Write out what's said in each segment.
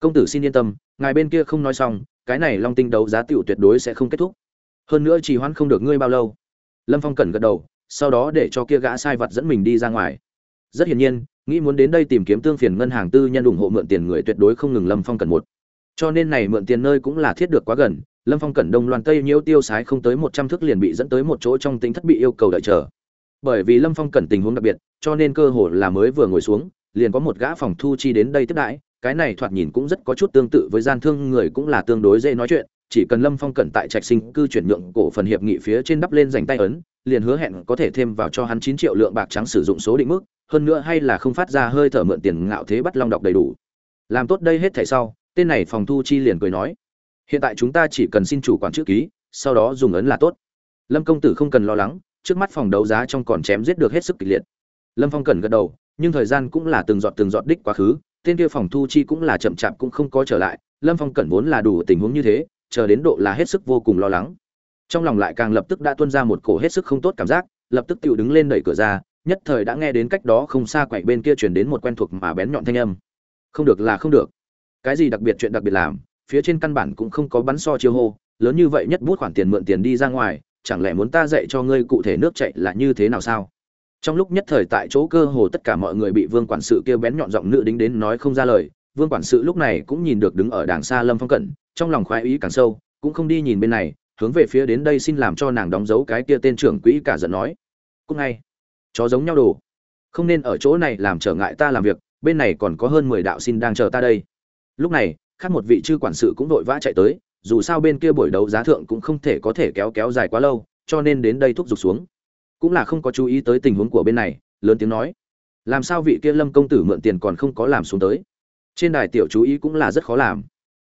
công tử xin yên tâm, ngài bên kia không nói xong, cái này long tinh đấu giá tiểu tuyệt đối sẽ không kết thúc. Hơn nữa chỉ hoãn không được ngươi bao lâu. Lâm phong cẩn gật đầu, sau đó để cho kia gã sai vật dẫn mình đi ra ngoài. Rất hiển nhiên, nghĩ muốn đến đây tìm kiếm tương phiền ngân hàng tư nhân ủng hộ mượn tiền người tuyệt đối không ngừng lâm phong cẩn một. Cho nên này mượn tiền nơi cũng là thiết được quá gần, lâm phong cẩn đông loan tây nhiễu tiêu sái không tới một trăm thước liền bị dẫn tới một chỗ trong tính thất bị yêu cầu đợi chờ. Bởi vì lâm phong cẩn tình huống đặc biệt, cho nên cơ hội là mới vừa ngồi xuống, liền có một gã phòng thu chi đến đây tiếp đãi cái này thoạt nhìn cũng rất có chút tương tự với gian thương người cũng là tương đối dễ nói chuyện, chỉ cần lâm phong cẩn tại trạch sinh cư chuyển nhượng cổ phần hiệp nghị phía trên đắp lên dành tay ấn, liền hứa hẹn có thể thêm vào cho hắn chín triệu lượng bạc trắng sử dụng số định mức, hơn nữa hay là không phát ra hơi thở mượn tiền ngạo thế bắt long đọc đầy đủ. Làm tốt đây hết thảy sau, tên này phòng thu chi liền cười nói, hiện tại chúng ta chỉ cần xin chủ quản chữ ký, sau đó dùng ấn là tốt. Lâm công tử không cần lo lắng, trước mắt phòng đấu giá trong còn chém giết được hết sức kịch liệt. Lâm phong cần gật đầu, nhưng thời gian cũng là từng giọt từng giọt đích quá khứ tên kia phòng thu chi cũng là chậm chạp cũng không có trở lại, lâm phong cẩn vốn là đủ tình huống như thế, chờ đến độ là hết sức vô cùng lo lắng. Trong lòng lại càng lập tức đã tuôn ra một cổ hết sức không tốt cảm giác, lập tức tự đứng lên đẩy cửa ra, nhất thời đã nghe đến cách đó không xa quậy bên kia chuyển đến một quen thuộc mà bén nhọn thanh âm. Không được là không được. Cái gì đặc biệt chuyện đặc biệt làm, phía trên căn bản cũng không có bắn so chiêu hô, lớn như vậy nhất bút khoản tiền mượn tiền đi ra ngoài, chẳng lẽ muốn ta dạy cho ngươi cụ thể nước chạy là như thế nào sao? Trong lúc nhất thời tại chỗ cơ hồ tất cả mọi người bị vương quản sự kêu bén nhọn giọng nữ đính đến nói không ra lời, vương quản sự lúc này cũng nhìn được đứng ở đàng xa lâm phong cẩn trong lòng khoái ý càng sâu, cũng không đi nhìn bên này, hướng về phía đến đây xin làm cho nàng đóng dấu cái kia tên trưởng quỹ cả giận nói. Cũng ngay, chó giống nhau đồ. Không nên ở chỗ này làm trở ngại ta làm việc, bên này còn có hơn mười đạo xin đang chờ ta đây. Lúc này, khác một vị chư quản sự cũng vội vã chạy tới, dù sao bên kia buổi đấu giá thượng cũng không thể có thể kéo kéo dài quá lâu, cho nên đến đây thúc giục xuống cũng là không có chú ý tới tình huống của bên này, lớn tiếng nói, làm sao vị kia lâm công tử mượn tiền còn không có làm xuống tới? Trên đài tiểu chú ý cũng là rất khó làm.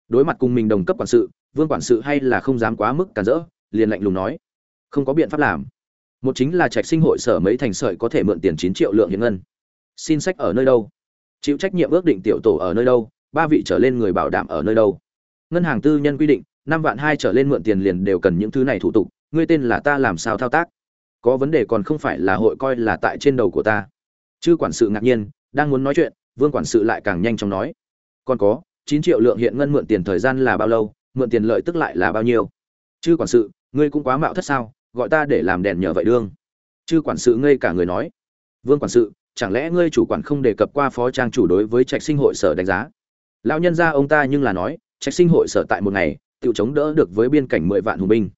Đối mặt cùng mình đồng cấp quản sự, vương quản sự hay là không dám quá mức cản rỡ, liền lạnh lùng nói, không có biện pháp làm. Một chính là trạch sinh hội sở mấy thành sợi có thể mượn tiền chín triệu lượng hiện ngân. Xin sách ở nơi đâu? Chịu trách nhiệm ước định tiểu tổ ở nơi đâu? Ba vị trở lên người bảo đảm ở nơi đâu? Ngân hàng tư nhân quy định, năm vạn hai trở lên mượn tiền liền đều cần những thứ này thủ tục. Ngươi tên là ta làm sao thao tác? Có vấn đề còn không phải là hội coi là tại trên đầu của ta. Chư quản sự ngạc nhiên, đang muốn nói chuyện, vương quản sự lại càng nhanh chóng nói. Còn có, chín triệu lượng hiện ngân mượn tiền thời gian là bao lâu, mượn tiền lợi tức lại là bao nhiêu? Chư quản sự, ngươi cũng quá mạo thất sao, gọi ta để làm đèn nhờ vậy đương. Chư quản sự ngây cả người nói. Vương quản sự, chẳng lẽ ngươi chủ quản không đề cập qua phó trang chủ đối với trạch sinh hội sở đánh giá? Lão nhân gia ông ta nhưng là nói, trạch sinh hội sở tại một ngày tự chống đỡ được với biên cảnh mười vạn hùng binh.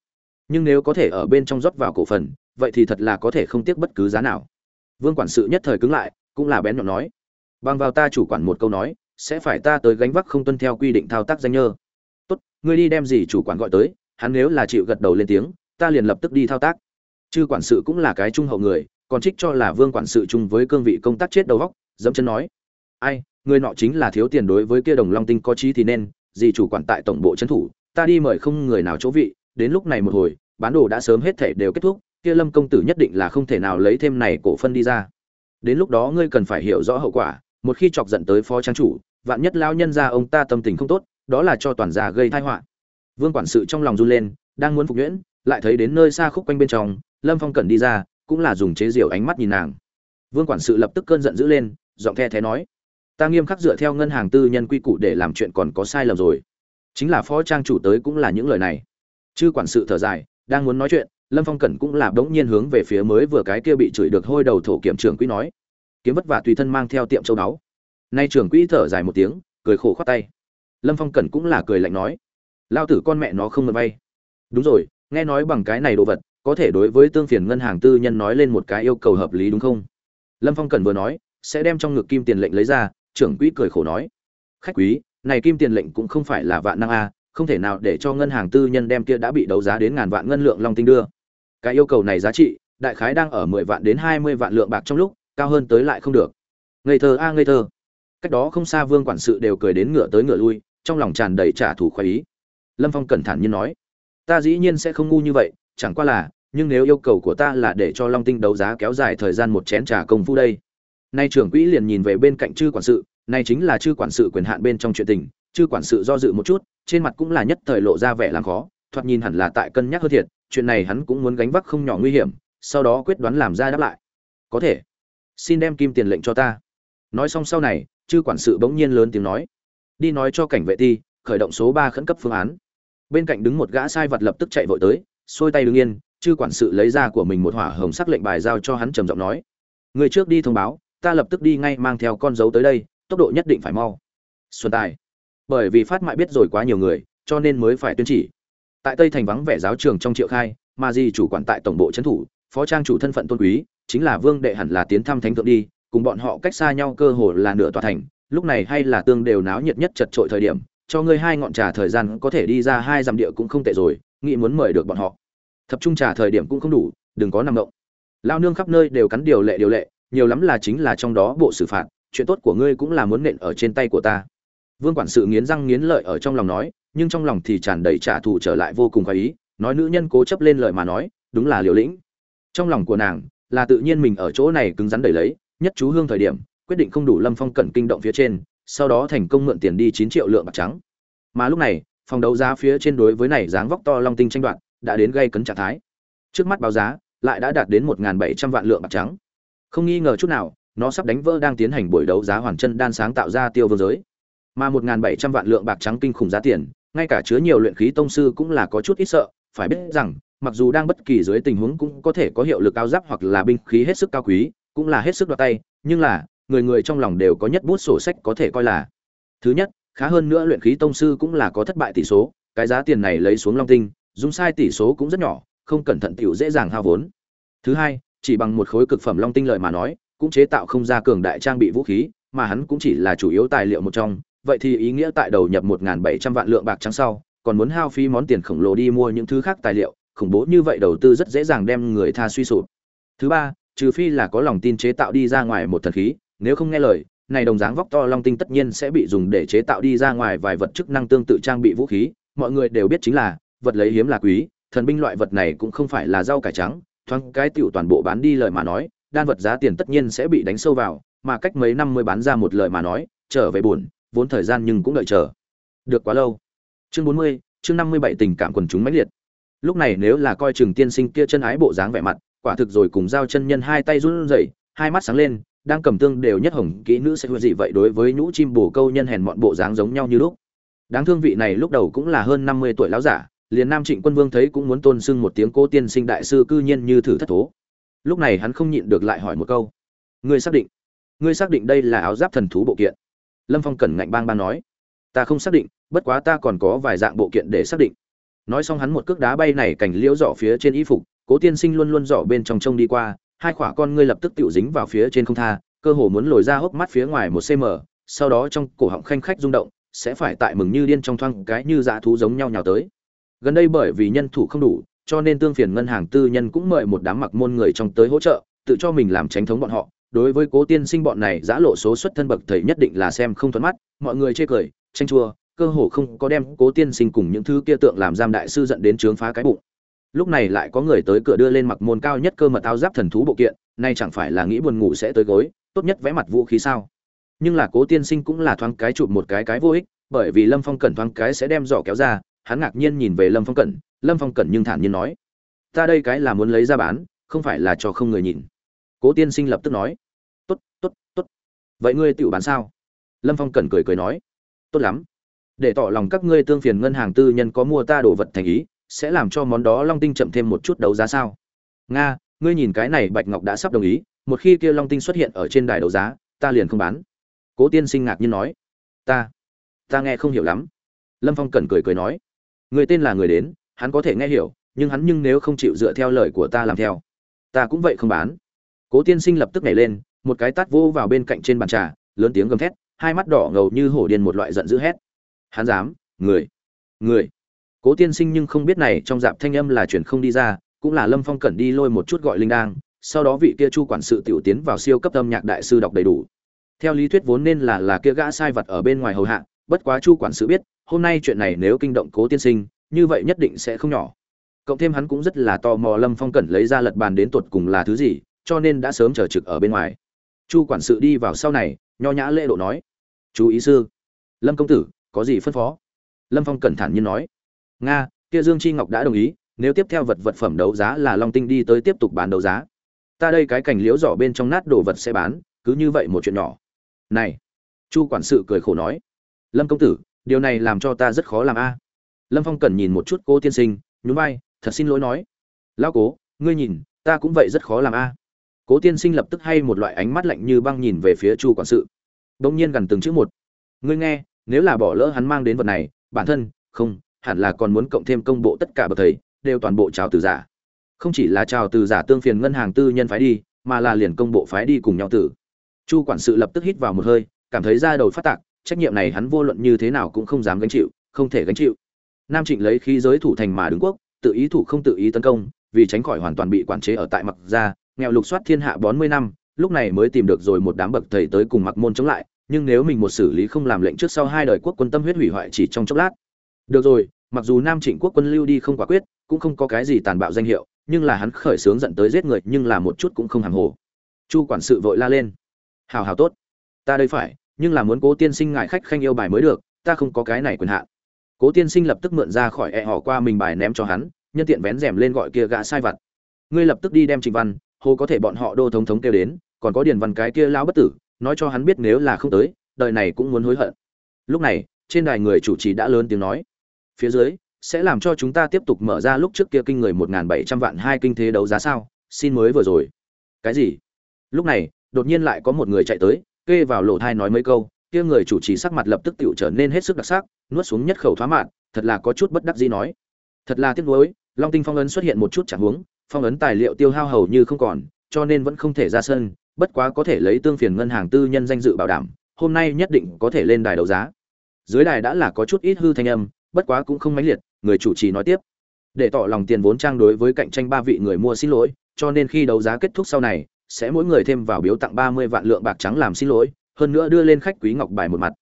Nhưng nếu có thể ở bên trong rót vào cổ phần vậy thì thật là có thể không tiếc bất cứ giá nào. Vương quản sự nhất thời cứng lại, cũng là bén nhọn nói. Bằng vào ta chủ quản một câu nói, sẽ phải ta tới gánh vác không tuân theo quy định thao tác danh nhơ. Tốt, ngươi đi đem gì chủ quản gọi tới, hắn nếu là chịu gật đầu lên tiếng, ta liền lập tức đi thao tác. Chư quản sự cũng là cái trung hậu người, còn trích cho là vương quản sự chung với cương vị công tác chết đầu góc dẫm chân nói. Ai, người nọ chính là thiếu tiền đối với kia đồng long tinh có trí thì nên, gì chủ quản tại tổng bộ trấn thủ, ta đi mời không người nào chỗ vị, đến lúc này một hồi, bán đồ đã sớm hết thể đều kết thúc kia lâm công tử nhất định là không thể nào lấy thêm này cổ phân đi ra. Đến lúc đó ngươi cần phải hiểu rõ hậu quả, một khi chọc giận tới phó trang chủ, vạn nhất lão nhân ra ông ta tâm tình không tốt, đó là cho toàn gia gây tai họa. Vương quản sự trong lòng run lên, đang muốn phục nhuyễn, lại thấy đến nơi xa khúc quanh bên trong, lâm phong cần đi ra, cũng là dùng chế diệu ánh mắt nhìn nàng. Vương quản sự lập tức cơn giận dữ lên, giọng the thế nói, ta nghiêm khắc dựa theo ngân hàng tư nhân quy củ để làm chuyện còn có sai lầm rồi. Chính là phó trang chủ tới cũng là những lời này. Chư quản sự thở dài, đang muốn nói chuyện lâm phong cẩn cũng là bỗng nhiên hướng về phía mới vừa cái kia bị chửi được hôi đầu thổ kiểm trưởng quỹ nói, kiếm vất vả tùy thân mang theo tiệm châu đáo nay trưởng quỹ thở dài một tiếng, cười khổ khoát tay. Lâm phong cẩn cũng là cười lạnh nói, lao tử con mẹ nó không mượn vay đúng rồi, nghe nói bằng cái này đồ vật, có thể đối với tương phiền ngân hàng tư nhân nói lên một cái yêu cầu hợp lý đúng không? Lâm phong cẩn vừa nói, sẽ đem trong ngực kim tiền lệnh lấy ra, trưởng quỹ cười khổ nói, khách quý, này kim tiền lệnh cũng không phải là vạn năng a, không thể nào để cho ngân hàng tư nhân đem kia đã bị đấu giá đến ngàn vạn ngân lượng long tinh đưa cái yêu cầu này giá trị, đại khái đang ở mười vạn đến hai mươi vạn lượng bạc trong lúc, cao hơn tới lại không được. Ngây thơ a, ngây thơ. Cách đó không xa vương quản sự đều cười đến ngựa tới ngựa lui, trong lòng tràn đầy trả thù khoái ý. Lâm phong cẩn thản như nói, ta dĩ nhiên sẽ không ngu như vậy, chẳng qua là, nhưng nếu yêu cầu của ta là để cho long tinh đấu giá kéo dài thời gian một chén trà công phu đây. Nay trưởng quỹ liền nhìn về bên cạnh chư quản sự, nay chính là chư quản sự quyền hạn bên trong chuyện tình, chư quản sự do dự một chút, trên mặt cũng là nhất thời lộ ra vẻ làm khó, thoạt nhìn hẳn là tại cân nhắc hơn thiệt chuyện này hắn cũng muốn gánh vác không nhỏ nguy hiểm, sau đó quyết đoán làm ra đáp lại. Có thể. Xin đem kim tiền lệnh cho ta. Nói xong sau này, chư quản sự bỗng nhiên lớn tiếng nói. Đi nói cho cảnh vệ ti, khởi động số ba khẩn cấp phương án. Bên cạnh đứng một gã sai vật lập tức chạy vội tới, xôi tay đứng yên, chư quản sự lấy ra của mình một hỏa hồng sắc lệnh bài giao cho hắn trầm giọng nói. Người trước đi thông báo, ta lập tức đi ngay mang theo con dấu tới đây, tốc độ nhất định phải mau. Xuân tài. Bởi vì phát mại biết rồi quá nhiều người, cho nên mới phải tuyên chỉ tại tây thành vắng vẻ giáo trường trong triệu khai, mà di chủ quản tại tổng bộ trấn thủ, phó trang chủ thân phận tôn quý, chính là vương đệ hẳn là tiến thăm thánh thượng đi, cùng bọn họ cách xa nhau cơ hồ là nửa tòa thành, lúc này hay là tương đều náo nhiệt nhất chật trội thời điểm, cho ngươi hai ngọn trà thời gian có thể đi ra hai dặm địa cũng không tệ rồi, nghĩ muốn mời được bọn họ. Thập trung trà thời điểm cũng không đủ, đừng có nằm động. Lao nương khắp nơi đều cắn điều lệ điều lệ, nhiều lắm là chính là trong đó bộ xử phạt, chuyện tốt của ngươi cũng là muốn nện ở trên tay của ta vương quản sự nghiến răng nghiến lợi ở trong lòng nói, nhưng trong lòng thì tràn đầy trả thù trở lại vô cùng khoái ý, nói nữ nhân cố chấp lên lời mà nói, đúng là liều lĩnh. Trong lòng của nàng, là tự nhiên mình ở chỗ này cứng rắn đẩy lấy, nhất chú hương thời điểm, quyết định không đủ lâm phong cẩn kinh động phía trên, sau đó thành công mượn tiền đi chín triệu lượng bạc trắng. Mà lúc này, phòng đấu giá phía trên đối với này dáng vóc to long tinh tranh đoạt, đã đến gây cấn trạng thái. Trước mắt báo giá, lại đã đạt đến một bảy trăm vạn lượng bạc trắng. Không nghi ngờ chút nào, nó sắp đánh vỡ đang tiến hành buổi đấu giá hoàn chân đan sáng tạo ra tiêu vương giới mà một bảy trăm vạn lượng bạc trắng kinh khủng giá tiền, ngay cả chứa nhiều luyện khí tông sư cũng là có chút ít sợ, phải biết rằng, mặc dù đang bất kỳ dưới tình huống cũng có thể có hiệu lực cao giáp hoặc là binh khí hết sức cao quý, cũng là hết sức đoạt tay, nhưng là, người người trong lòng đều có nhất bút sổ sách có thể coi là. Thứ nhất, khá hơn nữa luyện khí tông sư cũng là có thất bại tỷ số, cái giá tiền này lấy xuống long tinh, dùng sai tỷ số cũng rất nhỏ, không cẩn thận tiểu dễ dàng hao vốn. Thứ hai, chỉ bằng một khối cực phẩm long tinh lợi mà nói, cũng chế tạo không ra cường đại trang bị vũ khí, mà hắn cũng chỉ là chủ yếu tài liệu một trong vậy thì ý nghĩa tại đầu nhập một bảy trăm vạn lượng bạc trắng sau, còn muốn hao phí món tiền khổng lồ đi mua những thứ khác tài liệu, khủng bố như vậy đầu tư rất dễ dàng đem người tha suy sụp. Thứ ba, trừ phi là có lòng tin chế tạo đi ra ngoài một thần khí, nếu không nghe lời, này đồng dáng vóc to long tinh tất nhiên sẽ bị dùng để chế tạo đi ra ngoài vài vật chức năng tương tự trang bị vũ khí, mọi người đều biết chính là, vật lấy hiếm là quý, thần binh loại vật này cũng không phải là rau cải trắng, thoáng cái tiểu toàn bộ bán đi lời mà nói, đan vật giá tiền tất nhiên sẽ bị đánh sâu vào, mà cách mấy năm mới bán ra một lời mà nói, trở về buồn vốn thời gian nhưng cũng đợi chờ. Được quá lâu. Chương bốn mươi, chương năm mươi bảy tình cảm quần chúng mãnh liệt. Lúc này nếu là coi chừng tiên sinh kia chân ái bộ dáng vẻ mặt, quả thực rồi cùng giao chân nhân hai tay run rẩy, hai mắt sáng lên, đang cầm tương đều nhất hồng kỹ nữ sẽ huệ gì vậy đối với nhũ chim bồ câu nhân hèn mọn bộ dáng giống nhau như lúc. Đáng thương vị này lúc đầu cũng là hơn năm mươi tuổi lão giả, liền nam trịnh quân vương thấy cũng muốn tôn sưng một tiếng cô tiên sinh đại sư cư nhiên như thử thất thố. Lúc này hắn không nhịn được lại hỏi một câu. Ngươi xác định? Ngươi xác định đây là áo giáp thần thú bộ kiện? Lâm phong cẩn ngạnh bang bang nói, ta không xác định, bất quá ta còn có vài dạng bộ kiện để xác định. Nói xong hắn một cước đá bay này cảnh liễu dọ phía trên y phục, cố tiên sinh luôn luôn dọ bên trong trông đi qua, hai khỏa con ngươi lập tức tự dính vào phía trên không tha, cơ hồ muốn lồi ra hốc mắt phía ngoài một cm sau đó trong cổ họng khanh khách rung động, sẽ phải tại mừng như điên trong thoang cái như dã thú giống nhau nhào tới. Gần đây bởi vì nhân thủ không đủ, cho nên tương phiền ngân hàng tư nhân cũng mời một đám mặc môn người trong tới hỗ trợ, tự cho mình làm tránh thống bọn họ đối với cố tiên sinh bọn này giã lộ số xuất thân bậc thầy nhất định là xem không thuận mắt, mọi người chê cười, tranh chua, cơ hồ không có đem cố tiên sinh cùng những thứ kia tượng làm giam đại sư dẫn đến trướng phá cái bụng. Lúc này lại có người tới cửa đưa lên mặc môn cao nhất cơ mật áo giáp thần thú bộ kiện, nay chẳng phải là nghĩ buồn ngủ sẽ tới gối, tốt nhất vẽ mặt vũ khí sao? Nhưng là cố tiên sinh cũng là thoáng cái chụp một cái cái vô ích, bởi vì lâm phong cẩn thoáng cái sẽ đem giỏ kéo ra, hắn ngạc nhiên nhìn về lâm phong cẩn, lâm phong cẩn nhưng thản nhiên nói, ta đây cái là muốn lấy ra bán, không phải là cho không người nhìn cố tiên sinh lập tức nói. Tốt tốt tốt. Vậy ngươi tự bán sao? Lâm phong cẩn cười cười nói. Tốt lắm. Để tỏ lòng các ngươi tương phiền ngân hàng tư nhân có mua ta đồ vật thành ý, sẽ làm cho món đó long tinh chậm thêm một chút đấu giá sao? Nga, ngươi nhìn cái này bạch ngọc đã sắp đồng ý, một khi kia long tinh xuất hiện ở trên đài đấu giá, ta liền không bán. Cố tiên sinh ngạc nhiên nói. Ta ta nghe không hiểu lắm. Lâm phong cẩn cười cười nói. Người tên là người đến, hắn có thể nghe hiểu, nhưng hắn nhưng nếu không chịu dựa theo lời của ta làm theo, ta cũng vậy không bán cố tiên sinh lập tức nhảy lên, một cái tát vô vào bên cạnh trên bàn trà, lớn tiếng gầm thét, hai mắt đỏ ngầu như hổ điên một loại giận dữ hét. Hắn dám, người người. Cố tiên sinh nhưng không biết này trong dạp thanh âm là chuyển không đi ra, cũng là lâm phong cẩn đi lôi một chút gọi linh đang sau đó vị kia chu quản sự tiểu tiến vào siêu cấp âm nhạc đại sư đọc đầy đủ. Theo lý thuyết vốn nên là là kia gã sai vật ở bên ngoài hầu hạ, bất quá chu quản sự biết, hôm nay chuyện này nếu kinh động cố tiên sinh, như vậy nhất định sẽ không nhỏ. Cộng thêm hắn cũng rất là tò mò lâm phong cẩn lấy ra lật bàn đến tuột cùng là thứ gì cho nên đã sớm chờ trực ở bên ngoài. Chu quản sự đi vào sau này, nho nhã lễ độ nói, chú ý sư, lâm công tử, có gì phân phó? Lâm phong cẩn thận nhiên nói, nga, kia dương chi ngọc đã đồng ý, nếu tiếp theo vật vật phẩm đấu giá là long tinh đi tới tiếp tục bán đấu giá, ta đây cái cảnh liễu giỏ bên trong nát đồ vật sẽ bán, cứ như vậy một chuyện nhỏ. Này, chu quản sự cười khổ nói, lâm công tử, điều này làm cho ta rất khó làm a. Lâm phong cần nhìn một chút cô tiên sinh, nhún vai, thật xin lỗi nói, Lão cố, ngươi nhìn, ta cũng vậy rất khó làm a cố tiên sinh lập tức hay một loại ánh mắt lạnh như băng nhìn về phía chu quản sự. Đông nhiên gần từng chữ một. Ngươi nghe, nếu là bỏ lỡ hắn mang đến vật này, bản thân, không, hẳn là còn muốn cộng thêm công bộ tất cả bậc thầy, đều toàn bộ trào từ giả. Không chỉ là trào từ giả tương phiền ngân hàng tư nhân phái đi, mà là liền công bộ phái đi cùng nhau tử. Chu quản sự lập tức hít vào một hơi, cảm thấy ra đầu phát tạc, trách nhiệm này hắn vô luận như thế nào cũng không dám gánh chịu, không thể gánh chịu. Nam trịnh lấy khí giới thủ thành mà đứng quốc, tự ý thủ không tự ý tấn công, vì tránh khỏi hoàn toàn bị quản chế ở tại mặc gia nghèo lục soát thiên hạ bốn mươi năm, lúc này mới tìm được rồi một đám bậc thầy tới cùng mặc môn chống lại, nhưng nếu mình một xử lý không làm lệnh trước sau hai đời quốc quân tâm huyết hủy hoại chỉ trong chốc lát. Được rồi, mặc dù nam trịnh quốc quân lưu đi không quả quyết, cũng không có cái gì tàn bạo danh hiệu, nhưng là hắn khởi sướng giận tới giết người, nhưng là một chút cũng không hàm hồ. Chu quản sự vội la lên. Hào hào tốt. Ta đây phải, nhưng là muốn cố tiên sinh ngại khách khanh yêu bài mới được, ta không có cái này quyền hạn. Cố tiên sinh lập tức mượn ra khỏi e họ qua mình bài ném cho hắn, nhân tiện vén rèm lên gọi kia gã sai vặt. Ngươi lập tức đi đem trình văn hồ có thể bọn họ đô thống thống kêu đến, còn có điền văn cái kia lão bất tử, nói cho hắn biết nếu là không tới, đời này cũng muốn hối hận. Lúc này, trên đài người chủ trì đã lớn tiếng nói, phía dưới, sẽ làm cho chúng ta tiếp tục mở ra lúc trước kia kinh người một bảy trăm vạn hai kinh thế đấu giá sao? Xin mới vừa rồi. Cái gì? Lúc này, đột nhiên lại có một người chạy tới, kê vào lỗ thai nói mấy câu, kia người chủ trì sắc mặt lập tức tựu trở nên hết sức đặc sắc, nuốt xuống nhất khẩu thoá mạn, thật là có chút bất đắc dĩ nói, thật là tiếc nuối, long tinh phong ấn xuất hiện một chút chẳng huống phong ấn tài liệu tiêu hao hầu như không còn, cho nên vẫn không thể ra sân, bất quá có thể lấy tương phiền ngân hàng tư nhân danh dự bảo đảm, hôm nay nhất định có thể lên đài đấu giá. Dưới đài đã là có chút ít hư thanh âm, bất quá cũng không mãnh liệt, người chủ trì nói tiếp. Để tỏ lòng tiền vốn trang đối với cạnh tranh ba vị người mua xin lỗi, cho nên khi đấu giá kết thúc sau này, sẽ mỗi người thêm vào biếu tặng ba mươi vạn lượng bạc trắng làm xin lỗi, hơn nữa đưa lên khách quý ngọc bài một mặt.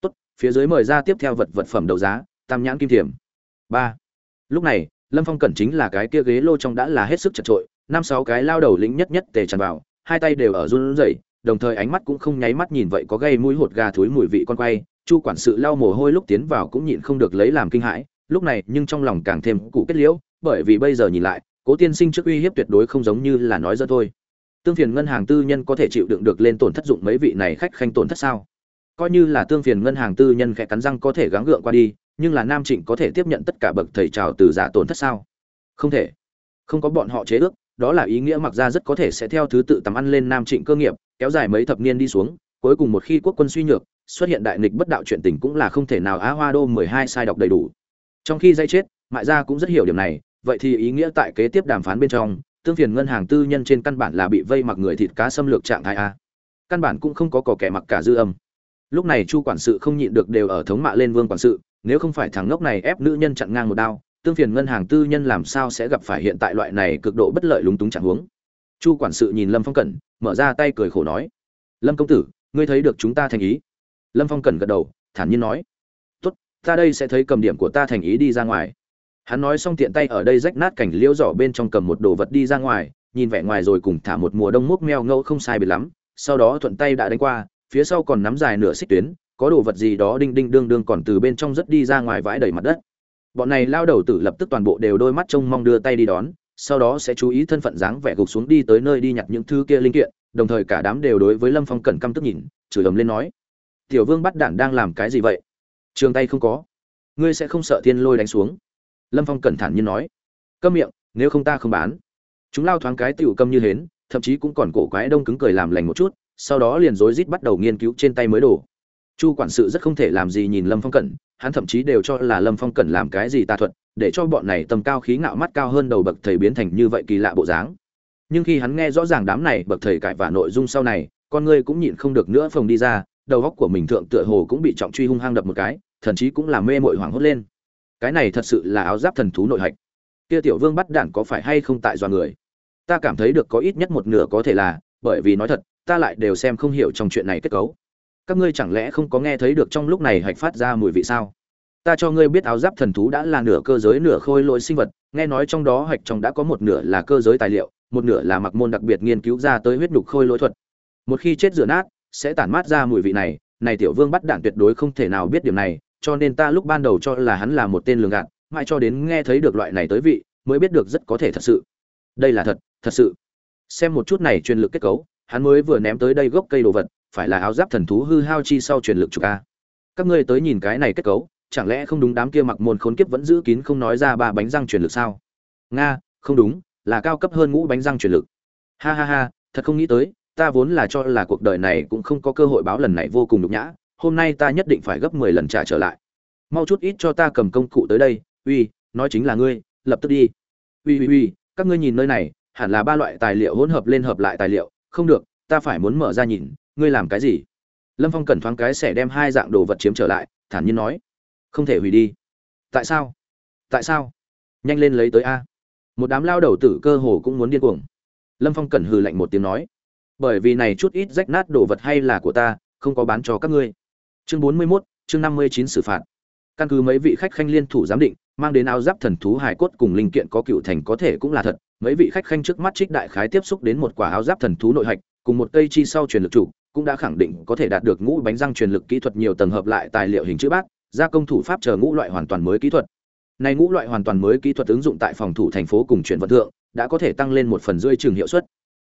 Tốt, phía dưới mời ra tiếp theo vật vật phẩm đấu giá, tam nhãn kim thiểm. Ba. Lúc này lâm phong cẩn chính là cái kia ghế lô trong đã là hết sức chật trội, năm sáu cái lao đầu lĩnh nhất nhất tề tràn vào, hai tay đều ở run rẩy, đồng thời ánh mắt cũng không nháy mắt nhìn vậy có gây mũi hột gà thúi mùi vị con quay, chu quản sự lau mồ hôi lúc tiến vào cũng nhịn không được lấy làm kinh hãi, lúc này nhưng trong lòng càng thêm cụ kết liễu, bởi vì bây giờ nhìn lại, cố tiên sinh trước uy hiếp tuyệt đối không giống như là nói dơ thôi. Tương phiền ngân hàng tư nhân có thể chịu đựng được lên tổn thất dụng mấy vị này khách khanh tổn thất sao? Coi như là tương phiền ngân hàng tư nhân khẽ cắn răng có thể gắng gượng qua đi nhưng là nam trịnh có thể tiếp nhận tất cả bậc thầy trào từ giả tổn thất sao? Không thể. Không có bọn họ chế ước, đó là ý nghĩa mặc ra rất có thể sẽ theo thứ tự tầm ăn lên nam trịnh cơ nghiệp, kéo dài mấy thập niên đi xuống, cuối cùng một khi quốc quân suy nhược, xuất hiện đại nghịch bất đạo chuyện tình cũng là không thể nào á hoa đô mười hai sai đọc đầy đủ. Trong khi dây chết, mại gia cũng rất hiểu điểm này, vậy thì ý nghĩa tại kế tiếp đàm phán bên trong, tương phiền ngân hàng tư nhân trên căn bản là bị vây mặc người thịt cá xâm lược trạng thái a. Căn bản cũng không có cỏ kẻ mặc cả dư âm. Lúc này chu quản sự không nhịn được đều ở thống mạ lên vương quản sự nếu không phải thằng ngốc này ép nữ nhân chặn ngang một đao, tương phiền ngân hàng tư nhân làm sao sẽ gặp phải hiện tại loại này cực độ bất lợi lúng túng chẳng huống. Chu quản sự nhìn lâm phong cẩn, mở ra tay cười khổ nói, lâm công tử, ngươi thấy được chúng ta thành ý? Lâm phong cẩn gật đầu, thản nhiên nói, tốt, ta đây sẽ thấy cầm điểm của ta thành ý đi ra ngoài. Hắn nói xong tiện tay ở đây rách nát cảnh liễu giỏ bên trong cầm một đồ vật đi ra ngoài, nhìn vẻ ngoài rồi cùng thả một mùa đông múc meo ngâu không sai biệt lắm, sau đó thuận tay đã đánh qua, phía sau còn nắm dài nửa xích tuyến có đồ vật gì đó đinh đinh đương đương còn từ bên trong rất đi ra ngoài vãi đầy mặt đất. Bọn này lao đầu tử lập tức toàn bộ đều đôi mắt trông mong đưa tay đi đón, sau đó sẽ chú ý thân phận dáng vẻ gục xuống đi tới nơi đi nhặt những thứ kia linh kiện, đồng thời cả đám đều đối với lâm phong cẩn căm tức nhìn, chửi ầm lên nói, tiểu vương bắt đản đang làm cái gì vậy? Trường tay không có. Ngươi sẽ không sợ thiên lôi đánh xuống. Lâm phong cẩn thản như nói, câm miệng, nếu không ta không bán. Chúng lao thoáng cái tiểu câm như hến, thậm chí cũng còn cổ quái đông cứng cười làm lành một chút, sau đó liền rối rít bắt đầu nghiên cứu trên tay mới đổ chu quản sự rất không thể làm gì nhìn lâm phong cẩn, hắn thậm chí đều cho là lâm phong cẩn làm cái gì tà thuật, để cho bọn này tầm cao khí ngạo mắt cao hơn đầu bậc thầy biến thành như vậy kỳ lạ bộ dáng. Nhưng khi hắn nghe rõ ràng đám này bậc thầy cãi và nội dung sau này, con ngươi cũng nhịn không được nữa phồng đi ra, đầu góc của mình thượng tựa hồ cũng bị trọng truy hung hăng đập một cái, thậm chí cũng làm mê mội hoảng hốt lên. Cái này thật sự là áo giáp thần thú nội hạch. Kia tiểu vương bắt đản có phải hay không tại do người? Ta cảm thấy được có ít nhất một nửa có thể là, bởi vì nói thật, ta lại đều xem không hiểu trong chuyện này kết cấu các ngươi chẳng lẽ không có nghe thấy được trong lúc này hạch phát ra mùi vị sao? Ta cho ngươi biết áo giáp thần thú đã là nửa cơ giới nửa khôi lỗi sinh vật, nghe nói trong đó hạch trong đã có một nửa là cơ giới tài liệu, một nửa là mặc môn đặc biệt nghiên cứu ra tới huyết nục khôi lỗi thuật. Một khi chết rửa nát, sẽ tản mát ra mùi vị này này tiểu vương bắt đạn tuyệt đối không thể nào biết điểm này, cho nên ta lúc ban đầu cho là hắn là một tên lường gạt, mãi cho đến nghe thấy được loại này tới vị, mới biết được rất có thể thật sự. Đây là thật thật sự. Xem một chút này truyền lực kết cấu, hắn mới vừa ném tới đây gốc cây đồ vật phải là áo giáp thần thú hư hao chi sau truyền lực trục a. Các ngươi tới nhìn cái này kết cấu, chẳng lẽ không đúng đám kia mặc môn khốn kiếp vẫn giữ kín không nói ra ba bánh răng truyền lực sao? Nga, không đúng, là cao cấp hơn ngũ bánh răng truyền lực. Ha ha ha, thật không nghĩ tới, ta vốn là cho là cuộc đời này cũng không có cơ hội báo lần này vô cùng nhục nhã, hôm nay ta nhất định phải gấp mười lần trả trở lại. Mau chút ít cho ta cầm công cụ tới đây, uy, nói chính là ngươi, lập tức đi. Uy uy uy, các ngươi nhìn nơi này, hẳn là ba loại tài liệu hỗn hợp lên hợp lại tài liệu, không được, ta phải muốn mở ra nhìn ngươi làm cái gì? Lâm phong cần thoáng cái sẽ đem hai dạng đồ vật chiếm trở lại thản nhiên nói. Không thể hủy đi. Tại sao? Tại sao? Nhanh lên lấy tới a. Một đám lao đầu tử cơ hồ cũng muốn điên cuồng. Lâm phong cẩn hừ lạnh một tiếng nói. Bởi vì này chút ít rách nát đồ vật hay là của ta không có bán cho các ngươi. Chương bốn mươi 41, chương năm mươi chín xử phạt. Căn cứ mấy vị khách khanh liên thủ giám định mang đến áo giáp thần thú hải cốt cùng linh kiện có cựu thành có thể cũng là thật. Mấy vị khách khanh trước mắt trích đại khái tiếp xúc đến một quả áo giáp thần thú nội hạch cùng một cây chi sau truyền lực chủ cũng đã khẳng định có thể đạt được ngũ bánh răng truyền lực kỹ thuật nhiều tầng hợp lại tài liệu hình chữ bát, gia công thủ pháp chờ ngũ loại hoàn toàn mới kỹ thuật. Này ngũ loại hoàn toàn mới kỹ thuật ứng dụng tại phòng thủ thành phố cùng chuyển vận thượng, đã có thể tăng lên một phần rưỡi trường hiệu suất.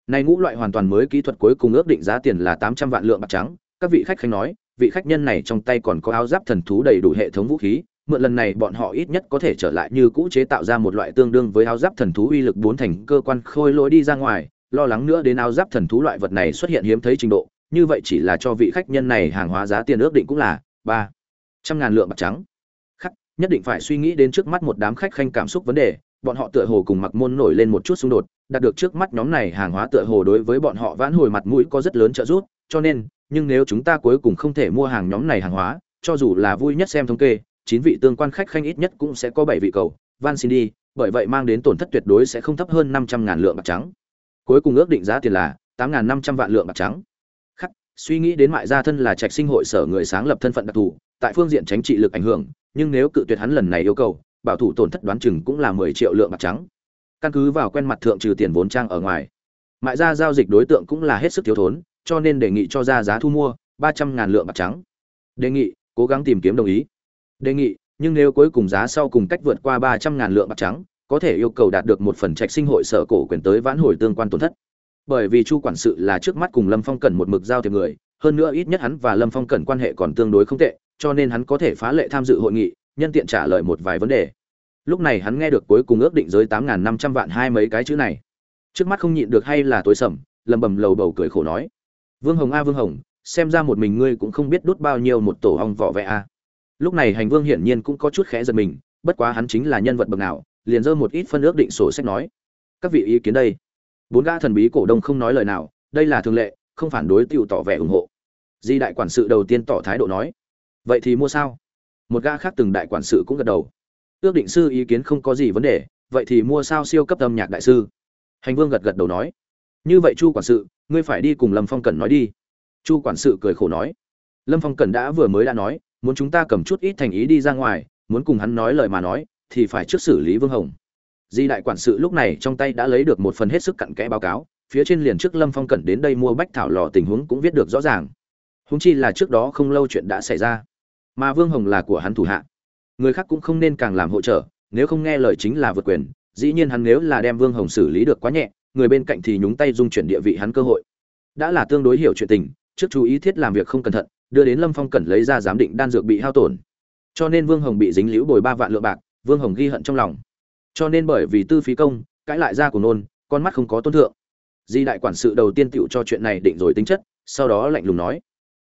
Này ngũ loại hoàn toàn mới kỹ thuật cuối cùng ước định giá tiền là tám trăm vạn lượng bạc trắng, các vị khách khanh nói, vị khách nhân này trong tay còn có áo giáp thần thú đầy đủ hệ thống vũ khí, mượn lần này bọn họ ít nhất có thể trở lại như cũ chế tạo ra một loại tương đương với áo giáp thần thú uy lực bốn thành cơ quan khôi lỗi đi ra ngoài, lo lắng nữa đến áo giáp thần thú loại vật này xuất hiện hiếm thấy trình độ như vậy chỉ là cho vị khách nhân này hàng hóa giá tiền ước định cũng là ba trăm ngàn lượng bạc trắng. Khắc, nhất định phải suy nghĩ đến trước mắt một đám khách khanh cảm xúc vấn đề, bọn họ tựa hồ cùng mặc môn nổi lên một chút xung đột, đạt được trước mắt nhóm này hàng hóa tựa hồ đối với bọn họ vãn hồi mặt mũi có rất lớn trợ giúp, cho nên, nhưng nếu chúng ta cuối cùng không thể mua hàng nhóm này hàng hóa, cho dù là vui nhất xem thống kê, chín vị tương quan khách khanh ít nhất cũng sẽ có bảy vị cầu, van xin đi, bởi vậy mang đến tổn thất tuyệt đối sẽ không thấp hơn năm trăm ngàn lượng bạc trắng. Cuối cùng ước định giá tiền là tám ngàn năm trăm vạn lượng bạc trắng suy nghĩ đến mại gia thân là trạch sinh hội sở người sáng lập thân phận đặc thù, tại phương diện tránh trị lực ảnh hưởng, nhưng nếu cự tuyệt hắn lần này yêu cầu, bảo thủ tổn thất đoán chừng cũng là mười triệu lượng bạc trắng. Căn cứ vào quen mặt thượng trừ tiền vốn trang ở ngoài, mại gia giao dịch đối tượng cũng là hết sức thiếu thốn, cho nên đề nghị cho ra giá thu mua, ba trăm ngàn lượng bạc trắng. Đề nghị, cố gắng tìm kiếm đồng ý. Đề nghị, nhưng nếu cuối cùng giá sau cùng cách vượt qua ba trăm ngàn lượng bạc trắng, có thể yêu cầu đạt được một phần trạch sinh hội sở cổ quyền tới vãn hồi tương quan tổn thất bởi vì chu quản sự là trước mắt cùng lâm phong cần một mực giao thiệp người, hơn nữa ít nhất hắn và lâm phong cần quan hệ còn tương đối không tệ, cho nên hắn có thể phá lệ tham dự hội nghị, nhân tiện trả lời một vài vấn đề. Lúc này hắn nghe được cuối cùng ước định giới tám n g h n năm trăm vạn hai mấy cái chữ này. Trước mắt không nhịn được hay là tối sầm, lầm bầm lầu bầu cười khổ nói. Vương hồng a, vương hồng, xem ra một mình ngươi cũng không biết đốt bao nhiêu một tổ hong vỏ vẽ a. Lúc này hành vương hiển nhiên cũng có chút khẽ giật mình, bất quá hắn chính là nhân vật bậc nào, liền dơ một ít phân ước định sổ sách nói. Các vị ý kiến đây bốn gã thần bí cổ đông không nói lời nào, đây là thường lệ, không phản đối tựu tỏ vẻ ủng hộ. Di đại quản sự đầu tiên tỏ thái độ nói, vậy thì mua sao? Một gã khác từng đại quản sự cũng gật đầu. Ước định sư ý kiến không có gì vấn đề, vậy thì mua sao siêu cấp âm nhạc đại sư? Hành vương gật gật đầu nói, như vậy chu quản sự, ngươi phải đi cùng lâm phong cẩn nói đi. Chu quản sự cười khổ nói, lâm phong cẩn đã vừa mới đã nói, muốn chúng ta cầm chút ít thành ý đi ra ngoài, muốn cùng hắn nói lời mà nói, thì phải trước xử lý vương hồng di đại quản sự lúc này trong tay đã lấy được một phần hết sức cặn kẽ báo cáo, phía trên liền trước lâm phong cẩn đến đây mua bách thảo lò tình huống cũng viết được rõ ràng. Húng chi là trước đó không lâu chuyện đã xảy ra. Mà vương hồng là của hắn thủ hạ. Người khác cũng không nên càng làm hỗ trợ, nếu không nghe lời chính là vượt quyền, dĩ nhiên hắn nếu là đem vương hồng xử lý được quá nhẹ, người bên cạnh thì nhúng tay dung chuyển địa vị hắn cơ hội. Đã là tương đối hiểu chuyện tình, trước chú ý thiết làm việc không cẩn thận, đưa đến lâm phong cẩn lấy ra giám định đan dược bị hao tổn. Cho nên vương hồng bị dính liễu bồi ba vạn lượng bạc, vương hồng ghi hận trong lòng cho nên bởi vì tư phí công, cãi lại ra của nôn, con mắt không có tôn thượng. Di đại quản sự đầu tiên tựu cho chuyện này định rồi tính chất, sau đó lạnh lùng nói.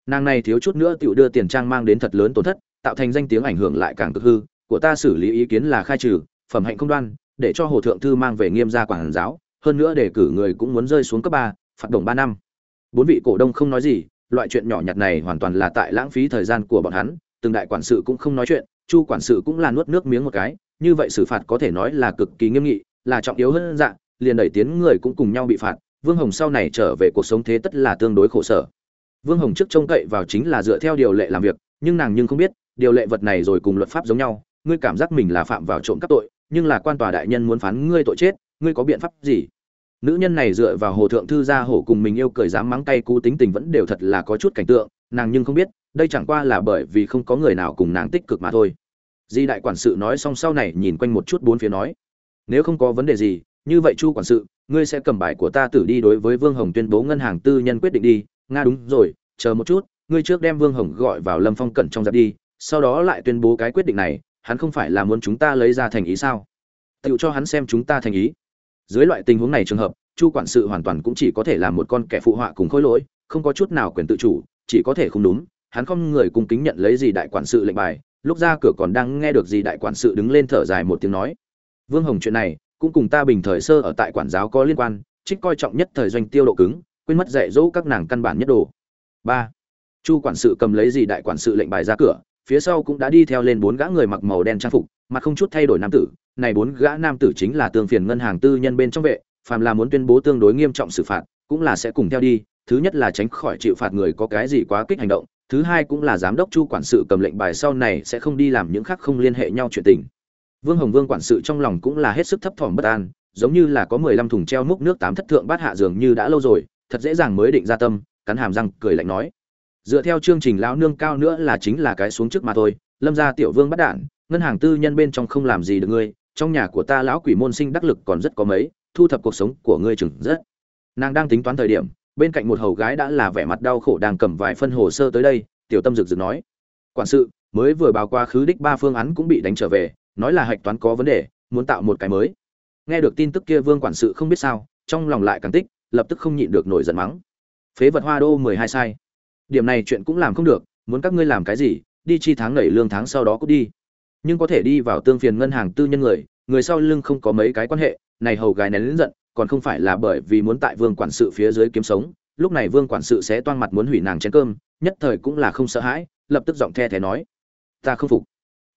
Nàng này thiếu chút nữa tựu đưa tiền trang mang đến thật lớn tổn thất, tạo thành danh tiếng ảnh hưởng lại càng cực hư, của ta xử lý ý kiến là khai trừ, phẩm hạnh không đoan, để cho hồ thượng thư mang về nghiêm gia quản giáo, hơn nữa để cử người cũng muốn rơi xuống cấp ba, phạt đồng ba năm. Bốn vị cổ đông không nói gì, loại chuyện nhỏ nhặt này hoàn toàn là tại lãng phí thời gian của bọn hắn, từng đại quản sự cũng không nói chuyện, chu quản sự cũng là nuốt nước miếng một cái như vậy xử phạt có thể nói là cực kỳ nghiêm nghị, là trọng yếu hơn dạng liền đẩy tiến người cũng cùng nhau bị phạt, vương hồng sau này trở về cuộc sống thế tất là tương đối khổ sở. Vương hồng trước trông cậy vào chính là dựa theo điều lệ làm việc, nhưng nàng nhưng không biết, điều lệ vật này rồi cùng luật pháp giống nhau, ngươi cảm giác mình là phạm vào trộm cắp tội, nhưng là quan tòa đại nhân muốn phán ngươi tội chết, ngươi có biện pháp gì? Nữ nhân này dựa vào hồ thượng thư gia hổ cùng mình yêu cười dám mắng tay cú tính tình vẫn đều thật là có chút cảnh tượng, nàng nhưng không biết, đây chẳng qua là bởi vì không có người nào cùng nàng tích cực mà thôi di đại quản sự nói xong sau này nhìn quanh một chút bốn phía nói, nếu không có vấn đề gì, như vậy chu quản sự, ngươi sẽ cầm bài của ta tử đi đối với vương hồng tuyên bố ngân hàng tư nhân quyết định đi. Nga, đúng rồi, chờ một chút, ngươi trước đem vương hồng gọi vào lâm phong cẩn trong giặc đi, sau đó lại tuyên bố cái quyết định này, hắn không phải là muốn chúng ta lấy ra thành ý sao? Tựu cho hắn xem chúng ta thành ý. Dưới loại tình huống này trường hợp, chu quản sự hoàn toàn cũng chỉ có thể là một con kẻ phụ họa cùng khối lỗi, không có chút nào quyền tự chủ, chỉ có thể không đúng, hắn không người cung kính nhận lấy gì đại quản sự lệnh bài lúc ra cửa còn đang nghe được gì đại quản sự đứng lên thở dài một tiếng nói. Vương hồng, chuyện này, cũng cùng ta bình thời sơ ở tại quản giáo có liên quan, trích coi trọng nhất thời doanh tiêu độ cứng, quên mất dạy dỗ các nàng căn bản nhất đồ. Ba. Chu quản sự cầm lấy gì đại quản sự lệnh bài ra cửa, phía sau cũng đã đi theo lên bốn gã người mặc màu đen trang phục, mặt không chút thay đổi nam tử. Này bốn gã nam tử chính là tương phiền ngân hàng tư nhân bên trong vệ, phàm là muốn tuyên bố tương đối nghiêm trọng xử phạt, cũng là sẽ cùng theo đi, thứ nhất là tránh khỏi chịu phạt người có cái gì quá kích hành động thứ hai cũng là giám đốc chu quản sự cầm lệnh bài sau này sẽ không đi làm những khác không liên hệ nhau chuyện tình. Vương hồng vương quản sự trong lòng cũng là hết sức thấp thỏm bất an, giống như là có mười lăm thùng treo múc nước tám thất thượng bát hạ dường như đã lâu rồi, thật dễ dàng mới định ra tâm, cắn hàm răng cười lạnh nói. Dựa theo chương trình lão nương cao nữa là chính là cái xuống trước mà thôi, lâm gia tiểu vương bắt đản ngân hàng tư nhân bên trong không làm gì được ngươi, trong nhà của ta lão quỷ môn sinh đắc lực còn rất có mấy, thu thập cuộc sống của ngươi chừng rất. Nàng đang tính toán thời điểm bên cạnh một hầu gái đã là vẻ mặt đau khổ đang cầm vài phân hồ sơ tới đây, tiểu tâm rực rực nói, quản sự, mới vừa báo qua khứ đích ba phương án cũng bị đánh trở về, nói là hạch toán có vấn đề, muốn tạo một cái mới. Nghe được tin tức kia vương quản sự không biết sao, trong lòng lại càng tích, lập tức không nhịn được nổi giận mắng. Phế vật hoa đô mười hai sai. Điểm này chuyện cũng làm không được, muốn các ngươi làm cái gì, đi chi tháng nảy lương tháng sau đó cút đi. Nhưng có thể đi vào tương phiền ngân hàng tư nhân người người sau lưng không có mấy cái quan hệ, này hầu gái nén lớn giận còn không phải là bởi vì muốn tại vương quản sự phía dưới kiếm sống, lúc này vương quản sự sẽ toan mặt muốn hủy nàng chén cơm, nhất thời cũng là không sợ hãi, lập tức giọng the thé nói, ta không phục.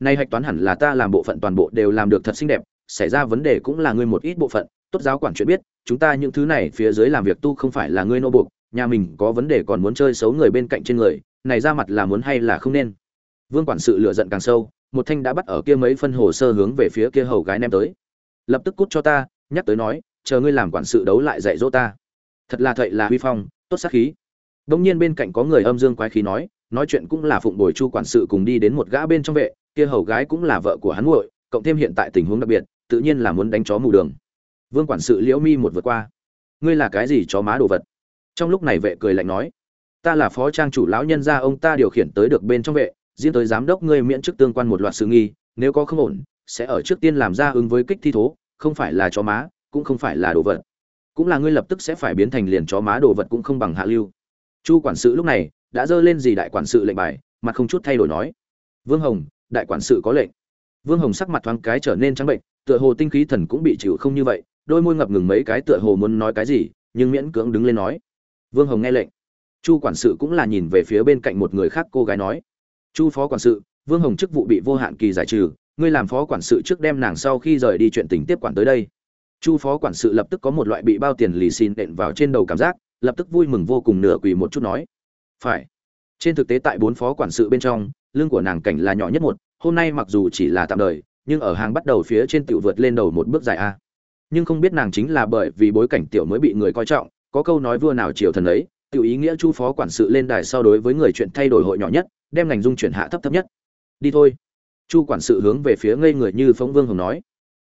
Nay hạch toán hẳn là ta làm bộ phận toàn bộ đều làm được thật xinh đẹp, xảy ra vấn đề cũng là ngươi một ít bộ phận, tốt giáo quản chuyện biết, chúng ta những thứ này phía dưới làm việc tu không phải là ngươi nô buộc, nhà mình có vấn đề còn muốn chơi xấu người bên cạnh trên người, này ra mặt là muốn hay là không nên? Vương quản sự lựa giận càng sâu, một thanh đã bắt ở kia mấy phân hồ sơ hướng về phía kia hầu gái nem tới. Lập tức cút cho ta, nhắc tới nói chờ ngươi làm quản sự đấu lại dạy dỗ ta. Thật là thậy là huy phong, tốt sát khí. Đông nhiên bên cạnh có người âm dương quái khí nói nói chuyện cũng là phụng bồi chu quản sự cùng đi đến một gã bên trong vệ, kia hầu gái cũng là vợ của hắn muội, cộng thêm hiện tại tình huống đặc biệt, tự nhiên là muốn đánh chó mù đường. Vương quản sự liễu mi một vượt qua. Ngươi là cái gì chó má đồ vật? Trong lúc này vệ cười lạnh nói, ta là phó trang chủ lão nhân gia, ông ta điều khiển tới được bên trong vệ riêng tới giám đốc ngươi miễn chức tương quan một loạt sự nghi, nếu có không ổn, sẽ ở trước tiên làm ra ứng với kích thi thố, không phải là chó má cũng không phải là đồ vật. Cũng là ngươi lập tức sẽ phải biến thành liền chó má đồ vật cũng không bằng hạ lưu. Chu quản sự lúc này đã dơ lên gì đại quản sự lệnh bài, mặt không chút thay đổi nói. Vương hồng, đại quản sự có lệnh. Vương hồng sắc mặt thoáng cái trở nên trắng bệnh, tựa hồ tinh khí thần cũng bị chịu không như vậy, đôi môi ngập ngừng mấy cái tựa hồ muốn nói cái gì, nhưng miễn cưỡng đứng lên nói. Vương hồng nghe lệnh. Chu quản sự cũng là nhìn về phía bên cạnh một người khác cô gái nói. Chu phó quản sự, vương hồng chức vụ bị vô hạn kỳ giải trừ, ngươi làm phó quản sự trước đem nàng sau khi rời đi chuyện tình tiếp quản tới đây chu phó quản sự lập tức có một loại bị bao tiền lì xin đện vào trên đầu cảm giác, lập tức vui mừng vô cùng nửa quỳ một chút nói. Phải. Trên thực tế tại bốn phó quản sự bên trong lương của nàng cảnh là nhỏ nhất một, hôm nay mặc dù chỉ là tạm đời, nhưng ở hàng bắt đầu phía trên tiểu vượt lên đầu một bước dài a. Nhưng không biết nàng chính là bởi vì bối cảnh tiểu mới bị người coi trọng, có câu nói vua nào triều thần ấy, tiểu ý nghĩa chu phó quản sự lên đài so đối với người chuyện thay đổi hội nhỏ nhất, đem ngành dung chuyển hạ thấp thấp nhất. Đi thôi. Chu quản sự hướng về phía ngây người như phóng vương hồng nói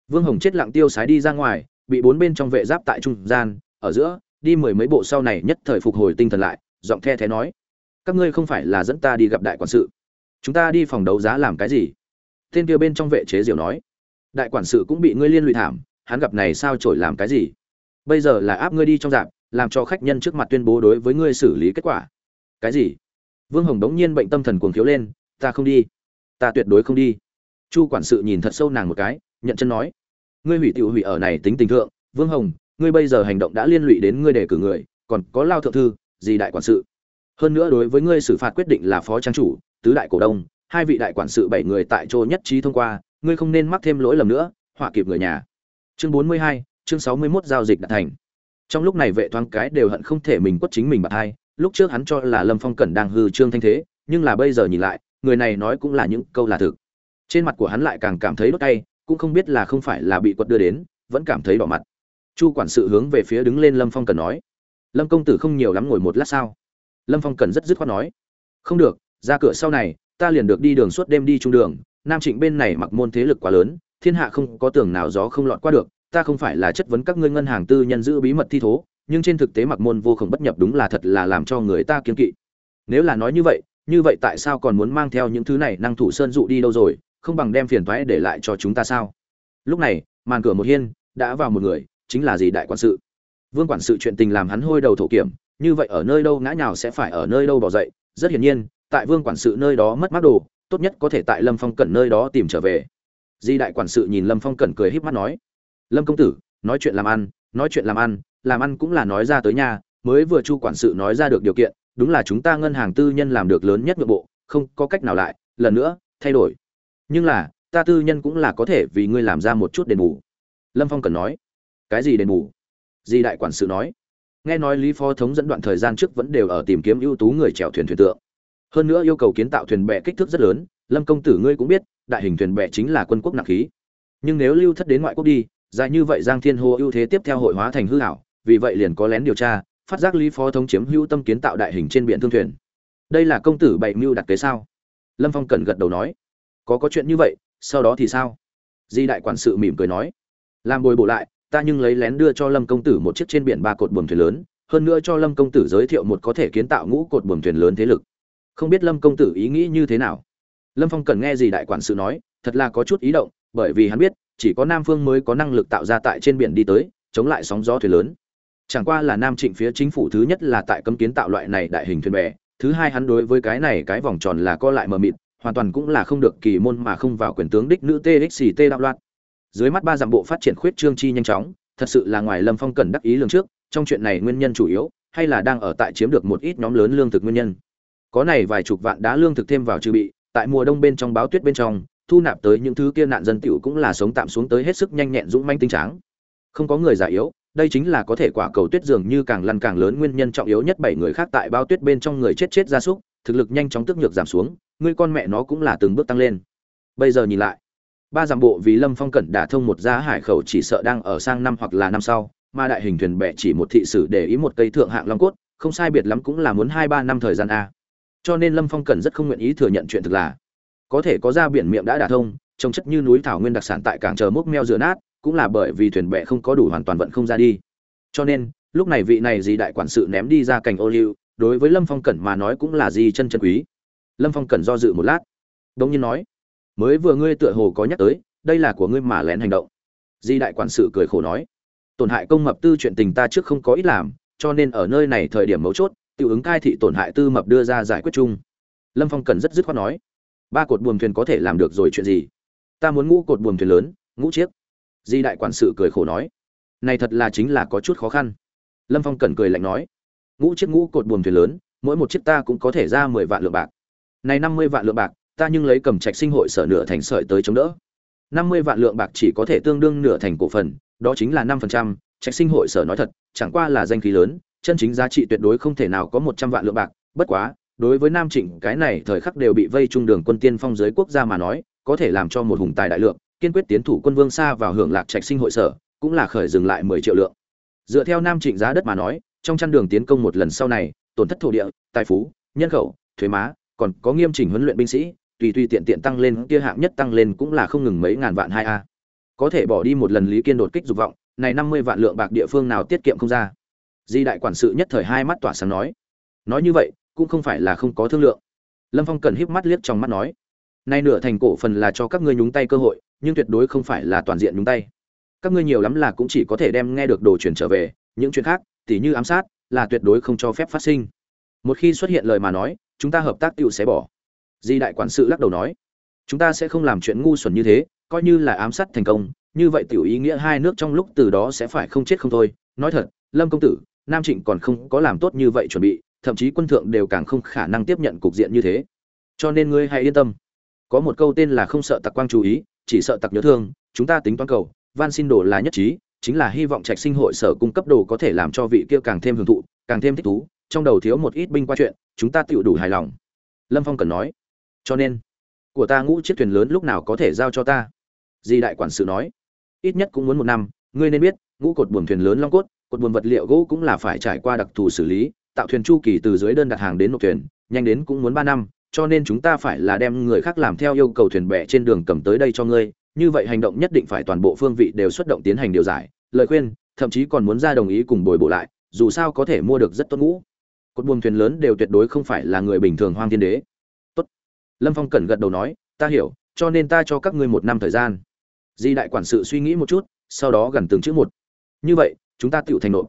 vương hồng chết lặng tiêu sái đi ra ngoài, bị bốn bên trong vệ giáp tại trung gian, ở giữa, đi mười mấy bộ sau này nhất thời phục hồi tinh thần lại, giọng the thế nói, các ngươi không phải là dẫn ta đi gặp đại quản sự. Chúng ta đi phòng đấu giá làm cái gì? Tên kia bên trong vệ chế diều nói, đại quản sự cũng bị ngươi liên lụy thảm, hắn gặp này sao trổi làm cái gì? Bây giờ là áp ngươi đi trong dạp, làm cho khách nhân trước mặt tuyên bố đối với ngươi xử lý kết quả. Cái gì? Vương hồng đống nhiên bệnh tâm thần cuồng khiếu lên, ta không đi. Ta tuyệt đối không đi. Chu quản sự nhìn thật sâu nàng một cái nhận chân nói, ngươi hủy tiểu hủy ở này tính tình thượng, vương hồng, ngươi bây giờ hành động đã liên lụy đến ngươi đề cử người, còn có lao thượng thư, gì đại quản sự? Hơn nữa đối với ngươi xử phạt quyết định là phó trang chủ, tứ đại cổ đông, hai vị đại quản sự bảy người tại chỗ nhất trí thông qua, ngươi không nên mắc thêm lỗi lầm nữa, họa kịp người nhà. Chương bốn mươi hai, chương sáu mươi 61 giao dịch đạt thành. Trong lúc này vệ thoáng cái đều hận không thể mình quất chính mình bạc hai lúc trước hắn cho là lâm phong cẩn đang hư trương thanh thế, nhưng là bây giờ nhìn lại, người này nói cũng là những câu là thực. Trên mặt của hắn lại càng cảm thấy đốt tay cũng không biết là không phải là bị quật đưa đến, vẫn cảm thấy đỏ mặt. Chu quản sự hướng về phía đứng lên lâm phong cần nói, lâm công tử không nhiều lắm ngồi một lát sao? Lâm phong cần rất dứt khoát nói, không được, ra cửa sau này, ta liền được đi đường suốt đêm đi trung đường, nam trịnh bên này mặc môn thế lực quá lớn, thiên hạ không có tường nào gió không lọt qua được, ta không phải là chất vấn các ngươi ngân hàng tư nhân giữ bí mật thi thố, nhưng trên thực tế mặc môn vô khổng bất nhập đúng là thật là làm cho người ta kiên kỵ. Nếu là nói như vậy như vậy tại sao còn muốn mang theo những thứ này năng thủ sơn dụ đi đâu rồi? Không bằng đem phiền toái để lại cho chúng ta sao? Lúc này, màn cửa một hiên, đã vào một người, chính là gì đại quản sự. Vương quản sự chuyện tình làm hắn hôi đầu thổ kiểm, như vậy ở nơi đâu ngã nhào sẽ phải ở nơi đâu bỏ dậy. Rất hiển nhiên, tại vương quản sự nơi đó mất mát đồ, tốt nhất có thể tại lâm phong cẩn nơi đó tìm trở về. Di đại quản sự nhìn lâm phong cẩn cười híp mắt nói, lâm công tử, nói chuyện làm ăn, nói chuyện làm ăn làm ăn cũng là nói ra tới nhà, mới vừa chu quản sự nói ra được điều kiện, đúng là chúng ta ngân hàng tư nhân làm được lớn nhất nội bộ, không có cách nào lại, lần nữa, thay đổi nhưng là, ta tư nhân cũng là có thể vì ngươi làm ra một chút đền bù. Lâm phong cần nói, cái gì đền bù? Di đại quản sự nói, nghe nói lý phó thống dẫn đoạn thời gian trước vẫn đều ở tìm kiếm ưu tú người chèo thuyền thuyền tượng. Hơn nữa yêu cầu kiến tạo thuyền bè kích thước rất lớn, lâm công tử ngươi cũng biết, đại hình thuyền bè chính là quân quốc nặng khí. Nhưng nếu lưu thất đến ngoại quốc đi, dài như vậy giang thiên Hô ưu thế tiếp theo hội hóa thành hư hảo, vì vậy liền có lén điều tra, phát giác lý phó thống chiếm hữu tâm kiến tạo đại hình trên biển thương thuyền. Đây là công tử bảy mưu đặt kế sao? Lâm phong cần gật đầu nói có có chuyện như vậy, sau đó thì sao? Di đại quản sự mỉm cười nói. Làm bồi bổ lại, ta nhưng lấy lén đưa cho lâm công tử một chiếc trên biển ba cột buồm thuyền lớn, hơn nữa cho lâm công tử giới thiệu một có thể kiến tạo ngũ cột buồm thuyền lớn thế lực. Không biết lâm công tử ý nghĩ như thế nào? Lâm phong cần nghe gì đại quản sự nói, thật là có chút ý động, bởi vì hắn biết, chỉ có nam phương mới có năng lực tạo ra tại trên biển đi tới, chống lại sóng gió thuyền lớn. Chẳng qua là nam trịnh phía chính phủ thứ nhất là tại cấm kiến tạo loại này đại hình thuyền bè, thứ hai hắn đối với cái này cái vòng tròn là co lại mờ mịt hoàn toàn cũng là không được kỳ môn mà không vào quyền tướng đích nữ txt đạo loạn. Dưới mắt ba dặm bộ phát triển khuyết trương chi nhanh chóng, thật sự là ngoài lâm phong cần đắc ý lường trước, trong chuyện này nguyên nhân chủ yếu, hay là đang ở tại chiếm được một ít nhóm lớn lương thực nguyên nhân. Có này vài chục vạn đá lương thực thêm vào trừ bị, tại mùa đông bên trong báo tuyết bên trong, thu nạp tới những thứ kia nạn dân tiểu cũng là sống tạm xuống tới hết sức nhanh nhẹn dũng manh tinh tráng. Không có người già yếu, đây chính là có thể quả cầu tuyết dường như càng lăn càng lớn nguyên nhân trọng yếu nhất bảy người khác tại bao tuyết bên trong người chết chết ra súc thực lực nhanh chóng tức nhược giảm xuống, ngươi con mẹ nó cũng là từng bước tăng lên. Bây giờ nhìn lại, ba dặm bộ vì lâm phong cẩn đả thông một giá hải khẩu chỉ sợ đang ở sang năm hoặc là năm sau, mà đại hình thuyền bè chỉ một thị sử để ý một cây thượng hạng long cốt, không sai biệt lắm cũng là muốn hai ba năm thời gian a. Cho nên lâm phong cẩn rất không nguyện ý thừa nhận chuyện thực là, có thể có ra biển miệng đã đả thông, trông chất như núi thảo nguyên đặc sản tại cảng chờ mốc meo rửa nát, cũng là bởi vì thuyền bè không có đủ hoàn toàn vận không ra đi. Cho nên, lúc này vị này gì đại quản sự ném đi ra cành ô liu đối với lâm phong cẩn mà nói cũng là gì chân chân quý. Lâm phong cẩn do dự một lát đ ỗ n g nhiên nói, mới vừa ngươi tựa hồ có nhắc tới, đây là của ngươi mà lén hành động. Di đại quản sự cười khổ nói, tổn hại công mập tư chuyện tình ta trước không có ít làm, cho nên ở nơi này thời điểm mấu chốt tự ứng cai thị tổn hại tư mập đưa ra giải quyết chung. Lâm phong cần rất dứt khoát nói, ba cột buồm thuyền có thể làm được rồi chuyện gì? Ta muốn ngũ cột buồm thuyền lớn, ngũ chiếc. Di đại quản sự cười khổ nói, này thật là chính là có chút khó khăn. Lâm phong cẩn cười lạnh nói ngũ chiếc ngũ cột buồm thuyền lớn, mỗi một chiếc ta cũng có thể ra mười vạn lượng bạc. Này năm mươi vạn lượng bạc, ta nhưng lấy cầm trạch sinh hội sở nửa thành sợi tới chống đỡ. năm mươi vạn lượng bạc chỉ có thể tương đương nửa thành cổ phần, đó chính là năm phần trăm. Trạch sinh hội sở nói thật, chẳng qua là danh khí lớn, chân chính giá trị tuyệt đối không thể nào có một trăm vạn lượng bạc. Bất quá, đối với nam trịnh, cái này thời khắc đều bị vây trung đường quân tiên phong giới quốc gia mà nói, có thể làm cho một hùng tài đại lượng, kiên quyết tiến thủ quân vương xa vào hưởng lạc trạch sinh hội sở, cũng là khởi dừng lại mười triệu lượng. Dựa theo nam trịnh giá đất mà nói trong chăn đường tiến công một lần sau này, tổn thất thổ địa, tài phú, nhân khẩu, thuế má, còn có nghiêm chỉnh huấn luyện binh sĩ, tùy tùy tiện tiện tăng lên, kia hạng nhất tăng lên cũng là không ngừng mấy ngàn vạn hai a. Có thể bỏ đi một lần lý kiên đột kích dục vọng, này năm mươi vạn lượng bạc địa phương nào tiết kiệm không ra. Di đại quản sự nhất thời hai mắt tỏa sáng nói. Nói như vậy, cũng không phải là không có thương lượng. Lâm phong cần híp mắt liếc trong mắt nói. Nay nửa thành cổ phần là cho các ngươi nhúng tay cơ hội, nhưng tuyệt đối không phải là toàn diện nhúng tay. Các ngươi nhiều lắm là cũng chỉ có thể đem nghe được đồ truyền trở về, những chuyện khác tỉ như ám sát, là tuyệt đối không cho phép phát sinh. Một khi xuất hiện lời mà nói, chúng ta hợp tác Tiểu sẽ bỏ. Di đại quản sự lắc đầu nói, chúng ta sẽ không làm chuyện ngu xuẩn như thế, coi như là ám sát thành công, như vậy tiểu ý nghĩa hai nước trong lúc từ đó sẽ phải không chết không thôi. Nói thật, lâm công tử, nam trịnh còn không có làm tốt như vậy chuẩn bị, thậm chí quân thượng đều càng không khả năng tiếp nhận cục diện như thế. Cho nên ngươi hãy yên tâm. Có một câu tên là không sợ tặc quang chú ý, chỉ sợ tặc nhớ thương, chúng ta tính toán cầu, van xin đổ là nhất trí chính là hy vọng trạch sinh hội sở cung cấp đồ có thể làm cho vị kia càng thêm hưởng thụ, càng thêm thích thú, trong đầu thiếu một ít binh qua chuyện, chúng ta tựu đủ hài lòng. Lâm phong cần nói. Cho nên, của ta ngũ chiếc thuyền lớn lúc nào có thể giao cho ta? Di đại quản sự nói. Ít nhất cũng muốn một năm, ngươi nên biết, ngũ cột buồm thuyền lớn long cốt, cột buồm vật liệu gỗ cũng là phải trải qua đặc thù xử lý, tạo thuyền chu kỳ từ dưới đơn đặt hàng đến nộp thuyền, nhanh đến cũng muốn ba năm, cho nên chúng ta phải là đem người khác làm theo yêu cầu thuyền bè trên đường cầm tới đây cho ngươi, như vậy hành động nhất định phải toàn bộ phương vị đều xuất động tiến hành điều giải lời khuyên, thậm chí còn muốn ra đồng ý cùng bồi bổ lại, dù sao có thể mua được rất tốt ngũ. Cột buồm thuyền lớn đều tuyệt đối không phải là người bình thường hoang thiên đế. Tốt. lâm phong cẩn gật đầu nói, ta hiểu, cho nên ta cho các ngươi một năm thời gian. Di đại quản sự suy nghĩ một chút, sau đó gần từng chữ một. Như vậy, chúng ta tựu thành nộp.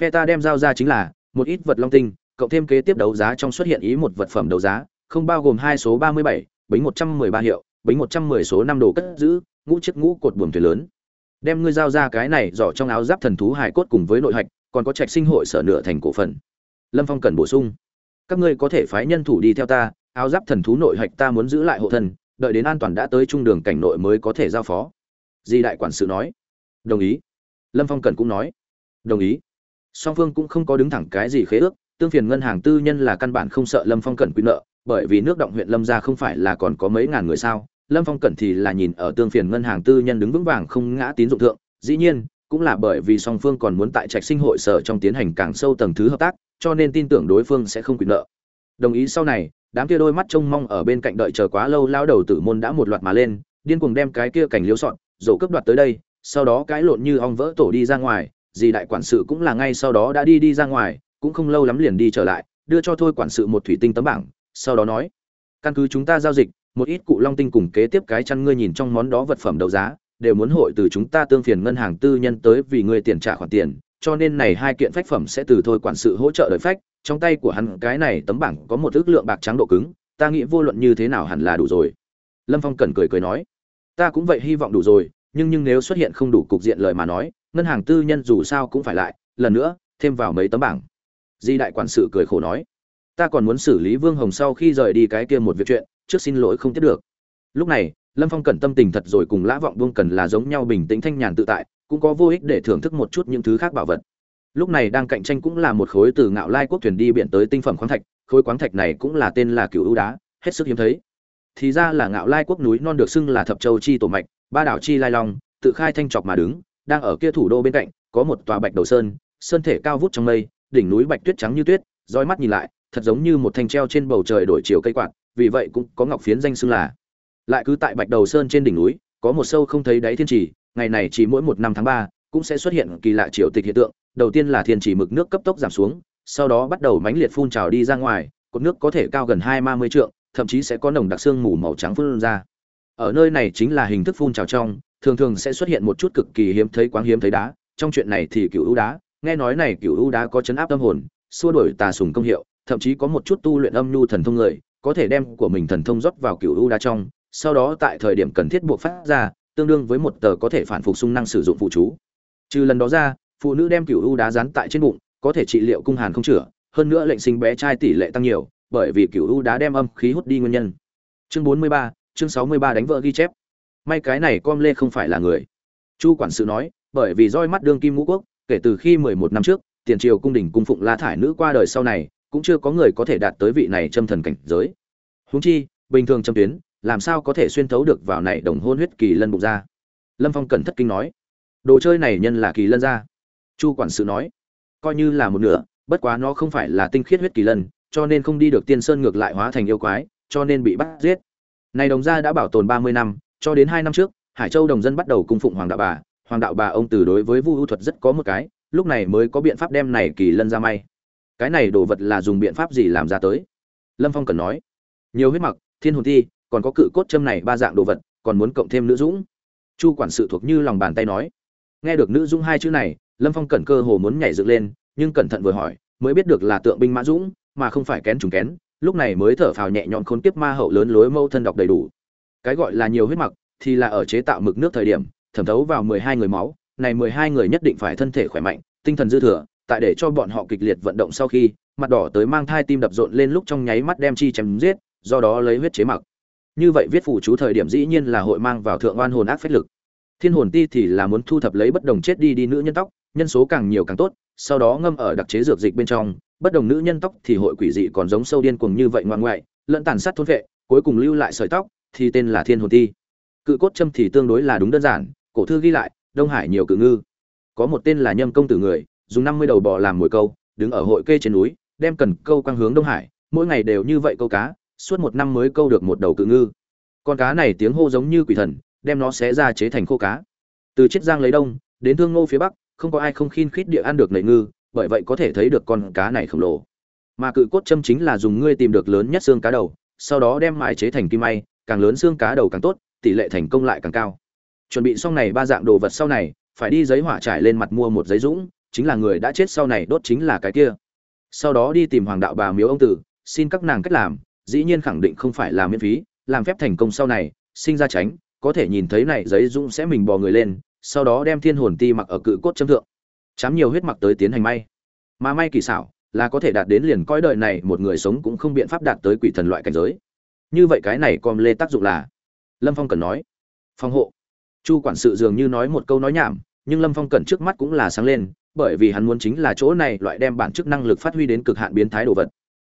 Phe ta đem giao ra chính là, một ít vật long tinh, cộng thêm kế tiếp đấu giá trong xuất hiện ý một vật phẩm đấu giá, không bao gồm hai số ba mươi bảy, bính một trăm mười ba hiệu, bính một trăm mười số năm đồ cất giữ, ngũ chiếc ngũ cột buồm thuyền lớn đem ngươi giao ra cái này giỏ trong áo giáp thần thú hải cốt cùng với nội hạch, còn có trạch sinh hội sở nửa thành cổ phần. Lâm phong cần bổ sung. Các ngươi có thể phái nhân thủ đi theo ta, áo giáp thần thú nội hạch ta muốn giữ lại hộ thần đợi đến an toàn đã tới trung đường cảnh nội mới có thể giao phó. Di đại quản sự nói. Đồng ý. Lâm phong cần cũng nói. Đồng ý. Song phương cũng không có đứng thẳng cái gì khế ước, tương phiền ngân hàng tư nhân là căn bản không sợ lâm phong cần quy nợ, bởi vì nước động huyện lâm gia không phải là còn có mấy ngàn người sao lâm phong cẩn thì là nhìn ở tương phiền ngân hàng tư nhân đứng vững vàng không ngã tín dụng thượng, dĩ nhiên, cũng là bởi vì song phương còn muốn tại trạch sinh hội sở trong tiến hành càng sâu tầng thứ hợp tác, cho nên tin tưởng đối phương sẽ không quyền nợ. Đồng ý sau này, đám kia đôi mắt trông mong ở bên cạnh đợi chờ quá lâu lao đầu tử môn đã một loạt mà lên, điên cuồng đem cái kia cảnh liếu sọn dỗ cấp đoạt tới đây, sau đó cái lộn như ong vỡ tổ đi ra ngoài, dì đại quản sự cũng là ngay sau đó đã đi đi ra ngoài, cũng không lâu lắm liền đi trở lại, đưa cho thôi quản sự một thủy tinh tấm bảng, sau đó nói, căn cứ chúng ta giao dịch một ít cụ long tinh cùng kế tiếp cái chăn ngươi nhìn trong món đó vật phẩm đấu giá, đều muốn hội từ chúng ta tương phiền ngân hàng tư nhân tới vì ngươi tiền trả khoản tiền, cho nên này hai kiện phách phẩm sẽ từ thôi quản sự hỗ trợ đời phách, trong tay của hắn cái này tấm bảng có một ước lượng bạc trắng độ cứng, ta nghĩ vô luận như thế nào hẳn là đủ rồi. Lâm phong cẩn cười cười nói. Ta cũng vậy hy vọng đủ rồi, nhưng nhưng nếu xuất hiện không đủ cục diện lời mà nói, ngân hàng tư nhân dù sao cũng phải lại, lần nữa, thêm vào mấy tấm bảng. Di đại quản sự cười khổ nói. Ta còn muốn xử lý vương hồng sau khi rời đi cái kia một việc chuyện trước xin lỗi không tiếp được. Lúc này, lâm phong cẩn tâm tình thật rồi cùng lã vọng vương cần là giống nhau bình tĩnh thanh nhàn tự tại, cũng có vô ích để thưởng thức một chút những thứ khác bảo vật. Lúc này đang cạnh tranh cũng là một khối từ ngạo lai quốc thuyền đi biển tới tinh phẩm khoáng thạch, khối khoáng thạch này cũng là tên là cựu ưu đá, hết sức hiếm thấy. Thì ra là ngạo lai quốc núi non được xưng là thập châu chi tổ mạch, ba đảo chi lai long, tự khai thanh trọc mà đứng, đang ở kia thủ đô bên cạnh, có một tòa bạch đầu sơn sơn thể cao vút trong mây, đỉnh núi bạch tuyết trắng như tuyết roi mắt nhìn lại, thật giống như một thanh treo trên bầu trời đổi chiều cây quạt vì vậy cũng có ngọc phiến danh xưng là. Lại cứ tại bạch đầu sơn trên đỉnh núi, có một sâu không thấy đáy thiên trì, ngày này chỉ mỗi một năm tháng ba, cũng sẽ xuất hiện kỳ lạ triều tịch hiện tượng, đầu tiên là thiên trì mực nước cấp tốc giảm xuống, sau đó bắt đầu mãnh liệt phun trào đi ra ngoài, cột nước có thể cao gần hai ba mươi trượng, thậm chí sẽ có nồng đặc xương mù màu trắng phun ra. Ở nơi này chính là hình thức phun trào trong, thường thường sẽ xuất hiện một chút cực kỳ hiếm thấy quáng hiếm thấy đá, trong chuyện này thì cựu ưu đá, nghe nói này cựu ưu đá có chấn áp tâm hồn, xua đổi tà sùng công hiệu, thậm chí có một chút tu luyện âm nhu thần thông người có thể đem của mình thần thông rót vào cựu u đá trong sau đó tại thời điểm cần thiết buộc phát ra tương đương với một tờ có thể phản phục sung năng sử dụng phụ chú. Trừ lần đó ra phụ nữ đem cựu u đá dán tại trên bụng có thể trị liệu cung hàn không chữa hơn nữa lệnh sinh bé trai tỷ lệ tăng nhiều bởi vì cựu u đá đem âm khí hút đi nguyên nhân. Chương 43, chương 63 đánh vợ ghi chép. May cái này com lê không phải là người. Chu quản sự nói bởi vì roi mắt đương kim ngũ quốc kể từ khi 11 năm trước tiền triều cung đình cung phụng la thải nữ qua đời sau này cũng chưa có người có thể đạt tới vị này châm thần cảnh giới. Huống chi, bình thường châm tuyến, làm sao có thể xuyên thấu được vào này đồng hôn huyết kỳ lân bụng ra? Lâm phong cẩn thất kinh nói. Đồ chơi này nhân là kỳ lân ra. Chu quản sự nói. Coi như là một nửa, bất quá nó không phải là tinh khiết huyết kỳ lân, cho nên không đi được tiên sơn ngược lại hóa thành yêu quái, cho nên bị bắt giết. Này đồng gia đã bảo tồn ba mươi năm, cho đến hai năm trước, hải châu đồng dân bắt đầu cung phụng hoàng đạo bà. Hoàng đạo bà ông từ đối với vu ưu thuật rất có một cái, lúc này mới có biện pháp đem này kỳ lân ra may cái này đồ vật là dùng biện pháp gì làm ra tới? Lâm phong cần nói. Nhiều huyết mặc, thiên hồn thi, còn có cự cốt châm này ba dạng đồ vật, còn muốn cộng thêm nữ dũng. Chu quản sự thuộc như lòng bàn tay nói. Nghe được nữ dũng hai chữ này, lâm phong cẩn cơ hồ muốn nhảy dựng lên, nhưng cẩn thận vừa hỏi, mới biết được là tượng binh mã dũng, mà không phải kén trùng kén, lúc này mới thở phào nhẹ nhõm khốn kiếp ma hậu lớn lối mâu thân đọc đầy đủ. Cái gọi là nhiều huyết mặc thì là ở chế tạo mực nước thời điểm, thẩm thấu vào mười hai người máu, này mười hai người nhất định phải thân thể khỏe mạnh, tinh thần dư thừa tại để cho bọn họ kịch liệt vận động sau khi, mặt đỏ tới mang thai tim đập rộn lên lúc trong nháy mắt đem chi chém giết, do đó lấy huyết chế mặc. Như vậy viết phủ chú thời điểm dĩ nhiên là hội mang vào thượng oan hồn ác phách lực. Thiên hồn ti thì là muốn thu thập lấy bất đồng chết đi đi nữ nhân tóc, nhân số càng nhiều càng tốt, sau đó ngâm ở đặc chế dược dịch bên trong, bất đồng nữ nhân tóc thì hội quỷ dị còn giống sâu điên cuồng như vậy ngoan ngoại, lẫn tàn sát thôn vệ, cuối cùng lưu lại sợi tóc, thì tên là thiên hồn ti. Cự cốt châm thì tương đối là đúng đơn giản, cổ thư ghi lại, đông hải nhiều cự ngư. Có một tên là nhâm công tử người dùng năm mươi đầu bò làm mồi câu, đứng ở hội kê trên núi, đem cần câu quang hướng đông hải, mỗi ngày đều như vậy câu cá, suốt một năm mới câu được một đầu cự ngư. Con cá này tiếng hô giống như quỷ thần, đem nó xé ra chế thành khô cá. Từ chiết giang lấy đông, đến thương ngô phía bắc, không có ai không khiên khít địa ăn được nảy ngư, bởi vậy có thể thấy được con cá này khổng lồ. Mà cự cốt châm chính là dùng ngươi tìm được lớn nhất xương cá đầu, sau đó đem mài chế thành kim may, càng lớn xương cá đầu càng tốt, tỷ lệ thành công lại càng cao. Chuẩn bị xong này ba dạng đồ vật sau này, phải đi giấy hỏa trải lên mặt mua một giấy dũng chính là người đã chết sau này đốt chính là cái kia. Sau đó đi tìm hoàng đạo bà miếu ông tử, xin các nàng cách làm, dĩ nhiên khẳng định không phải là miễn phí, làm phép thành công sau này, sinh ra tránh, có thể nhìn thấy này giấy dũng sẽ mình bò người lên, sau đó đem thiên hồn ti mặc ở cự cốt châm thượng. Chám nhiều huyết mặc tới tiến hành may. Mà may kỳ xảo, là có thể đạt đến liền coi đời này một người sống cũng không biện pháp đạt tới quỷ thần loại cảnh giới. Như vậy cái này còn lê tác dụng là? Lâm phong cần nói. Phòng hộ. Chu quản sự dường như nói một câu nói nhảm, nhưng lâm phong cần trước mắt cũng là sáng lên bởi vì hắn muốn chính là chỗ này loại đem bản chức năng lực phát huy đến cực hạn biến thái đồ vật.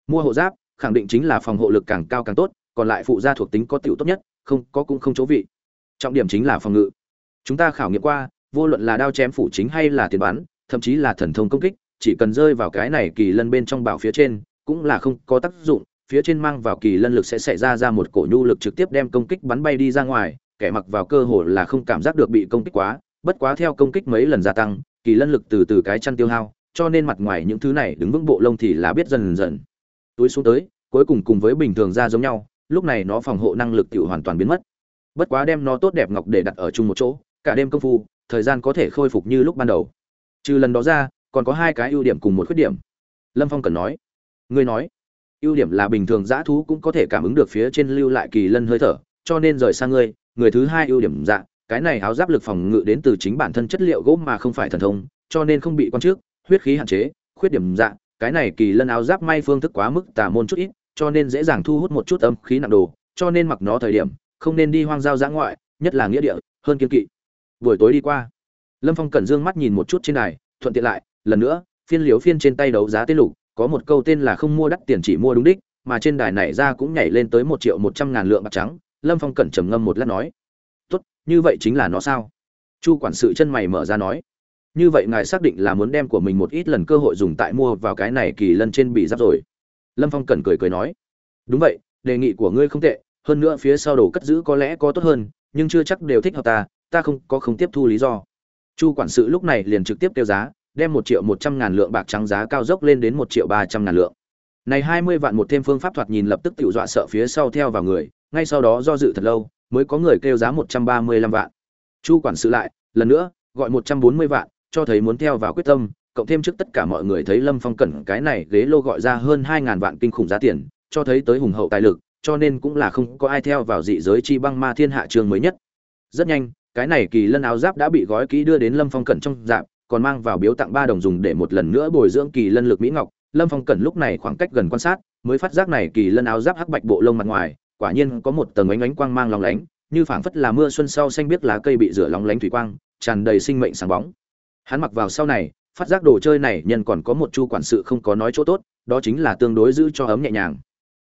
Mua hộ giáp, khẳng định chính là phòng hộ lực càng cao càng tốt, còn lại phụ gia thuộc tính có tiểu tốt nhất, không, có cũng không chỗ vị. Trọng điểm chính là phòng ngự. Chúng ta khảo nghiệm qua, vô luận là đao chém phủ chính hay là tiền bắn, thậm chí là thần thông công kích, chỉ cần rơi vào cái này kỳ lân bên trong bảo phía trên, cũng là không có tác dụng, phía trên mang vào kỳ lân lực sẽ xảy ra ra một cổ nhu lực trực tiếp đem công kích bắn bay đi ra ngoài, kẻ mặc vào cơ hồ là không cảm giác được bị công kích quá, bất quá theo công kích mấy lần gia tăng kỳ lân lực từ từ cái chăn tiêu hao, cho nên mặt ngoài những thứ này đứng vững bộ lông thì là biết dần dần. Túi xuống tới, cuối cùng cùng với bình thường ra giống nhau, lúc này nó phòng hộ năng lực tự hoàn toàn biến mất. Bất quá đem nó tốt đẹp ngọc để đặt ở chung một chỗ, cả đêm công phu, thời gian có thể khôi phục như lúc ban đầu. Trừ lần đó ra, còn có hai cái ưu điểm cùng một khuyết điểm. Lâm phong cần nói. Ngươi nói. Ưu điểm là bình thường dã thú cũng có thể cảm ứng được phía trên lưu lại kỳ lân hơi thở, cho nên rời sang ngươi, người thứ hai ưu điểm dạ cái này áo giáp lực phòng ngự đến từ chính bản thân chất liệu gỗ mà không phải thần thông cho nên không bị quan trước huyết khí hạn chế khuyết điểm dạng, cái này kỳ lân áo giáp may phương thức quá mức tà môn chút ít cho nên dễ dàng thu hút một chút âm khí nặng đồ cho nên mặc nó thời điểm không nên đi hoang giao giã ngoại nhất là nghĩa địa hơn kiên kỵ. Buổi tối đi qua lâm phong cẩn dương mắt nhìn một chút trên đài thuận tiện lại lần nữa phiên liếu phiên trên tay đấu giá tên lục có một câu tên là không mua đắt tiền chỉ mua đúng đích mà trên đài này ra cũng nhảy lên tới một triệu một trăm ngàn lượng bạc trắng lâm phong cẩn trầm ngâm một lát nói như vậy chính là nó sao? Chu quản sự chân mày mở ra nói. Như vậy ngài xác định là muốn đem của mình một ít lần cơ hội dùng tại mua vào cái này kỳ lân trên bị giáp rồi. Lâm phong cẩn cười cười nói. Đúng vậy, đề nghị của ngươi không tệ, hơn nữa phía sau đồ cất giữ có lẽ có tốt hơn, nhưng chưa chắc đều thích hợp ta ta không, có không tiếp thu lý do. Chu quản sự lúc này liền trực tiếp tiêu giá, đem một triệu một trăm ngàn lượng bạc trắng giá cao dốc lên đến một triệu ba trăm ngàn lượng. Này hai mươi vạn một thêm phương pháp thoạt nhìn lập tức tự dọa sợ phía sau theo vào người, ngay sau đó do dự thật lâu mới có người kêu giá một trăm ba mươi lăm vạn. Chu quản sự lại, lần nữa, gọi một trăm bốn mươi vạn, cho thấy muốn theo vào quyết tâm, cộng thêm trước tất cả mọi người thấy lâm phong cẩn cái này ghế lô gọi ra hơn hai ngàn vạn kinh khủng giá tiền, cho thấy tới hùng hậu tài lực, cho nên cũng là không có ai theo vào dị giới chi băng ma thiên hạ trường mới nhất. Rất nhanh, cái này kỳ lân áo giáp đã bị gói kỹ đưa đến lâm phong cẩn trong dạp, còn mang vào biếu tặng ba đồng dùng để một lần nữa bồi dưỡng kỳ lân lực mỹ ngọc. Lâm phong cẩn lúc này khoảng cách gần quan sát, mới phát giác này kỳ lân áo giáp hắc bạch bộ lông mặt ngoài quả nhiên có một tầng ánh ánh quang mang lóng lánh, như phảng phất là mưa xuân sau xanh biết lá cây bị rửa lóng lánh thủy quang, tràn đầy sinh mệnh sáng bóng. Hắn mặc vào sau này, phát giác đồ chơi này nhân còn có một chu quản sự không có nói chỗ tốt, đó chính là tương đối giữ cho ấm nhẹ nhàng.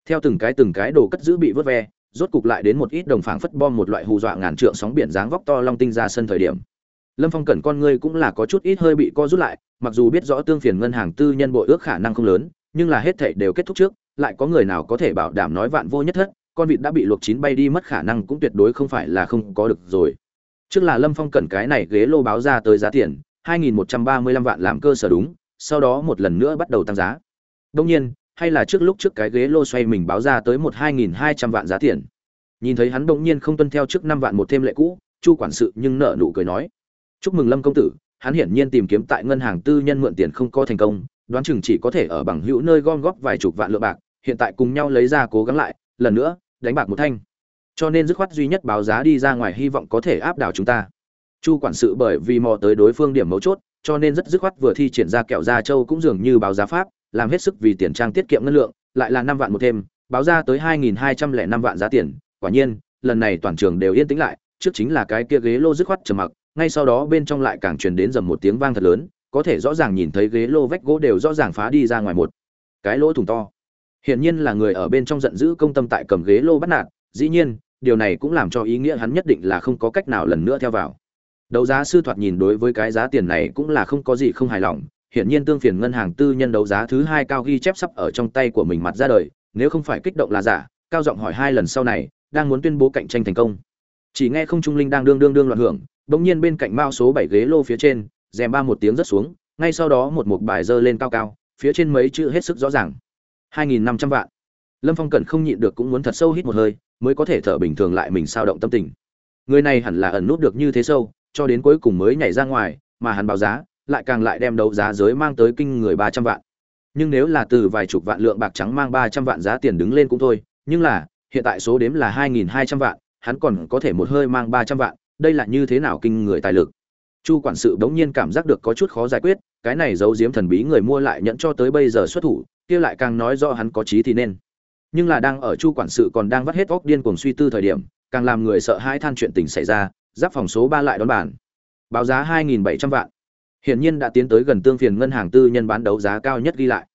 Theo từng cái từng cái đồ cất giữ bị vớt ve, rốt cục lại đến một ít đồng phảng phất bom một loại hù dọa ngàn trượng sóng biển dáng vóc to long tinh ra sân thời điểm. Lâm phong cẩn con ngươi cũng là có chút ít hơi bị co rút lại, mặc dù biết rõ tương phiền ngân hàng tư nhân bộ ước khả năng không lớn, nhưng là hết thảy đều kết thúc trước, lại có người nào có thể bảo đảm nói vạn vô nhất thất con vịt đã bị luộc chín bay đi mất khả năng cũng tuyệt đối không phải là không có được rồi. Trước là lâm phong cẩn cái này ghế lô báo ra tới giá tiền 2.135 vạn làm cơ sở đúng, sau đó một lần nữa bắt đầu tăng giá. Đông nhiên, hay là trước lúc trước cái ghế lô xoay mình báo ra tới một 2.200 vạn giá tiền. Nhìn thấy hắn đông nhiên không tuân theo trước năm vạn một thêm lệ cũ, chu quản sự nhưng nợ nụ cười nói, chúc mừng lâm công tử, hắn hiển nhiên tìm kiếm tại ngân hàng tư nhân mượn tiền không có thành công, đoán chừng chỉ có thể ở bằng hữu nơi gom góp vài chục vạn lượng bạc, hiện tại cùng nhau lấy ra cố gắng lại, lần nữa đánh bạc một thanh. Cho nên dứt khoát duy nhất báo giá đi ra ngoài hy vọng có thể áp đảo chúng ta. Chu quản sự bởi vì mò tới đối phương điểm mấu chốt, cho nên rất dứt khoát vừa thi triển ra kẹo ra châu cũng dường như báo giá pháp, làm hết sức vì tiền trang tiết kiệm ngân lượng, lại là năm vạn một thêm, báo ra tới hai nghìn hai trăm lẻ năm vạn giá tiền. Quả nhiên, lần này toàn trường đều yên tĩnh lại, trước chính là cái kia ghế lô dứt khoát trầm mặc, ngay sau đó bên trong lại càng truyền đến dầm một tiếng vang thật lớn, có thể rõ ràng nhìn thấy ghế lô vách gỗ đều rõ ràng phá đi ra ngoài một cái lỗ thủng to hiển nhiên là người ở bên trong giận dữ công tâm tại cầm ghế lô bắt nạt, dĩ nhiên, điều này cũng làm cho ý nghĩa hắn nhất định là không có cách nào lần nữa theo vào. Đấu giá sư thoạt nhìn đối với cái giá tiền này cũng là không có gì không hài lòng, hiển nhiên tương phiền ngân hàng tư nhân đấu giá thứ hai cao ghi chép sắp ở trong tay của mình mặt ra đời, nếu không phải kích động là giả, cao giọng hỏi hai lần sau này, đang muốn tuyên bố cạnh tranh thành công. Chỉ nghe không trung linh đang đương đương đương loạn hưởng, bỗng nhiên bên cạnh mao số bảy ghế lô phía trên, rèm ba một tiếng rất xuống, ngay sau đó một mục bài giơ lên cao cao, phía trên mấy chữ hết sức rõ ràng. 2.500 vạn. Lâm phong cẩn không nhịn được cũng muốn thật sâu hít một hơi, mới có thể thở bình thường lại mình sao động tâm tình. Người này hẳn là ẩn nút được như thế sâu, cho đến cuối cùng mới nhảy ra ngoài, mà hắn báo giá, lại càng lại đem đấu giá giới mang tới kinh người ba trăm vạn. Nhưng nếu là từ vài chục vạn lượng bạc trắng mang ba trăm vạn giá tiền đứng lên cũng thôi, nhưng là, hiện tại số đếm là hai nghìn hai trăm vạn, hắn còn có thể một hơi mang ba trăm vạn, đây là như thế nào kinh người tài lực? Chu quản sự bỗng nhiên cảm giác được có chút khó giải quyết, cái này giấu giếm thần bí người mua lại nhận cho tới bây giờ xuất thủ kia lại càng nói do hắn có trí thì nên. Nhưng là đang ở chu quản sự còn đang vắt hết óc điên cuồng suy tư thời điểm, càng làm người sợ hãi than chuyện tình xảy ra, giáp phòng số ba lại đón bản báo giá hai nghìn bảy trăm vạn. Hiển nhiên đã tiến tới gần tương phiền ngân hàng tư nhân bán đấu giá cao nhất ghi lại.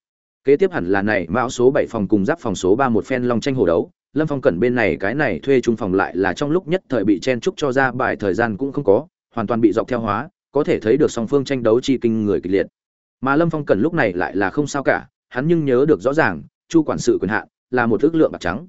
Kế tiếp hẳn là này, mão số bảy phòng cùng giáp phòng số ba một phen long tranh hồ đấu. Lâm phong cẩn bên này cái này thuê trung phòng lại là trong lúc nhất thời bị chen trúc cho ra bài thời gian cũng không có, hoàn toàn bị dọc theo hóa, có thể thấy được song phương tranh đấu chi kinh người kịch liệt. Mà lâm phong cẩn lúc này lại là không sao cả hắn nhưng nhớ được rõ ràng, chu quản sự quyền hạn là một ước lượng bạc trắng.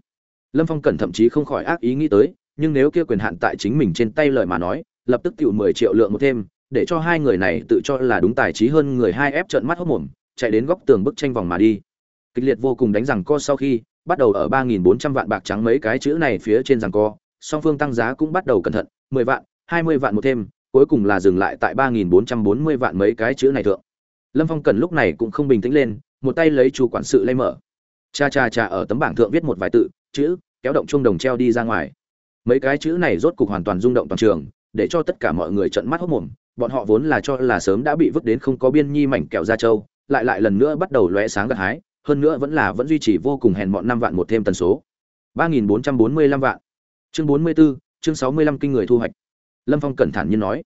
Lâm phong cẩn thậm chí không khỏi ác ý nghĩ tới, nhưng nếu kia quyền hạn tại chính mình trên tay lời mà nói, lập tức tiểu mười triệu lượng một thêm, để cho hai người này tự cho là đúng tài trí hơn người hai ép trợn mắt hốt mồm, chạy đến góc tường bức tranh vòng mà đi. Kịch liệt vô cùng đánh rằng co sau khi, bắt đầu ở ba nghìn bốn trăm vạn bạc trắng mấy cái chữ này phía trên rằng co, song phương tăng giá cũng bắt đầu cẩn thận, mười vạn, hai mươi vạn một thêm, cuối cùng là dừng lại tại ba nghìn bốn trăm bốn mươi vạn mấy cái chữ này thượng. Lâm phong cần lúc này cũng không bình tĩnh lên một tay lấy chu quản sự lay mở. Cha cha cha ở tấm bảng thượng viết một vài tự chữ kéo động chuông đồng treo đi ra ngoài. Mấy cái chữ này rốt cục hoàn toàn rung động toàn trường để cho tất cả mọi người trợn mắt hốt mồm bọn họ vốn là cho là sớm đã bị vứt đến không có biên nhi mảnh kẹo ra châu lại lại lần nữa bắt đầu lóe sáng gặt hái hơn nữa vẫn là vẫn duy trì vô cùng hèn mọn năm vạn một thêm tần số. ba nghìn bốn trăm bốn mươi lăm vạn. Chương bốn mươi 44, chương sáu mươi lăm kinh người thu hoạch. Lâm phong cẩn thản như nói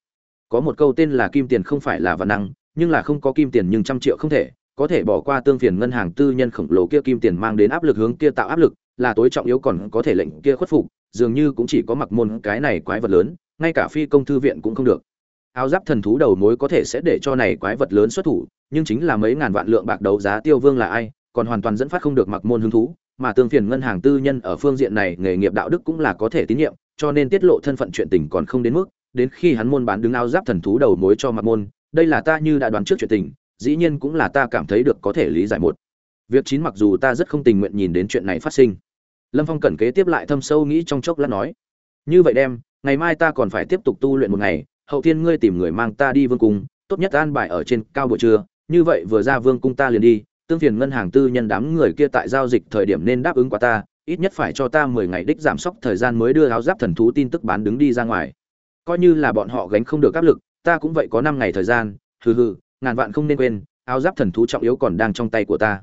có một câu tên là kim tiền không phải là vạn năng nhưng là không có kim tiền nhưng trăm triệu không thể có thể bỏ qua tương phiền ngân hàng tư nhân khổng lồ kia kim tiền mang đến áp lực hướng kia tạo áp lực, là tối trọng yếu còn có thể lệnh kia khuất phục, dường như cũng chỉ có mặc môn cái này quái vật lớn, ngay cả phi công thư viện cũng không được. Áo giáp thần thú đầu mối có thể sẽ để cho này quái vật lớn xuất thủ, nhưng chính là mấy ngàn vạn lượng bạc đấu giá tiêu vương là ai, còn hoàn toàn dẫn phát không được mặc môn hứng thú, mà tương phiền ngân hàng tư nhân ở phương diện này nghề nghiệp đạo đức cũng là có thể tín nhiệm, cho nên tiết lộ thân phận chuyện tình còn không đến mức, đến khi hắn môn bán đứng áo giáp thần thú đầu mối cho mặc môn, đây là ta như đã đoán trước chuyện tình dĩ nhiên cũng là ta cảm thấy được có thể lý giải một. Việc chín mặc dù ta rất không tình nguyện nhìn đến chuyện này phát sinh. Lâm phong cẩn kế tiếp lại thâm sâu nghĩ trong chốc lát nói, như vậy đem, ngày mai ta còn phải tiếp tục tu luyện một ngày, hậu thiên ngươi tìm người mang ta đi vương cung, tốt nhất an bài ở trên cao buổi trưa, như vậy vừa ra vương cung ta liền đi, tương phiền ngân hàng tư nhân đám người kia tại giao dịch thời điểm nên đáp ứng qua ta, ít nhất phải cho ta mười ngày đích giảm sốc thời gian mới đưa áo giáp thần thú tin tức bán đứng đi ra ngoài. Coi như là bọn họ gánh không được áp lực, ta cũng vậy có năm ngày thời gian, hừ hừ ngàn vạn không nên quên, áo giáp thần thú trọng yếu còn đang trong tay của ta.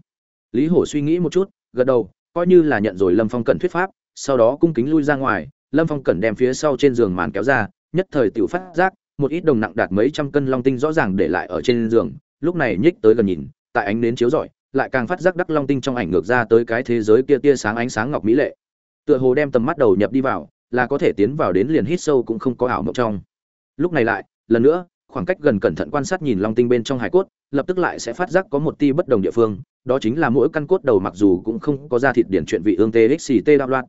Lý hổ suy nghĩ một chút, gật đầu, coi như là nhận rồi lâm phong cẩn thuyết pháp, sau đó cung kính lui ra ngoài, lâm phong cẩn đem phía sau trên giường màn kéo ra, nhất thời tiểu phát giác, một ít đồng nặng đạt mấy trăm cân long tinh rõ ràng để lại ở trên giường, lúc này nhích tới gần nhìn, tại ánh nến chiếu rọi, lại càng phát giác đắc long tinh trong ảnh ngược ra tới cái thế giới kia tia sáng ánh sáng ngọc mỹ lệ. Tựa hồ đem tầm mắt đầu nhập đi vào, là có thể tiến vào đến liền hít sâu cũng không có ảo mộng trong. Lúc này lại, lần nữa khoảng cách gần cẩn thận quan sát nhìn long tinh bên trong hải cốt, lập tức lại sẽ phát giác có một ti bất đồng địa phương, đó chính là mỗi căn cốt đầu mặc dù cũng không có da thịt điển chuyện vị ương tế xì tê đạo loạn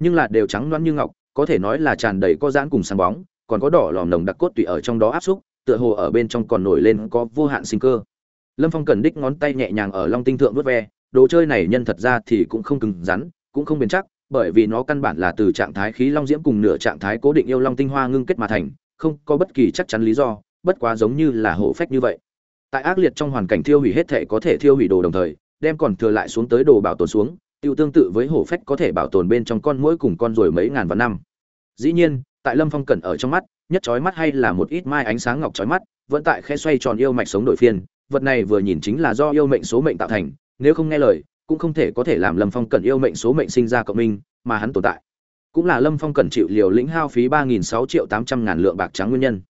nhưng là đều trắng loáng như ngọc, có thể nói là tràn đầy có giãn cùng sáng bóng, còn có đỏ lòm nồng đặc cốt tùy ở trong đó áp xúc, tựa hồ ở bên trong còn nổi lên có vô hạn sinh cơ. Lâm phong cần đích ngón tay nhẹ nhàng ở long tinh thượng vớt ve, đồ chơi này nhân thật ra thì cũng không cứng rắn, cũng không bền chắc, bởi vì nó căn bản là từ trạng thái khí long diễm cùng nửa trạng thái cố định yêu long tinh hoa ngưng kết mà thành, không có bất kỳ chắc chắn lý do bất quá giống như là hổ phách như vậy. Tại ác liệt trong hoàn cảnh thiêu hủy hết thể có thể thiêu hủy đồ đồng thời, đem còn thừa lại xuống tới đồ bảo tồn xuống, tiêu tương tự với hổ phách có thể bảo tồn bên trong con mỗi cùng con rồi mấy ngàn vạn năm. Dĩ nhiên, tại lâm phong cẩn ở trong mắt, nhất chói mắt hay là một ít mai ánh sáng ngọc chói mắt, vẫn tại khe xoay tròn yêu mạch sống đổi phiên, vật này vừa nhìn chính là do yêu mệnh số mệnh tạo thành, nếu không nghe lời, cũng không thể có thể làm lâm phong cẩn yêu mệnh số mệnh sinh ra cộng minh, mà hắn tồn tại. Cũng là lâm phong cẩn chịu liều lĩnh hao phí ba nghìn sáu triệu tám trăm ngàn lượng bạc trắng nguyên nhân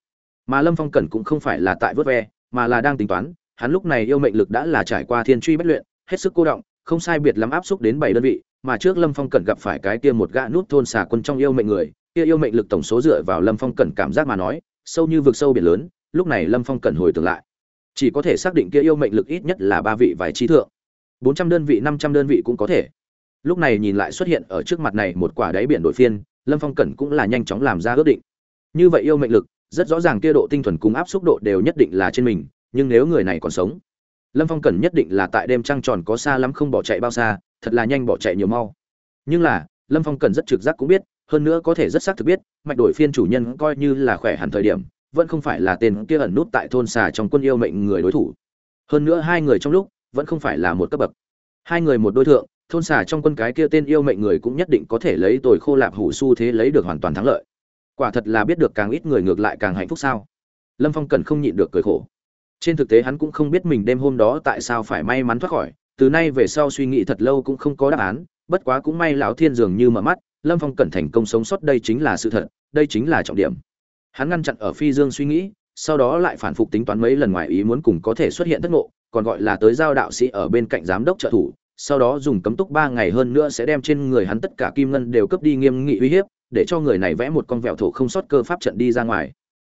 mà lâm phong cẩn cũng không phải là tại vớt ve, mà là đang tính toán, hắn lúc này yêu mệnh lực đã là trải qua thiên truy bất luyện, hết sức cô động, không sai biệt lắm áp xúc đến bảy đơn vị, mà trước lâm phong cẩn gặp phải cái kia một gã nút thôn xà quân trong yêu mệnh người, kia yêu mệnh lực tổng số dựa vào lâm phong cẩn cảm giác mà nói, sâu như vực sâu biển lớn, lúc này lâm phong cẩn hồi tưởng lại, chỉ có thể xác định kia yêu mệnh lực ít nhất là ba vị vài trí thượng, bốn trăm đơn vị, năm trăm đơn vị cũng có thể. Lúc này nhìn lại xuất hiện ở trước mặt này một quả đáy biển đội phiên, lâm phong cẩn cũng là nhanh chóng làm ra ước định. Như vậy yêu mệnh lực rất rõ ràng kia độ tinh thuần cùng áp xúc độ đều nhất định là trên mình, nhưng nếu người này còn sống, lâm phong cần nhất định là tại đêm trăng tròn có xa lắm không bỏ chạy bao xa, thật là nhanh bỏ chạy nhiều mau. Nhưng là, lâm phong cần rất trực giác cũng biết, hơn nữa có thể rất xác thực biết, mạch đổi phiên chủ nhân coi như là khỏe hẳn thời điểm, vẫn không phải là tên kia ẩn nút tại thôn xà trong quân yêu mệnh người đối thủ. Hơn nữa hai người trong lúc, vẫn không phải là một cấp bậc. Hai người một đối tượng thôn xà trong quân cái kia tên yêu mệnh người cũng nhất định có thể lấy tồi khô lạp hủ su thế lấy được hoàn toàn thắng lợi quả thật là biết được càng ít người ngược lại càng hạnh phúc sao? Lâm phong cần không nhịn được cười khổ. Trên thực tế hắn cũng không biết mình đêm hôm đó tại sao phải may mắn thoát khỏi, từ nay về sau suy nghĩ thật lâu cũng không có đáp án, bất quá cũng may lão thiên dường như mở mắt, lâm phong Cần thành công sống sót đây chính là sự thật, đây chính là trọng điểm. Hắn ngăn chặn ở phi dương suy nghĩ, sau đó lại phản phục tính toán mấy lần ngoài ý muốn cùng có thể xuất hiện thất ngộ, còn gọi là tới giao đạo sĩ ở bên cạnh giám đốc trợ thủ sau đó dùng cấm túc ba ngày hơn nữa sẽ đem trên người hắn tất cả kim ngân đều cướp đi nghiêm nghị uy hiếp, để cho người này vẽ một con vẹo thổ không sót cơ pháp trận đi ra ngoài.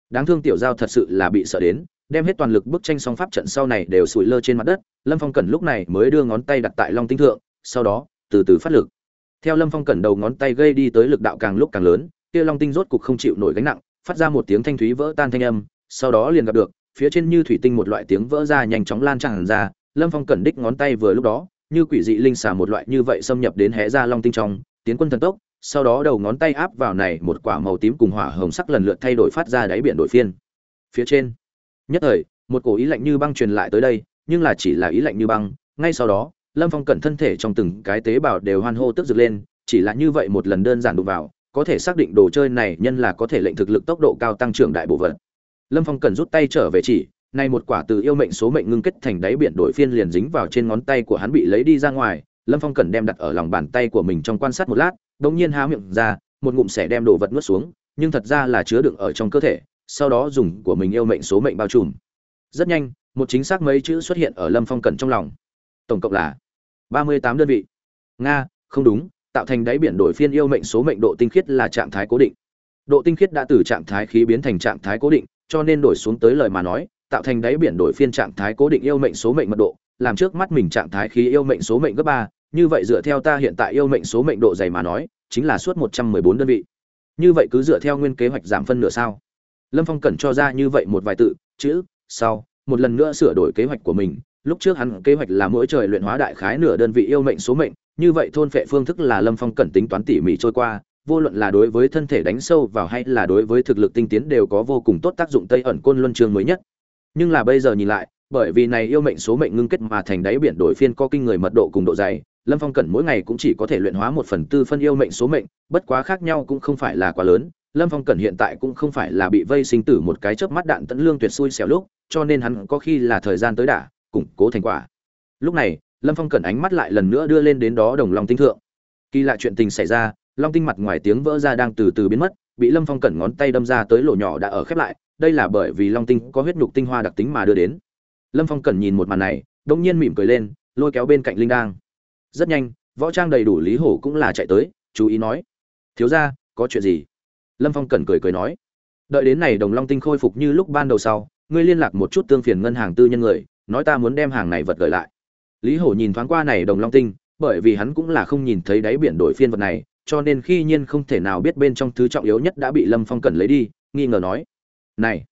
Đáng thương tiểu giao thật sự là bị sợ đến, đem hết toàn lực bức tranh xong pháp trận sau này đều sủi lơ trên mặt đất, lâm phong cẩn lúc này mới đưa ngón tay đặt tại long tinh thượng, sau đó, từ từ phát lực. Theo lâm phong cẩn đầu ngón tay gây đi tới lực đạo càng lúc càng lớn, kia long tinh rốt cục không chịu nổi gánh nặng, phát ra một tiếng thanh thúy vỡ tan thanh âm, sau đó liền gặp được, phía trên như thủy tinh một loại tiếng vỡ ra nhanh chóng lan tràn ra, lâm phong cẩn đích ngón tay vừa lúc đó như quỷ dị linh xà một loại như vậy xâm nhập đến hé ra long tinh trong, tiến quân thần tốc, sau đó đầu ngón tay áp vào này một quả màu tím cùng hỏa hồng sắc lần lượt thay đổi phát ra đáy biển đổi phiên. Phía trên, nhất thời, một cổ ý lạnh như băng truyền lại tới đây, nhưng là chỉ là ý lạnh như băng, ngay sau đó, lâm phong cẩn thân thể trong từng cái tế bào đều hoan hô tức rực lên, chỉ là như vậy một lần đơn giản đụng vào, có thể xác định đồ chơi này nhân là có thể lệnh thực lực tốc độ cao tăng trưởng đại bộ vật lâm phong cần rút tay trở về chỉ nay một quả từ yêu mệnh số mệnh ngưng kết thành đáy biển đổi phiên liền dính vào trên ngón tay của hắn bị lấy đi ra ngoài, lâm phong cần đem đặt ở lòng bàn tay của mình trong quan sát một lát đ ỗ n g nhiên há miệng ra, một ngụm sẻ đem đồ vật nuốt xuống, nhưng thật ra là chứa đựng ở trong cơ thể, sau đó dùng của mình yêu mệnh số mệnh bao trùm. Rất nhanh, một chính xác mấy chữ xuất hiện ở lâm phong cẩn trong lòng. Tổng cộng là ba mươi tám đơn vị. Nga, không đúng, tạo thành đáy biển đổi phiên yêu mệnh số mệnh độ tinh khiết là trạng thái cố định. Độ tinh khiết đã từ trạng thái khí biến thành trạng thái cố định, cho nên đổi xuống tới lời mà nói tạo thành đáy biển đổi phiên trạng thái cố định yêu mệnh số mệnh mật độ, làm trước mắt mình trạng thái khí yêu mệnh số mệnh gấp ba, như vậy dựa theo ta hiện tại yêu mệnh số mệnh độ dày mà nói, chính là suốt một trăm mười bốn đơn vị. Như vậy cứ dựa theo nguyên kế hoạch giảm phân nửa sao? Lâm phong cần cho ra như vậy một vài tự, chữ, sau, một lần nữa sửa đổi kế hoạch của mình. Lúc trước hắn kế hoạch là mỗi trời luyện hóa đại khái nửa đơn vị yêu mệnh số mệnh, như vậy thôn phệ phương thức là lâm phong cẩn tính toán tỉ mỉ trôi qua, vô luận là đối với thân thể đánh sâu vào hay là đối với thực lực tinh tiến đều có vô cùng tốt tác dụng tây ẩn côn luân trường mới nhất nhưng là bây giờ nhìn lại, bởi vì này yêu mệnh số mệnh ngưng kết mà thành đáy biển đổi phiên có kinh người mật độ cùng độ dày, lâm phong cẩn mỗi ngày cũng chỉ có thể luyện hóa một phần tư phân yêu mệnh số mệnh, bất quá khác nhau cũng không phải là quá lớn, lâm phong cẩn hiện tại cũng không phải là bị vây sinh tử một cái chớp mắt đạn tận lương tuyệt xui xẻo lúc, cho nên hắn có khi là thời gian tới đả, củng cố thành quả. Lúc này, lâm phong cẩn ánh mắt lại lần nữa đưa lên đến đó đồng long tinh thượng. Kỳ lạ chuyện tình xảy ra, long tinh mặt ngoài tiếng vỡ ra đang từ từ biến mất bị lâm phong cẩn ngón tay đâm ra tới lỗ nhỏ đã ở khép lại, đây là bởi vì long tinh có huyết nhục tinh hoa đặc tính mà đưa đến. Lâm phong cẩn nhìn một màn này đông nhiên mỉm cười lên, lôi kéo bên cạnh linh đang rất nhanh, võ trang đầy đủ lý hổ cũng là chạy tới, chú ý nói, thiếu ra có chuyện gì? Lâm phong cẩn cười cười nói, đợi đến này đồng long tinh khôi phục như lúc ban đầu sau, ngươi liên lạc một chút tương phiền ngân hàng tư nhân người, nói ta muốn đem hàng này vật gửi lại. Lý hổ nhìn thoáng qua này đồng long tinh, bởi vì hắn cũng là không nhìn thấy đáy biển đổi phiên vật này cho nên khi nhiên không thể nào biết bên trong thứ trọng yếu nhất đã bị lâm phong cần lấy đi, nghi ngờ nói, này,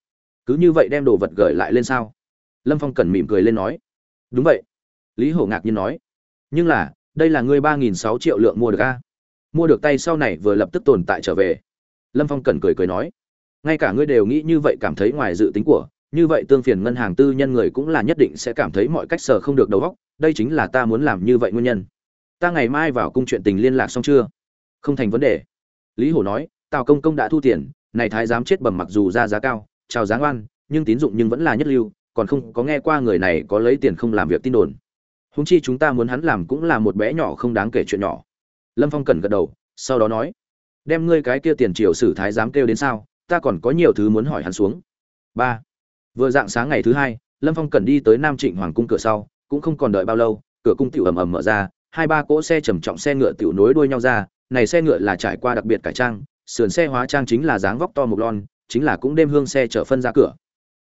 cứ như vậy đem đồ vật gửi lại lên sao? Lâm phong cần mỉm cười lên nói, đúng vậy. Lý hổ ngạc nhiên nói, nhưng là, đây là ngươi ba nghìn sáu triệu lượng mua được a? Mua được tay sau này vừa lập tức tồn tại trở về. Lâm phong cần cười cười nói, ngay cả ngươi đều nghĩ như vậy cảm thấy ngoài dự tính của, như vậy tương phiền ngân hàng tư nhân người cũng là nhất định sẽ cảm thấy mọi cách sở không được đầu óc, đây chính là ta muốn làm như vậy nguyên nhân. Ta ngày mai vào cung chuyện tình liên lạc xong chưa? Không thành vấn đề. Lý hổ nói tào công công đã thu tiền này thái giám chết bẩm mặc dù ra giá cao chào giá ngoan, nhưng tín dụng nhưng vẫn là nhất lưu còn không có nghe qua người này có lấy tiền không làm việc tin đồn. Húng chi chúng ta muốn hắn làm cũng là một bé nhỏ không đáng kể chuyện nhỏ. Lâm phong cần gật đầu sau đó nói đem ngươi cái kia tiền triều sử thái giám kêu đến sao ta còn có nhiều thứ muốn hỏi hắn xuống. Ba. Vừa dạng sáng ngày thứ hai lâm phong cần đi tới nam trịnh hoàng cung cửa sau cũng không còn đợi bao lâu cửa cung tiểu ầm ầm mở ra hai ba cỗ xe trầm trọng xe ngựa tiểu nối đuôi nhau ra này xe ngựa là trải qua đặc biệt cải trang, sườn xe hóa trang chính là dáng vóc to một lon, chính là cũng đêm hương xe chở phân ra cửa.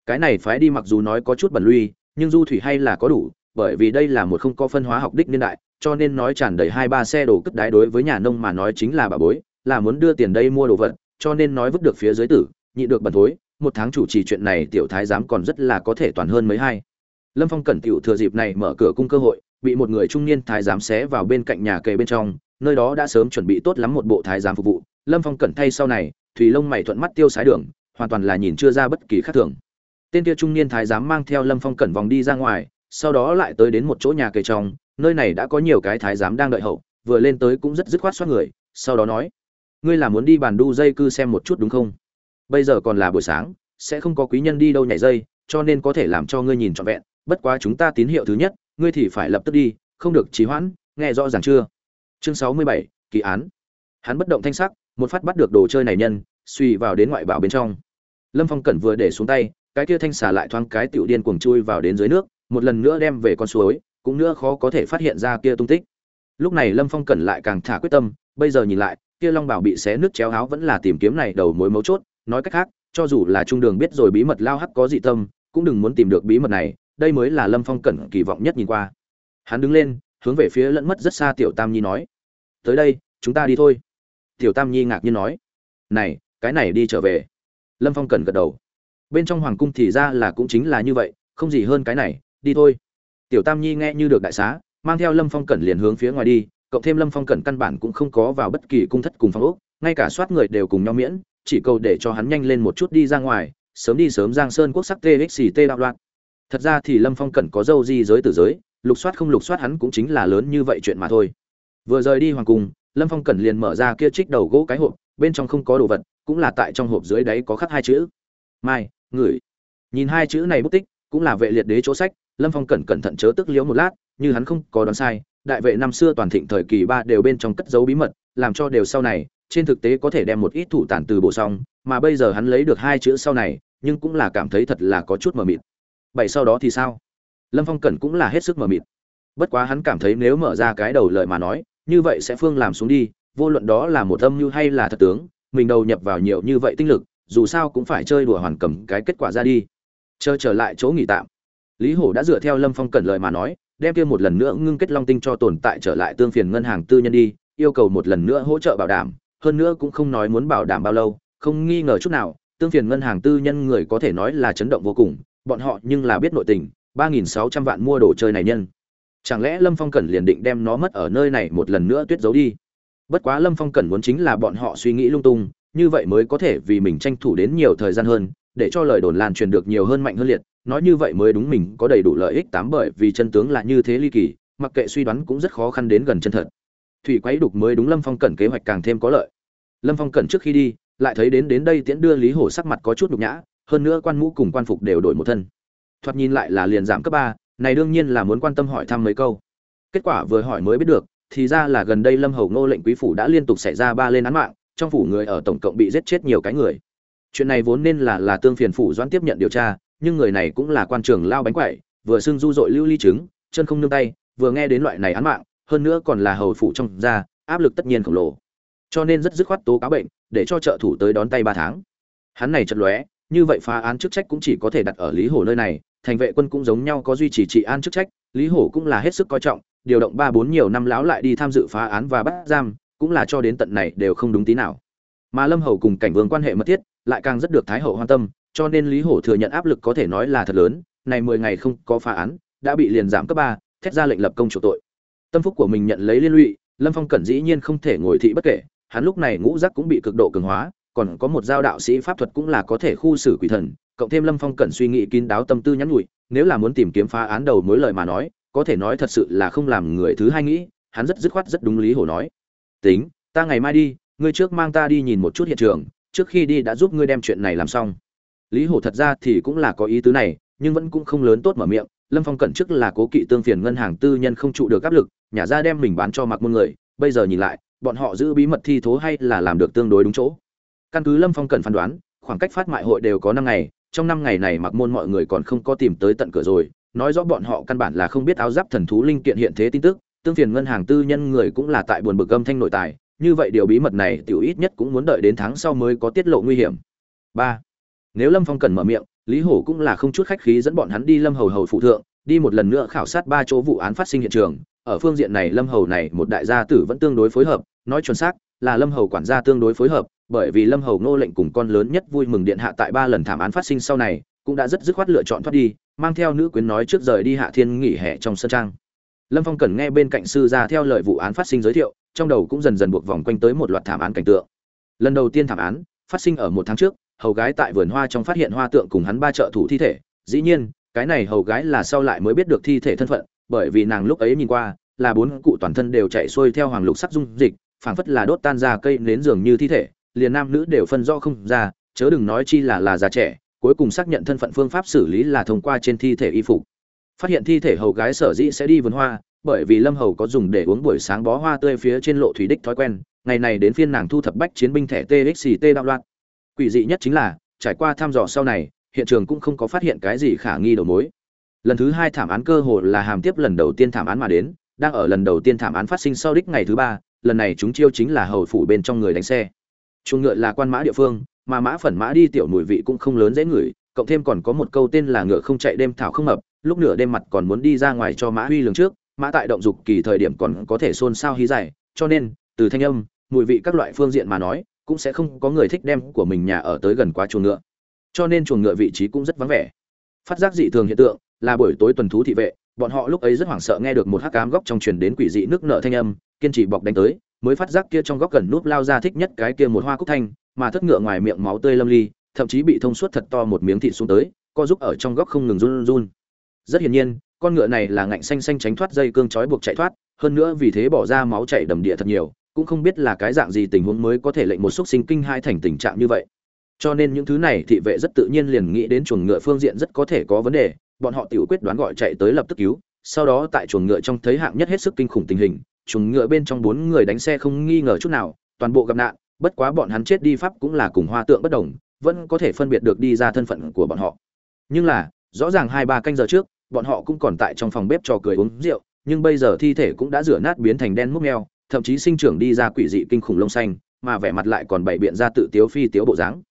Cái này phái đi mặc dù nói có chút bẩn lui, nhưng du thủy hay là có đủ, bởi vì đây là một không có phân hóa học đích niên đại, cho nên nói tràn đầy hai ba xe đồ cất đái đối với nhà nông mà nói chính là bà bối, là muốn đưa tiền đây mua đồ vật, cho nên nói vứt được phía dưới tử, nhị được bẩn thối, một tháng chủ trì chuyện này tiểu thái giám còn rất là có thể toàn hơn mấy hai. Lâm phong cẩn tiểu thừa dịp này mở cửa cung cơ hội, bị một người trung niên thái giám xé vào bên cạnh nhà kề bên trong nơi đó đã sớm chuẩn bị tốt lắm một bộ thái giám phục vụ. Lâm phong cẩn thay sau này thùy lông mày thuận mắt tiêu sái đường, hoàn toàn là nhìn chưa ra bất kỳ khác thường. Tên kia trung niên thái giám mang theo lâm phong cẩn vòng đi ra ngoài, sau đó lại tới đến một chỗ nhà kề trong, nơi này đã có nhiều cái thái giám đang đợi hậu, vừa lên tới cũng rất dứt khoát xoát người, sau đó nói, ngươi là muốn đi bàn đu dây cư xem một chút đúng không? Bây giờ còn là buổi sáng, sẽ không có quý nhân đi đâu nhảy dây, cho nên có thể làm cho ngươi nhìn trọn vẹn, bất quá chúng ta tín hiệu thứ nhất, ngươi thì phải lập tức đi, không được trì hoãn, nghe rõ ràng chưa? Chương sáu mươi bảy, kỳ án. Hắn bất động thanh sắc, một phát bắt được đồ chơi này nhân, suy vào đến ngoại bảo bên trong. Lâm phong cẩn vừa để xuống tay, cái kia thanh xả lại thoáng cái tiểu điên cuồng chui vào đến dưới nước, một lần nữa đem về con suối, cũng nữa khó có thể phát hiện ra kia tung tích. Lúc này lâm phong cẩn lại càng thả quyết tâm, bây giờ nhìn lại, kia long bảo bị xé nước chéo áo vẫn là tìm kiếm này đầu mối mấu chốt, nói cách khác, cho dù là trung đường biết rồi bí mật lao hắc có dị tâm, cũng đừng muốn tìm được bí mật này, đây mới là lâm phong cẩn kỳ vọng nhất nhìn qua. Hắn đứng lên hướng về phía lẫn mất rất xa tiểu tam nhi nói. Tới đây, chúng ta đi thôi. Tiểu tam nhi ngạc nhiên nói. Này, cái này đi trở về. Lâm phong cẩn gật đầu. Bên trong hoàng cung thì ra là cũng chính là như vậy, không gì hơn cái này, đi thôi. Tiểu tam nhi nghe như được đại xá, mang theo lâm phong cẩn liền hướng phía ngoài đi, cộng thêm lâm phong cẩn căn bản cũng không có vào bất kỳ cung thất cùng phong ốc, ngay cả soát người đều cùng nhau miễn, chỉ cầu để cho hắn nhanh lên một chút đi ra ngoài, sớm đi sớm giang sơn quốc sắc txt đạo loạn. Thật ra thì lâm phong cẩn có dâu di giới tử giới lục soát không lục soát hắn cũng chính là lớn như vậy chuyện mà thôi. Vừa rời đi hoàng cung, lâm phong cẩn liền mở ra kia trích đầu gỗ cái hộp, bên trong không có đồ vật, cũng là tại trong hộp dưới đáy có khắc hai chữ. Mai, ngửi. Nhìn hai chữ này bút tích, cũng là vệ liệt đế chỗ sách, lâm phong cẩn cẩn thận chớ tức liếu một lát, như hắn không có đoán sai, đại vệ năm xưa toàn thịnh thời kỳ ba đều bên trong cất dấu bí mật, làm cho đều sau này, trên thực tế có thể đem một ít thủ tản từ bổ xong, mà bây giờ hắn lấy được hai chữ sau này, nhưng cũng là cảm thấy thật là có chút mờ mịt. Bảy sau đó thì sao? Lâm phong cẩn cũng là hết sức mờ mịt. Bất quá hắn cảm thấy nếu mở ra cái đầu lời mà nói, như vậy sẽ phương làm xuống đi, vô luận đó là một âm mưu hay là thật tướng, mình đầu nhập vào nhiều như vậy tinh lực, dù sao cũng phải chơi đùa hoàn cầm cái kết quả ra đi. Chờ trở lại chỗ nghỉ tạm. Lý hổ đã dựa theo lâm phong cẩn lời mà nói, đem kia một lần nữa ngưng kết long tinh cho tồn tại trở lại tương phiền ngân hàng tư nhân đi, yêu cầu một lần nữa hỗ trợ bảo đảm, hơn nữa cũng không nói muốn bảo đảm bao lâu, không nghi ngờ chút nào, tương phiền ngân hàng tư nhân người có thể nói là chấn động vô cùng, bọn họ nhưng là biết nội tình ba nghìn sáu trăm vạn mua đồ chơi này nhân. Chẳng lẽ lâm phong cẩn liền định đem nó mất ở nơi này một lần nữa tuyết giấu đi? Bất quá lâm phong cẩn muốn chính là bọn họ suy nghĩ lung tung, như vậy mới có thể vì mình tranh thủ đến nhiều thời gian hơn, để cho lời đồn lan truyền được nhiều hơn mạnh hơn liệt. Nói như vậy mới đúng mình có đầy đủ lợi ích tám bởi vì chân tướng là như thế ly kỳ, mặc kệ suy đoán cũng rất khó khăn đến gần chân thật. Thủy quấy đục mới đúng lâm phong cẩn kế hoạch càng thêm có lợi. Lâm phong cẩn trước khi đi, lại thấy đến đến đây tiễn đưa lý hổ sắc mặt có chút nhục nhã, hơn nữa quan mũ cùng quan phục đều đổi một thân thoạt nhìn lại là liền giảm cấp ba này đương nhiên là muốn quan tâm hỏi thăm mấy câu. Kết quả vừa hỏi mới biết được thì ra là gần đây lâm hầu ngô lệnh quý phủ đã liên tục xảy ra ba lên án mạng trong phủ người ở tổng cộng bị giết chết nhiều cái người. Chuyện này vốn nên là là tương phiền phủ doãn tiếp nhận điều tra nhưng người này cũng là quan trường lao bánh quậy vừa xưng du dội lưu ly chứng chân không nương tay vừa nghe đến loại này án mạng hơn nữa còn là hầu phủ trong gia, áp lực tất nhiên khổng lồ. Cho nên rất dứt khoát tố cáo bệnh để cho trợ thủ tới đón tay ba tháng. Hắn này chật lóe như vậy phá án chức trách cũng chỉ có thể đặt ở lý Hồ nơi này thành vệ quân cũng giống nhau có duy trì trị an chức trách, lý hổ cũng là hết sức coi trọng, điều động ba bốn nhiều năm láo lại đi tham dự phá án và bắt giam, cũng là cho đến tận này đều không đúng tí nào. Mà lâm hầu cùng cảnh vương quan hệ mật thiết, lại càng rất được thái hậu quan tâm, cho nên lý hổ thừa nhận áp lực có thể nói là thật lớn, này mười ngày không có phá án, đã bị liền giảm cấp ba, thét ra lệnh lập công chủ tội. Tâm phúc của mình nhận lấy liên lụy, lâm phong cẩn dĩ nhiên không thể ngồi thị bất kể, hắn lúc này ngũ giác cũng bị cực độ cường hóa, còn có một giao đạo sĩ pháp thuật cũng là có thể khu xử quỷ thần cộng thêm lâm phong cẩn suy nghĩ kín đáo tâm tư nhắn nhủi, nếu là muốn tìm kiếm phá án đầu mối lời mà nói, có thể nói thật sự là không làm người thứ hai nghĩ, hắn rất dứt khoát rất đúng lý hổ nói. Tính, ta ngày mai đi, ngươi trước mang ta đi nhìn một chút hiện trường, trước khi đi đã giúp ngươi đem chuyện này làm xong. Lý hổ thật ra thì cũng là có ý tứ này, nhưng vẫn cũng không lớn tốt mở miệng, lâm phong cẩn trước là cố kỵ tương phiền ngân hàng tư nhân không trụ được áp lực, nhà ra đem mình bán cho mặc môn người, bây giờ nhìn lại, bọn họ giữ bí mật thi thố hay là làm được tương đối đúng chỗ. Căn cứ lâm phong cẩn phán đoán, khoảng cách phát mại hội đều có năm ngày trong năm ngày này mặc môn mọi người còn không có tìm tới tận cửa rồi, nói rõ bọn họ căn bản là không biết áo giáp thần thú linh kiện hiện thế tin tức, tương phiền ngân hàng tư nhân người cũng là tại buồn bực âm thanh nội tài, như vậy điều bí mật này tiểu ít nhất cũng muốn đợi đến tháng sau mới có tiết lộ nguy hiểm. Ba, nếu lâm phong cần mở miệng, lý hổ cũng là không chút khách khí dẫn bọn hắn đi lâm hầu hầu phụ thượng, đi một lần nữa khảo sát ba chỗ vụ án phát sinh hiện trường. Ở phương diện này lâm hầu này một đại gia tử vẫn tương đối phối hợp, nói chuẩn xác là lâm hầu quản gia tương đối phối hợp bởi vì lâm hầu nô lệnh cùng con lớn nhất vui mừng điện hạ tại ba lần thảm án phát sinh sau này, cũng đã rất dứt khoát lựa chọn thoát đi, mang theo nữ quyến nói trước rời đi hạ thiên nghỉ hè trong sân trang. Lâm phong cần nghe bên cạnh sư ra theo lời vụ án phát sinh giới thiệu, trong đầu cũng dần dần buộc vòng quanh tới một loạt thảm án cảnh tượng. Lần đầu tiên thảm án phát sinh ở một tháng trước, hầu gái tại vườn hoa trong phát hiện hoa tượng cùng hắn ba trợ thủ thi thể. Dĩ nhiên, cái này hầu gái là sau lại mới biết được thi thể thân phận, bởi vì nàng lúc ấy nhìn qua, là bốn cụ toàn thân đều chạy xuôi theo hoàng lục sắc dung dịch, phảng phất là đốt tan ra cây nến dường như thi thể liền nam nữ đều phân rõ không ra, chớ đừng nói chi là là già trẻ, cuối cùng xác nhận thân phận phương pháp xử lý là thông qua trên thi thể y phục. Phát hiện thi thể hầu gái sở dĩ sẽ đi vườn hoa, bởi vì lâm hầu có dùng để uống buổi sáng bó hoa tươi phía trên lộ thủy đích thói quen, ngày này đến phiên nàng thu thập bách chiến binh thẻ txt đạo loạn. Quỷ dị nhất chính là, trải qua thăm dò sau này, hiện trường cũng không có phát hiện cái gì khả nghi đầu mối. Lần thứ hai thảm án cơ hồ là hàm tiếp lần đầu tiên thảm án mà đến, đang ở lần đầu tiên thảm án phát sinh sau đích ngày thứ ba, lần này chúng chiêu chính là hầu phủ bên trong người đánh xe chuồng ngựa là quan mã địa phương, mà mã phần mã đi tiểu mùi vị cũng không lớn dễ ngửi, cộng thêm còn có một câu tên là ngựa không chạy đêm thảo không mập, lúc nửa đêm mặt còn muốn đi ra ngoài cho mã huy lường trước, mã tại động dục kỳ thời điểm còn có thể xôn xao hí dài, cho nên, từ thanh âm, mùi vị các loại phương diện mà nói, cũng sẽ không có người thích đem của mình nhà ở tới gần quá chuồng ngựa. Cho nên chuồng ngựa vị trí cũng rất vắng vẻ. Phát giác dị thường hiện tượng, là buổi tối tuần thú thị vệ, bọn họ lúc ấy rất hoảng sợ nghe được một hắc cám góc trong truyền đến quỷ dị nước nợ thanh âm, kiên trì bọc đánh tới mới phát giác kia trong góc gần núp lao ra thích nhất cái kia một hoa cúc thanh, mà thất ngựa ngoài miệng máu tươi lâm ly, thậm chí bị thông suốt thật to một miếng thịt xuống tới, co giúp ở trong góc không ngừng run run. Rất hiển nhiên, con ngựa này là ngạnh xanh xanh tránh thoát dây cương trói buộc chạy thoát, hơn nữa vì thế bỏ ra máu chảy đầm địa thật nhiều, cũng không biết là cái dạng gì tình huống mới có thể lệnh một xúc sinh kinh hai thành tình trạng như vậy. Cho nên những thứ này thị vệ rất tự nhiên liền nghĩ đến chuồng ngựa phương diện rất có thể có vấn đề, bọn họ tiểu quyết đoán gọi chạy tới lập tức cứu, sau đó tại chuồng ngựa trong thấy hạng nhất hết sức kinh khủng tình hình chuồng ngựa bên trong bốn người đánh xe không nghi ngờ chút nào, toàn bộ gặp nạn, bất quá bọn hắn chết đi pháp cũng là cùng hoa tượng bất đồng, vẫn có thể phân biệt được đi ra thân phận của bọn họ. Nhưng là, rõ ràng hai ba canh giờ trước, bọn họ cũng còn tại trong phòng bếp trò cười uống rượu, nhưng bây giờ thi thể cũng đã rửa nát biến thành đen mốc meo, thậm chí sinh trưởng đi ra quỷ dị kinh khủng lông xanh, mà vẻ mặt lại còn bày biện ra tự tiếu phi tiếu bộ dáng.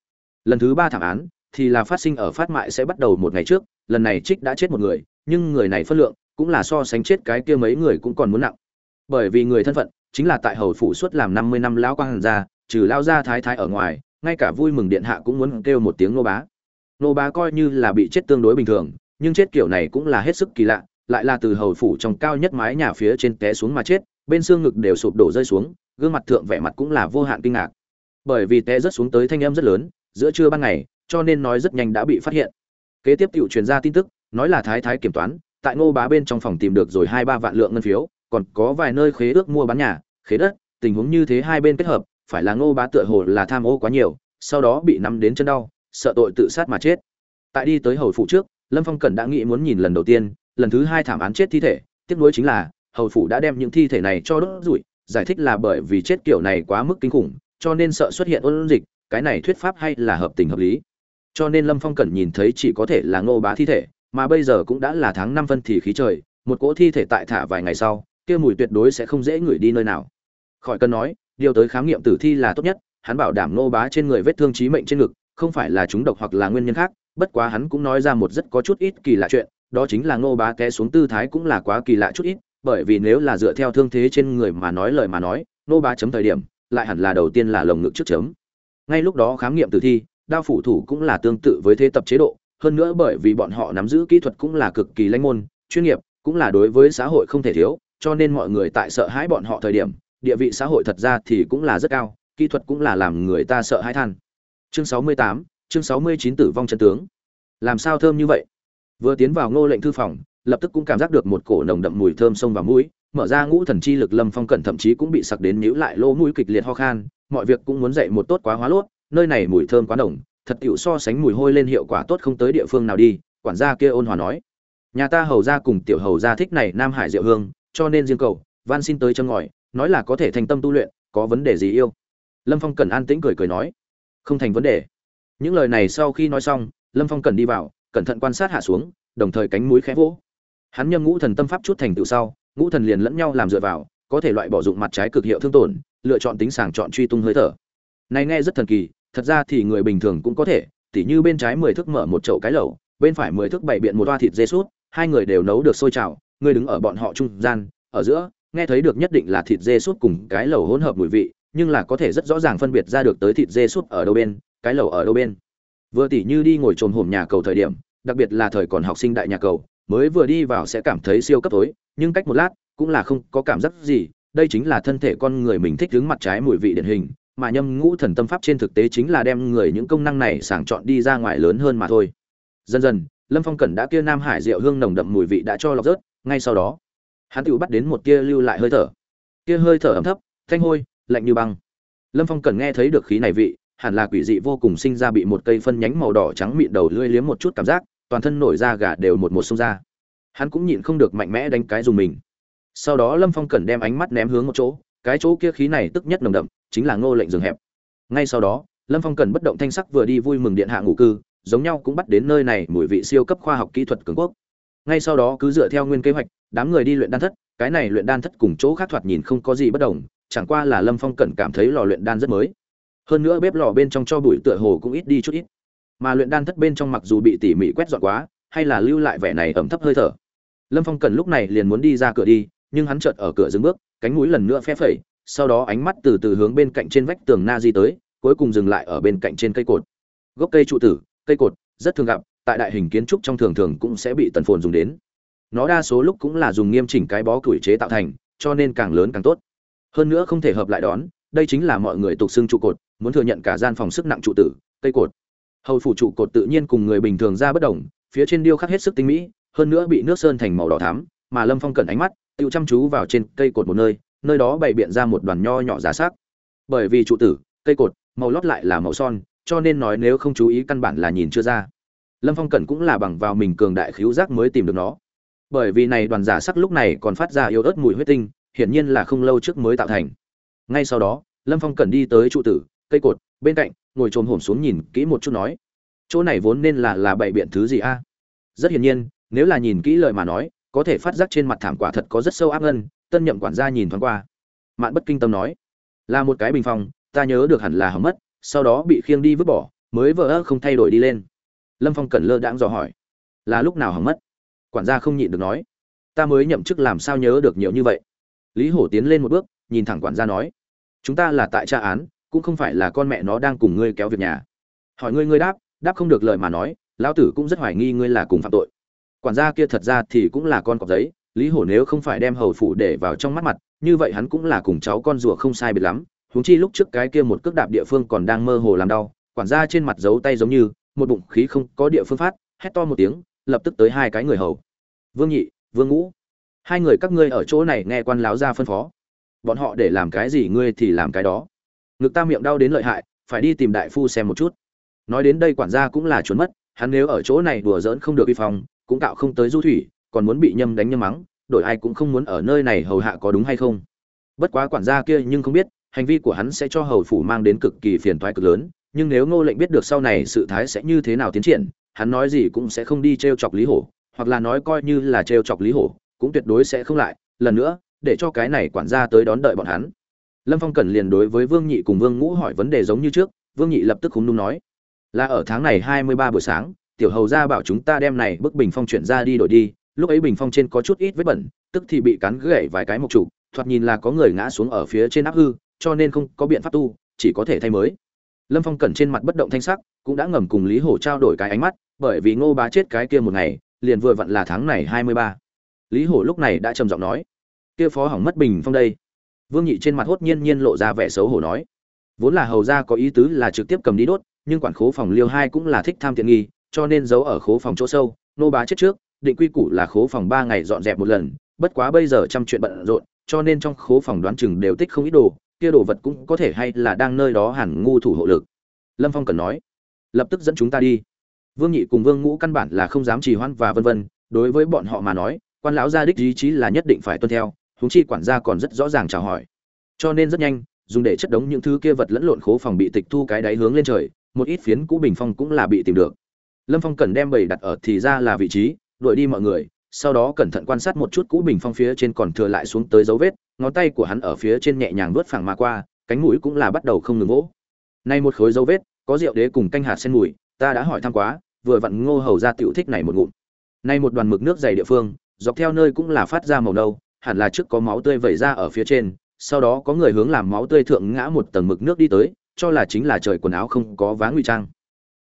Lần thứ ba thảm án, thì là phát sinh ở phát mại sẽ bắt đầu một ngày trước, lần này trích đã chết một người, nhưng người này phân lượng cũng là so sánh chết cái kia mấy người cũng còn muốn nặng bởi vì người thân phận, chính là tại hầu phủ suốt làm năm mươi năm lão quang gia, trừ lao gia thái thái ở ngoài, ngay cả vui mừng điện hạ cũng muốn kêu một tiếng nô bá. Nô bá coi như là bị chết tương đối bình thường, nhưng chết kiểu này cũng là hết sức kỳ lạ, lại là từ hầu phủ trong cao nhất mái nhà phía trên té xuống mà chết, bên xương ngực đều sụp đổ rơi xuống, gương mặt thượng vẻ mặt cũng là vô hạn kinh ngạc. Bởi vì té rất xuống tới thanh âm rất lớn, giữa trưa ban ngày, cho nên nói rất nhanh đã bị phát hiện. Kế tiếp tiểu truyền ra tin tức, nói là thái thái kiểm toán, tại ngô bá bên trong phòng tìm được rồi hai ba vạn lượng ngân phiếu còn có vài nơi khế ước mua bán nhà, khế đất, tình huống như thế hai bên kết hợp, phải là ngô bá tựa hồ là tham ô quá nhiều, sau đó bị nắm đến chân đau, sợ tội tự sát mà chết. Tại đi tới hầu phủ trước, lâm phong cẩn đã nghĩ muốn nhìn lần đầu tiên, lần thứ hai thảm án chết thi thể, tiếc nuối chính là, hầu phủ đã đem những thi thể này cho đốt rủi giải thích là bởi vì chết kiểu này quá mức kinh khủng, cho nên sợ xuất hiện ôn dịch, cái này thuyết pháp hay là hợp tình hợp lý. Cho nên lâm phong cẩn nhìn thấy chỉ có thể là ngô bá thi thể, mà bây giờ cũng đã là tháng năm phân thì khí trời, một cỗ thi thể tại thả vài ngày sau kia mùi tuyệt đối sẽ không dễ ngửi đi nơi nào. Khỏi cần nói, điều tới khám nghiệm tử thi là tốt nhất, hắn bảo đảm nô bá trên người vết thương chí mệnh trên ngực, không phải là chúng độc hoặc là nguyên nhân khác, bất quá hắn cũng nói ra một rất có chút ít kỳ lạ chuyện, đó chính là nô bá té xuống tư thái cũng là quá kỳ lạ chút ít, bởi vì nếu là dựa theo thương thế trên người mà nói lời mà nói nô bá chấm thời điểm, lại hẳn là đầu tiên là lồng ngực trước chấm. Ngay lúc đó khám nghiệm tử thi, đao phủ thủ cũng là tương tự với thế tập chế độ, hơn nữa bởi vì bọn họ nắm giữ kỹ thuật cũng là cực kỳ lanh môn, chuyên nghiệp, cũng là đối với xã hội không thể thiếu cho nên mọi người tại sợ hãi bọn họ thời điểm, địa vị xã hội thật ra thì cũng là rất cao, kỹ thuật cũng là làm người ta sợ hãi than. Chương sáu mươi tám, chương sáu mươi chín tử vong chân tướng. Làm sao thơm như vậy? Vừa tiến vào ngô lệnh thư phòng, lập tức cũng cảm giác được một cổ nồng đậm mùi thơm sông vào mũi, mở ra ngũ thần chi lực lâm phong cẩn thậm chí cũng bị sặc đến nhíu lại lỗ mũi kịch liệt ho khan, mọi việc cũng muốn dậy một tốt quá hóa lốt, nơi này mùi thơm quá nồng, thật tiểu so sánh mùi hôi lên hiệu quả tốt không tới địa phương nào đi, quản gia kia ôn hòa nói. Nhà ta hầu ra cùng tiểu hầu gia thích này nam hải diệu hương cho nên riêng cầu van xin tới chân ngòi, nói là có thể thành tâm tu luyện, có vấn đề gì yêu? Lâm phong cần an tĩnh cười cười nói, không thành vấn đề. Những lời này sau khi nói xong, lâm phong cần đi vào, cẩn thận quan sát hạ xuống, đồng thời cánh mũi khẽ vỗ. Hắn nhâm ngũ thần tâm pháp chút thành tựu sau, ngũ thần liền lẫn nhau làm dựa vào, có thể loại bỏ dụng mặt trái cực hiệu thương tổn, lựa chọn tính sàng chọn truy tung hơi thở. Này nghe rất thần kỳ, thật ra thì người bình thường cũng có thể, tỉ như bên trái mười thước mở một chậu cái lẩu, bên phải mười thước bày biện một toa thịt dê sút, hai người đều nấu được sôi trào Ngươi đứng ở bọn họ trung gian, ở giữa, nghe thấy được nhất định là thịt dê sút cùng cái lẩu hỗn hợp mùi vị, nhưng là có thể rất rõ ràng phân biệt ra được tới thịt dê sút ở đâu bên, cái lẩu ở đâu bên. Vừa tỉ như đi ngồi trồm hổm nhà cầu thời điểm, đặc biệt là thời còn học sinh đại nhà cầu, mới vừa đi vào sẽ cảm thấy siêu cấp tối, nhưng cách một lát, cũng là không có cảm giác gì, đây chính là thân thể con người mình thích đứng mặt trái mùi vị điển hình, mà nhâm ngũ thần tâm pháp trên thực tế chính là đem người những công năng này sàng chọn đi ra ngoài lớn hơn mà thôi. Dần dần, lâm phong cẩn đã kia nam hải rượu hương nồng đậm mùi vị đã cho lọc rớt ngay sau đó, hắn tự bắt đến một kia lưu lại hơi thở. Kia hơi thở ấm thấp, thanh hôi, lạnh như băng. Lâm phong Cần nghe thấy được khí này vị, hẳn là quỷ dị vô cùng sinh ra bị một cây phân nhánh màu đỏ trắng mịn đầu lưỡi liếm một chút cảm giác, toàn thân nổi da gà đều một một xông ra. Hắn cũng nhịn không được mạnh mẽ đánh cái dùng mình. Sau đó lâm phong Cần đem ánh mắt ném hướng một chỗ, cái chỗ kia khí này tức nhất nồng đậm, chính là ngô lệnh rừng hẹp. Ngay sau đó, lâm phong Cần bất động thanh sắc vừa đi vui mừng điện hạ ngủ cư, giống nhau cũng bắt đến nơi này mùi vị siêu cấp khoa học kỹ thuật cường quốc ngay sau đó cứ dựa theo nguyên kế hoạch, đám người đi luyện đan thất, cái này luyện đan thất cùng chỗ khác thoạt nhìn không có gì bất đồng, chẳng qua là lâm phong cẩn cảm thấy lò luyện đan rất mới. Hơn nữa bếp lò bên trong cho bụi tựa hồ cũng ít đi chút ít. Mà luyện đan thất bên trong mặc dù bị tỉ mỉ quét dọn quá, hay là lưu lại vẻ này ẩm thấp hơi thở. Lâm phong cẩn lúc này liền muốn đi ra cửa đi, nhưng hắn chợt ở cửa dừng bước, cánh mũi lần nữa phe phẩy, sau đó ánh mắt từ từ hướng bên cạnh trên vách tường na di tới, cuối cùng dừng lại ở bên cạnh trên cây cột. Gốc cây trụ tử, cây cột, rất thường gặp tại đại hình kiến trúc trong thường thường cũng sẽ bị tần phồn dùng đến. Nó đa số lúc cũng là dùng nghiêm chỉnh cái bó củi chế tạo thành, cho nên càng lớn càng tốt. Hơn nữa không thể hợp lại đón, đây chính là mọi người tục xưng trụ cột, muốn thừa nhận cả gian phòng sức nặng trụ tử, cây cột. Hầu phủ trụ cột tự nhiên cùng người bình thường ra bất đồng, phía trên điêu khắc hết sức tinh mỹ, hơn nữa bị nước sơn thành màu đỏ thắm, mà lâm phong cần ánh mắt, tự chăm chú vào trên cây cột một nơi nơi đó bày biện ra một đoàn nho nhỏ giá sắc. Bởi vì trụ tử, cây cột, màu lót lại là màu son, cho nên nói nếu không chú ý căn bản là nhìn chưa ra lâm phong cẩn cũng là bằng vào mình cường đại khíu giác mới tìm được nó. Bởi vì này đoàn giả sắc lúc này còn phát ra yếu ớt mùi huyết tinh, hiển nhiên là không lâu trước mới tạo thành. Ngay sau đó, lâm phong cẩn đi tới trụ tử, cây cột, bên cạnh, ngồi trồm hổm xuống nhìn kỹ một chút nói, chỗ này vốn nên là là bậy biện thứ gì a? Rất hiển nhiên, nếu là nhìn kỹ lời mà nói, có thể phát giác trên mặt thảm quả thật có rất sâu áp ngân, tân nhậm quản gia nhìn thoáng qua. Mạn bất kinh tâm nói, là một cái bình phong, ta nhớ được hẳn là hỏng mất, sau đó bị khiêng đi vứt bỏ, mới vỡ không thay đổi đi lên lâm phong Cần lơ đãng dò hỏi. Là lúc nào hỏng mất? Quản gia không nhịn được nói. Ta mới nhậm chức làm sao nhớ được nhiều như vậy? Lý hổ tiến lên một bước, nhìn thẳng quản gia nói. Chúng ta là tại tra án, cũng không phải là con mẹ nó đang cùng ngươi kéo việc nhà. Hỏi ngươi ngươi đáp đáp không được lời mà nói, lão tử cũng rất hoài nghi ngươi là cùng phạm tội. Quản gia kia thật ra thì cũng là con cọp giấy, lý hổ nếu không phải đem hầu phủ để vào trong mắt mặt, như vậy hắn cũng là cùng cháu con rùa không sai biệt lắm. Huống chi lúc trước cái kia một cước đạp địa phương còn đang mơ hồ làm đau, quản gia trên mặt giấu tay giống như một bụng khí không có địa phương phát, hét to một tiếng, lập tức tới hai cái người hầu. Vương nhị, vương ngũ. Hai người các ngươi ở chỗ này nghe quan láo ra phân phó. Bọn họ để làm cái gì ngươi thì làm cái đó. Ngực ta miệng đau đến lợi hại, phải đi tìm đại phu xem một chút. Nói đến đây quản gia cũng là trốn mất, hắn nếu ở chỗ này đùa giỡn không được vi phong, cũng tạo không tới du thủy, còn muốn bị nhâm đánh nhâm mắng, đổi ai cũng không muốn ở nơi này hầu hạ có đúng hay không. Bất quá quản gia kia nhưng không biết, hành vi của hắn sẽ cho hầu phủ mang đến cực kỳ phiền toái cực lớn nhưng nếu ngô lệnh biết được sau này sự thái sẽ như thế nào tiến triển, hắn nói gì cũng sẽ không đi t r e o chọc lý hổ, hoặc là nói coi như là t r e o chọc lý hổ, cũng tuyệt đối sẽ không lại. Lần nữa, để cho cái này quản gia tới đón đợi bọn hắn. Lâm phong cần liền đối với vương nhị cùng vương ngũ hỏi vấn đề giống như trước, vương nhị lập tức húng đúng nói, là ở tháng này hai mươi ba buổi sáng, tiểu hầu ra bảo chúng ta đem này bức bình phong chuyển ra đi đổi đi, lúc ấy bình phong trên có chút ít vết bẩn, tức thì bị cắn gãy vài cái mộc trụ, thoạt nhìn là có người ngã xuống ở phía trên áp hư, cho nên không có biện pháp tu, chỉ có thể thay mới lâm phong cẩn trên mặt bất động thanh sắc, cũng đã ngầm cùng lý hổ trao đổi cái ánh mắt, bởi vì ngô bá chết cái kia một ngày, liền vừa vặn là tháng này hai mươi ba. Lý hổ lúc này đã trầm giọng nói, kia phó hỏng mất bình phong đây. Vương nhị trên mặt hốt nhiên nhiên lộ ra vẻ xấu hổ nói, vốn là hầu ra có ý tứ là trực tiếp cầm đi đốt, nhưng quản khố phòng liêu hai cũng là thích tham tiện nghi, cho nên giấu ở khố phòng chỗ sâu nô bá chết trước, định quy củ là khố phòng ba ngày dọn dẹp một lần, bất quá bây giờ trăm chuyện bận rộn, cho nên trong khố phòng đoán chừng đều tích không ít đồ kia đồ vật cũng có thể hay là đang nơi đó hẳn ngu thủ hộ lực. Lâm phong cần nói, lập tức dẫn chúng ta đi. Vương nhị cùng vương ngũ căn bản là không dám trì hoãn và vân vân, đối với bọn họ mà nói, quan lão gia đích ý chí là nhất định phải tuân theo, huống chi quản gia còn rất rõ ràng chào hỏi. Cho nên rất nhanh, dùng để chất đống những thứ kia vật lẫn lộn khố phòng bị tịch thu cái đáy hướng lên trời, một ít phiến cũ bình phong cũng là bị tìm được. Lâm phong cần đem bầy đặt ở thì ra là vị trí, đuổi đi mọi người, sau đó cẩn thận quan sát một chút cũ bình phong phía trên còn thừa lại xuống tới dấu vết ngón tay của hắn ở phía trên nhẹ nhàng vớt phẳng mà qua, cánh mũi cũng là bắt đầu không ngừng vỗ. Nay một khối dấu vết, có rượu đế cùng canh hạt sen mùi, ta đã hỏi thăm quá, vừa vặn ngô hầu ra tiểu thích này một ngụm. Nay một đoàn mực nước dày địa phương, dọc theo nơi cũng là phát ra màu nâu, hẳn là trước có máu tươi vẩy ra ở phía trên, sau đó có người hướng làm máu tươi thượng ngã một tầng mực nước đi tới, cho là chính là trời quần áo không có vá ngụy trang.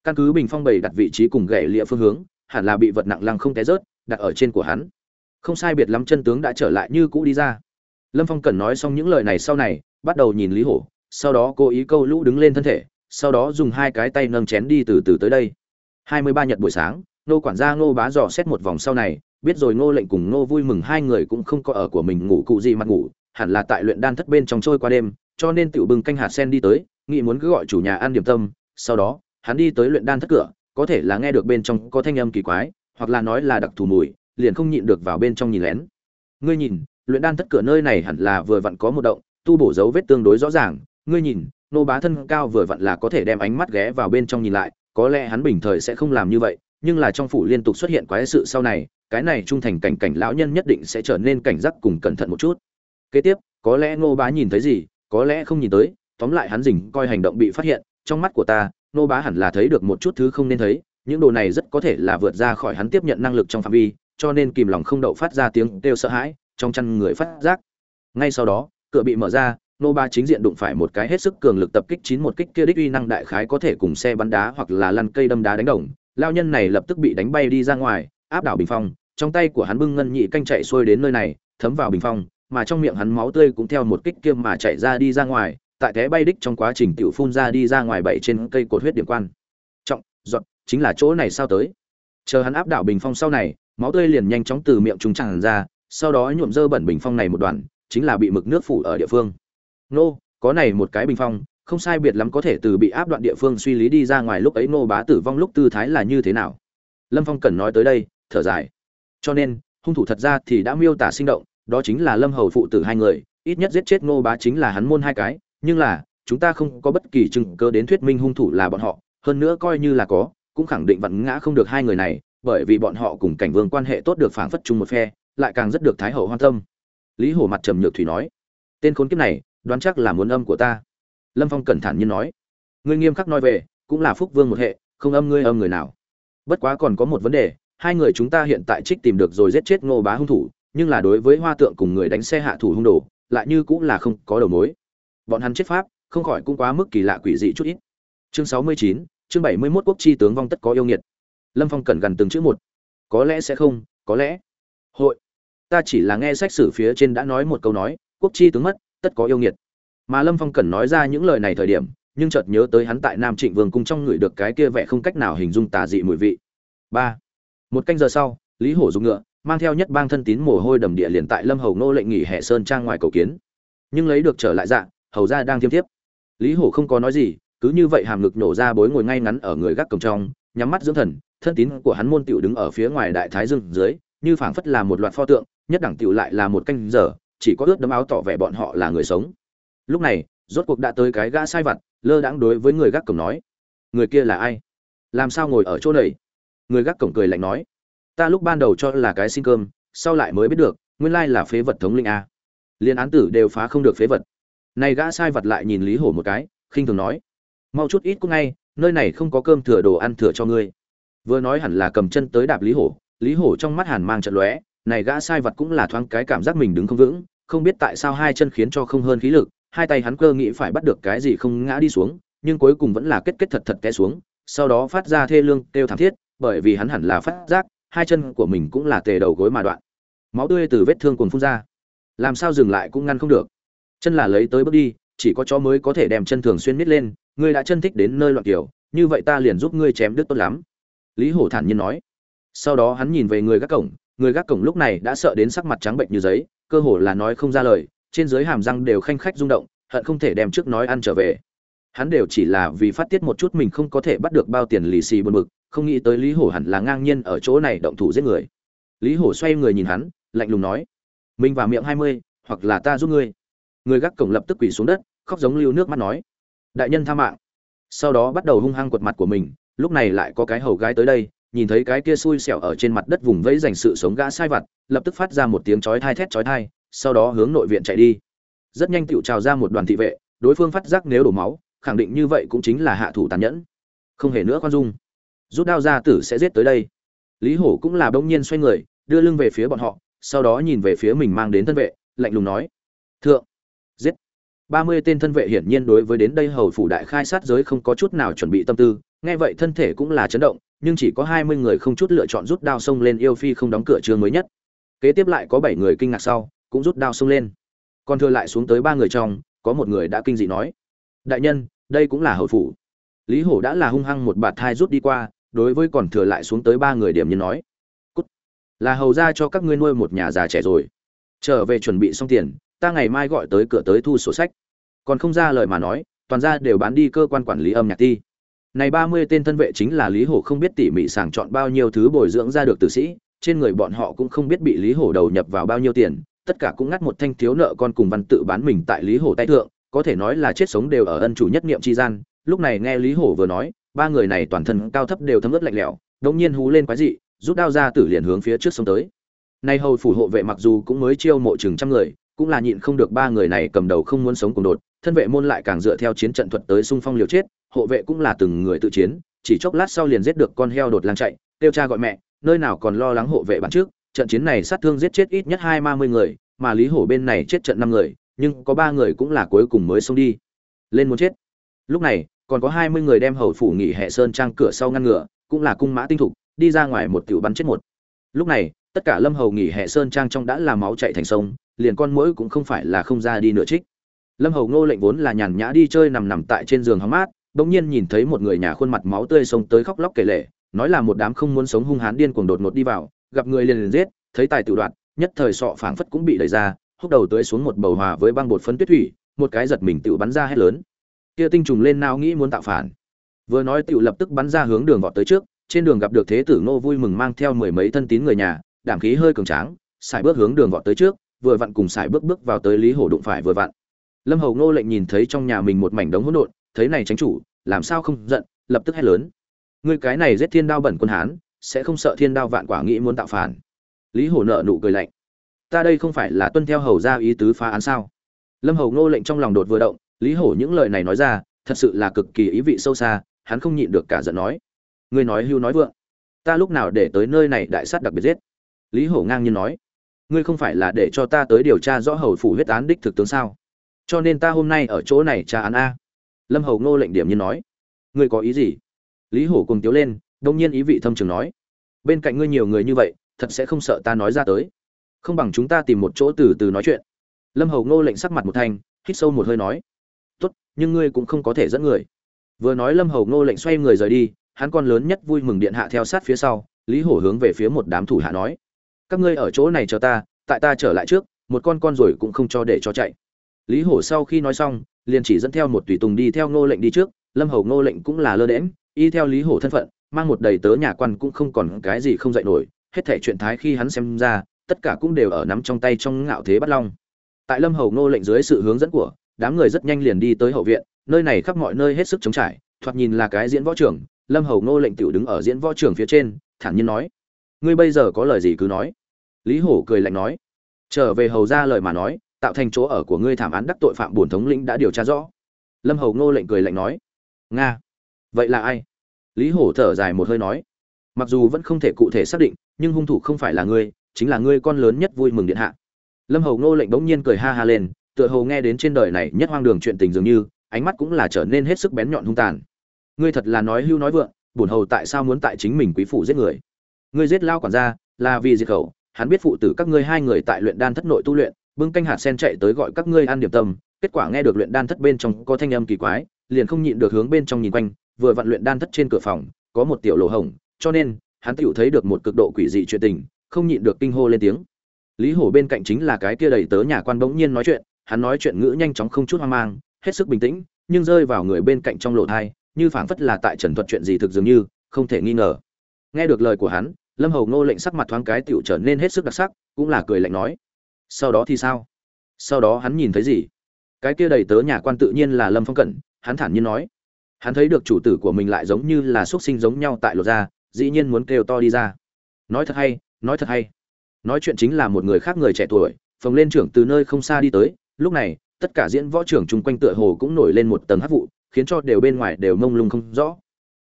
Căn cứ bình phong bày đặt vị trí cùng gậy lịa phương hướng, hẳn là bị vật nặng lăng không té rớt, đặt ở trên của hắn. Không sai biệt lắm chân tướng đã trở lại như cũ đi ra lâm phong cần nói xong những lời này sau này, bắt đầu nhìn lý hổ, sau đó cố ý câu lũ đứng lên thân thể, sau đó dùng hai cái tay nâng chén đi từ từ tới đây. Hai mươi ba nhật buổi sáng nô quản gia ngô bá dò xét một vòng sau này, biết rồi ngô lệnh cùng ngô vui mừng hai người cũng không có ở của mình ngủ cụ gì mặt ngủ, hẳn là tại luyện đan thất bên trong trôi qua đêm, cho nên tiểu bưng canh hạt sen đi tới, nghĩ muốn cứ gọi chủ nhà ăn điểm tâm, sau đó, hắn đi tới luyện đan thất cửa, có thể là nghe được bên trong có thanh âm kỳ quái, hoặc là nói là đặc thù mùi, liền không nhịn được vào bên trong nhìn lén. Ngươi nhìn luyện đan thất cửa nơi này hẳn là vừa vặn có một động, tu bổ dấu vết tương đối rõ ràng. Ngươi nhìn, nô bá thân cao vừa vặn là có thể đem ánh mắt ghé vào bên trong nhìn lại, có lẽ hắn bình thời sẽ không làm như vậy, nhưng là trong phủ liên tục xuất hiện quái sự sau này, cái này trung thành cảnh cảnh lão nhân nhất định sẽ trở nên cảnh giác cùng cẩn thận một chút. Kế tiếp, có lẽ nô bá nhìn thấy gì, có lẽ không nhìn tới, tóm lại hắn rình coi hành động bị phát hiện, trong mắt của ta, nô bá hẳn là thấy được một chút thứ không nên thấy, những đồ này rất có thể là vượt ra khỏi hắn tiếp nhận năng lực trong phạm vi, cho nên kìm lòng không đậu phát ra tiếng kêu sợ hãi trong chăn người phát giác. Ngay sau đó, cửa bị mở ra, nô ba chính diện đụng phải một cái hết sức cường lực tập kích chín một kích kia đích uy năng đại khái có thể cùng xe bắn đá hoặc là lăn cây đâm đá đánh đồng. Lao nhân này lập tức bị đánh bay đi ra ngoài, áp đảo bình phong. Trong tay của hắn bưng ngân nhị canh chạy xuôi đến nơi này, thấm vào bình phong, mà trong miệng hắn máu tươi cũng theo một kích kia mà chạy ra đi ra ngoài, tại thế bay đích trong quá trình tiểu phun ra đi ra ngoài bảy trên cây cột huyết điểm quan. Trọng dọn chính là chỗ này sao tới? Chờ hắn áp đảo bình phong sau này, máu tươi liền nhanh chóng từ miệng chúng tràn ra sau đó nhuộm dơ bẩn bình phong này một đoạn chính là bị mực nước phủ ở địa phương. Nô, có này một cái bình phong, không sai biệt lắm có thể từ bị áp đoạn địa phương suy lý đi ra ngoài lúc ấy nô bá tử vong lúc tư thái là như thế nào. Lâm phong cần nói tới đây, thở dài. Cho nên, hung thủ thật ra thì đã miêu tả sinh động, đó chính là lâm hầu phụ tử hai người, ít nhất giết chết nô bá chính là hắn môn hai cái, nhưng là, chúng ta không có bất kỳ chứng cơ đến thuyết minh hung thủ là bọn họ, hơn nữa coi như là có, cũng khẳng định vặn ngã không được hai người này, bởi vì bọn họ cùng cảnh vương quan hệ tốt được phảng phất chung một phe lại càng rất được thái hậu hoan tâm. Lý hổ mặt trầm nhược thủy nói, tên khốn kiếp này, đoán chắc là muốn âm của ta. Lâm phong cẩn thận như nói, ngươi nghiêm khắc nói về, cũng là phúc vương một hệ, không âm ngươi âm người nào. Bất quá còn có một vấn đề, hai người chúng ta hiện tại trích tìm được rồi giết chết ngô bá hung thủ, nhưng là đối với hoa tượng cùng người đánh xe hạ thủ hung đồ, lại như cũng là không có đầu mối. Bọn hắn chết pháp, không khỏi cũng quá mức kỳ lạ quỷ dị chút ít. Chương sáu mươi chín, chương bảy mươi 71 quốc chi tướng vong tất có yêu nghiệt. Lâm phong cẩn gần từng chữ một, có lẽ sẽ không, có lẽ. Hội ta chỉ là nghe sách sử phía trên đã nói một câu nói, quốc chi tướng mất, tất có yêu nghiệt. Mà lâm phong cần nói ra những lời này thời điểm, nhưng chợt nhớ tới hắn tại nam trịnh vương cung trong người được cái kia vẻ không cách nào hình dung tà dị mùi vị. Ba. Một canh giờ sau, lý hổ dùng ngựa, mang theo nhất bang thân tín mồ hôi đầm địa liền tại lâm hầu nô lệnh nghỉ hệ sơn trang ngoài cầu kiến. Nhưng lấy được trở lại dạ hầu ra đang thiêm thiếp. Lý hổ không có nói gì, cứ như vậy hàm ngực nổ ra bối ngồi ngay ngắn ở người gác cổng trong, nhắm mắt dưỡng thần, thân tín của hắn môn tiểu đứng ở phía ngoài đại thái dương dưới, như phảng phất là một loạt pho tượng nhất đẳng tiểu lại là một canh giờ, chỉ có ướt đấm áo tỏ vẻ bọn họ là người sống. Lúc này, rốt cuộc đã tới cái gã sai vặt, lơ đãng đối với người gác cổng nói. Người kia là ai? Làm sao ngồi ở chỗ này? Người gác cổng cười lạnh nói. Ta lúc ban đầu cho là cái xin cơm, sau lại mới biết được, nguyên lai là phế vật thống linh a. Liên án tử đều phá không được phế vật. Này gã sai vật lại nhìn lý hổ một cái, khinh thường nói. Mau chút ít cũng ngay, nơi này không có cơm thừa đồ ăn thừa cho ngươi. Vừa nói hẳn là cầm chân tới đạp lý hổ lý hổ trong mắt hàn mang trận lóe này gã sai vật cũng là thoáng cái cảm giác mình đứng không vững, không biết tại sao hai chân khiến cho không hơn khí lực, hai tay hắn cơ nghĩ phải bắt được cái gì không ngã đi xuống, nhưng cuối cùng vẫn là kết kết thật thật té xuống, sau đó phát ra thê lương kêu thảm thiết, bởi vì hắn hẳn là phát giác, hai chân của mình cũng là tề đầu gối mà đoạn. Máu tươi từ vết thương cuồn phun ra. Làm sao dừng lại cũng ngăn không được. Chân là lấy tới bước đi, chỉ có chó mới có thể đem chân thường xuyên miết lên, ngươi đã chân thích đến nơi loạn kiểu, như vậy ta liền giúp ngươi chém đứt tốt lắm. Lý hổ thản nhiên nói. Sau đó hắn nhìn về người gác cổng người gác cổng lúc này đã sợ đến sắc mặt trắng bệnh như giấy, cơ hồ là nói không ra lời, trên dưới hàm răng đều khanh khách rung động, hận không thể đem trước nói ăn trở về. Hắn đều chỉ là vì phát tiết một chút mình không có thể bắt được bao tiền lì xì buồn bực, không nghĩ tới lý hổ hẳn là ngang nhiên ở chỗ này động thủ giết người. Lý hổ xoay người nhìn hắn, lạnh lùng nói, mình vào miệng hai mươi, hoặc là ta giúp ngươi. Người gác cổng lập tức quỳ xuống đất, khóc giống lưu nước mắt nói, đại nhân tha mạng. Sau đó bắt đầu hung hăng quật mặt của mình, lúc này lại có cái hầu gái tới đây nhìn thấy cái kia xui xẻo ở trên mặt đất vùng vẫy dành sự sống gã sai vặt, lập tức phát ra một tiếng chói thai thét chói thai sau đó hướng nội viện chạy đi. Rất nhanh tiểu trào ra một đoàn thị vệ, đối phương phát giác nếu đổ máu, khẳng định như vậy cũng chính là hạ thủ tàn nhẫn. Không hề nữa khoan dung. Rút đao ra tử sẽ giết tới đây. Lý hổ cũng là bỗng nhiên xoay người, đưa lưng về phía bọn họ, sau đó nhìn về phía mình mang đến thân vệ, lạnh lùng nói, thượng, giết. Ba mươi tên thân vệ hiển nhiên đối với đến đây hầu phủ đại khai sát giới không có chút nào chuẩn bị tâm tư, nghe vậy thân thể cũng là chấn động nhưng chỉ có hai mươi người không chút lựa chọn rút đao xông lên yêu phi không đóng cửa chương mới nhất. Kế tiếp lại có bảy người kinh ngạc sau, cũng rút đao xông lên. Còn thừa lại xuống tới ba người trong, có một người đã kinh dị nói, đại nhân, đây cũng là hầu phủ. Lý hổ đã là hung hăng một bạt thai rút đi qua, đối với còn thừa lại xuống tới ba người điểm nhân nói, cút, là hầu ra cho các ngươi nuôi một nhà già trẻ rồi. Trở về chuẩn bị xong tiền, ta ngày mai gọi tới cửa tới thu sổ sách. Còn không ra lời mà nói, toàn ra đều bán đi cơ quan quản lý âm nhạc ti này ba mươi tên thân vệ chính là lý hổ không biết tỉ mỉ sàng chọn bao nhiêu thứ bồi dưỡng ra được tử sĩ, trên người bọn họ cũng không biết bị lý hổ đầu nhập vào bao nhiêu tiền, tất cả cũng ngắt một thanh thiếu nợ con cùng văn tự bán mình tại lý hổ tay thượng, có thể nói là chết sống đều ở ân chủ nhất niệm chi gian. Lúc này nghe lý hổ vừa nói, ba người này toàn thân cao thấp đều thấm ướt lạnh lẽo, đống nhiên hú lên quái dị, rút đao ra tử liền hướng phía trước sông tới. Nay hầu phủ hộ vệ mặc dù cũng mới chiêu mộ chừng trăm người, cũng là nhịn không được ba người này cầm đầu không muốn sống cùng đột, thân vệ môn lại càng dựa theo chiến trận thuật tới xung phong liều chết hộ vệ cũng là từng người tự chiến, chỉ chốc lát sau liền giết được con heo đột lang chạy. Tiêu cha gọi mẹ, nơi nào còn lo lắng hộ vệ bản trước. Trận chiến này sát thương giết chết ít nhất hai ba mươi người, mà lý hổ bên này chết trận năm người, nhưng có ba người cũng là cuối cùng mới xông đi. Lên muốn chết. Lúc này, còn có hai mươi người đem hầu phủ nghỉ hệ sơn trang cửa sau ngăn ngựa cũng là cung mã tinh thục, đi ra ngoài một tiểu bắn chết một. Lúc này, tất cả lâm hầu nghỉ hệ sơn trang trong đã là máu chạy thành sông, liền con mũi cũng không phải là không ra đi nửa trích. Lâm hầu ngô lệnh vốn là nhàn nhã đi chơi nằm nằm tại trên giường hóng mát bỗng nhiên nhìn thấy một người nhà khuôn mặt máu tươi xông tới khóc lóc kể lể, nói là một đám không muốn sống hung hán điên cuồng đột ngột đi vào, gặp người liền liền giết, thấy tài tự đoạn nhất thời sọ phảng phất cũng bị đẩy ra, húc đầu tới xuống một bầu hòa với băng bột phấn tuyết thủy, một cái giật mình tự bắn ra hết lớn. Kia tinh trùng lên nao nghĩ muốn tạo phản. Vừa nói tự lập tức bắn ra hướng đường vọt tới trước, trên đường gặp được thế tử ngô vui mừng mang theo mười mấy thân tín người nhà, đảm khí hơi cường tráng xài bước hướng đường vọt tới trước, vừa vặn cùng xài bước bước vào tới lý hổ đụng phải vừa vặn. Lâm hầu ngô lệnh nhìn thấy trong nhà mình một mảnh đống hỗn độn thấy này tránh chủ, làm sao không giận, lập tức hét lớn. Ngươi cái này giết thiên đao bẩn quân hán, sẽ không sợ thiên đao vạn quả nghĩ muốn tạo phản. Lý hổ nợ nụ cười lạnh. Ta đây không phải là tuân theo hầu ra ý tứ phá án sao? Lâm hầu ngô lệnh trong lòng đột vừa động, lý hổ những lời này nói ra, thật sự là cực kỳ ý vị sâu xa, hắn không nhịn được cả giận nói. Ngươi nói hưu nói vượng. Ta lúc nào để tới nơi này đại sát đặc biệt giết? Lý hổ ngang nhiên nói. Ngươi không phải là để cho ta tới điều tra rõ hầu phủ huyết án đích thực tướng sao? Cho nên ta hôm nay ở chỗ này tra án a lâm hầu ngô lệnh điểm nhiên nói, ngươi có ý gì? Lý hổ cùng tiếu lên, đông nhiên ý vị thâm trường nói, bên cạnh ngươi nhiều người như vậy, thật sẽ không sợ ta nói ra tới. Không bằng chúng ta tìm một chỗ từ từ nói chuyện. Lâm hầu ngô lệnh sắc mặt một thanh, hít sâu một hơi nói, tốt, nhưng ngươi cũng không có thể dẫn người. Vừa nói lâm hầu ngô lệnh xoay người rời đi, hắn con lớn nhất vui mừng điện hạ theo sát phía sau, lý hổ hướng về phía một đám thủ hạ nói, các ngươi ở chỗ này chờ ta, tại ta trở lại trước, một con con rồi cũng không cho để cho chạy. Lý hổ sau khi nói xong liền chỉ dẫn theo một tùy tùng đi theo ngô lệnh đi trước, lâm hầu ngô lệnh cũng là lơ đễm y theo lý hổ thân phận, mang một đầy tớ nhà quan cũng không còn cái gì không dạy nổi, hết thể chuyện thái khi hắn xem ra, tất cả cũng đều ở nắm trong tay trong ngạo thế bắt long. Tại lâm hầu ngô lệnh dưới sự hướng dẫn của đám người rất nhanh liền đi tới hậu viện, nơi này khắp mọi nơi hết sức chống trải, thoạt nhìn là cái diễn võ trưởng lâm hầu ngô lệnh tiểu đứng ở diễn võ trưởng phía trên, thản nhiên nói, ngươi bây giờ có lời gì cứ nói. Lý hổ cười lạnh nói, trở về hầu ra lời mà nói tạo thành chỗ ở của ngươi thảm án đắc tội phạm bổn thống lĩnh đã điều tra rõ. Lâm hầu ngô lệnh cười lạnh nói, nga, vậy là ai? Lý hổ thở dài một hơi nói, mặc dù vẫn không thể cụ thể xác định, nhưng hung thủ không phải là ngươi, chính là ngươi con lớn nhất vui mừng điện hạ. Lâm hầu ngô lệnh bỗng nhiên cười ha ha lên, tựa hồ nghe đến trên đời này nhất hoang đường chuyện tình dường như, ánh mắt cũng là trở nên hết sức bén nhọn hung tàn. Ngươi thật là nói hưu nói vượng, bổn hầu tại sao muốn tại chính mình quý phụ giết người? Ngươi giết lao quản gia là vì diệt khẩu, hắn biết phụ tử các ngươi hai người tại luyện đan thất nội tu luyện bưng canh hạt sen chạy tới gọi các ngươi ăn điểm tâm, kết quả nghe được luyện đan thất bên trong có thanh âm kỳ quái, liền không nhịn được hướng bên trong nhìn quanh, vừa vặn luyện đan thất trên cửa phòng, có một tiểu lỗ hổng, cho nên, hắn tựu thấy được một cực độ quỷ dị chuyện tình, không nhịn được kinh hô lên tiếng. Lý hổ bên cạnh chính là cái kia đầy tớ nhà quan bỗng nhiên nói chuyện, hắn nói chuyện ngữ nhanh chóng không chút hoang mang, hết sức bình tĩnh, nhưng rơi vào người bên cạnh trong lộ thai, như phảng phất là tại trần thuật chuyện gì thực dường như, không thể nghi ngờ. Nghe được lời của hắn, lâm hầu ngô lệnh sắc mặt thoáng cái tựu trở nên hết sức đặc sắc, cũng là cười lạnh nói sau đó thì sao? Sau đó hắn nhìn thấy gì? Cái kia đầy tớ nhà quan tự nhiên là lâm phong cẩn, hắn thản nhiên nói. Hắn thấy được chủ tử của mình lại giống như là x u ấ t sinh giống nhau tại lột da, dĩ nhiên muốn kêu to đi ra. Nói thật hay, nói thật hay. Nói chuyện chính là một người khác người trẻ tuổi, phồng lên trưởng từ nơi không xa đi tới. Lúc này, tất cả diễn võ trưởng chung quanh tựa hồ cũng nổi lên một tầng hát vụ, khiến cho đều bên ngoài đều mông lung không rõ.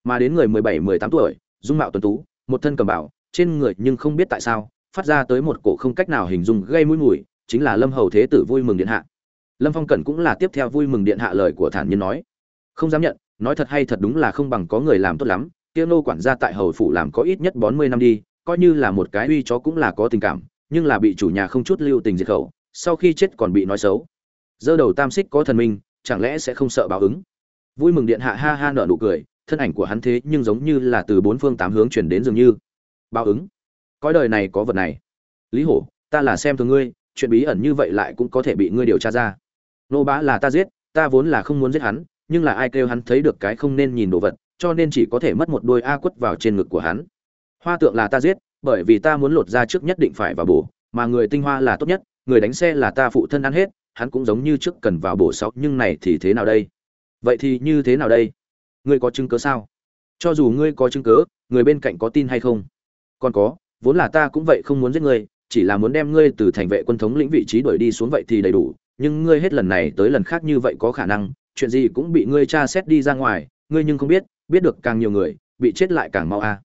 Mà đến người mười bảy, mười tám tuổi, dung mạo tuấn tú, một thân cầm bảo trên người nhưng không biết tại sao phát ra tới một cổ không cách nào hình dung gây mũi mùi, chính là lâm hầu thế tử vui mừng điện hạ. Lâm phong cẩn cũng là tiếp theo vui mừng điện hạ lời của thản nhiên nói. Không dám nhận, nói thật hay thật đúng là không bằng có người làm tốt lắm, kia nô quản gia tại hầu phủ làm có ít nhất bốn mươi năm đi, coi như là một cái uy chó cũng là có tình cảm, nhưng là bị chủ nhà không chút lưu tình diệt khẩu, sau khi chết còn bị nói xấu. Dơ đầu tam xích có thần minh, chẳng lẽ sẽ không sợ báo ứng? Vui mừng điện hạ ha ha nở nụ cười, thân ảnh của hắn thế nhưng giống như là từ bốn phương tám hướng chuyển đến dường như. Báo ứng cõi đời này có vật này. Lý hổ, ta là xem thường ngươi, chuyện bí ẩn như vậy lại cũng có thể bị ngươi điều tra ra. Nô bá là ta giết, ta vốn là không muốn giết hắn, nhưng là ai kêu hắn thấy được cái không nên nhìn đồ vật, cho nên chỉ có thể mất một đôi a quất vào trên ngực của hắn. Hoa tượng là ta giết, bởi vì ta muốn lột ra trước nhất định phải vào bổ, mà người tinh hoa là tốt nhất, người đánh xe là ta phụ thân ăn hết, hắn cũng giống như trước cần vào bổ sóc nhưng này thì thế nào đây? Vậy thì như thế nào đây? Ngươi có chứng cớ sao? Cho dù ngươi có chứng cớ người bên cạnh có tin hay không? Còn có vốn là ta cũng vậy không muốn giết ngươi, chỉ là muốn đem ngươi từ thành vệ quân thống lĩnh vị trí đuổi đi xuống vậy thì đầy đủ, nhưng ngươi hết lần này tới lần khác như vậy có khả năng, chuyện gì cũng bị ngươi tra xét đi ra ngoài, ngươi nhưng không biết biết được càng nhiều người, bị chết lại càng mau a.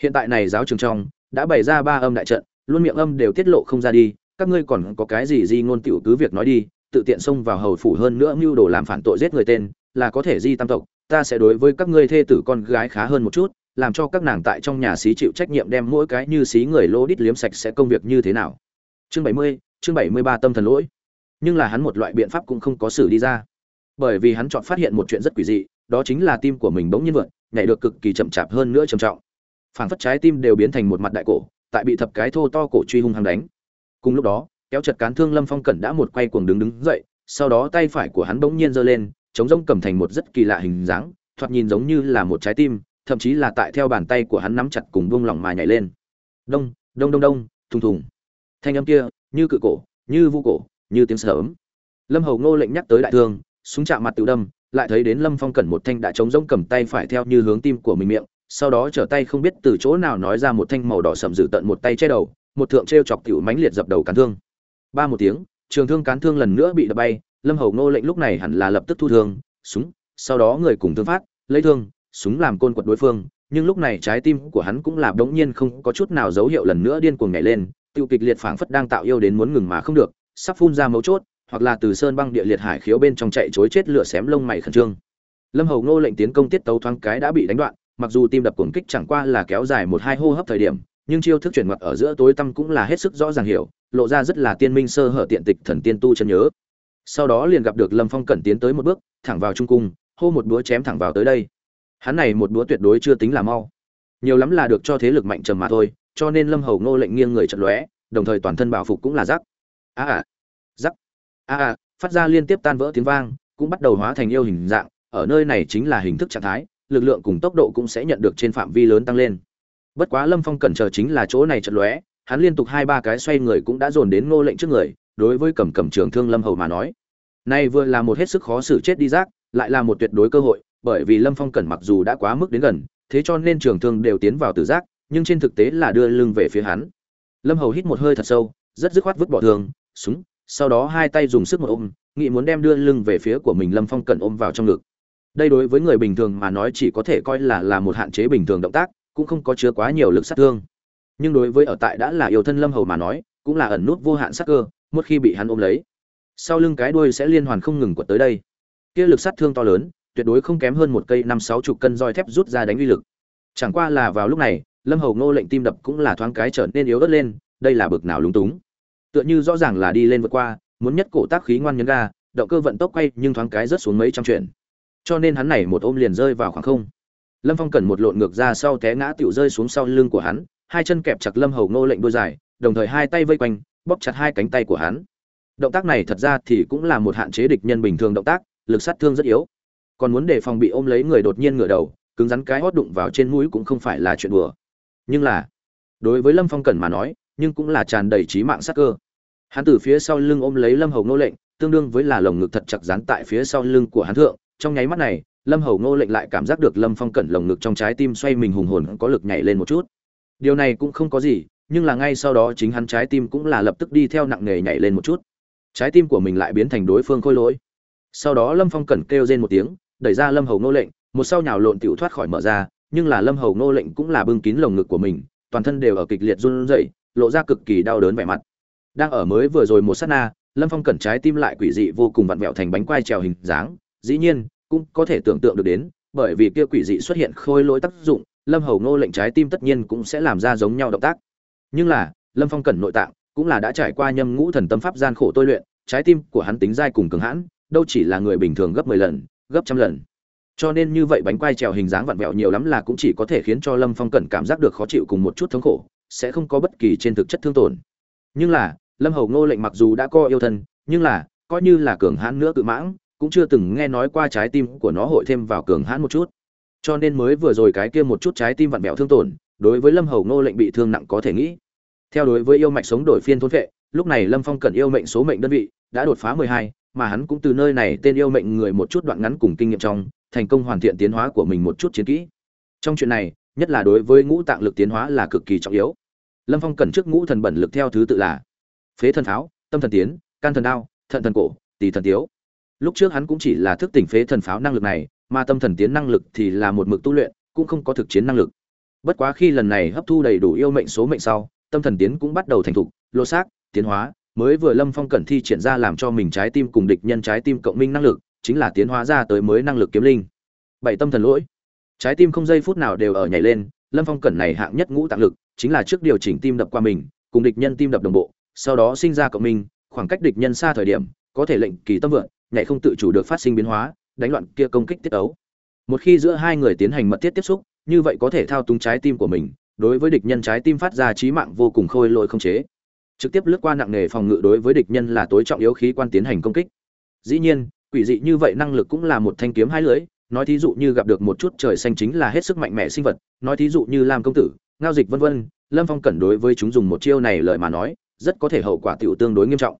Hiện tại này giáo trường trong, đã bày ra ba âm đại trận, luôn miệng âm đều tiết lộ không ra đi, các ngươi còn có cái gì di ngôn tiểu cứ việc nói đi, tự tiện xông vào hầu phủ hơn nữa mưu đồ làm phản tội giết người tên, là có thể di tam tộc, ta sẽ đối với các ngươi thê tử con gái khá hơn một chút làm cho các nàng tại trong nhà xí chịu trách nhiệm đem mỗi cái như xí người lô đít liếm sạch sẽ công việc như thế nào. Chương bảy mươi, chương bảy mươi ba tâm thần lỗi. Nhưng là hắn một loại biện pháp cũng không có xử đi ra. Bởi vì hắn chọn phát hiện một chuyện rất quỷ dị, đó chính là tim của mình bỗng nhiên vượt, nhảy được cực kỳ chậm chạp hơn nữa trầm trọng. Phảng phất trái tim đều biến thành một mặt đại cổ, tại bị thập cái thô to cổ truy hung hăng đánh. Cùng lúc đó, kéo chật cán thương lâm phong cẩn đã một quay cuồng đứng đứng dậy, sau đó tay phải của hắn bỗng nhiên giơ lên, chống rông cầm thành một rất kỳ lạ hình dáng, thoạt nhìn giống như là một trái tim thậm chí là tại theo bàn tay của hắn nắm chặt cùng buông lỏng mà nhảy lên. Đông đông đông đông, thùng thùng. Thanh âm kia, như cự cổ, như vu cổ, như tiếng sớm lâm hầu ngô lệnh nhắc tới đại thương, súng chạm mặt tự đâm, lại thấy đến lâm phong cẩn một thanh đã trống rỗng cầm tay phải theo như hướng tim của mình miệng, sau đó trở tay không biết từ chỗ nào nói ra một thanh màu đỏ sầm dự tận một tay che đầu, một thượng t r e o chọc t i ể u mánh liệt dập đầu cán thương. Ba một tiếng, trường thương cán thương lần nữa bị đập bay, lâm hầu ngô lệnh lúc này hẳn là lập tức thu thương, súng, sau đó người cùng thương phát, lấy thương súng làm côn quật đối phương, nhưng lúc này trái tim của hắn cũng là bỗng nhiên không có chút nào dấu hiệu lần nữa điên cuồng nhảy lên, tiêu kịch liệt phảng phất đang tạo yêu đến muốn ngừng mà không được, sắp phun ra mấu chốt, hoặc là từ sơn băng địa liệt hải khiếu bên trong chạy chối chết lửa xém lông mày khẩn trương. Lâm hầu ngô lệnh tiến công tiết tấu thoáng cái đã bị đánh đoạn, mặc dù tim đập cuồng kích chẳng qua là kéo dài một hai hô hấp thời điểm, nhưng chiêu thức chuyển mặt ở giữa tối tăm cũng là hết sức rõ ràng hiểu, lộ ra rất là tiên minh sơ hở tiện tịch thần tiên tu chân nhớ. Sau đó liền gặp được lâm phong cẩn tiến tới một bước, thẳng vào trung cung, hô một búa chém thẳng vào tới đây hắn này một búa tuyệt đối chưa tính là mau. Nhiều lắm là được cho thế lực mạnh trầm mà thôi cho nên lâm hầu ngô lệnh nghiêng người trận lóe đồng thời toàn thân bảo phục cũng là rắc. A à, rắc. A à, phát ra liên tiếp tan vỡ tiếng vang cũng bắt đầu hóa thành yêu hình dạng ở nơi này chính là hình thức trạng thái lực lượng cùng tốc độ cũng sẽ nhận được trên phạm vi lớn tăng lên. Bất quá lâm phong cần chờ chính là chỗ này chật lóe hắn liên tục hai ba cái xoay người cũng đã dồn đến ngô lệnh trước người đối với cầm cầm trường thương lâm hầu mà nói. Nay vừa là một hết sức khó xử chết đi rác lại là một tuyệt đối cơ hội bởi vì lâm phong cẩn mặc dù đã quá mức đến gần thế cho nên trường thương đều tiến vào từ giác, nhưng trên thực tế là đưa lưng về phía hắn. Lâm hầu hít một hơi thật sâu rất dứt khoát vứt bỏ thương súng sau đó hai tay dùng sức một ôm nghĩ muốn đem đưa lưng về phía của mình lâm phong cẩn ôm vào trong ngực. Đây đối với người bình thường mà nói chỉ có thể coi là là một hạn chế bình thường động tác cũng không có chứa quá nhiều lực sát thương. Nhưng đối với ở tại đã là yêu thân lâm hầu mà nói cũng là ẩn nút vô hạn sát cơ một khi bị hắn ôm lấy sau lưng cái đuôi sẽ liên hoàn không ngừng quật tới đây. Kia lực sát thương to lớn tuyệt đối không kém hơn một cây năm sáu chục cân roi thép rút ra đánh uy lực. Chẳng qua là vào lúc này, lâm hầu ngô lệnh tim đập cũng là thoáng cái trở nên yếu ớt lên, đây là bực nào lúng túng. Tựa như rõ ràng là đi lên vượt qua, muốn nhất cổ tác khí ngoan nhấn ga, động cơ vận tốc quay nhưng thoáng cái rớt xuống mấy trăm chuyển. Cho nên hắn này một ôm liền rơi vào khoảng không. Lâm phong cần một lộn ngược ra sau té ngã tựu rơi xuống sau lưng của hắn, hai chân kẹp chặt lâm hầu ngô lệnh đôi dài, đồng thời hai tay vây quanh, bóp chặt hai cánh tay của hắn. Động tác này thật ra thì cũng là một hạn chế địch nhân bình thường động tác, lực sát thương rất yếu còn muốn đề phòng bị ôm lấy người đột nhiên ngửa đầu, cứng rắn cái hót đụng vào trên mũi cũng không phải là chuyện đùa. Nhưng là, đối với lâm phong cẩn mà nói, nhưng cũng là tràn đầy trí mạng sắc cơ. Hắn từ phía sau lưng ôm lấy lâm hầu nô lệnh, tương đương với là lồng ngực thật chặt dán tại phía sau lưng của hắn thượng. Trong nháy mắt này, lâm hầu nô lệnh lại cảm giác được lâm phong cẩn lồng ngực trong trái tim xoay mình hùng hồn có lực nhảy lên một chút. Điều này cũng không có gì, nhưng là ngay sau đó chính hắn trái tim cũng là lập tức đi theo nặng nề nhảy lên một chút. Trái tim của mình lại biến thành đối phương khôi lỗi. Sau đó lâm phong cẩn kêu rên một tiếng đẩy ra lâm hầu nô lệnh, một sau nhào lộn tiểu thoát khỏi mở ra, nhưng là lâm hầu nô lệnh cũng là bưng kín lồng ngực của mình, toàn thân đều ở kịch liệt run rẩy, lộ ra cực kỳ đau đớn vẻ mặt. Đang ở mới vừa rồi một sát na, lâm phong cẩn trái tim lại quỷ dị vô cùng vặn vẹo thành bánh quai trèo hình dáng, dĩ nhiên, cũng có thể tưởng tượng được đến, bởi vì kia quỷ dị xuất hiện khôi lỗi tác dụng, lâm hầu nô lệnh trái tim tất nhiên cũng sẽ làm ra giống nhau động tác. Nhưng là, lâm phong cẩn nội tạng cũng là đã trải qua nhâm ngũ thần tâm pháp gian khổ tôi luyện, trái tim của hắn tính dai cùng cường hãn, đâu chỉ là người bình thường gấp mười lần gấp trăm lần. Cho nên như vậy bánh quai trèo hình dáng vặn vẹo nhiều lắm là cũng chỉ có thể khiến cho lâm phong cẩn cảm giác được khó chịu cùng một chút thống khổ, sẽ không có bất kỳ trên thực chất thương tổn. Nhưng là, lâm hầu ngô lệnh mặc dù đã co yêu thân, nhưng là, coi như là cường hãn nữa cự mãng, cũng chưa từng nghe nói qua trái tim của nó hội thêm vào cường hãn một chút. Cho nên mới vừa rồi cái kia một chút trái tim vặn vẹo thương tổn, đối với lâm hầu ngô lệnh bị thương nặng có thể nghĩ. Theo đối với yêu mạch sống đổi phiên thôn vệ, lúc này lâm phong cần yêu mệnh số mệnh đơn vị đã đột phá mười hai mà hắn cũng từ nơi này tên yêu mệnh người một chút đoạn ngắn cùng kinh nghiệm trong, thành công hoàn thiện tiến hóa của mình một chút chiến kỹ. Trong chuyện này, nhất là đối với ngũ tạng lực tiến hóa là cực kỳ trọng yếu. Lâm phong cần trước ngũ thần bẩn lực theo thứ tự là phế thần pháo, tâm thần tiến, can thần đao, thận thần cổ tỷ thần tiếu. Lúc trước hắn cũng chỉ là thức tỉnh phế thần pháo năng lực này, mà tâm thần tiến năng lực thì là một mực tu luyện, cũng không có thực chiến năng lực. Bất quá khi lần này hấp thu đầy đủ yêu mệnh số mệnh sau, tâm thần tiến cũng bắt đầu thành thục lô xác, tiến hóa mới vừa lâm phong cẩn thi triển ra làm cho mình trái tim cùng địch nhân trái tim cộng minh năng lực, chính là tiến hóa ra tới mới năng lực kiếm linh. Bảy tâm thần lỗi. Trái tim không giây phút nào đều ở nhảy lên, lâm phong cẩn này hạng nhất ngũ tạng lực, chính là trước điều chỉnh tim đập qua mình, cùng địch nhân tim đập đồng bộ, sau đó sinh ra cộng minh, khoảng cách địch nhân xa thời điểm, có thể lệnh kỳ tâm vượn, nhảy không tự chủ được phát sinh biến hóa, đánh loạn kia công kích tiết ấu. Một khi giữa hai người tiến hành mật thiết tiếp xúc, như vậy có thể thao túng trái tim của mình, đối với địch nhân trái tim phát ra trí mạng vô cùng khôi lỗi không chế trực tiếp lướt qua nặng nề phòng ngự đối với địch nhân là tối trọng yếu khí quan tiến hành công kích. Dĩ nhiên, quỷ dị như vậy năng lực cũng là một thanh kiếm hai lưỡi, nói thí dụ như gặp được một chút trời xanh chính là hết sức mạnh mẽ sinh vật, nói thí dụ như lam công tử, ngao dịch vân vân, lâm phong cẩn đối với chúng dùng một chiêu này lời mà nói, rất có thể hậu quả tiểu tương đối nghiêm trọng.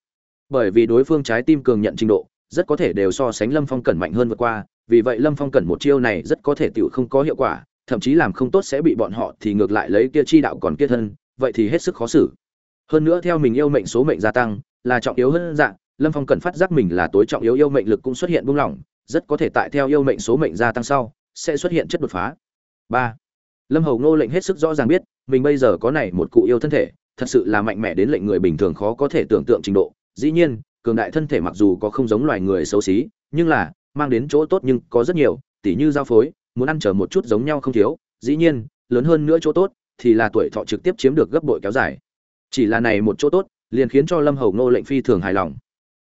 Bởi vì đối phương trái tim cường nhận trình độ, rất có thể đều so sánh lâm phong cẩn mạnh hơn vượt qua, vì vậy lâm phong cẩn một chiêu này rất có thể tiểu không có hiệu quả, thậm chí làm không tốt sẽ bị bọn họ thì ngược lại lấy kia chi đạo còn kia thân, vậy thì hết sức khó xử hơn nữa theo mình yêu mệnh số mệnh gia tăng, là trọng yếu hơn dạng lâm phong cần phát giác mình là tối trọng yếu yêu mệnh lực cũng xuất hiện buông lỏng, rất có thể tại theo yêu mệnh số mệnh gia tăng sau, sẽ xuất hiện chất đột phá. Ba, lâm hầu ngô lệnh hết sức rõ ràng biết, mình bây giờ có này một cụ yêu thân thể, thật sự là mạnh mẽ đến lệnh người bình thường khó có thể tưởng tượng trình độ. Dĩ nhiên, cường đại thân thể mặc dù có không giống loài người xấu xí, nhưng là, mang đến chỗ tốt nhưng có rất nhiều, tỉ như giao phối, muốn ăn chờ một chút giống nhau không thiếu. Dĩ nhiên, lớn hơn nữa chỗ tốt, thì là tuổi thọ trực tiếp chiếm được gấp bội kéo dài chỉ là này một chỗ tốt, liền khiến cho lâm hầu ngô lệnh phi thường hài lòng.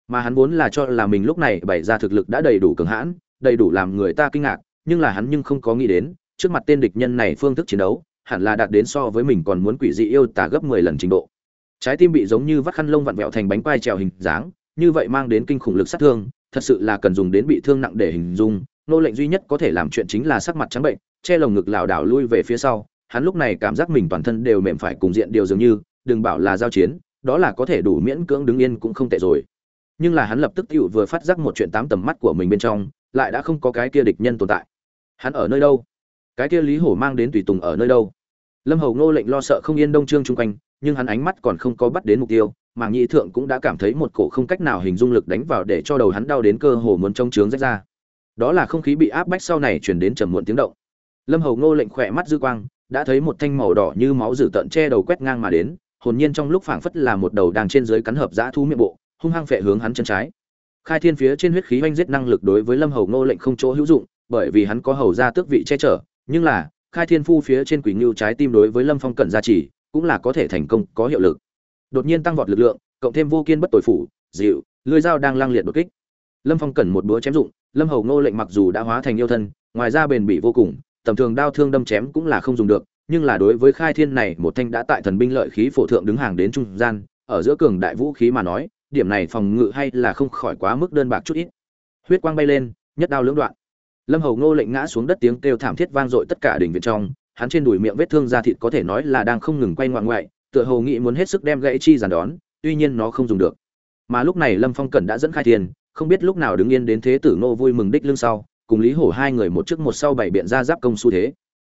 Mà hắn vốn là cho là mình lúc này bày ra thực lực đã đầy đủ cường hãn, đầy đủ làm người ta kinh ngạc, nhưng là hắn nhưng không có nghĩ đến, trước mặt tên địch nhân này phương thức chiến đấu, hẳn là đạt đến so với mình còn muốn quỷ dị yêu tả gấp mười lần trình độ. Trái tim bị giống như vắt khăn lông vặn vẹo thành bánh quai trèo hình dáng, như vậy mang đến kinh khủng lực sát thương, thật sự là cần dùng đến bị thương nặng để hình dung nô lệnh duy nhất có thể làm chuyện chính là sắc mặt trắng bệnh, che lồng ngực lảo đảo lui về phía sau. Hắn lúc này cảm giác mình toàn thân đều mềm phải cùng diện điều dường như đừng bảo là giao chiến, đó là có thể đủ miễn cưỡng đứng yên cũng không tệ rồi. Nhưng là hắn lập tức tựu vừa phát giác một chuyện tám tầm mắt của mình bên trong, lại đã không có cái kia địch nhân tồn tại. Hắn ở nơi đâu? Cái kia lý hổ mang đến tùy tùng ở nơi đâu? Lâm hầu ngô lệnh lo sợ không yên đông trương chung quanh, nhưng hắn ánh mắt còn không có bắt đến mục tiêu, mà nhị thượng cũng đã cảm thấy một cổ không cách nào hình dung lực đánh vào để cho đầu hắn đau đến cơ hồ muốn trông trướng rách ra. Đó là không khí bị áp bách sau này truyền đến trầm muộn tiếng động. Lâm hầu ngô lệnh khỏe mắt dư quang, đã thấy một thanh màu đỏ như máu dữ tận che đầu quét ngang mà đến hồn nhiên trong lúc phảng phất là một đầu đang trên dưới cắn hợp dã thu miệng bộ, hung hăng phệ hướng hắn chân trái. Khai thiên phía trên huyết khí oanh giết năng lực đối với lâm hầu ngô lệnh không chỗ hữu dụng, bởi vì hắn có hầu gia tước vị che chở, nhưng là, khai thiên phu phía trên quỷ ngưu trái tim đối với lâm phong cận gia trì, cũng là có thể thành công, có hiệu lực. Đột nhiên tăng vọt lực lượng, cộng thêm vô kiên bất tội phủ, dịu, lưỡi dao đang lang liệt đột kích. Lâm phong cẩn một búa chém dụng, lâm hầu ngô lệnh mặc dù đã hóa thành yêu thân, ngoài ra bền bỉ vô cùng, tầm thường đao thương đâm chém cũng là không dùng được nhưng là đối với khai thiên này, một thanh đã tại thần binh lợi khí phổ thượng đứng hàng đến trung gian, ở giữa cường đại vũ khí mà nói, điểm này phòng ngự hay là không khỏi quá mức đơn bạc chút ít. Huyết quang bay lên, nhất đao lưỡng đoạn. Lâm hầu ngô lệnh ngã xuống đất tiếng kêu thảm thiết vang dội tất cả đỉnh viện trong, hắn trên đùi miệng vết thương da thịt có thể nói là đang không ngừng quay ngoạn ngoại, tựa hồ nghĩ muốn hết sức đem gãy chi giàn đón, tuy nhiên nó không dùng được. Mà lúc này lâm phong cẩn đã dẫn khai thiên, không biết lúc nào đứng yên đến thế tử ngô vui mừng đích lưng sau, cùng lý hổ hai người một trước một sau bảy biện ra giáp công xu thế.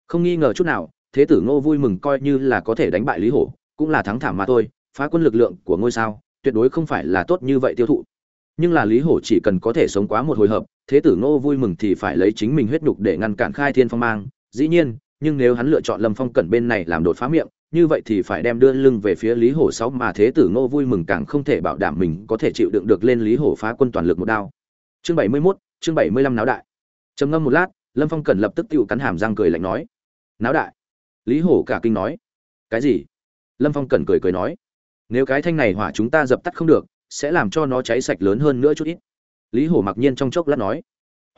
Không nghi ngờ chút nào thế tử ngô vui mừng coi như là có thể đánh bại lý hổ cũng là thắng thảm mà thôi phá quân lực lượng của ngôi sao tuyệt đối không phải là tốt như vậy tiêu thụ. Nhưng là lý hổ chỉ cần có thể sống quá một hồi hợp thế tử ngô vui mừng thì phải lấy chính mình huyết nhục để ngăn cản khai thiên phong mang. Dĩ nhiên nhưng nếu hắn lựa chọn lâm phong cẩn bên này làm đột phá miệng như vậy thì phải đem đưa lưng về phía lý hổ sáu mà thế tử ngô vui mừng càng không thể bảo đảm mình có thể chịu đựng được lên lý hổ phá quân toàn lực một đao. Chương bảy mươi 71, chương bảy mươi lăm náo đại. Trầm ngâm một lát lâm phong cẩn lập tức tự cắn hàm răng cười lạnh nói náo đại lý hổ cả kinh nói. Cái gì? Lâm phong cẩn cười cười nói. Nếu cái thanh này hỏa chúng ta dập tắt không được, sẽ làm cho nó cháy sạch lớn hơn nữa chút ít. Lý hổ mặc nhiên trong chốc lát nói.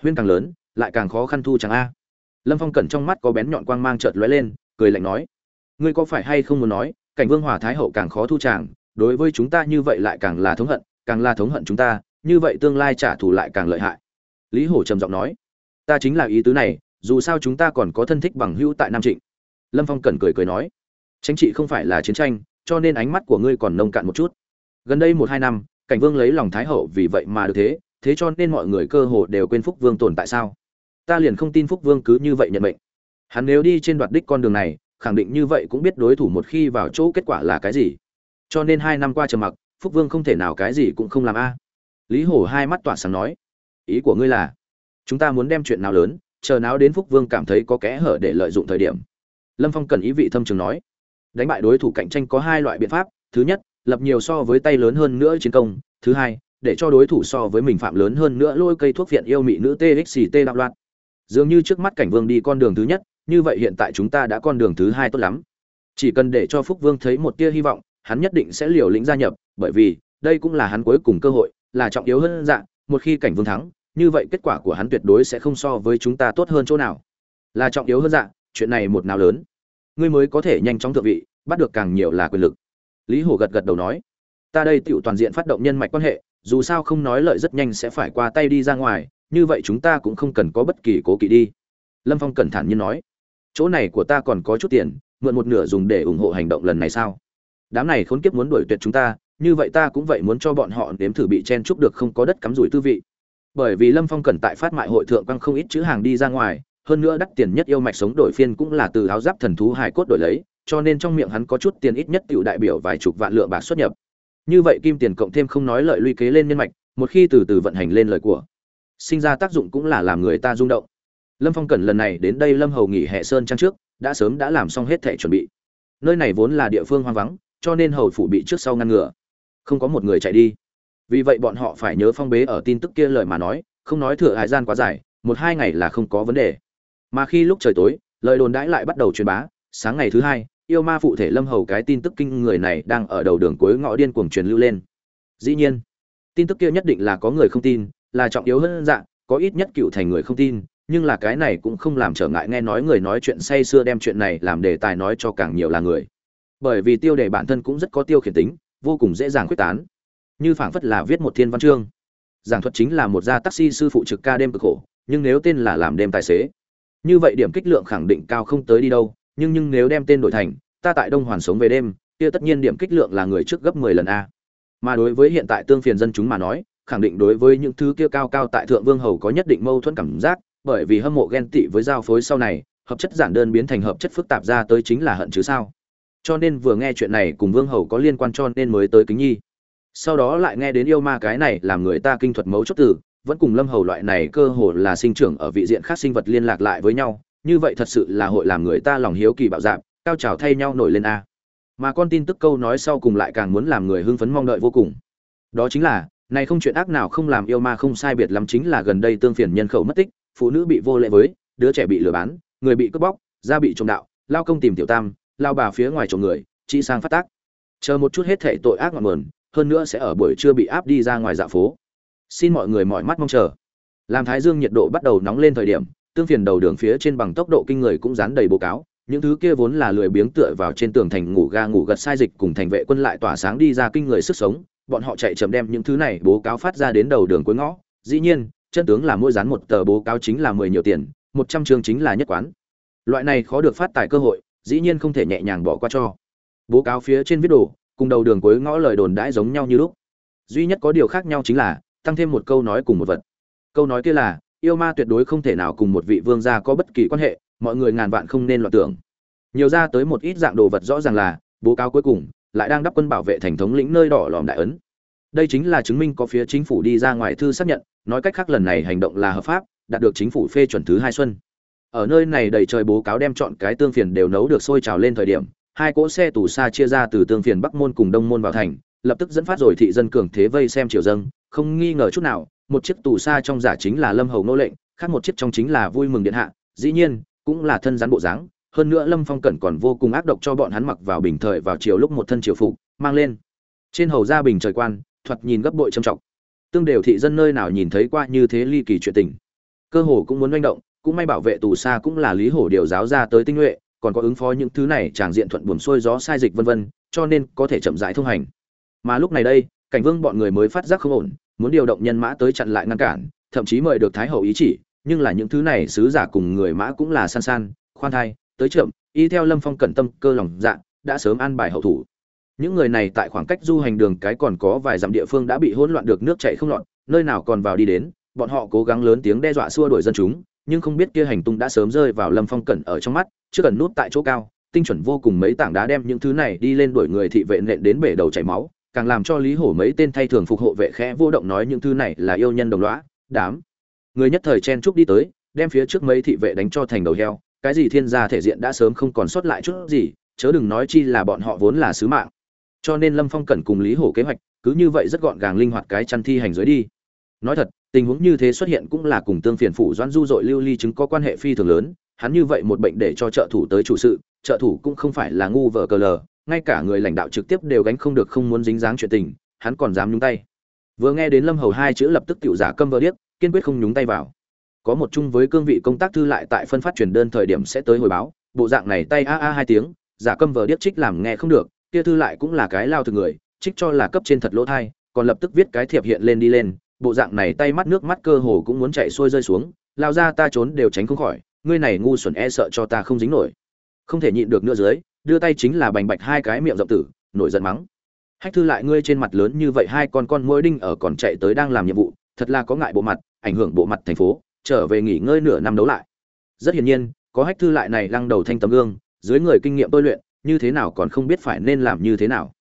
Huyên càng lớn, lại càng khó khăn thu chẳng a. Lâm phong cẩn trong mắt có bén nhọn quang mang chợt lóe lên, cười lạnh nói. Ngươi có phải hay không muốn nói, cảnh vương hòa thái hậu càng khó thu tràng đối với chúng ta như vậy lại càng là thống hận, càng là thống hận chúng ta, như vậy tương lai trả thù lại càng lợi hại. Lý hổ trầm giọng nói. Ta chính là ý tứ này, dù sao chúng ta còn có thân thích bằng hữu tại nam trịnh lâm phong cẩn cười cười nói tránh trị không phải là chiến tranh, cho nên ánh mắt của ngươi còn nông cạn một chút. Gần đây một hai năm, cảnh vương lấy lòng thái hậu vì vậy mà được thế thế cho nên mọi người cơ hồ đều quên phúc vương tồn tại sao? Ta liền không tin phúc vương cứ như vậy nhận mệnh. Hắn nếu đi trên đoạt đích con đường này, khẳng định như vậy cũng biết đối thủ một khi vào chỗ kết quả là cái gì. Cho nên hai năm qua trầm mặc, phúc vương không thể nào cái gì cũng không làm a. Lý hổ hai mắt tỏa sáng nói, ý của ngươi là, chúng ta muốn đem chuyện nào lớn, chờ nào đến phúc vương cảm thấy có kẽ hở để lợi dụng thời điểm lâm phong cần ý vị thâm trường nói, đánh bại đối thủ cạnh tranh có hai loại biện pháp, thứ nhất, lập nhiều so với tay lớn hơn nữa chiến công, thứ hai, để cho đối thủ so với mình phạm lớn hơn nữa lôi cây thuốc viện yêu mị nữ txt đạo loạn. Dường như trước mắt cảnh vương đi con đường thứ nhất, như vậy hiện tại chúng ta đã con đường thứ hai tốt lắm. Chỉ cần để cho phúc vương thấy một tia hy vọng, hắn nhất định sẽ liều lĩnh gia nhập, bởi vì, đây cũng là hắn cuối cùng cơ hội, là trọng yếu hơn dạng một khi cảnh vương thắng, như vậy kết quả của hắn tuyệt đối sẽ không so với chúng ta tốt hơn chỗ nào. Là trọng yếu hơn dạng chuyện này một nào lớn. Ngươi mới có thể nhanh chóng thượng vị, bắt được càng nhiều là quyền lực. Lý hổ gật gật đầu nói, ta đây tựu toàn diện phát động nhân mạch quan hệ, dù sao không nói lợi rất nhanh sẽ phải qua tay đi ra ngoài, như vậy chúng ta cũng không cần có bất kỳ cố kỵ đi. Lâm phong cẩn thận như nói, chỗ này của ta còn có chút tiền, mượn một nửa dùng để ủng hộ hành động lần này sao? Đám này khốn kiếp muốn đuổi tuyệt chúng ta, như vậy ta cũng vậy muốn cho bọn họ nếm thử bị chen chúc được không có đất cắm rủi tư vị. Bởi vì lâm phong cẩn tại phát mại hội thượng quăng không ít chữ hàng đi ra ngoài hơn nữa đắt tiền nhất yêu mạch sống đổi phiên cũng là từ áo giáp thần thú hài cốt đổi lấy, cho nên trong miệng hắn có chút tiền ít nhất tiểu đại biểu vài chục vạn lượng bạc xuất nhập. Như vậy kim tiền cộng thêm không nói lợi lui kế lên nhân mạch, một khi từ từ vận hành lên lời của, sinh ra tác dụng cũng là làm người ta rung động. Lâm phong cẩn lần này đến đây lâm hầu nghỉ hè sơn trang trước, đã sớm đã làm xong hết thể chuẩn bị. Nơi này vốn là địa phương hoang vắng, cho nên hầu phủ bị trước sau ngăn ngừa. Không có một người chạy đi. Vì vậy bọn họ phải nhớ phong bế ở tin tức kia lời mà nói, không nói thừa hải gian quá dài, một hai ngày là không có vấn đề mà khi lúc trời tối, lời đồn đãi lại bắt đầu truyền bá, sáng ngày thứ hai, yêu ma phụ thể lâm hầu cái tin tức kinh người này đang ở đầu đường cuối ngõ điên cuồng truyền lưu lên. Dĩ nhiên, tin tức kia nhất định là có người không tin, là trọng yếu hơn dạng có ít nhất cựu thành người không tin, nhưng là cái này cũng không làm trở ngại nghe nói người nói chuyện say xưa đem chuyện này làm đề tài nói cho càng nhiều là người. Bởi vì tiêu đề bản thân cũng rất có tiêu khiển tính, vô cùng dễ dàng quyết tán. Như phảng phất là viết một thiên văn chương. Giảng thuật chính là một gia taxi sư phụ trực ca đêm cực khổ, nhưng nếu tên là làm đêm tài xế như vậy điểm kích lượng khẳng định cao không tới đi đâu, nhưng nhưng nếu đem tên đổi thành, ta tại đông hoàn sống về đêm, kia tất nhiên điểm kích lượng là người trước gấp 10 lần a. Mà đối với hiện tại tương phiền dân chúng mà nói, khẳng định đối với những thứ kia cao cao tại thượng vương hầu có nhất định mâu thuẫn cảm giác, bởi vì hâm mộ ghen tị với giao phối sau này, hợp chất giản đơn biến thành hợp chất phức tạp ra tới chính là hận chứ sao. Cho nên vừa nghe chuyện này cùng vương hầu có liên quan cho nên mới tới kính nhi. Sau đó lại nghe đến yêu ma cái này làm người ta kinh thuật mấu chốt từ vẫn cùng lâm hầu loại này cơ hồ là sinh trưởng ở vị diện khác sinh vật liên lạc lại với nhau, như vậy thật sự là hội làm người ta lòng hiếu kỳ bạo dạp cao trào thay nhau nổi lên a. Mà con tin tức câu nói sau cùng lại càng muốn làm người hưng phấn mong đợi vô cùng. Đó chính là, này không chuyện ác nào không làm yêu ma không sai biệt lắm chính là gần đây tương phiền nhân khẩu mất tích, phụ nữ bị vô lệ với, đứa trẻ bị lừa bán, người bị cướp bóc, da bị trộm đạo, lao công tìm tiểu tam, lao bà phía ngoài trộm người chị sang phát tác. Chờ một chút hết thệ tội ác ngọn nguồn, hơn nữa sẽ ở buổi trưa bị áp đi ra ngoài dạ phố xin mọi người mọi mắt mong chờ. Làm thái dương nhiệt độ bắt đầu nóng lên thời điểm, tương phiền đầu đường phía trên bằng tốc độ kinh người cũng dán đầy báo cáo, những thứ kia vốn là lười biếng tựa vào trên tường thành ngủ ga ngủ gật sai dịch cùng thành vệ quân lại tỏa sáng đi ra kinh người sức sống, bọn họ chạy chậm đem những thứ này bố cáo phát ra đến đầu đường cuối ngõ. Dĩ nhiên, chân tướng là mỗi dán một tờ bố cáo chính là mười nhiều tiền, một trăm chương chính là nhất quán. Loại này khó được phát tài cơ hội, dĩ nhiên không thể nhẹ nhàng bỏ qua cho. Bố cáo phía trên viết đồ, cùng đầu đường cuối ngõ lời đồn đãi giống nhau như lúc. Duy nhất có điều khác nhau chính là tăng thêm một câu nói cùng một vật. Câu nói kia là, yêu ma tuyệt đối không thể nào cùng một vị vương gia có bất kỳ quan hệ, mọi người ngàn vạn không nên loạn tưởng. Nhiều ra tới một ít dạng đồ vật rõ ràng là, bố cáo cuối cùng, lại đang đắp quân bảo vệ thành thống lĩnh nơi đỏ lòm đại ấn. Đây chính là chứng minh có phía chính phủ đi ra ngoài thư xác nhận, nói cách khác lần này hành động là hợp pháp, đạt được chính phủ phê chuẩn thứ hai xuân. Ở nơi này đầy trời bố cáo đem chọn cái tương phiền đều nấu được sôi trào lên thời điểm, hai cỗ xe tù xa chia ra từ tương phiền bắc môn cùng đông môn vào thành lập tức dẫn phát rồi thị dân cường thế vây xem triều dâng, không nghi ngờ chút nào, một chiếc tù xa trong giả chính là lâm hầu nô lệnh, khác một chiếc trong chính là vui mừng điện hạ, dĩ nhiên, cũng là thân rắn bộ dáng, hơn nữa lâm phong cẩn còn vô cùng ác độc cho bọn hắn mặc vào bình thời vào chiều lúc một thân triều phục, mang lên. Trên hầu gia bình trời quan, thoạt nhìn gấp bội trầm trọng. Tương đều thị dân nơi nào nhìn thấy qua như thế ly kỳ chuyện tình. Cơ hồ cũng muốn manh động, cũng may bảo vệ tù xa cũng là lý hổ điều giáo ra tới tinh nhuệ, còn có ứng phó những thứ này tràng diện thuận buồm xuôi gió sai dịch vân vân, cho nên có thể chậm rãi thông hành mà lúc này đây, cảnh vương bọn người mới phát giác không ổn, muốn điều động nhân mã tới chặn lại ngăn cản, thậm chí mời được thái hậu ý chỉ, nhưng là những thứ này sứ giả cùng người mã cũng là san san, khoan thai, tới chậm, y theo lâm phong cẩn tâm, cơ lòng dạ đã sớm an bài hậu thủ. Những người này tại khoảng cách du hành đường cái còn có vài dặm địa phương đã bị hỗn loạn được nước chảy không lọt, nơi nào còn vào đi đến, bọn họ cố gắng lớn tiếng đe dọa xua đuổi dân chúng, nhưng không biết kia hành tung đã sớm rơi vào lâm phong cẩn ở trong mắt trước cần nút tại chỗ cao, tinh chuẩn vô cùng mấy tảng đá đem những thứ này đi lên đuổi người thị vệ nện đến bể đầu chảy máu càng làm cho lý hổ mấy tên thay thường phục hộ vệ khẽ vô động nói những thứ này là yêu nhân đồng lõa, đám. Người nhất thời chen trúc đi tới, đem phía trước mấy thị vệ đánh cho thành đầu heo, cái gì thiên gia thể diện đã sớm không còn sót lại chút gì, chớ đừng nói chi là bọn họ vốn là sứ mạng. Cho nên lâm phong cẩn cùng lý hổ kế hoạch, cứ như vậy rất gọn gàng linh hoạt cái chăn thi hành dưới đi. Nói thật, tình huống như thế xuất hiện cũng là cùng tương phiền phủ doãn du dội lưu ly chứng có quan hệ phi thường lớn, hắn như vậy một bệnh để cho trợ thủ tới chủ sự, trợ thủ cũng không phải là ngu vờ cờ lờ ngay cả người lãnh đạo trực tiếp đều gánh không được không muốn dính dáng chuyện tình, hắn còn dám nhúng tay. Vừa nghe đến lâm hầu hai chữ lập tức tiểu giả câm vơ điếc, kiên quyết không nhúng tay vào. Có một chung với cương vị công tác thư lại tại phân phát truyền đơn thời điểm sẽ tới hồi báo, bộ dạng này tay a a hai tiếng, giả câm vờ điếc trích làm nghe không được, kia thư lại cũng là cái lao từ người, trích cho là cấp trên thật lỗ thai, còn lập tức viết cái thiệp hiện lên đi lên, bộ dạng này tay mắt nước mắt cơ hồ cũng muốn chạy xuôi rơi xuống, lao ra ta trốn đều tránh không khỏi, ngươi này ngu xuẩn e sợ cho ta không dính nổi. Không thể nhịn được nữa dưới đưa tay chính là bành bạch hai cái miệng rộng tử, nổi giận mắng. Hách thư lại ngươi trên mặt lớn như vậy, hai con con môi đinh ở còn chạy tới đang làm nhiệm vụ, thật là có ngại bộ mặt, ảnh hưởng bộ mặt thành phố, trở về nghỉ ngơi nửa năm đấu lại. Rất hiển nhiên, có hách thư lại này lăng đầu thanh tấm gương, dưới người kinh nghiệm tôi luyện, như thế nào còn không biết phải nên làm như thế nào.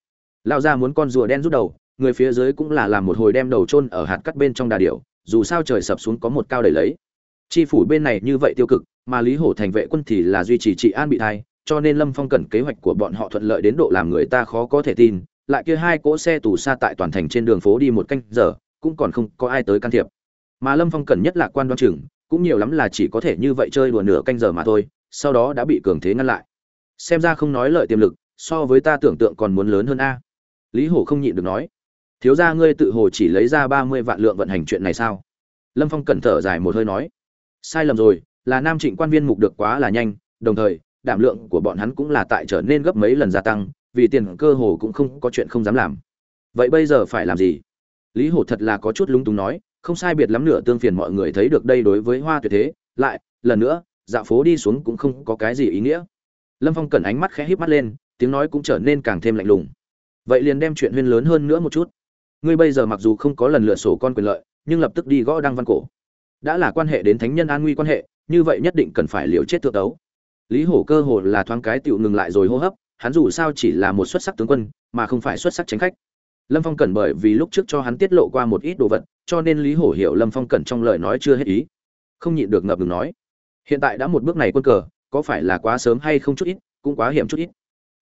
Lao ra muốn con rùa đen rút đầu, người phía dưới cũng là làm một hồi đem đầu chôn ở hạt cắt bên trong đà điểu, dù sao trời sập xuống có một cao đầy lấy. Chi phủ bên này như vậy tiêu cực, mà lý hổ thành vệ quân thì là duy trì trị an bị thai cho nên lâm phong cần kế hoạch của bọn họ thuận lợi đến độ làm người ta khó có thể tin. Lại kia hai cỗ xe tù xa tại toàn thành trên đường phố đi một canh giờ, cũng còn không có ai tới can thiệp. Mà lâm phong cần nhất là quan đoan chừng, cũng nhiều lắm là chỉ có thể như vậy chơi đùa nửa canh giờ mà thôi, sau đó đã bị cường thế ngăn lại. Xem ra không nói lợi tiềm lực, so với ta tưởng tượng còn muốn lớn hơn a. Lý hổ không nhịn được nói. Thiếu gia ngươi tự hồ chỉ lấy ra ba mươi vạn lượng vận hành chuyện này sao? Lâm phong cẩn thở dài một hơi nói. Sai lầm rồi, là nam trịnh quan viên mục được quá là nhanh, đồng thời đảm lượng của bọn hắn cũng là tại trở nên gấp mấy lần gia tăng, vì tiền cơ hồ cũng không có chuyện không dám làm. Vậy bây giờ phải làm gì? Lý hổ thật là có chút lúng túng nói, không sai biệt lắm nửa tương phiền mọi người thấy được đây đối với hoa tuyệt thế, lại, lần nữa dạo phố đi xuống cũng không có cái gì ý nghĩa. Lâm phong cần ánh mắt khẽ híp mắt lên, tiếng nói cũng trở nên càng thêm lạnh lùng. Vậy liền đem chuyện huyên lớn hơn nữa một chút. Ngươi bây giờ mặc dù không có lần lựa sổ con quyền lợi, nhưng lập tức đi gõ đăng văn cổ. Đã là quan hệ đến thánh nhân an nguy quan hệ, như vậy nhất định cần phải liều chết thượng đấu lý hổ cơ hồ là thoáng cái tựu ngừng lại rồi hô hấp, hắn dù sao chỉ là một xuất sắc tướng quân, mà không phải xuất sắc tránh khách. Lâm phong cẩn bởi vì lúc trước cho hắn tiết lộ qua một ít đồ vật, cho nên lý hổ hiểu lâm phong cẩn trong lời nói chưa hết ý. Không nhịn được ngập ngừng nói, hiện tại đã một bước này quân cờ, có phải là quá sớm hay không chút ít, cũng quá hiểm chút ít.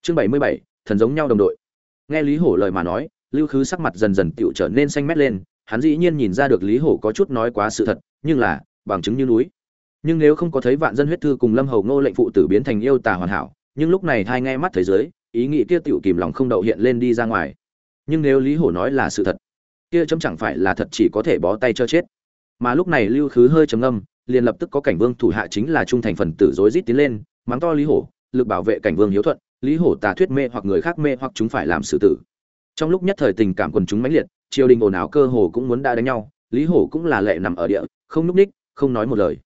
Chương bảy mươi bảy, thần giống nhau đồng đội. Nghe lý hổ lời mà nói, lưu khứ sắc mặt dần dần tựu trở nên xanh mét lên, hắn dĩ nhiên nhìn ra được lý hổ có chút nói quá sự thật, nhưng là, bằng chứng như núi nhưng nếu không có thấy vạn dân huyết thư cùng lâm hầu ngô lệnh phụ tử biến thành yêu tà hoàn hảo, nhưng lúc này hai nghe mắt thấy giới ý nghĩ kia tựu kìm lòng không đậu hiện lên đi ra ngoài. Nhưng nếu lý hổ nói là sự thật, kia chấm chẳng phải là thật chỉ có thể bó tay cho chết. Mà lúc này lưu khứ hơi trầm âm liền lập tức có cảnh vương thủ hạ chính là trung thành phần tử rối rít tiến lên, mắng to lý hổ, lực bảo vệ cảnh vương hiếu thuận, lý hổ tà thuyết mê hoặc người khác mê hoặc chúng phải làm xử tử. Trong lúc nhất thời tình cảm quần chúng mãnh liệt, triều đình ồn ào cơ hồ cũng muốn đã đánh nhau, lý hổ cũng là lệ nằm ở địa, không núp ních, không nói một lời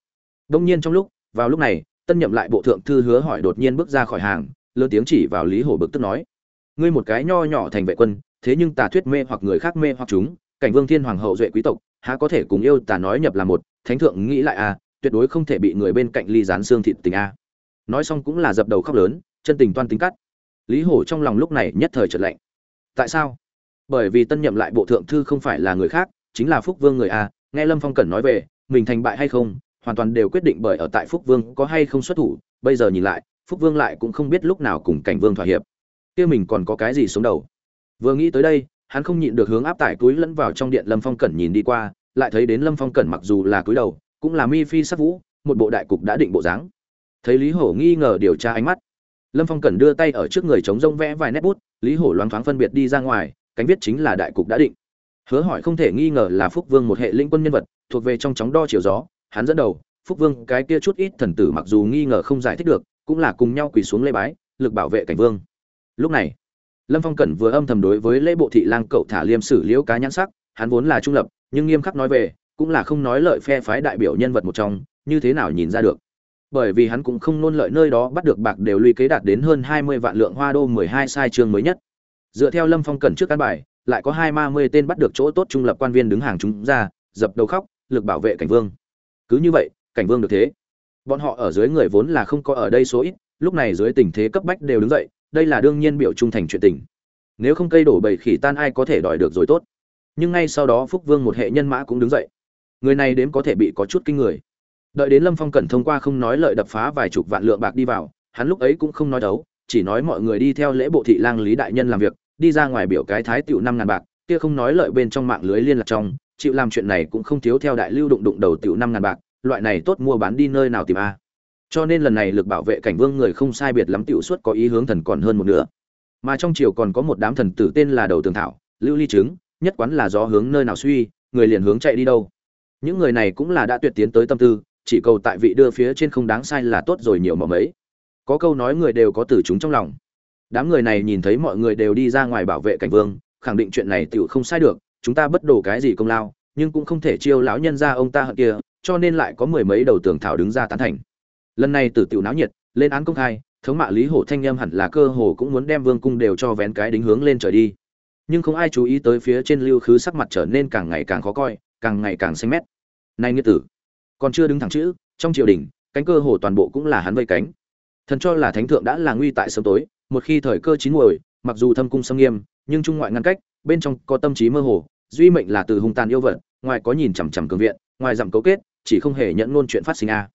đông nhiên trong lúc, vào lúc này, tân nhậm lại bộ thượng thư hứa hỏi đột nhiên bước ra khỏi hàng, lớn tiếng chỉ vào lý hổ bực tức nói, ngươi một cái nho nhỏ thành vệ quân, thế nhưng tà thuyết mê hoặc người khác mê hoặc chúng, cảnh vương thiên hoàng hậu duệ quý tộc, há có thể cùng yêu tà nói nhập là một, thánh thượng nghĩ lại à tuyệt đối không thể bị người bên cạnh ly dán xương thịt tình a. Nói xong cũng là dập đầu khóc lớn, chân tình toan tính cắt. Lý hổ trong lòng lúc này nhất thời trật lạnh. Tại sao? Bởi vì tân nhậm lại bộ thượng thư không phải là người khác, chính là phúc vương người a, nghe lâm phong cẩn nói về, mình thành bại hay không hoàn toàn đều quyết định bởi ở tại phúc vương có hay không xuất thủ, bây giờ nhìn lại, phúc vương lại cũng không biết lúc nào cùng cảnh vương thỏa hiệp. Kia mình còn có cái gì sống đầu? Vừa nghĩ tới đây, hắn không nhịn được hướng áp tải túi lẫn vào trong điện lâm phong cẩn nhìn đi qua, lại thấy đến lâm phong cẩn mặc dù là cúi đầu, cũng là mi phi sắc vũ, một bộ đại cục đã định bộ dáng. Thấy lý hổ nghi ngờ điều tra ánh mắt, lâm phong Cẩn đưa tay ở trước người chống rông vẽ vài nét bút, lý hổ loáng thoáng phân biệt đi ra ngoài, cánh viết chính là đại cục đã định. Hứa hỏi không thể nghi ngờ là phúc vương một hệ linh quân nhân vật, thuộc về trong chóng đo chiều gió hắn dẫn đầu, phúc vương, cái kia chút ít thần tử mặc dù nghi ngờ không giải thích được, cũng là cùng nhau quỳ xuống lê bái, lực bảo vệ cảnh vương. Lúc này, lâm phong cẩn vừa âm thầm đối với lễ bộ thị lang cậu thả liêm sử liễu cá nhãn sắc, hắn vốn là trung lập, nhưng nghiêm khắc nói về, cũng là không nói lợi phe phái đại biểu nhân vật một trong, như thế nào nhìn ra được. Bởi vì hắn cũng không nôn lợi nơi đó bắt được bạc đều luy kế đạt đến hơn hai mươi vạn lượng hoa đô mười hai sai chương mới nhất. Dựa theo lâm phong cẩn trước căn bài, lại có hai ma mươi tên bắt được chỗ tốt trung lập quan viên đứng hàng chúng ra, dập đầu khóc, lực bảo vệ cảnh vương cứ như vậy, cảnh vương được thế. Bọn họ ở dưới người vốn là không có ở đây số ít, lúc này dưới tình thế cấp bách đều đứng dậy, đây là đương nhiên biểu trung thành chuyện tình. Nếu không cây đổ bầy khỉ tan ai có thể đòi được rồi tốt. Nhưng ngay sau đó phúc vương một hệ nhân mã cũng đứng dậy. Người này đến có thể bị có chút kinh người. Đợi đến lâm phong cẩn thông qua không nói lợi đập phá vài chục vạn lượng bạc đi vào, hắn lúc ấy cũng không nói đấu, chỉ nói mọi người đi theo lễ bộ thị lang lý đại nhân làm việc, đi ra ngoài biểu cái thái tiểu năm ngàn bạc, kia không nói lợi bên trong mạng lưới liên lạc trong chịu làm chuyện này cũng không thiếu theo đại lưu đụng đụng đầu tiểu năm ngàn bạc, loại này tốt mua bán đi nơi nào tìm a. Cho nên lần này lực bảo vệ cảnh vương người không sai biệt lắm tiểu suất có ý hướng thần còn hơn một nửa. Mà trong triều còn có một đám thần tử tên là đầu tường thảo, lưu ly trứng nhất quán là gió hướng nơi nào suy, người liền hướng chạy đi đâu. Những người này cũng là đã tuyệt tiến tới tâm tư, chỉ cầu tại vị đưa phía trên không đáng sai là tốt rồi nhiều mà mấy. Có câu nói người đều có từ chúng trong lòng. Đám người này nhìn thấy mọi người đều đi ra ngoài bảo vệ cảnh vương, khẳng định chuyện này tiểu không sai được chúng ta bất đồ cái gì công lao, nhưng cũng không thể chiêu lão nhân ra ông ta hận kia, cho nên lại có mười mấy đầu tường thảo đứng ra tán thành. Lần này tử tiểu náo nhiệt, lên án công khai, thống mạ lý hổ thanh em hẳn là cơ hồ cũng muốn đem vương cung đều cho vén cái đính hướng lên trời đi. Nhưng không ai chú ý tới phía trên lưu khứ sắc mặt trở nên càng ngày càng khó coi, càng ngày càng xanh mét. Nay nghĩa tử, còn chưa đứng thẳng chữ, trong triều đình, cánh cơ hồ toàn bộ cũng là hắn vây cánh. Thần cho là thánh thượng đã là nguy tại sớm tối, một khi thời cơ chín muồi, mặc dù thâm cung xâm nghiêm, nhưng trung ngoại ngăn cách, bên trong có tâm trí mơ hồ duy mệnh là từ hung tàn yêu vật, ngoài có nhìn chằm chằm cường viện, ngoài dặm cấu kết, chỉ không hề nhận ngôn chuyện phát sinh a.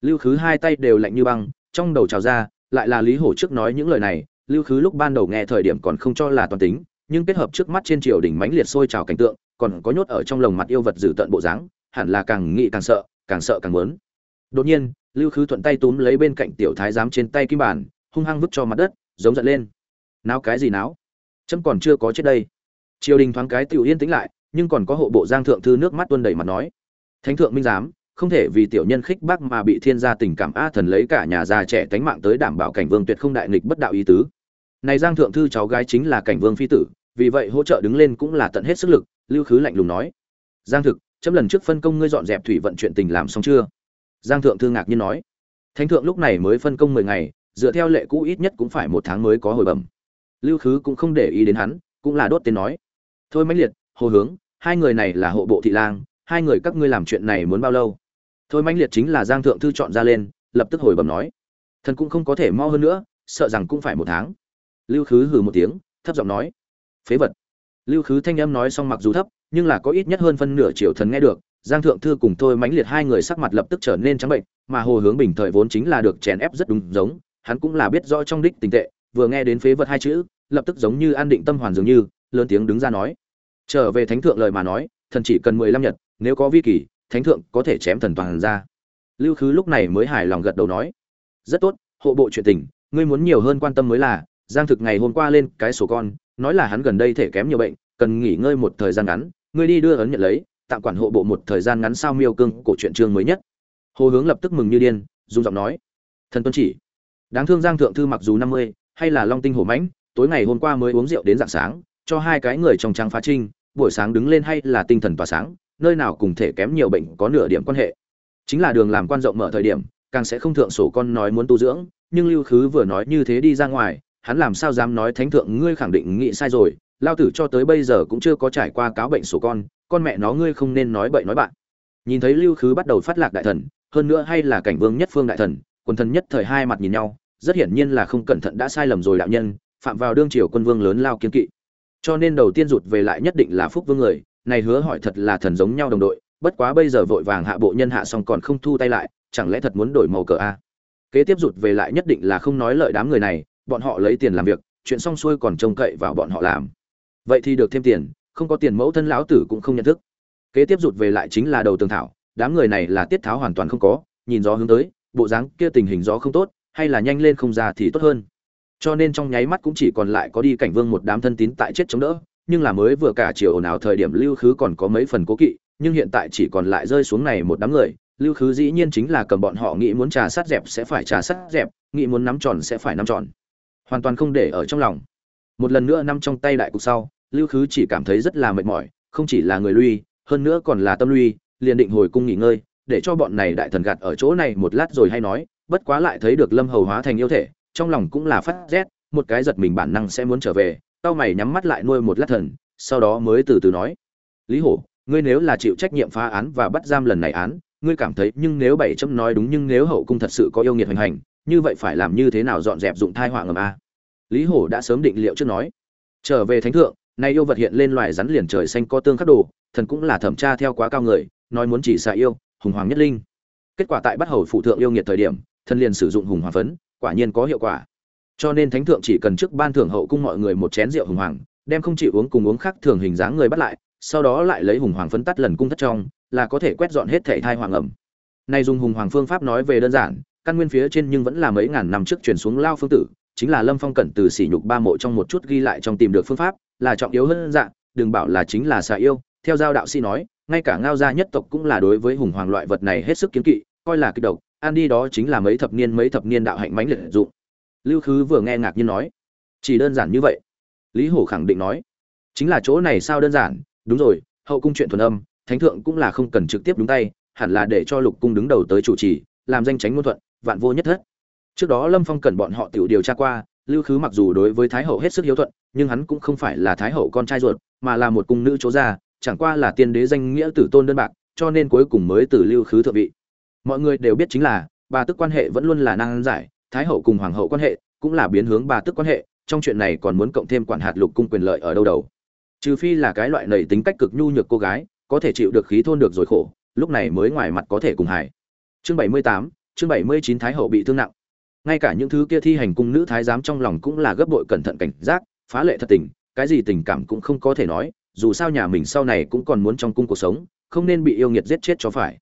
Lưu khứ hai tay đều lạnh như băng, trong đầu trào ra, lại là lý hổ trước nói những lời này, lưu khứ lúc ban đầu nghe thời điểm còn không cho là toàn tính, nhưng kết hợp trước mắt trên triều đỉnh mãnh liệt sôi trào cảnh tượng, còn có nhốt ở trong lồng mặt yêu vật dữ tận bộ dáng, hẳn là càng nghĩ càng sợ càng sợ càng muốn. Đột nhiên, lưu khứ thuận tay túm lấy bên cạnh tiểu thái giám trên tay kim bản hung hăng vứt cho mặt đất, giống giận lên. Náo cái gì náo? Chấm còn chưa có chết đây triều đình thoáng cái tiểu yên tĩnh lại, nhưng còn có hộ bộ giang thượng thư nước mắt tuôn đầy mặt nói. Thánh thượng minh giám, không thể vì tiểu nhân khích bác mà bị thiên gia tình cảm a thần lấy cả nhà già trẻ tánh mạng tới đảm bảo cảnh vương tuyệt không đại nghịch bất đạo ý tứ. Này giang thượng thư cháu gái chính là cảnh vương phi tử, vì vậy hỗ trợ đứng lên cũng là tận hết sức lực, lưu khứ lạnh lùng nói. Giang thực, chấm lần trước phân công ngươi dọn dẹp thủy vận chuyện tình làm xong chưa? Giang thượng thư ngạc nhiên nói. Thánh thượng lúc này mới phân công mười ngày, dựa theo lệ cũ ít nhất cũng phải một tháng mới có hồi bẩm. Lưu khứ cũng không để ý đến hắn, cũng là đốt tên nói thôi mãnh liệt, hồ hướng, hai người này là hộ bộ thị lang, hai người các ngươi làm chuyện này muốn bao lâu? Thôi mãnh liệt chính là giang thượng thư chọn ra lên, lập tức hồi bẩm nói. Thần cũng không có thể mo hơn nữa, sợ rằng cũng phải một tháng. Lưu khứ hừ một tiếng, thấp giọng nói. Phế vật. Lưu khứ thanh âm nói xong mặc dù thấp, nhưng là có ít nhất hơn phân nửa triệu thần nghe được, giang thượng thư cùng thôi mãnh liệt hai người sắc mặt lập tức trở nên trắng bệnh, mà hồ hướng bình thời vốn chính là được chèn ép rất đúng giống, hắn cũng là biết rõ trong đích tình tệ, vừa nghe đến phế vật hai chữ, lập tức giống như an định tâm hoàn dường như, lớn tiếng đứng ra nói trở về thánh thượng lời mà nói, thần chỉ cần mười lăm nhật, nếu có vi kỳ, thánh thượng có thể chém thần toàn ra. Lưu khứ lúc này mới hài lòng gật đầu nói, rất tốt, hộ bộ chuyện tình, ngươi muốn nhiều hơn quan tâm mới là, giang thực ngày hôm qua lên cái sổ con, nói là hắn gần đây thể kém nhiều bệnh, cần nghỉ ngơi một thời gian ngắn, ngươi đi đưa ấn nhận lấy, tạm quản hộ bộ một thời gian ngắn sao miêu cương cổ truyện chương mới nhất. Hồ hướng lập tức mừng như điên dung giọng nói, thần tuân chỉ, đáng thương giang thượng thư mặc dù năm mươi, hay là long tinh hổ mãnh, tối ngày hôm qua mới uống rượu đến dạng sáng, cho hai cái người trong trang phá trinh buổi sáng đứng lên hay là tinh thần tỏa sáng, nơi nào cùng thể kém nhiều bệnh có nửa điểm quan hệ. Chính là đường làm quan rộng mở thời điểm, càng sẽ không thượng sổ con nói muốn tu dưỡng, nhưng lưu khứ vừa nói như thế đi ra ngoài, hắn làm sao dám nói thánh thượng ngươi khẳng định nghĩ sai rồi, lao tử cho tới bây giờ cũng chưa có trải qua cáo bệnh sổ con con mẹ nó ngươi không nên nói bậy nói bạn. Nhìn thấy lưu khứ bắt đầu phát lạc đại thần, hơn nữa hay là cảnh vương nhất phương đại thần, quần thần nhất thời hai mặt nhìn nhau, rất hiển nhiên là không cẩn thận đã sai lầm rồi đạo nhân, phạm vào đương triều quân vương lớn lao kiên kỵ cho nên đầu tiên rụt về lại nhất định là phúc vương người, này hứa hỏi thật là thần giống nhau đồng đội, bất quá bây giờ vội vàng hạ bộ nhân hạ xong còn không thu tay lại, chẳng lẽ thật muốn đổi màu cờ a? Kế tiếp rụt về lại nhất định là không nói lợi đám người này, bọn họ lấy tiền làm việc, chuyện xong xuôi còn trông cậy vào bọn họ làm. Vậy thì được thêm tiền, không có tiền mẫu thân lão tử cũng không nhận thức. Kế tiếp rụt về lại chính là đầu tường thảo, đám người này là tiết tháo hoàn toàn không có, nhìn gió hướng tới, bộ dáng kia tình hình gió không tốt, hay là nhanh lên không ra thì tốt hơn cho nên trong nháy mắt cũng chỉ còn lại có đi cảnh vương một đám thân tín tại chết chống đỡ, nhưng là mới vừa cả chiều nào thời điểm lưu khứ còn có mấy phần cố kỵ, nhưng hiện tại chỉ còn lại rơi xuống này một đám người, lưu khứ dĩ nhiên chính là cầm bọn họ nghĩ muốn trà sát dẹp sẽ phải trà sát dẹp, nghĩ muốn nắm tròn sẽ phải nắm tròn. Hoàn toàn không để ở trong lòng. Một lần nữa nằm trong tay đại cục sau, lưu khứ chỉ cảm thấy rất là mệt mỏi, không chỉ là người lui, hơn nữa còn là tâm lui, liền định hồi cung nghỉ ngơi, để cho bọn này đại thần gạt ở chỗ này một lát rồi hay nói, bất quá lại thấy được lâm hầu hóa thành yêu thể trong lòng cũng là phát rét, một cái giật mình bản năng sẽ muốn trở về tao mày nhắm mắt lại nuôi một lát thần, sau đó mới từ từ nói. Lý hổ, ngươi nếu là chịu trách nhiệm phá án và bắt giam lần này án, ngươi cảm thấy nhưng nếu bảy chấm nói đúng nhưng nếu hậu cung thật sự có yêu nghiệt hành hành, như vậy phải làm như thế nào dọn dẹp dụng thai họa ngầm a? Lý hổ đã sớm định liệu trước nói. Trở về thánh thượng, nay yêu vật hiện lên loài rắn liền trời xanh có tương khắc đồ, thần cũng là thẩm tra theo quá cao người, nói muốn chỉ xạ yêu, hùng hoàng nhất linh. Kết quả tại bắt hầu phụ thượng yêu nghiệt thời điểm, thần liền sử dụng hùng hoàng phấn quả nhiên có hiệu quả. Cho nên thánh thượng chỉ cần trước ban thưởng hậu cung mọi người một chén rượu hùng hoàng, đem không chỉ uống cùng uống khác thường hình dáng người bắt lại, sau đó lại lấy hùng hoàng phân tắt lần cung thất trong, là có thể quét dọn hết thể thai hoàng ẩm. Nay dùng hùng hoàng phương pháp nói về đơn giản, căn nguyên phía trên nhưng vẫn là mấy ngàn năm trước truyền xuống lao phương tử, chính là lâm phong cẩn từ sỉ nhục ba mộ trong một chút ghi lại trong tìm được phương pháp, là trọng yếu hơn dạng đừng bảo là chính là xà yêu, theo giao đạo sĩ nói, ngay cả ngao gia nhất tộc cũng là đối với hùng hoàng loại vật này hết sức kiến kỵ, coi là kích độc ăn đi đó chính là mấy thập niên mấy thập niên đạo hạnh mãnh liệt dụng. Lưu khứ vừa nghe ngạc nhiên nói, chỉ đơn giản như vậy. Lý hổ khẳng định nói, chính là chỗ này sao đơn giản? Đúng rồi, hậu cung chuyện thuần âm, thánh thượng cũng là không cần trực tiếp đúng tay, hẳn là để cho lục cung đứng đầu tới chủ trì, làm danh tránh ngôn thuận, vạn vô nhất thất. Trước đó lâm phong cần bọn họ tự điều tra qua, lưu khứ mặc dù đối với thái hậu hết sức hiếu thuận, nhưng hắn cũng không phải là thái hậu con trai ruột, mà là một cung nữ chỗ gia, chẳng qua là tiên đế danh nghĩa tử tôn đơn bạc, cho nên cuối cùng mới từ lưu khứ thượng vị mọi người đều biết chính là, bà tức quan hệ vẫn luôn là năng giải, thái hậu cùng hoàng hậu quan hệ cũng là biến hướng bà tức quan hệ, trong chuyện này còn muốn cộng thêm quản hạt lục cung quyền lợi ở đâu đầu. Trừ phi là cái loại nầy tính cách cực nhu nhược cô gái, có thể chịu được khí thôn được rồi khổ, lúc này mới ngoài mặt có thể cùng hài. Chương bảy mươi tám, chương bảy mươi chín thái hậu bị thương nặng. Ngay cả những thứ kia thi hành cung nữ thái giám trong lòng cũng là gấp bội cẩn thận cảnh giác, phá lệ thật tình, cái gì tình cảm cũng không có thể nói, dù sao nhà mình sau này cũng còn muốn trong cung cuộc sống, không nên bị yêu nghiệt giết chết cho phải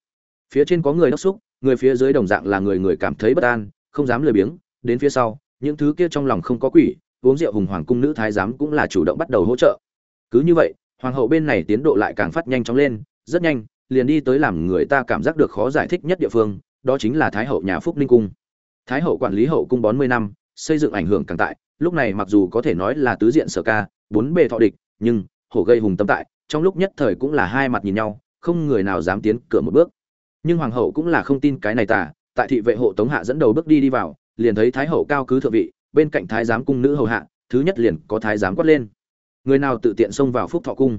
phía trên có người đốc xúc, người phía dưới đồng dạng là người người cảm thấy bất an, không dám lười biếng. Đến phía sau, những thứ kia trong lòng không có quỷ, uống rượu hùng hoàng cung nữ thái giám cũng là chủ động bắt đầu hỗ trợ. Cứ như vậy, hoàng hậu bên này tiến độ lại càng phát nhanh chóng lên, rất nhanh, liền đi tới làm người ta cảm giác được khó giải thích nhất địa phương, đó chính là thái hậu nhà phúc ninh cung. Thái hậu quản lý hậu cung bón mươi năm, xây dựng ảnh hưởng càng tại, lúc này mặc dù có thể nói là tứ diện sở ca, bốn bề thọ địch, nhưng, hổ gây hùng tâm tại, trong lúc nhất thời cũng là hai mặt nhìn nhau, không người nào dám tiến cửa một bước nhưng hoàng hậu cũng là không tin cái này tả tại thị vệ hộ tống hạ dẫn đầu bước đi đi vào, liền thấy thái hậu cao cứ thượng vị, bên cạnh thái giám cung nữ hầu hạ, thứ nhất liền có thái giám quát lên. Người nào tự tiện xông vào phúc thọ cung?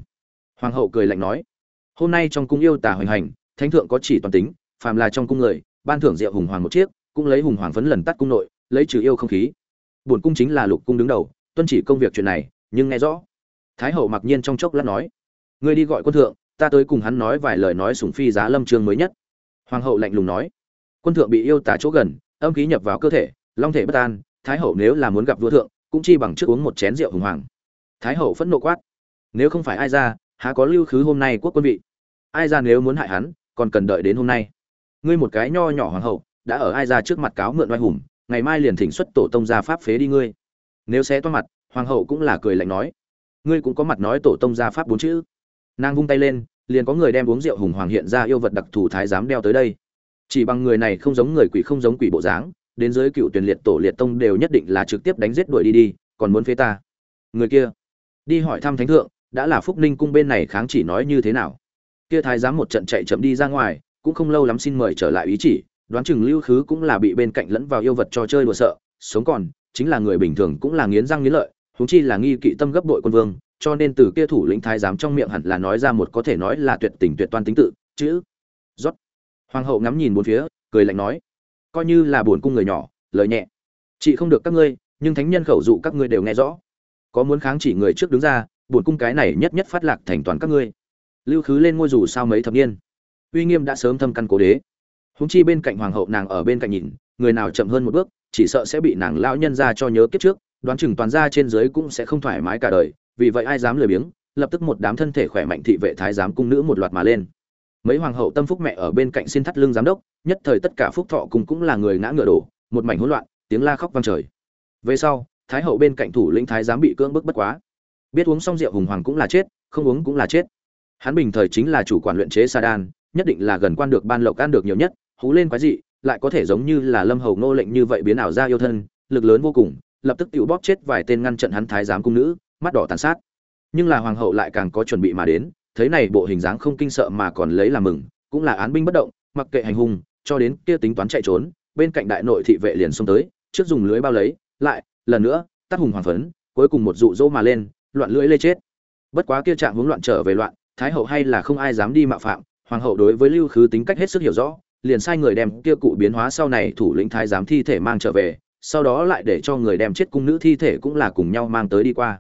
Hoàng hậu cười lạnh nói. Hôm nay trong cung yêu tả hoành hành, thánh thượng có chỉ toàn tính, phàm là trong cung người, ban thưởng rượu hùng hoàng một chiếc, cũng lấy hùng hoàng phấn lần tắt cung nội, lấy trừ yêu không khí. Bổn cung chính là lục cung đứng đầu, tuân chỉ công việc chuyện này, nhưng nghe rõ. Thái hậu mặc nhiên trong chốc lát nói. Ngươi đi gọi quân thượng, ta tới cùng hắn nói vài lời nói sủng phi giá lâm trường mới nhất hoàng hậu lạnh lùng nói. Quân thượng bị yêu tả chỗ gần, âm khí nhập vào cơ thể, long thể bất an, thái hậu nếu là muốn gặp vua thượng, cũng chi bằng trước uống một chén rượu hùng hoàng. Thái hậu phẫn nộ quát. Nếu không phải ai ra, há có lưu khứ hôm nay quốc quân vị? Ai ra nếu muốn hại hắn, còn cần đợi đến hôm nay. Ngươi một cái nho nhỏ hoàng hậu, đã ở ai ra trước mặt cáo mượn oai hùng, ngày mai liền thỉnh xuất tổ tông gia pháp phế đi ngươi. Nếu xé toa mặt, hoàng hậu cũng là cười lạnh nói. Ngươi cũng có mặt nói tổ tông gia pháp bốn chữ. Nàng vung tay lên liền có người đem uống rượu hùng hoàng hiện ra yêu vật đặc thù thái giám đeo tới đây. Chỉ bằng người này không giống người quỷ không giống quỷ bộ dáng, đến giới cựu tuyển liệt tổ liệt tông đều nhất định là trực tiếp đánh giết đuổi đi đi, còn muốn phế ta. Người kia, đi hỏi thăm thánh thượng, đã là phúc ninh cung bên này kháng chỉ nói như thế nào? Kia thái giám một trận chạy chậm đi ra ngoài, cũng không lâu lắm xin mời trở lại ý chỉ, đoán chừng lưu khứ cũng là bị bên cạnh lẫn vào yêu vật trò chơi đùa sợ, sống còn, chính là người bình thường cũng là nghiến răng nghiến lợi, huống chi là nghi kỵ tâm gấp bội quân vương cho nên từ kia thủ lĩnh thái giám trong miệng hẳn là nói ra một có thể nói là tuyệt tình tuyệt toan tính tự, chữ, rót. Hoàng hậu ngắm nhìn bốn phía, cười lạnh nói, coi như là buồn cung người nhỏ, lời nhẹ. Chị không được các ngươi, nhưng thánh nhân khẩu dụ các ngươi đều nghe rõ. Có muốn kháng chỉ người trước đứng ra, buồn cung cái này nhất nhất phát lạc thành toàn các ngươi. Lưu khứ lên ngôi dù sao mấy thập niên. Uy nghiêm đã sớm thâm căn cố đế. Húng chi bên cạnh hoàng hậu nàng ở bên cạnh nhìn, người nào chậm hơn một bước, chỉ sợ sẽ bị nàng lão nhân ra cho nhớ kiếp trước, đoán chừng toàn ra trên dưới cũng sẽ không thoải mái cả đời vì vậy ai dám lười biếng, lập tức một đám thân thể khỏe mạnh thị vệ thái giám cung nữ một loạt mà lên. Mấy hoàng hậu tâm phúc mẹ ở bên cạnh xin thắt lưng giám đốc, nhất thời tất cả phúc thọ cùng cũng là người ngã ngựa đổ, một mảnh hỗn loạn, tiếng la khóc vang trời. Về sau, thái hậu bên cạnh thủ lĩnh thái giám bị cưỡng bức bất quá. Biết uống xong rượu hùng hoàng cũng là chết, không uống cũng là chết. Hắn bình thời chính là chủ quản luyện chế sa đan, nhất định là gần quan được ban lộc can được nhiều nhất, hú lên quái dị, lại có thể giống như là lâm hầu nô lệnh như vậy biến ảo ra yêu thân, lực lớn vô cùng, lập tức tự bóp chết vài tên ngăn trận hắn thái giám cung nữ mắt đỏ tàn sát. Nhưng là hoàng hậu lại càng có chuẩn bị mà đến, thấy này bộ hình dáng không kinh sợ mà còn lấy làm mừng, cũng là án binh bất động, mặc kệ hành hung, cho đến kia tính toán chạy trốn, bên cạnh đại nội thị vệ liền xông tới, trước dùng lưới bao lấy, lại, lần nữa, tắt hùng hoàng phấn, cuối cùng một dụ dỗ mà lên, loạn lưỡi lê chết. Bất quá kia trạng hướng loạn trở về loạn, thái hậu hay là không ai dám đi mạo phạm, hoàng hậu đối với lưu khứ tính cách hết sức hiểu rõ, liền sai người đem kia cụ biến hóa sau này thủ lĩnh thái giám thi thể mang trở về, sau đó lại để cho người đem chết cung nữ thi thể cũng là cùng nhau mang tới đi qua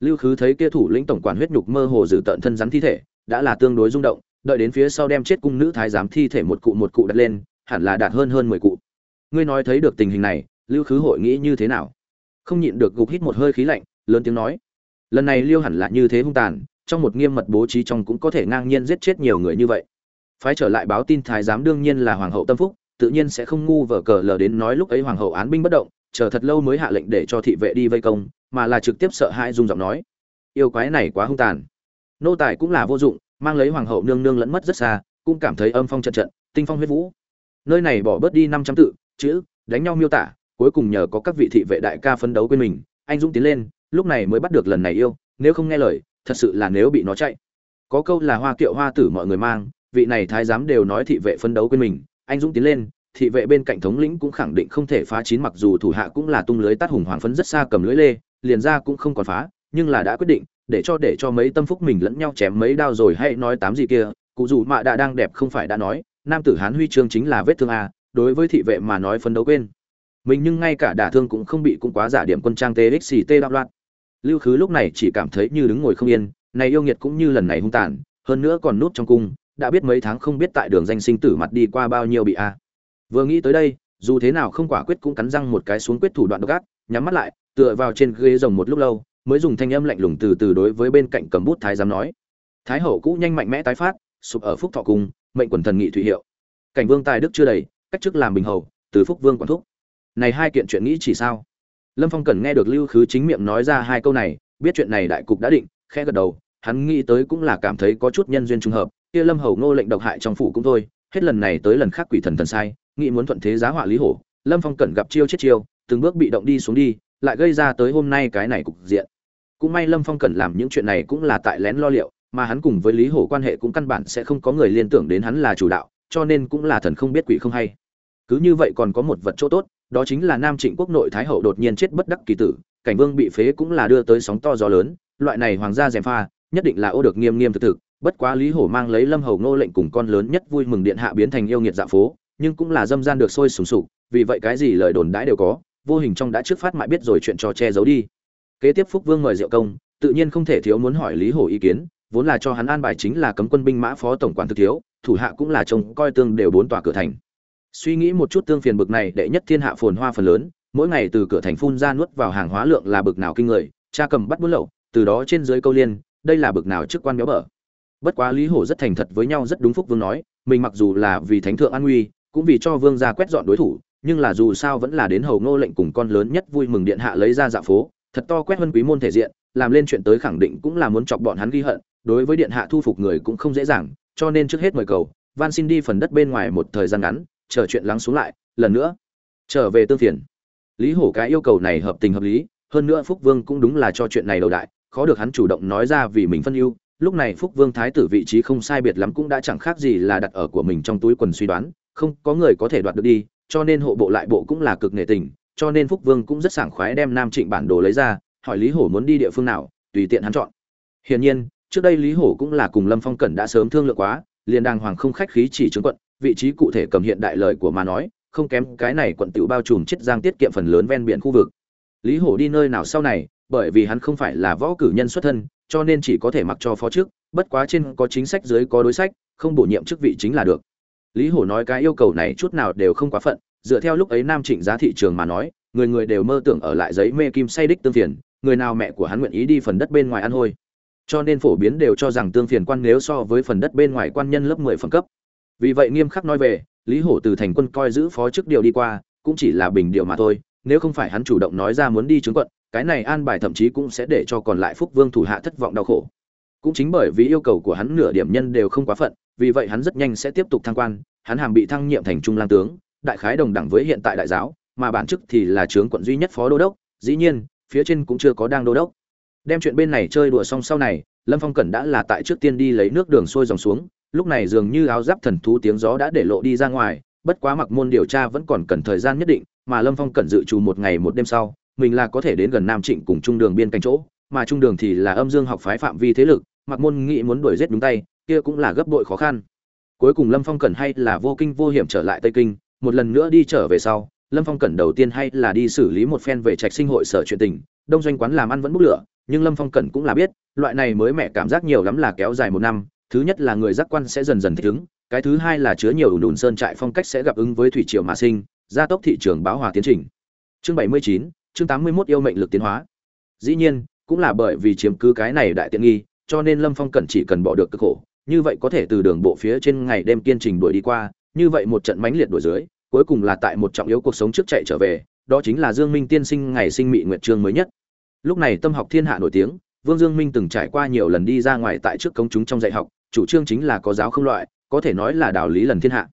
lưu khứ thấy kia thủ lĩnh tổng quản huyết nhục mơ hồ dự tận thân rắn thi thể, đã là tương đối rung động, đợi đến phía sau đem chết cung nữ thái giám thi thể một cụ một cụ đặt lên, hẳn là đạt hơn hơn mười cụ. Ngươi nói thấy được tình hình này, lưu khứ hội nghĩ như thế nào? Không nhịn được gục hít một hơi khí lạnh, lớn tiếng nói. Lần này liêu hẳn là như thế hung tàn, trong một nghiêm mật bố trí trong cũng có thể ngang nhiên giết chết nhiều người như vậy. Phái trở lại báo tin thái giám đương nhiên là hoàng hậu tâm phúc, tự nhiên sẽ không ngu vờ cờ lờ đến nói lúc ấy hoàng hậu án binh bất động, chờ thật lâu mới hạ lệnh để cho thị vệ đi vây công mà là trực tiếp sợ hãi dung giọng nói. Yêu quái này quá hung tàn. Nô tài cũng là vô dụng, mang lấy hoàng hậu nương nương lẫn mất rất xa, cũng cảm thấy âm phong trận trận, tinh phong huyết vũ. Nơi này bỏ bớt đi năm trăm tự, chữ, đánh nhau miêu tả, cuối cùng nhờ có các vị thị vệ đại ca phấn đấu quên mình, anh dũng tiến lên, lúc này mới bắt được lần này yêu, nếu không nghe lời, thật sự là nếu bị nó chạy. Có câu là hoa kiệu hoa tử mọi người mang, vị này thái giám đều nói thị vệ phấn đấu quên mình, anh dũng tiến lên, thị vệ bên cạnh thống lĩnh cũng khẳng định không thể phá chín mặc dù thủ hạ cũng là tung lưới tát hùng hoàng phấn rất xa cầm lưới lê liền ra cũng không còn phá, nhưng là đã quyết định, để cho để cho mấy tâm phúc mình lẫn nhau chém mấy đao rồi hay nói tám gì kia, cụ dù mạ đã đang đẹp không phải đã nói, nam tử hán huy chương chính là vết thương a, đối với thị vệ mà nói phấn đấu quên. Mình nhưng ngay cả đả thương cũng không bị cũng quá giả điểm quân trang txct đạo loạn. Lưu khứ lúc này chỉ cảm thấy như đứng ngồi không yên, này yêu nghiệt cũng như lần này hung tàn, hơn nữa còn nút trong cung, đã biết mấy tháng không biết tại đường danh sinh tử mặt đi qua bao nhiêu bị a. Vừa nghĩ tới đây, dù thế nào không quả quyết cũng cắn răng một cái xuống quyết thủ đoạn độc ác, nhắm mắt lại tựa vào trên ghế rồng một lúc lâu, mới dùng thanh âm lạnh lùng từ từ đối với bên cạnh cầm bút thái giám nói. Thái hậu cũ nhanh mạnh mẽ tái phát, sụp ở phúc thọ cung, mệnh quần thần nghị thủy hiệu. Cảnh vương tài đức chưa đầy, cách chức làm bình hầu, từ phúc vương quản thúc. Này hai kiện chuyện nghĩ chỉ sao? Lâm phong cần nghe được lưu khứ chính miệng nói ra hai câu này, biết chuyện này đại cục đã định, khẽ gật đầu, hắn nghĩ tới cũng là cảm thấy có chút nhân duyên trùng hợp, kia lâm hầu ngô lệnh độc hại trong phủ cũng thôi, hết lần này tới lần khác quỷ thần thần sai, nghĩ muốn thuận thế giá họa lý hổ, lâm phong cẩn gặp chiêu chết chiêu, từng bước bị động đi xuống đi lại gây ra tới hôm nay cái này cục diện. Cũng may lâm phong cần làm những chuyện này cũng là tại lén lo liệu, mà hắn cùng với lý hổ quan hệ cũng căn bản sẽ không có người liên tưởng đến hắn là chủ đạo, cho nên cũng là thần không biết quỷ không hay. Cứ như vậy còn có một vật chỗ tốt, đó chính là nam trịnh quốc nội thái hậu đột nhiên chết bất đắc kỳ tử, cảnh vương bị phế cũng là đưa tới sóng to gió lớn, loại này hoàng gia gièm pha, nhất định là ô được nghiêm nghiêm thực thực, bất quá lý hổ mang lấy lâm hầu ngô lệnh cùng con lớn nhất vui mừng điện hạ biến thành yêu nghiệt dạ phố, nhưng cũng là dâm gian được sôi sùng sục, vì vậy cái gì lời đồn đãi đều có vô hình trong đã trước phát mại biết rồi chuyện trò che giấu đi. Kế tiếp phúc vương mời diệu công, tự nhiên không thể thiếu muốn hỏi lý hổ ý kiến, vốn là cho hắn an bài chính là cấm quân binh mã phó tổng quản thực thiếu, thủ hạ cũng là trông coi tương đều bốn tòa cửa thành. Suy nghĩ một chút tương phiền bực này đệ nhất thiên hạ phồn hoa phần lớn, mỗi ngày từ cửa thành phun ra nuốt vào hàng hóa lượng là bực nào kinh người, cha cầm bắt buôn lậu, từ đó trên dưới câu liên, đây là bực nào chức quan béo bở. Bất quá lý hổ rất thành thật với nhau rất đúng phúc vương nói, mình mặc dù là vì thánh thượng an nguy, cũng vì cho vương gia quét dọn đối thủ nhưng là dù sao vẫn là đến hầu ngô lệnh cùng con lớn nhất vui mừng điện hạ lấy ra dạ phố, thật to quét hơn quý môn thể diện, làm lên chuyện tới khẳng định cũng là muốn chọc bọn hắn ghi hận, đối với điện hạ thu phục người cũng không dễ dàng, cho nên trước hết mời cầu, van xin đi phần đất bên ngoài một thời gian ngắn, chờ chuyện lắng xuống lại, lần nữa, trở về tương phiền. Lý hổ cái yêu cầu này hợp tình hợp lý, hơn nữa phúc vương cũng đúng là cho chuyện này đầu đại, khó được hắn chủ động nói ra vì mình phân ưu, lúc này phúc vương thái tử vị trí không sai biệt lắm cũng đã chẳng khác gì là đặt ở của mình trong túi quần suy đoán, không có người có thể đoạt được đi cho nên hộ bộ lại bộ cũng là cực nghệ tình, cho nên phúc vương cũng rất sảng khoái đem nam trịnh bản đồ lấy ra, hỏi lý hổ muốn đi địa phương nào, tùy tiện hắn chọn. Hiển nhiên, trước đây lý hổ cũng là cùng lâm phong cẩn đã sớm thương lượng quá, liền đàng hoàng không khách khí chỉ chứng quận, vị trí cụ thể cầm hiện đại lời của mà nói, không kém cái này quận tự bao trùm chiết giang tiết kiệm phần lớn ven biển khu vực. Lý hổ đi nơi nào sau này, bởi vì hắn không phải là võ cử nhân xuất thân, cho nên chỉ có thể mặc cho phó trước, bất quá trên có chính sách dưới có đối sách, không bổ nhiệm chức vị chính là được lý hổ nói cái yêu cầu này chút nào đều không quá phận, dựa theo lúc ấy nam trịnh giá thị trường mà nói, người người đều mơ tưởng ở lại giấy mê kim say đích tương phiền, người nào mẹ của hắn nguyện ý đi phần đất bên ngoài ăn hôi. Cho nên phổ biến đều cho rằng tương phiền quan nếu so với phần đất bên ngoài quan nhân lớp mười phần cấp. Vì vậy nghiêm khắc nói về, lý hổ từ thành quân coi giữ phó chức điều đi qua, cũng chỉ là bình điều mà thôi, nếu không phải hắn chủ động nói ra muốn đi chứng quận, cái này an bài thậm chí cũng sẽ để cho còn lại phúc vương thủ hạ thất vọng đau khổ cũng chính bởi vì yêu cầu của hắn nửa điểm nhân đều không quá phận, vì vậy hắn rất nhanh sẽ tiếp tục thăng quan, hắn hàm bị thăng nhiệm thành trung lang tướng, đại khái đồng đẳng với hiện tại đại giáo, mà bản chức thì là trướng quận duy nhất phó đô đốc, dĩ nhiên, phía trên cũng chưa có đang đô đốc. Đem chuyện bên này chơi đùa xong sau này, lâm phong cẩn đã là tại trước tiên đi lấy nước đường sôi dòng xuống, lúc này dường như áo giáp thần thú tiếng gió đã để lộ đi ra ngoài, bất quá mặc môn điều tra vẫn còn cần thời gian nhất định, mà lâm phong cẩn dự trù một ngày một đêm sau, mình là có thể đến gần nam trịnh cùng trung đường biên cạnh chỗ mà trung đường thì là âm dương học phái phạm vi thế lực, mặc môn nghĩ muốn đuổi giết đúng tay, kia cũng là gấp bội khó khăn. Cuối cùng lâm phong cần hay là vô kinh vô hiểm trở lại tây kinh, một lần nữa đi trở về sau, lâm phong cần đầu tiên hay là đi xử lý một phen về trạch sinh hội sở chuyện tình, đông doanh quán làm ăn vẫn bốc lửa, nhưng lâm phong cần cũng là biết, loại này mới mẻ cảm giác nhiều lắm là kéo dài một năm, thứ nhất là người giác quan sẽ dần dần thích ứng, cái thứ hai là chứa nhiều đùn sơn trại phong cách sẽ gặp ứng với thủy triều mà sinh, gia tốc thị trường báo hòa tiến trình. Chương bảy mươi chín, chương tám mươi 81 yêu mệnh lực tiến hóa. Dĩ nhiên cũng là bởi vì chiếm cứ cái này đại tiện nghi, cho nên lâm phong cẩn chỉ cần bỏ được cực khổ, như vậy có thể từ đường bộ phía trên ngày đêm kiên trình đuổi đi qua, như vậy một trận mãnh liệt đuổi dưới, cuối cùng là tại một trọng yếu cuộc sống trước chạy trở về, đó chính là dương minh tiên sinh ngày sinh mị nguyệt trương mới nhất. Lúc này tâm học thiên hạ nổi tiếng, vương dương minh từng trải qua nhiều lần đi ra ngoài tại trước công chúng trong dạy học, chủ trương chính là có giáo không loại, có thể nói là đạo lý lần thiên hạ.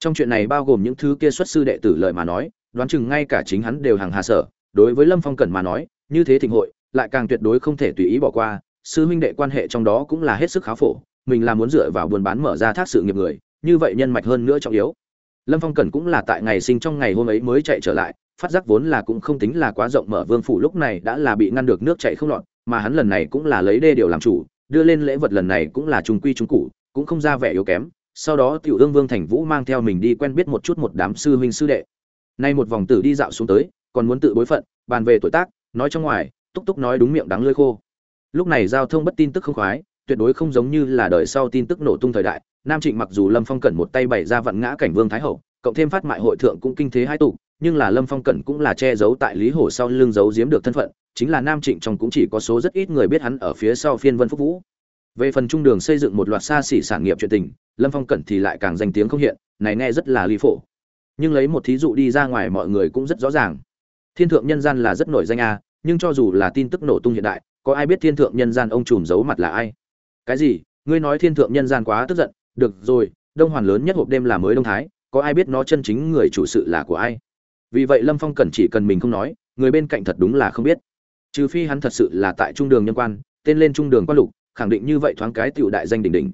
Trong chuyện này bao gồm những thứ kia xuất sư đệ tử lợi mà nói, đoán chừng ngay cả chính hắn đều hàng hà sở, đối với lâm phong cẩn mà nói, như thế thịnh hội lại càng tuyệt đối không thể tùy ý bỏ qua, sư huynh đệ quan hệ trong đó cũng là hết sức khá phổ, mình là muốn dựa vào buôn bán mở ra thác sự nghiệp người, như vậy nhân mạch hơn nữa trọng yếu. Lâm phong cẩn cũng là tại ngày sinh trong ngày hôm ấy mới chạy trở lại, phát giác vốn là cũng không tính là quá rộng mở vương phủ lúc này đã là bị ngăn được nước chạy không lọt, mà hắn lần này cũng là lấy đê điều làm chủ, đưa lên lễ vật lần này cũng là trung quy trung cụ cũng không ra vẻ yếu kém. Sau đó tiểu ương vương thành vũ mang theo mình đi quen biết một chút một đám sư huynh sư đệ. Nay một vòng tử đi dạo xuống tới, còn muốn tự bối phận, bàn về tuổi tác, nói trong ngoài túc túc nói đúng miệng đắng lơi khô. Lúc này giao thông bất tin tức không khoái, tuyệt đối không giống như là đời sau tin tức nổ tung thời đại. Nam trịnh mặc dù lâm phong cẩn một tay bày ra vặn ngã cảnh vương thái hậu, cộng thêm phát mại hội thượng cũng kinh thế hai tụ, nhưng là lâm phong cẩn cũng là che giấu tại lý hồ sau lưng giấu giếm được thân phận, chính là nam trịnh trong cũng chỉ có số rất ít người biết hắn ở phía sau phiên vân phúc vũ. Về phần trung đường xây dựng một loạt xa xỉ sản nghiệp chuyện tình, lâm phong cẩn thì lại càng danh tiếng không hiện, này nghe rất là ly phổ. Nhưng lấy một thí dụ đi ra ngoài mọi người cũng rất rõ ràng. Thiên thượng nhân gian là rất nổi danh a nhưng cho dù là tin tức nổ tung hiện đại, có ai biết thiên thượng nhân gian ông trùm giấu mặt là ai? Cái gì? Ngươi nói thiên thượng nhân gian quá tức giận. Được rồi, đông hoàn lớn nhất hộp đêm là mới đông thái, có ai biết nó chân chính người chủ sự là của ai? Vì vậy lâm phong cần chỉ cần mình không nói, người bên cạnh thật đúng là không biết. Trừ phi hắn thật sự là tại trung đường nhân quan, tên lên trung đường quan lục, khẳng định như vậy thoáng cái tựu đại danh đỉnh đỉnh.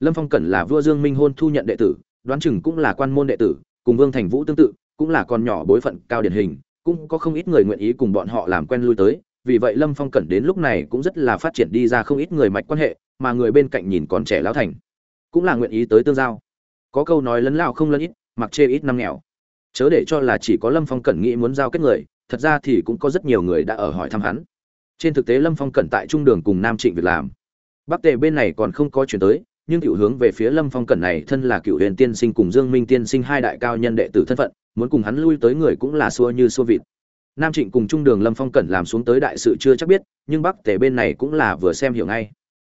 Lâm phong cẩn là vua dương minh hôn thu nhận đệ tử, đoán chừng cũng là quan môn đệ tử, cùng vương thành vũ tương tự, cũng là con nhỏ bối phận cao điển hình cũng có không ít người nguyện ý cùng bọn họ làm quen lui tới, vì vậy lâm phong cẩn đến lúc này cũng rất là phát triển đi ra không ít người mạch quan hệ, mà người bên cạnh nhìn còn trẻ lão thành, cũng là nguyện ý tới tương giao. Có câu nói lấn lao không lấn ít, mặc chê ít năm nghèo. Chớ để cho là chỉ có lâm phong cẩn nghĩ muốn giao kết người, thật ra thì cũng có rất nhiều người đã ở hỏi thăm hắn. Trên thực tế lâm phong cẩn tại trung đường cùng nam trịnh việc làm. Bắc tề bên này còn không có chuyển tới, nhưng cựu hướng về phía lâm phong cẩn này thân là cựu huyền tiên sinh cùng dương minh tiên sinh hai đại cao nhân đệ tử thân phận muốn cùng hắn lui tới người cũng là xua như xua vịt. Nam trịnh cùng trung đường lâm phong cẩn làm xuống tới đại sự chưa chắc biết, nhưng bắc tề bên này cũng là vừa xem hiểu ngay.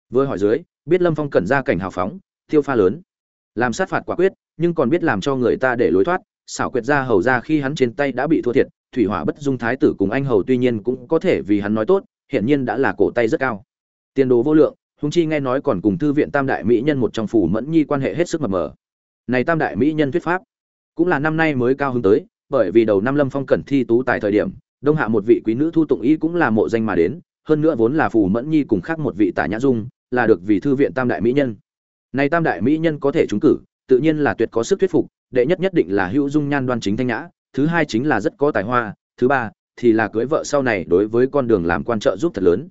Vừa hỏi dưới, biết lâm phong cẩn ra cảnh hào phóng tiêu pha lớn. Làm sát phạt quả quyết, nhưng còn biết làm cho người ta để lối thoát, xảo quyệt ra hầu ra khi hắn trên tay đã bị thua thiệt, thủy hỏa bất dung thái tử cùng anh hầu tuy nhiên cũng có thể vì hắn nói tốt hiện nhiên đã là cổ tay rất cao. Tiền đồ vô lượng húng chi nghe nói còn cùng thư viện tam đại mỹ nhân một trong phủ mẫn nhi quan hệ hết sức mập mờ. Này tam đại mỹ nhân thuyết pháp cũng là năm nay mới cao hứng tới, bởi vì đầu năm lâm phong cẩn thi tú tại thời điểm, đông hạ một vị quý nữ thu tụng y cũng là mộ danh mà đến, hơn nữa vốn là phù mẫn nhi cùng khác một vị tả nhã dung, là được vì thư viện tam đại mỹ nhân. Này tam đại mỹ nhân có thể trúng cử, tự nhiên là tuyệt có sức thuyết phục, đệ nhất nhất định là hữu dung nhan đoan chính thanh nhã, thứ hai chính là rất có tài hoa, thứ ba thì là cưới vợ sau này đối với con đường làm quan trợ giúp thật lớn.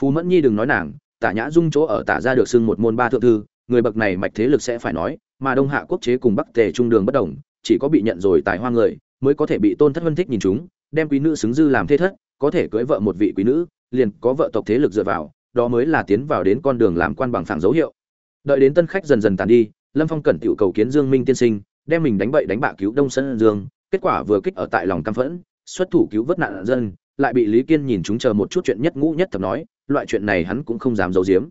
Phù mẫn nhi đừng nói nàng, tả nhã dung chỗ ở tả ra được xưng một môn ba thượng thư, người bậc này mạch thế lực sẽ phải nói, mà đông hạ quốc chế cùng bắc tề trung đường bất đồng chỉ có bị nhận rồi tài hoa người, mới có thể bị tôn thất vân thích nhìn chúng, đem quý nữ xứng dư làm thế thất, có thể cưới vợ một vị quý nữ, liền có vợ tộc thế lực dựa vào, đó mới là tiến vào đến con đường làm quan bằng phẳng dấu hiệu. Đợi đến tân khách dần dần tàn đi, lâm phong cẩn tiểu cầu kiến dương minh tiên sinh, đem mình đánh bậy đánh bạ cứu đông sơn dương, kết quả vừa kích ở tại lòng căm phẫn, xuất thủ cứu vớt nạn dân, lại bị lý kiên nhìn chúng chờ một chút chuyện nhất ngũ nhất thập nói, loại chuyện này hắn cũng không dám giấu giếm.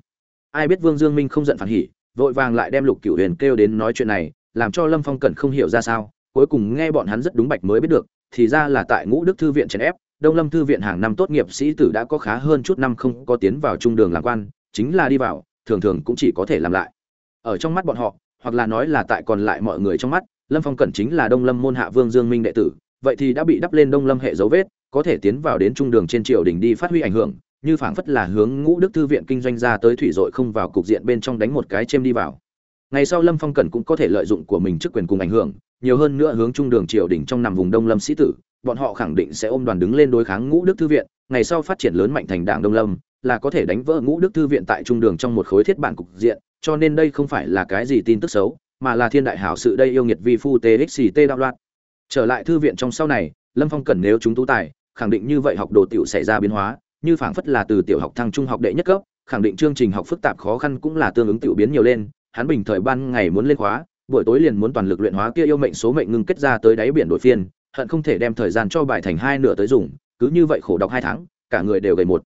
Ai biết vương dương minh không giận phản hỉ, vội vàng lại đem lục cửu huyền kêu đến nói chuyện này làm cho lâm phong cẩn không hiểu ra sao, cuối cùng nghe bọn hắn rất đúng bạch mới biết được, thì ra là tại ngũ đức thư viện chèn ép, đông lâm thư viện hàng năm tốt nghiệp sĩ tử đã có khá hơn chút năm không có tiến vào trung đường làm quan, chính là đi vào, thường thường cũng chỉ có thể làm lại. Ở trong mắt bọn họ, hoặc là nói là tại còn lại mọi người trong mắt, lâm phong cẩn chính là đông lâm môn hạ vương dương minh đệ tử, vậy thì đã bị đắp lên đông lâm hệ dấu vết, có thể tiến vào đến trung đường trên triều đình đi phát huy ảnh hưởng, như phảng phất là hướng ngũ đức thư viện kinh doanh ra tới thủy dội không vào cục diện bên trong đánh một cái chêm đi vào ngày sau lâm phong cẩn cũng có thể lợi dụng của mình chức quyền cùng ảnh hưởng, nhiều hơn nữa hướng trung đường triều đình trong nằm vùng đông lâm sĩ tử, bọn họ khẳng định sẽ ôm đoàn đứng lên đối kháng ngũ đức thư viện, ngày sau phát triển lớn mạnh thành đảng đông lâm, là có thể đánh vỡ ngũ đức thư viện tại trung đường trong một khối thiết bản cục diện, cho nên đây không phải là cái gì tin tức xấu, mà là thiên đại hảo sự đây yêu nghiệt vi phu txt đạo loạn. Trở lại thư viện trong sau này, lâm phong cần nếu chúng tú tài, khẳng định như vậy học đồ tiểu xảy ra biến hóa, như phảng phất là từ tiểu học thăng trung học đệ nhất cấp, khẳng định chương trình học phức tạp khó khăn cũng là tương ứng tiểu biến nhiều lên hắn bình thời ban ngày muốn lên khóa, buổi tối liền muốn toàn lực luyện hóa kia yêu mệnh số mệnh ngưng kết ra tới đáy biển đổi phiên, hận không thể đem thời gian cho bài thành hai nửa tới dùng, cứ như vậy khổ đọc hai tháng, cả người đều gầy một.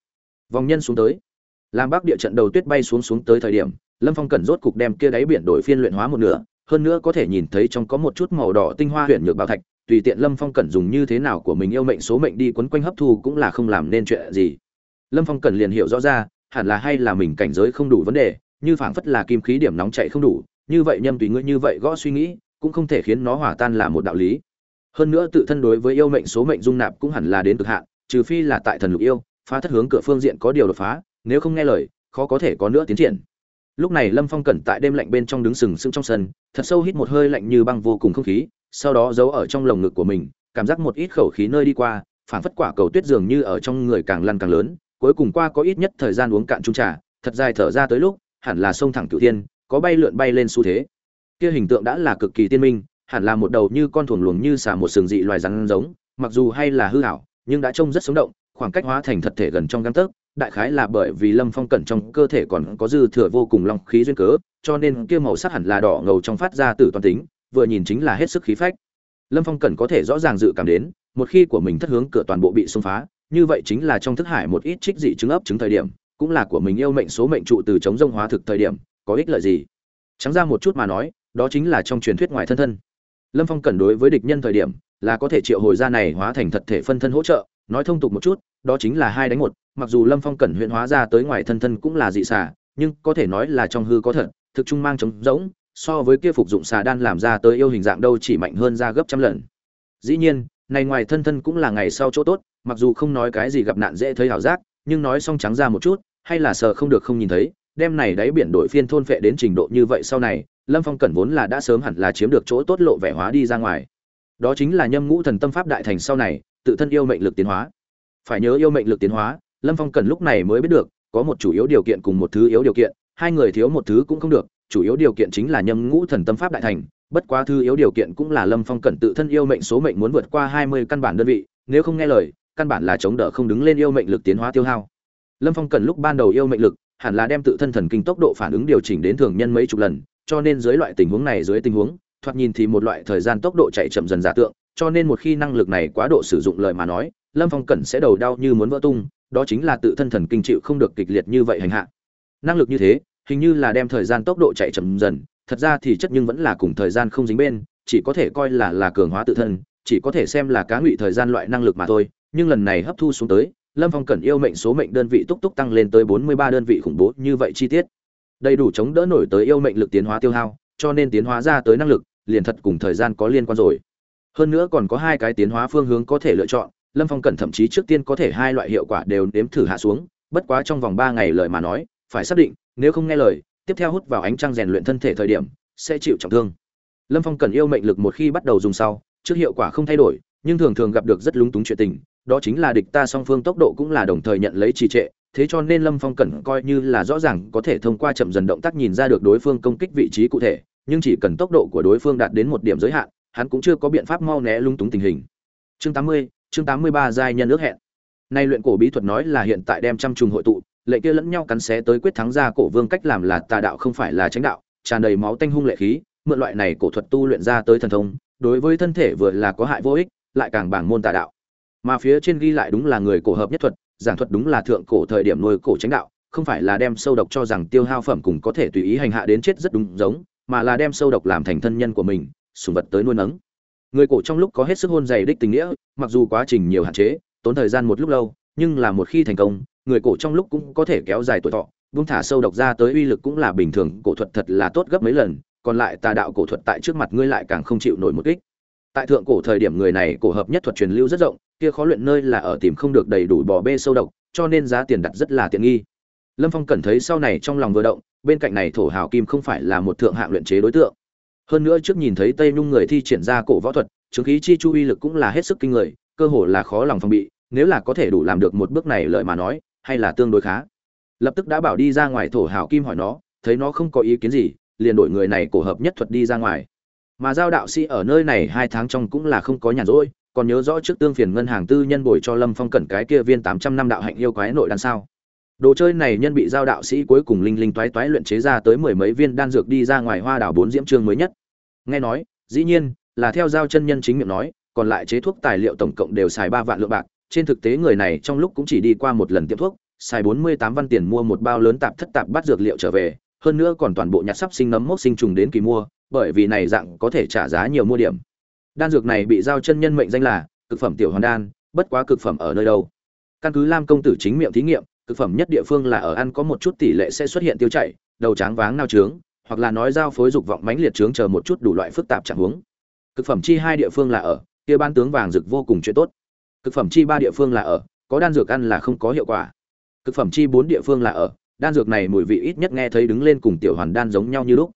Vòng nhân xuống tới. Làm bắc địa trận đầu tuyết bay xuống xuống tới thời điểm, lâm phong cần rốt cục đem kia đáy biển đổi phiên luyện hóa một nửa, hơn nữa có thể nhìn thấy trong có một chút màu đỏ tinh hoa huyền nhược bảo thạch, tùy tiện lâm phong cần dùng như thế nào của mình yêu mệnh số mệnh đi quấn quanh hấp thu cũng là không làm nên chuyện gì. Lâm phong cần liền hiểu rõ ra, hẳn là hay là mình cảnh giới không đủ vấn đề như phảng phất là kim khí điểm nóng chạy không đủ, như vậy nhâm tùy ngươi như vậy gõ suy nghĩ, cũng không thể khiến nó hòa tan là một đạo lý. Hơn nữa tự thân đối với yêu mệnh số mệnh dung nạp cũng hẳn là đến cực hạn, trừ phi là tại thần lục yêu, phá thất hướng cửa phương diện có điều đột phá, nếu không nghe lời, khó có thể có nữa tiến triển. Lúc này lâm phong cẩn tại đêm lạnh bên trong đứng sừng sững trong sân, thật sâu hít một hơi lạnh như băng vô cùng không khí, sau đó giấu ở trong lồng ngực của mình, cảm giác một ít khẩu khí nơi đi qua phản phất quả cầu tuyết dường như ở trong người càng lăn càng lớn, cuối cùng qua có ít nhất thời gian uống cạn chung trà, thật dài thở ra tới lúc hẳn là sông thẳng cửu thiên có bay lượn bay lên xu thế. Kia hình tượng đã là cực kỳ tiên minh hẳn là một đầu như con thuần luồng như xà một sừng dị loài rắn giống mặc dù hay là hư ảo, nhưng đã trông rất sống động khoảng cách hóa thành thật thể gần trong găng tấc đại khái là bởi vì lâm phong cẩn trong cơ thể còn có dư thừa vô cùng long khí duyên cớ cho nên kia màu sắc hẳn là đỏ ngầu trong phát ra từ toàn tính vừa nhìn chính là hết sức khí phách. Lâm phong cẩn có thể rõ ràng dự cảm đến một khi của mình thất hướng cửa toàn bộ bị xông phá như vậy chính là trong thức hải một ít trích dị chứng ấp chứng thời điểm cũng là của mình yêu mệnh số mệnh trụ từ chống rông hóa thực thời điểm, có ích lợi gì? Trắng ra một chút mà nói, đó chính là trong truyền thuyết ngoài thân thân. Lâm phong cẩn đối với địch nhân thời điểm, là có thể triệu hồi ra này hóa thành thật thể phân thân hỗ trợ. Nói thông tục một chút, đó chính là hai đánh một. Mặc dù lâm phong cẩn huyện hóa ra tới ngoài thân thân cũng là dị xà, nhưng có thể nói là trong hư có thật, thực trung mang trống rỗng, so với kia phục dụng xà đan làm ra tới yêu hình dạng đâu chỉ mạnh hơn ra gấp trăm lần. Dĩ nhiên, này ngoài thân thân cũng là ngày sau chỗ tốt, mặc dù không nói cái gì gặp nạn dễ thấy hảo giác nhưng nói xong trắng ra một chút, hay là sợ không được không nhìn thấy đem này đáy biển đổi phiên thôn phệ đến trình độ như vậy sau này, lâm phong cẩn vốn là đã sớm hẳn là chiếm được chỗ tốt lộ vẻ hóa đi ra ngoài. Đó chính là nhâm ngũ thần tâm pháp đại thành sau này, tự thân yêu mệnh lực tiến hóa. Phải nhớ yêu mệnh lực tiến hóa, lâm phong cần lúc này mới biết được, có một chủ yếu điều kiện cùng một thứ yếu điều kiện, hai người thiếu một thứ cũng không được, chủ yếu điều kiện chính là nhâm ngũ thần tâm pháp đại thành, bất quá thứ yếu điều kiện cũng là lâm phong cần tự thân yêu mệnh số mệnh muốn vượt qua hai mươi căn bản đơn vị, nếu không nghe lời căn bản là chống đỡ không đứng lên yêu mệnh lực tiến hóa tiêu hao. Lâm phong cần lúc ban đầu yêu mệnh lực, hẳn là đem tự thân thần kinh tốc độ phản ứng điều chỉnh đến thường nhân mấy chục lần, cho nên dưới loại tình huống này dưới tình huống, thoạt nhìn thì một loại thời gian tốc độ chạy chậm dần giả tượng, cho nên một khi năng lực này quá độ sử dụng lời mà nói, lâm phong cẩn sẽ đầu đau như muốn vỡ tung, đó chính là tự thân thần kinh chịu không được kịch liệt như vậy hành hạ. Năng lực như thế, hình như là đem thời gian tốc độ chạy chậm dần, thật ra thì chất nhưng vẫn là cùng thời gian không dính bên, chỉ có thể coi là là cường hóa tự thân, chỉ có thể xem là cá ngụy thời gian loại năng lực mà thôi nhưng lần này hấp thu xuống tới, lâm phong Cần yêu mệnh số mệnh đơn vị túc túc tăng lên tới bốn mươi ba đơn vị khủng bố như vậy chi tiết. Đầy đủ chống đỡ nổi tới yêu mệnh lực tiến hóa tiêu hao, cho nên tiến hóa ra tới năng lực, liền thật cùng thời gian có liên quan rồi. Hơn nữa còn có hai cái tiến hóa phương hướng có thể lựa chọn, lâm phong Cần thậm chí trước tiên có thể hai loại hiệu quả đều nếm thử hạ xuống, bất quá trong vòng ba ngày lời mà nói, phải xác định, nếu không nghe lời, tiếp theo hút vào ánh trăng rèn luyện thân thể thời điểm, sẽ chịu trọng thương. Lâm phong cần yêu mệnh lực một khi bắt đầu dùng sau, trước hiệu quả không thay đổi, nhưng thường thường gặp được rất lúng túng chuyện tình đó chính là địch ta song phương tốc độ cũng là đồng thời nhận lấy trì trệ, thế cho nên lâm phong cẩn coi như là rõ ràng có thể thông qua chậm dần động tác nhìn ra được đối phương công kích vị trí cụ thể, nhưng chỉ cần tốc độ của đối phương đạt đến một điểm giới hạn, hắn cũng chưa có biện pháp mau né lung túng tình hình. Chương tám mươi, chương tám mươi ba giai nhân ước hẹn. Nay luyện cổ bí thuật nói là hiện tại đem trăm trùng hội tụ, lệ kia lẫn nhau cắn xé tới quyết thắng ra cổ vương cách làm là tà đạo không phải là tránh đạo, tràn đầy máu tanh hung lệ khí, mượn loại này cổ thuật tu luyện ra tới thần thông, đối với thân thể vừa là có hại vô ích, lại càng bảng môn tà đạo mà phía trên ghi lại đúng là người cổ hợp nhất thuật, giảng thuật đúng là thượng cổ thời điểm nuôi cổ tránh đạo, không phải là đem sâu độc cho rằng tiêu hao phẩm cùng có thể tùy ý hành hạ đến chết rất đúng giống, mà là đem sâu độc làm thành thân nhân của mình, sùng vật tới nuôi nấng. Người cổ trong lúc có hết sức hôn dày đích tình nghĩa, mặc dù quá trình nhiều hạn chế, tốn thời gian một lúc lâu, nhưng là một khi thành công, người cổ trong lúc cũng có thể kéo dài tuổi thọ, buông thả sâu độc ra tới uy lực cũng là bình thường, cổ thuật thật là tốt gấp mấy lần, còn lại tà đạo cổ thuật tại trước mặt ngươi lại càng không chịu nổi một kích. Tại thượng cổ thời điểm người này cổ hợp nhất thuật truyền lưu rất rộng kia khó luyện nơi là ở tìm không được đầy đủ bò bê sâu độc, cho nên giá tiền đặt rất là tiện nghi. Lâm phong cẩn thấy sau này trong lòng vừa động, bên cạnh này thổ hào kim không phải là một thượng hạng luyện chế đối tượng. Hơn nữa trước nhìn thấy tây nhung người thi triển ra cổ võ thuật, chứng khí chi chu uy lực cũng là hết sức kinh người, cơ hồ là khó lòng phòng bị, nếu là có thể đủ làm được một bước này lợi mà nói, hay là tương đối khá. Lập tức đã bảo đi ra ngoài thổ hào kim hỏi nó, thấy nó không có ý kiến gì, liền đổi người này cổ hợp nhất thuật đi ra ngoài. Mà giao đạo sĩ ở nơi này hai tháng trong cũng là không có nhàn rỗi còn nhớ rõ trước tương phiền ngân hàng tư nhân bồi cho lâm phong cẩn cái kia viên tám trăm năm đạo hạnh yêu quái nội đan sao? Đồ chơi này nhân bị giao đạo sĩ cuối cùng linh linh toái toái luyện chế ra tới mười mấy viên đan dược đi ra ngoài hoa đảo bốn diễm trương mới nhất. Nghe nói, dĩ nhiên, là theo giao chân nhân chính miệng nói, còn lại chế thuốc tài liệu tổng cộng đều xài ba vạn lượng bạc, trên thực tế người này trong lúc cũng chỉ đi qua một lần tiệm thuốc, xài bốn mươi tám văn tiền mua một bao lớn tạp thất tạp bắt dược liệu trở về, hơn nữa còn toàn bộ nhặt sắp sinh nấm mốc sinh trùng đến kỳ mua, bởi vì này dạng có thể trả giá nhiều mua điểm đan dược này bị giao chân nhân mệnh danh là cực phẩm tiểu hoàn đan, bất quá cực phẩm ở nơi đâu? Căn cứ lam công tử chính miệng thí nghiệm, cực phẩm nhất địa phương là ở ăn có một chút tỷ lệ sẽ xuất hiện tiêu chảy, đầu tráng váng nao trướng, hoặc là nói giao phối dục vọng mãnh liệt trướng chờ một chút đủ loại phức tạp trạng huống. Cực phẩm chi hai địa phương là ở, kia ban tướng vàng rực vô cùng chuyện tốt. Cực phẩm chi ba địa phương là ở, có đan dược ăn là không có hiệu quả. Cực phẩm chi bốn địa phương là ở, đan dược này mùi vị ít nhất nghe thấy đứng lên cùng tiểu hoàn đan giống nhau như lúc.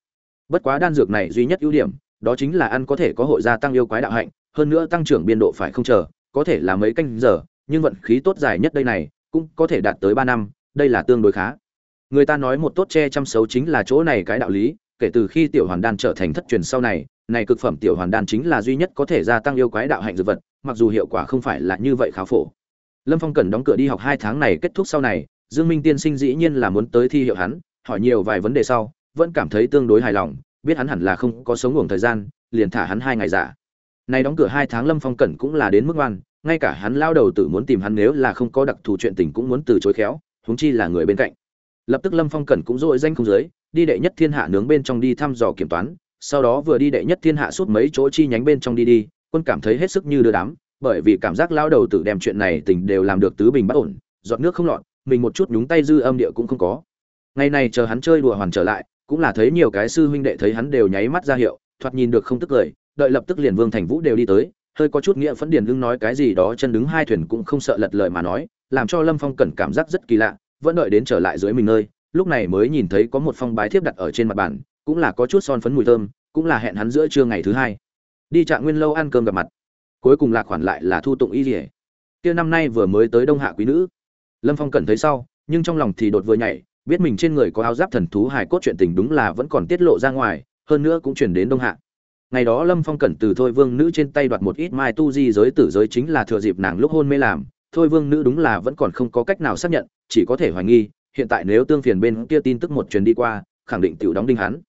Bất quá đan dược này duy nhất ưu điểm đó chính là ăn có thể có hội gia tăng yêu quái đạo hạnh, hơn nữa tăng trưởng biên độ phải không chờ, có thể là mấy canh giờ, nhưng vận khí tốt dài nhất đây này, cũng có thể đạt tới ba năm, đây là tương đối khá. Người ta nói một tốt che chăm xấu chính là chỗ này cái đạo lý, kể từ khi tiểu hoàn đan trở thành thất truyền sau này này cực phẩm tiểu hoàn đan chính là duy nhất có thể gia tăng yêu quái đạo hạnh dược vật, mặc dù hiệu quả không phải là như vậy khá phổ. Lâm phong cần đóng cửa đi học hai tháng này kết thúc sau này, dương minh tiên sinh dĩ nhiên là muốn tới thi hiệu hắn, hỏi nhiều vài vấn đề sau, vẫn cảm thấy tương đối hài lòng biết hắn hẳn là không có sống ngủ thời gian, liền thả hắn hai ngày giả. Nay đóng cửa hai tháng lâm phong cẩn cũng là đến mức ngoan, ngay cả hắn lao đầu tử muốn tìm hắn nếu là không có đặc thù chuyện tình cũng muốn từ chối khéo, huống chi là người bên cạnh. Lập tức lâm phong cẩn cũng dội danh không dưới đi đệ nhất thiên hạ nướng bên trong đi thăm dò kiểm toán, sau đó vừa đi đệ nhất thiên hạ suốt mấy chỗ chi nhánh bên trong đi đi, quân cảm thấy hết sức như đưa đám, bởi vì cảm giác lao đầu tử đem chuyện này tình đều làm được tứ bình bất ổn, giọt nước không lọt, mình một chút nhúng tay dư âm địa cũng không có. Ngày này chờ hắn chơi đùa hoàn trở lại cũng là thấy nhiều cái sư huynh đệ thấy hắn đều nháy mắt ra hiệu, thoạt nhìn được không tức cười, đợi lập tức liền vương thành vũ đều đi tới, hơi có chút nghĩa phẫn điền lưng nói cái gì đó, chân đứng hai thuyền cũng không sợ lật lời mà nói, làm cho lâm phong cẩn cảm giác rất kỳ lạ, vẫn đợi đến trở lại dưới mình nơi, lúc này mới nhìn thấy có một phong bái thiếp đặt ở trên mặt bàn, cũng là có chút son phấn mùi thơm, cũng là hẹn hắn giữa trưa ngày thứ hai. Đi trạng nguyên lâu ăn cơm gặp mặt. Cuối cùng lạc khoản lại là thu tụng y dỉa kia năm nay vừa mới tới đông hạ quý nữ. Lâm phong cẩn thấy sau, nhưng trong lòng thì đột vừa nhảy biết mình trên người có áo giáp thần thú hài cốt chuyện tình đúng là vẫn còn tiết lộ ra ngoài, hơn nữa cũng chuyển đến đông hạ. Ngày đó lâm phong cẩn từ thôi vương nữ trên tay đoạt một ít mai tu di giới tử giới chính là thừa dịp nàng lúc hôn mê làm, thôi vương nữ đúng là vẫn còn không có cách nào xác nhận, chỉ có thể hoài nghi, hiện tại nếu tương phiền bên kia tin tức một truyền đi qua, khẳng định tiểu đóng đinh hắn.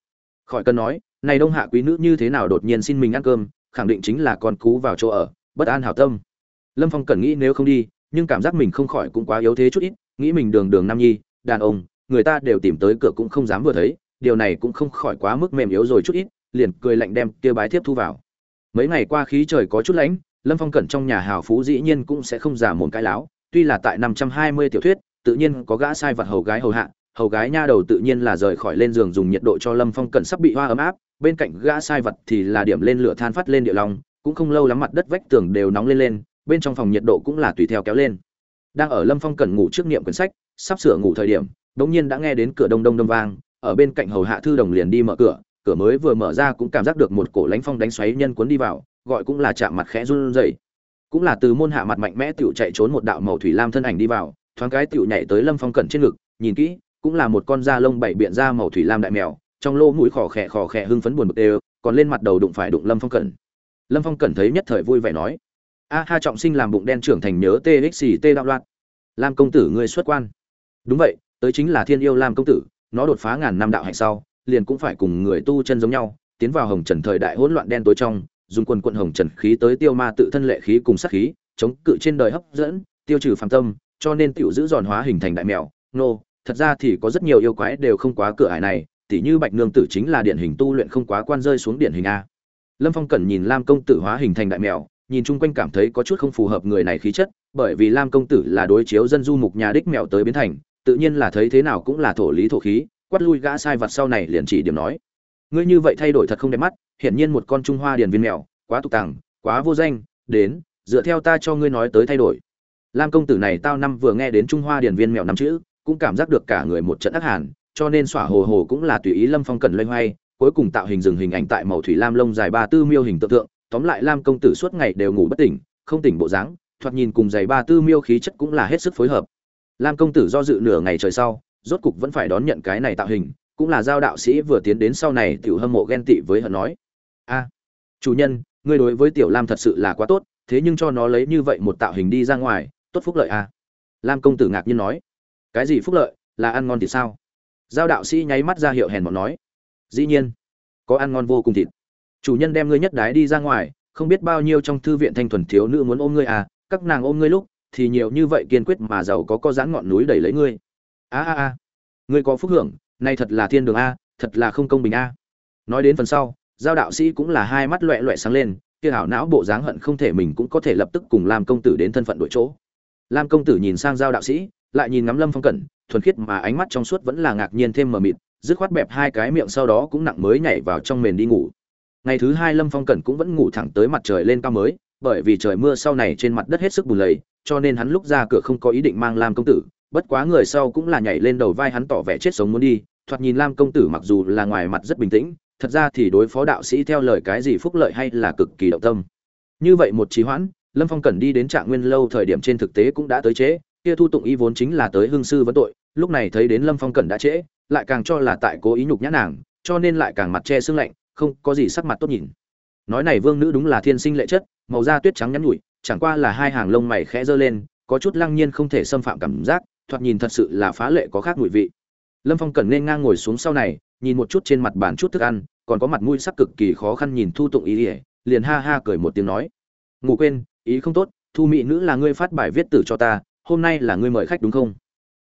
Khỏi cần nói, này đông hạ quý nữ như thế nào đột nhiên xin mình ăn cơm, khẳng định chính là con cú vào chỗ ở, bất an hảo tâm. Lâm phong cẩn nghĩ nếu không đi, nhưng cảm giác mình không khỏi cũng quá yếu thế chút ít, nghĩ mình đường đường nam nhi, đàn ông người ta đều tìm tới cửa cũng không dám vừa thấy, điều này cũng không khỏi quá mức mềm yếu rồi chút ít, liền cười lạnh đem kia bái thiếp thu vào. Mấy ngày qua khí trời có chút lạnh, lâm phong cẩn trong nhà hào phú dĩ nhiên cũng sẽ không giả một cái láo, tuy là tại năm trăm hai mươi tiểu thuyết, tự nhiên có gã sai vật hầu gái hầu hạ, hầu gái nha đầu tự nhiên là rời khỏi lên giường dùng nhiệt độ cho lâm phong cẩn sắp bị hoa ấm áp, bên cạnh gã sai vật thì là điểm lên lửa than phát lên địa long, cũng không lâu lắm mặt đất vách tường đều nóng lên lên, bên trong phòng nhiệt độ cũng là tùy theo kéo lên. Đang ở lâm phong cẩn ngủ trước niệm quyển sách, sắp sửa ngủ thời điểm đ nhiên đã nghe đến cửa đông đông đông vang, ở bên cạnh hầu hạ thư đồng liền đi mở cửa cửa mới vừa mở ra cũng cảm giác được một cổ lánh phong đánh xoáy nhân cuốn đi vào, gọi cũng là chạm mặt khẽ run rẩy. Cũng là từ môn hạ mặt mạnh mẽ tiểu chạy trốn một đạo màu thủy lam thân ảnh đi vào, thoáng cái tiểu nhảy tới lâm phong cẩn trên ngực, nhìn kỹ, cũng là một con da lông bảy biện da màu thủy lam đại mèo, trong lô mũi khò khè khò khè hưng phấn buồn bực đều, còn lên mặt đầu đụng phải đụng lâm phong cẩn. Lâm phong cẩn thấy nhất thời vui vẻ nói, a ha, trọng sinh làm bụng đen trưởng thành nhớ txt đạo loạn. Lam công tử ngươi xuất quan. Đúng vậy tới chính là thiên yêu lam công tử, nó đột phá ngàn năm đạo hạnh sau, liền cũng phải cùng người tu chân giống nhau, tiến vào hồng trần thời đại hỗn loạn đen tối trong, dùng quần quận hồng trần khí tới tiêu ma tự thân lệ khí cùng sát khí, chống cự trên đời hấp dẫn, tiêu trừ phàm tâm, cho nên tiểu giữ giòn hóa hình thành đại mèo, nô. Thật ra thì có rất nhiều yêu quái đều không quá cửa ải này, tỉ như bạch nương tử chính là điển hình tu luyện không quá quan rơi xuống điển hình a. Lâm phong cẩn nhìn lam công tử hóa hình thành đại mèo, nhìn chung quanh cảm thấy có chút không phù hợp người này khí chất, bởi vì lam công tử là đối chiếu dân du mục nhà đích mèo tới biến thành tự nhiên là thấy thế nào cũng là thổ lý thổ khí, quát lui gã sai vặt sau này liền chỉ điểm nói. Ngươi như vậy thay đổi thật không đẹp mắt, hiển nhiên một con trung hoa điền viên mèo, quá tục tàng, quá vô danh, đến, dựa theo ta cho ngươi nói tới thay đổi. Lam công tử này tao năm vừa nghe đến trung hoa điền viên mèo năm chữ, cũng cảm giác được cả người một trận ác hàn, cho nên xỏa hồ hồ cũng là tùy ý lâm phong cần loay hoay, cuối cùng tạo hình dừng hình ảnh tại màu thủy lam lông dài ba tư miêu hình tượng tượng, tóm lại lam công tử suốt ngày đều ngủ bất tỉnh, không tỉnh bộ dáng, thoạt nhìn cùng giày ba tư miêu khí chất cũng là hết sức phối hợp lam công tử do dự nửa ngày trời sau, rốt cục vẫn phải đón nhận cái này tạo hình, cũng là giao đạo sĩ vừa tiến đến sau này tiểu hâm mộ ghen tị với hận nói. A, chủ nhân, ngươi đối với tiểu lam thật sự là quá tốt, thế nhưng cho nó lấy như vậy một tạo hình đi ra ngoài, tốt phúc lợi a lam công tử ngạc nhiên nói. Cái gì phúc lợi? Là ăn ngon thì sao? Giao đạo sĩ nháy mắt ra hiệu hèn mọn nói. Dĩ nhiên, có ăn ngon vô cùng thịt. Chủ nhân đem ngươi nhất đái đi ra ngoài, không biết bao nhiêu trong thư viện thanh thuần thiếu nữ muốn ôm ngươi à các nàng ôm ngươi lúc thì nhiều như vậy kiên quyết mà giàu có có dáng ngọn núi đẩy lấy ngươi. A a a. Ngươi có phúc hưởng, nay thật là thiên đường a, thật là không công bình a. Nói đến phần sau, giao đạo sĩ cũng là hai mắt loẹ loẹ sáng lên, kia hảo não bộ dáng hận không thể mình cũng có thể lập tức cùng lam công tử đến thân phận đội chỗ. Lam công tử nhìn sang giao đạo sĩ, lại nhìn ngắm lâm phong cẩn, thuần khiết mà ánh mắt trong suốt vẫn là ngạc nhiên thêm mờ mịt, dứt khoát bẹp hai cái miệng sau đó cũng nặng mới nhảy vào trong mền đi ngủ. Ngày thứ hai lâm phong cẩn cũng vẫn ngủ thẳng tới mặt trời lên cao mới, bởi vì trời mưa sau này trên mặt đất hết sức bùn lầy cho nên hắn lúc ra cửa không có ý định mang lam công tử, bất quá người sau cũng là nhảy lên đầu vai hắn tỏ vẻ chết sống muốn đi. Thoạt nhìn lam công tử mặc dù là ngoài mặt rất bình tĩnh, thật ra thì đối phó đạo sĩ theo lời cái gì phúc lợi hay là cực kỳ động tâm. Như vậy một trí hoãn, lâm phong cần đi đến trạng nguyên lâu thời điểm trên thực tế cũng đã tới trễ, kia thu tụng y vốn chính là tới hương sư vấn tội, lúc này thấy đến lâm phong cần đã trễ, lại càng cho là tại cố ý nhục nhã nàng, cho nên lại càng mặt che xương lạnh, không có gì sắc mặt tốt nhìn. Nói này vương nữ đúng là thiên sinh lệ chất, màu da tuyết trắng nhắn nhủi chẳng qua là hai hàng lông mày khẽ giơ lên, có chút lăng nhiên không thể xâm phạm cảm giác, thoạt nhìn thật sự là phá lệ có khác mùi vị. Lâm phong cần nên ngang ngồi xuống sau này, nhìn một chút trên mặt bàn chút thức ăn, còn có mặt mũi sắc cực kỳ khó khăn nhìn thu tụng ý ỉa liền ha ha cười một tiếng nói. Ngủ quên, ý không tốt, thu mỹ nữ là ngươi phát bài viết tử cho ta, hôm nay là ngươi mời khách đúng không?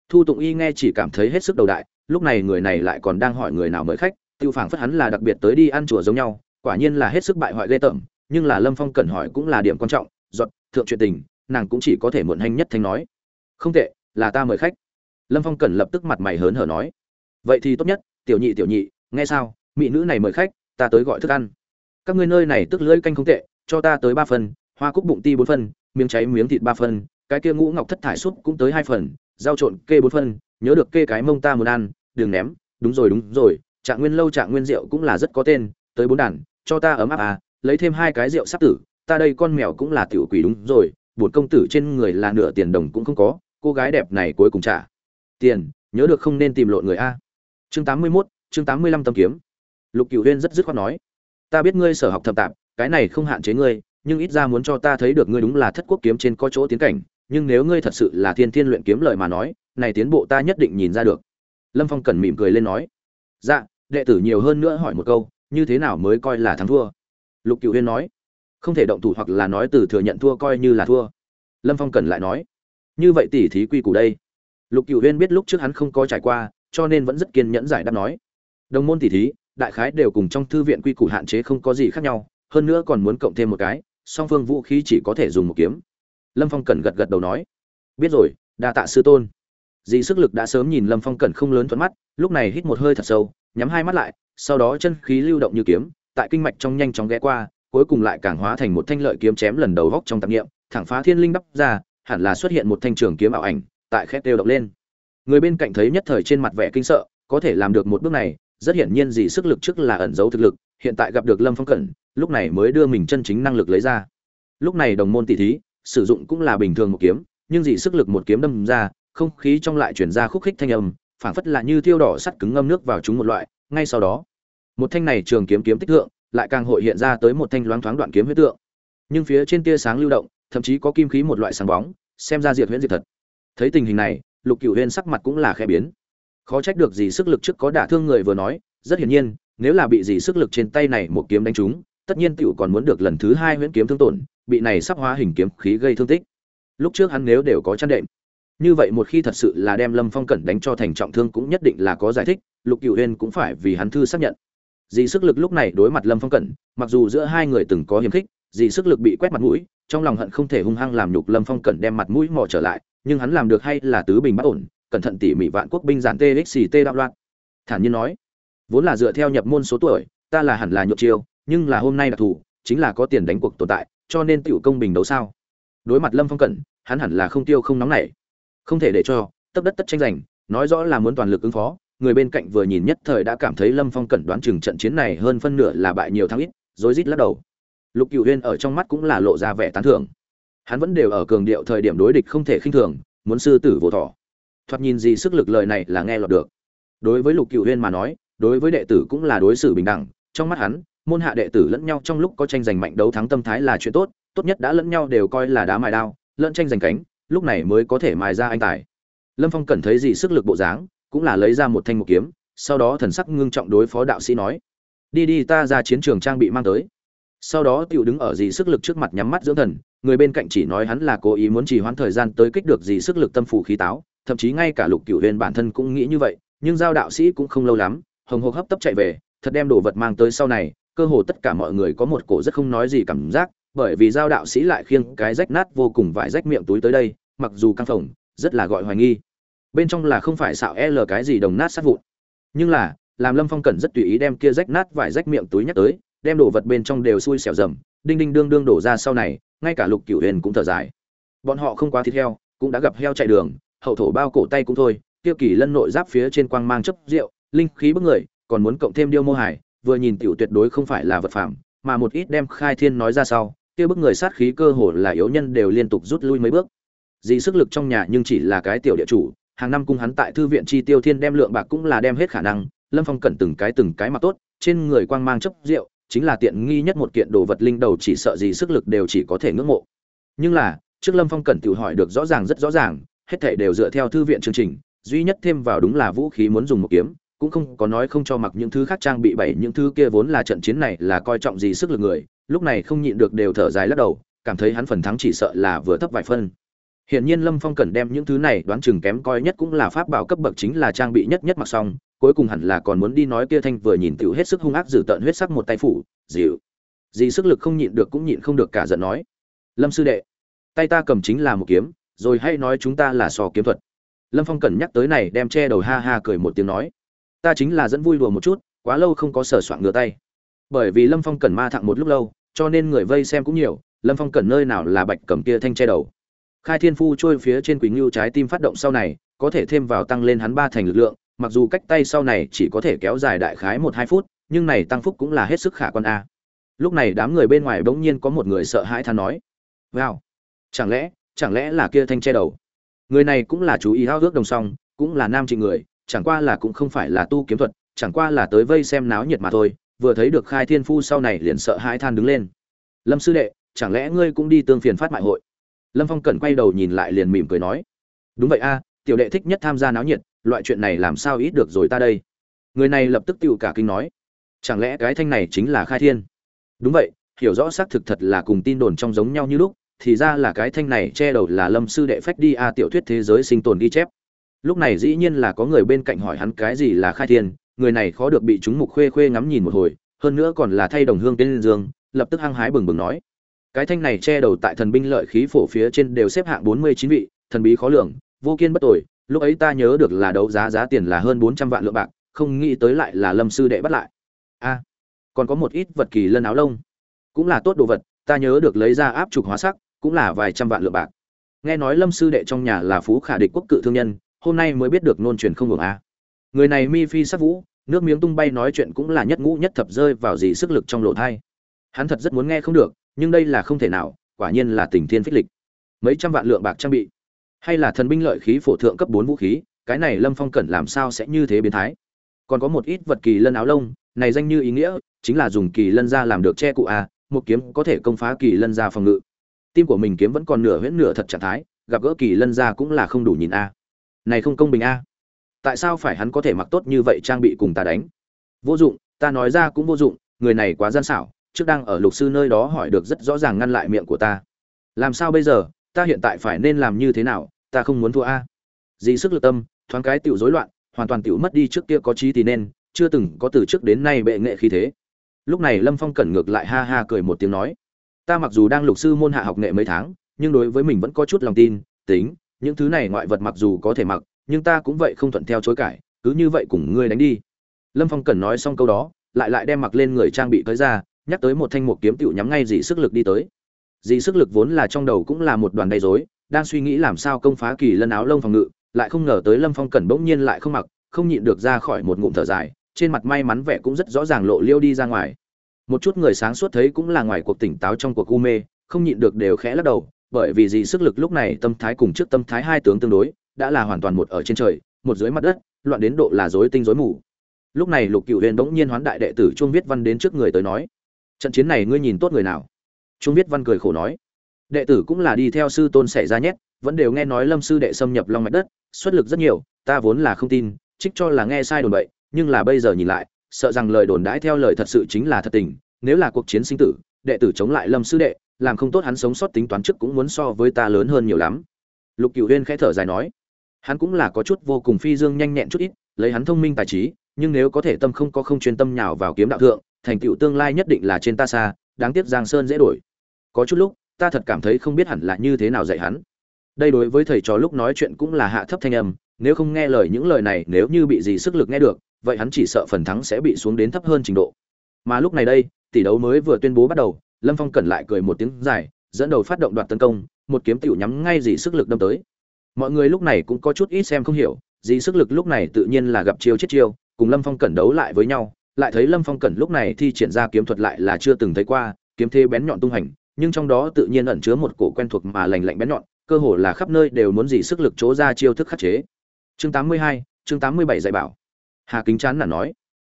Thu tụng y nghe chỉ cảm thấy hết sức đầu đại, lúc này người này lại còn đang hỏi người nào mời khách, tiêu phảng phất hắn là đặc biệt tới đi ăn chùa giống nhau, quả nhiên là hết sức bại hoại ghê tởm, nhưng là lâm phong cần hỏi cũng là điểm quan trọng giọt, thượng chuyện tình, nàng cũng chỉ có thể muộn hành nhất thanh nói. Không tệ, là ta mời khách. Lâm phong cần lập tức mặt mày hớn hở nói. Vậy thì tốt nhất, tiểu nhị tiểu nhị, nghe sao, mỹ nữ này mời khách, ta tới gọi thức ăn. Các ngươi nơi này tức lưỡi canh không tệ, cho ta tới ba phần, hoa cúc bụng ti bốn phần, miếng cháy miếng thịt ba phần, cái kia ngũ ngọc thất thải súp cũng tới hai phần, rau trộn kê bốn phần, nhớ được kê cái mông ta muốn ăn, đừng ném, đúng rồi đúng rồi, trạng nguyên lâu trạng nguyên rượu cũng là rất có tên, tới bốn đàn, cho ta ấm áp à lấy thêm hai cái rượu sắp tử ta đây con mèo cũng là tiểu quỷ đúng rồi bổn công tử trên người là nửa tiền đồng cũng không có cô gái đẹp này cuối cùng trả. Tiền nhớ được không nên tìm lộn người a. Chương tám mươi 81, chương tám mươi lăm tâm kiếm. Lục cửu huyên rất dứt khoát nói ta biết ngươi sở học thập tạp cái này không hạn chế ngươi nhưng ít ra muốn cho ta thấy được ngươi đúng là thất quốc kiếm trên có chỗ tiến cảnh nhưng nếu ngươi thật sự là thiên thiên luyện kiếm lợi mà nói này tiến bộ ta nhất định nhìn ra được. Lâm phong cẩn mỉm cười lên nói dạ đệ tử nhiều hơn nữa hỏi một câu như thế nào mới coi là thắng thua? Lục cựu huyên nói không thể động thủ hoặc là nói từ thừa nhận thua coi như là thua. Lâm phong cần lại nói, như vậy tỉ thí quy củ đây. Lục cựu huyên biết lúc trước hắn không có trải qua, cho nên vẫn rất kiên nhẫn giải đáp nói, đồng môn tỉ thí, đại khái đều cùng trong thư viện quy củ hạn chế không có gì khác nhau, hơn nữa còn muốn cộng thêm một cái, song phương vũ khí chỉ có thể dùng một kiếm. Lâm phong cần gật gật đầu nói, biết rồi, đa tạ sư tôn. Dì sức lực đã sớm nhìn lâm phong cần không lớn thuận mắt, lúc này hít một hơi thật sâu, nhắm hai mắt lại, sau đó chân khí lưu động như kiếm, tại kinh mạch trong nhanh chóng ghé qua cuối cùng lại càng hóa thành một thanh lợi kiếm chém lần đầu góc trong tạp nghiệm, thẳng phá thiên linh đắp ra, hẳn là xuất hiện một thanh trường kiếm ảo ảnh, tại khét đều động lên. Người bên cạnh thấy nhất thời trên mặt vẻ kinh sợ, có thể làm được một bước này, rất hiển nhiên gì sức lực trước là ẩn giấu thực lực, hiện tại gặp được lâm phong cẩn, lúc này mới đưa mình chân chính năng lực lấy ra. Lúc này đồng môn tỷ thí, sử dụng cũng là bình thường một kiếm, nhưng dị sức lực một kiếm đâm ra, không khí trong lại chuyển ra khúc khích thanh âm, phảng phất là như thiêu đỏ sắt cứng ngâm nước vào chúng một loại, ngay sau đó, một thanh này trường kiếm kiếm tích thượng lại càng hội hiện ra tới một thanh loáng thoáng đoạn kiếm huyết tượng. Nhưng phía trên tia sáng lưu động, thậm chí có kim khí một loại sáng bóng, xem ra diệt huyễn diệt thật. Thấy tình hình này, lục cửu huyên sắc mặt cũng là khẽ biến. Khó trách được gì sức lực trước có đả thương người vừa nói, rất hiển nhiên, nếu là bị gì sức lực trên tay này một kiếm đánh trúng, tất nhiên tiểu còn muốn được lần thứ hai huyễn kiếm thương tổn, bị này sắp hóa hình kiếm khí gây thương tích. Lúc trước hắn nếu đều có chăn đệm, như vậy một khi thật sự là đem lâm phong cẩn đánh cho thành trọng thương cũng nhất định là có giải thích, lục cựu huyên cũng phải vì hắn thư xác nhận dì sức lực lúc này đối mặt lâm phong cẩn, mặc dù giữa hai người từng có hiềm khích, dì sức lực bị quét mặt mũi, trong lòng hận không thể hung hăng làm nhục lâm phong cẩn đem mặt mũi mò trở lại, nhưng hắn làm được hay là tứ bình bất ổn, cẩn thận tỉ mỉ vạn quốc binh giản txt đạo loạn. Thản nhiên nói, vốn là dựa theo nhập môn số tuổi, ta là hẳn là nhộn chiêu, nhưng là hôm nay đặc thù, chính là có tiền đánh cuộc tồn tại, cho nên tiểu công bình đấu sao. Đối mặt lâm phong cẩn, hắn hẳn là không tiêu không nóng nảy. Không thể để cho, tấp đất tất tranh giành, nói rõ là muốn toàn lực ứng phó người bên cạnh vừa nhìn nhất thời đã cảm thấy lâm phong cẩn đoán chừng trận chiến này hơn phân nửa là bại nhiều thắng ít, rối rít lắc đầu. Lục cựu huyên ở trong mắt cũng là lộ ra vẻ tán thưởng. Hắn vẫn đều ở cường điệu thời điểm đối địch không thể khinh thường, muốn sư tử vô thỏ. thoạt nhìn gì sức lực lời này là nghe lọt được. Đối với lục cựu huyên mà nói, đối với đệ tử cũng là đối xử bình đẳng, trong mắt hắn, môn hạ đệ tử lẫn nhau trong lúc có tranh giành mạnh đấu thắng tâm thái là chuyện tốt tốt nhất đã lẫn nhau đều coi là đá mài đao, lẫn tranh giành cánh, lúc này mới có thể mài ra anh tài. Lâm phong cần thấy gì sức lực bộ dáng cũng là lấy ra một thanh một kiếm, sau đó thần sắc ngưng trọng đối phó đạo sĩ nói, đi đi, ta ra chiến trường trang bị mang tới. Sau đó tiểu đứng ở dì sức lực trước mặt nhắm mắt dưỡng thần, người bên cạnh chỉ nói hắn là cố ý muốn trì hoãn thời gian tới kích được dì sức lực tâm phủ khí táo, thậm chí ngay cả lục cửu huyền bản thân cũng nghĩ như vậy, nhưng giao đạo sĩ cũng không lâu lắm, hồng hộc hấp tấp chạy về, thật đem đồ vật mang tới sau này, cơ hồ tất cả mọi người có một cổ rất không nói gì cảm giác, bởi vì giao đạo sĩ lại khiêng cái rách nát vô cùng vải rách miệng túi tới đây, mặc dù căng phồng, rất là gọi hoài nghi bên trong là không phải xạo l cái gì đồng nát sát vụn. Nhưng là, làm lâm phong cẩn rất tùy ý đem kia rách nát vải rách miệng túi nhắc tới, đem đồ vật bên trong đều xui xẻo rầm đinh đinh đương đương đổ ra sau này, ngay cả lục cửu huyền cũng thở dài. Bọn họ không quá thịt heo, cũng đã gặp heo chạy đường, hậu thổ bao cổ tay cũng thôi tiêu kỳ lân nội giáp phía trên quang mang chấp rượu, linh khí bức người, còn muốn cộng thêm điêu mô hải, vừa nhìn tiểu tuyệt đối không phải là vật phẩm mà một ít đem khai thiên nói ra sau, kia bức người sát khí cơ hồ là yếu nhân đều liên tục rút lui mấy bước. Dị sức lực trong nhà nhưng chỉ là cái tiểu địa chủ hàng năm cung hắn tại thư viện chi tiêu thiên đem lượng bạc cũng là đem hết khả năng, lâm phong cẩn từng cái từng cái mặc tốt, trên người quang mang chấp rượu, chính là tiện nghi nhất một kiện đồ vật linh đầu chỉ sợ gì sức lực đều chỉ có thể ngưỡng mộ. Nhưng là, trước lâm phong cẩn tự hỏi được rõ ràng rất rõ ràng, hết thảy đều dựa theo thư viện chương trình, duy nhất thêm vào đúng là vũ khí muốn dùng một kiếm, cũng không có nói không cho mặc những thứ khác trang bị bảy, những thứ kia vốn là trận chiến này là coi trọng gì sức lực người, lúc này không nhịn được đều thở dài lắc đầu, cảm thấy hắn phần thắng chỉ sợ là vừa thấp vài phân. Hiển nhiên Lâm Phong cần đem những thứ này đoán chừng kém coi nhất cũng là pháp bảo cấp bậc chính là trang bị nhất nhất mặc xong, cuối cùng hẳn là còn muốn đi nói kia thanh vừa nhìn tiểu hết sức hung ác dữ tợn huyết sắc một tay phủ, dịu. Gì sức lực không nhịn được cũng nhịn không được cả giận nói. Lâm sư đệ, tay ta cầm chính là một kiếm, rồi hay nói chúng ta là sò kiếm thuật. Lâm Phong cần nhắc tới này đem che đầu ha ha cười một tiếng nói, ta chính là dẫn vui đùa một chút, quá lâu không có sở soạn ngửa tay. Bởi vì Lâm Phong cần ma thẳng một lúc lâu, cho nên người vây xem cũng nhiều, Lâm Phong cần nơi nào là bạch cầm kia thanh che đầu khai thiên phu trôi phía trên quỳnh ngưu trái tim phát động sau này, có thể thêm vào tăng lên hắn ba thành lực lượng, mặc dù cách tay sau này chỉ có thể kéo dài đại khái một hai phút, nhưng này tăng phúc cũng là hết sức khả quan a. Lúc này đám người bên ngoài bỗng nhiên có một người sợ hãi than nói, wow, chẳng lẽ chẳng lẽ là kia thanh che đầu? Người này cũng là chú ý hao ước đồng song, cũng là nam trị người, chẳng qua là cũng không phải là tu kiếm thuật, chẳng qua là tới vây xem náo nhiệt mà thôi. Vừa thấy được khai thiên phu sau này liền sợ hãi than đứng lên. Lâm sư đệ, chẳng lẽ ngươi cũng đi tương phiền phát mại hội? Lâm phong cẩn quay đầu nhìn lại liền mỉm cười nói, đúng vậy a, tiểu đệ thích nhất tham gia náo nhiệt, loại chuyện này làm sao ít được rồi ta đây. Người này lập tức tựu cả kinh nói, chẳng lẽ cái thanh này chính là khai thiên? Đúng vậy, hiểu rõ xác thực thật là cùng tin đồn trong giống nhau như lúc, thì ra là cái thanh này che đầu là lâm sư đệ phách đi a, tiểu thuyết thế giới sinh tồn ghi chép. Lúc này dĩ nhiên là có người bên cạnh hỏi hắn cái gì là khai thiên, người này khó được bị chúng mục khuê khuê ngắm nhìn một hồi, hơn nữa còn là thay đồng hương tên dương, lập tức hăng hái bừng bừng nói cái thanh này che đầu tại thần binh lợi khí phổ phía trên đều xếp hạng bốn mươi chín vị, thần bí khó lường, vô kiên bất tội lúc ấy ta nhớ được là đấu giá giá tiền là hơn bốn trăm vạn lượng bạc, không nghĩ tới lại là lâm sư đệ bắt lại. A, còn có một ít vật kỳ lân áo lông. Cũng là tốt đồ vật, ta nhớ được lấy ra áp trục hóa sắc, cũng là vài trăm vạn lượng bạc. Nghe nói lâm sư đệ trong nhà là phú khả địch quốc cự thương nhân, hôm nay mới biết được nôn truyền không ngừng a. Người này mi phi sắc vũ, nước miếng tung bay nói chuyện cũng là nhất ngũ nhất thập rơi vào gì sức lực trong lộ thai. Hắn thật rất muốn nghe không được nhưng đây là không thể nào, quả nhiên là tình thiên phích lịch. Mấy trăm vạn lượng bạc trang bị. Hay là thần binh lợi khí phổ thượng cấp bốn vũ khí, cái này lâm phong cẩn làm sao sẽ như thế biến thái? Còn có một ít vật kỳ lân áo lông, này danh như ý nghĩa, chính là dùng kỳ lân ra làm được che cụ a, một kiếm có thể công phá kỳ lân ra phòng ngự. Tim của mình kiếm vẫn còn nửa huyễn nửa thật trạng thái, gặp gỡ kỳ lân ra cũng là không đủ nhìn a. Này không công bình a. Tại sao phải hắn có thể mặc tốt như vậy trang bị cùng ta đánh? Vô dụng, ta nói ra cũng vô dụng, người này quá gian xảo trước đang ở lục sư nơi đó hỏi được rất rõ ràng ngăn lại miệng của ta. Làm sao bây giờ? Ta hiện tại phải nên làm như thế nào? Ta không muốn thua a. Dì sức lực tâm, thoáng cái tiểu rối loạn, hoàn toàn tiểu mất đi trước kia có trí thì nên, chưa từng có từ trước đến nay bệ nghệ khí thế. Lúc này lâm phong cẩn ngược lại ha ha cười một tiếng nói, ta mặc dù đang lục sư môn hạ học nghệ mấy tháng, nhưng đối với mình vẫn có chút lòng tin, tính, những thứ này ngoại vật mặc dù có thể mặc, nhưng ta cũng vậy không thuận theo chối cãi, cứ như vậy cùng ngươi đánh đi. Lâm phong cẩn nói xong câu đó, lại lại đem mặc lên người trang bị tới ra nhắc tới một thanh một kiếm tựu nhắm ngay dị sức lực đi tới. Dị sức lực vốn là trong đầu cũng là một đoàn đầy rối, đang suy nghĩ làm sao công phá kỳ lân áo lông phòng ngự, lại không ngờ tới lâm phong cẩn bỗng nhiên lại không mặc, không nhịn được ra khỏi một ngụm thở dài, trên mặt may mắn vẻ cũng rất rõ ràng lộ liêu đi ra ngoài. Một chút người sáng suốt thấy cũng là ngoài cuộc tỉnh táo trong cuộc u mê, không nhịn được đều khẽ lắc đầu, bởi vì dị sức lực lúc này tâm thái cùng trước tâm thái hai tướng tương đối, đã là hoàn toàn một ở trên trời, một dưới mặt đất, loạn đến độ là rối tinh rối mù. Lúc này lục cựu huyền bỗng nhiên hoán đại đệ tử chuông viết văn đến trước người tới nói trận chiến này ngươi nhìn tốt người nào? Trung viết văn cười khổ nói. Đệ tử cũng là đi theo sư tôn xảy ra nhét, vẫn đều nghe nói lâm sư đệ xâm nhập long mạch đất, xuất lực rất nhiều, ta vốn là không tin, trích cho là nghe sai đồn bậy, nhưng là bây giờ nhìn lại, sợ rằng lời đồn đãi theo lời thật sự chính là thật tình, nếu là cuộc chiến sinh tử, đệ tử chống lại lâm sư đệ, làm không tốt hắn sống sót tính toán trước cũng muốn so với ta lớn hơn nhiều lắm. Lục cựu huyên khẽ thở dài nói. Hắn cũng là có chút vô cùng phi dương nhanh nhẹn chút ít, lấy hắn thông minh tài trí, nhưng nếu có thể tâm không có không chuyên tâm nhào vào kiếm đạo thượng thành tựu tương lai nhất định là trên ta xa, đáng tiếc giang sơn dễ đổi. Có chút lúc, ta thật cảm thấy không biết hẳn là như thế nào dạy hắn. Đây đối với thầy trò lúc nói chuyện cũng là hạ thấp thanh âm, nếu không nghe lời những lời này nếu như bị gì sức lực nghe được, vậy hắn chỉ sợ phần thắng sẽ bị xuống đến thấp hơn trình độ. Mà lúc này đây, tỷ đấu mới vừa tuyên bố bắt đầu, lâm phong cẩn lại cười một tiếng dài, dẫn đầu phát động đoạt tấn công, một kiếm tiểu nhắm ngay dì sức lực đâm tới. Mọi người lúc này cũng có chút ít xem không hiểu dì sức lực lúc này tự nhiên là gặp chiêu chết chiêu, cùng lâm phong cẩn đấu lại với nhau lại thấy lâm phong cẩn lúc này thi triển ra kiếm thuật lại là chưa từng thấy qua, kiếm thế bén nhọn tung hành, nhưng trong đó tự nhiên ẩn chứa một cổ quen thuộc mà lành lạnh bén nhọn, cơ hồ là khắp nơi đều muốn dỉ sức lực chỗ ra chiêu thức khắc chế. Chương tám mươi hai, chương tám mươi bảy dạy bảo. Hà kính chán là nói.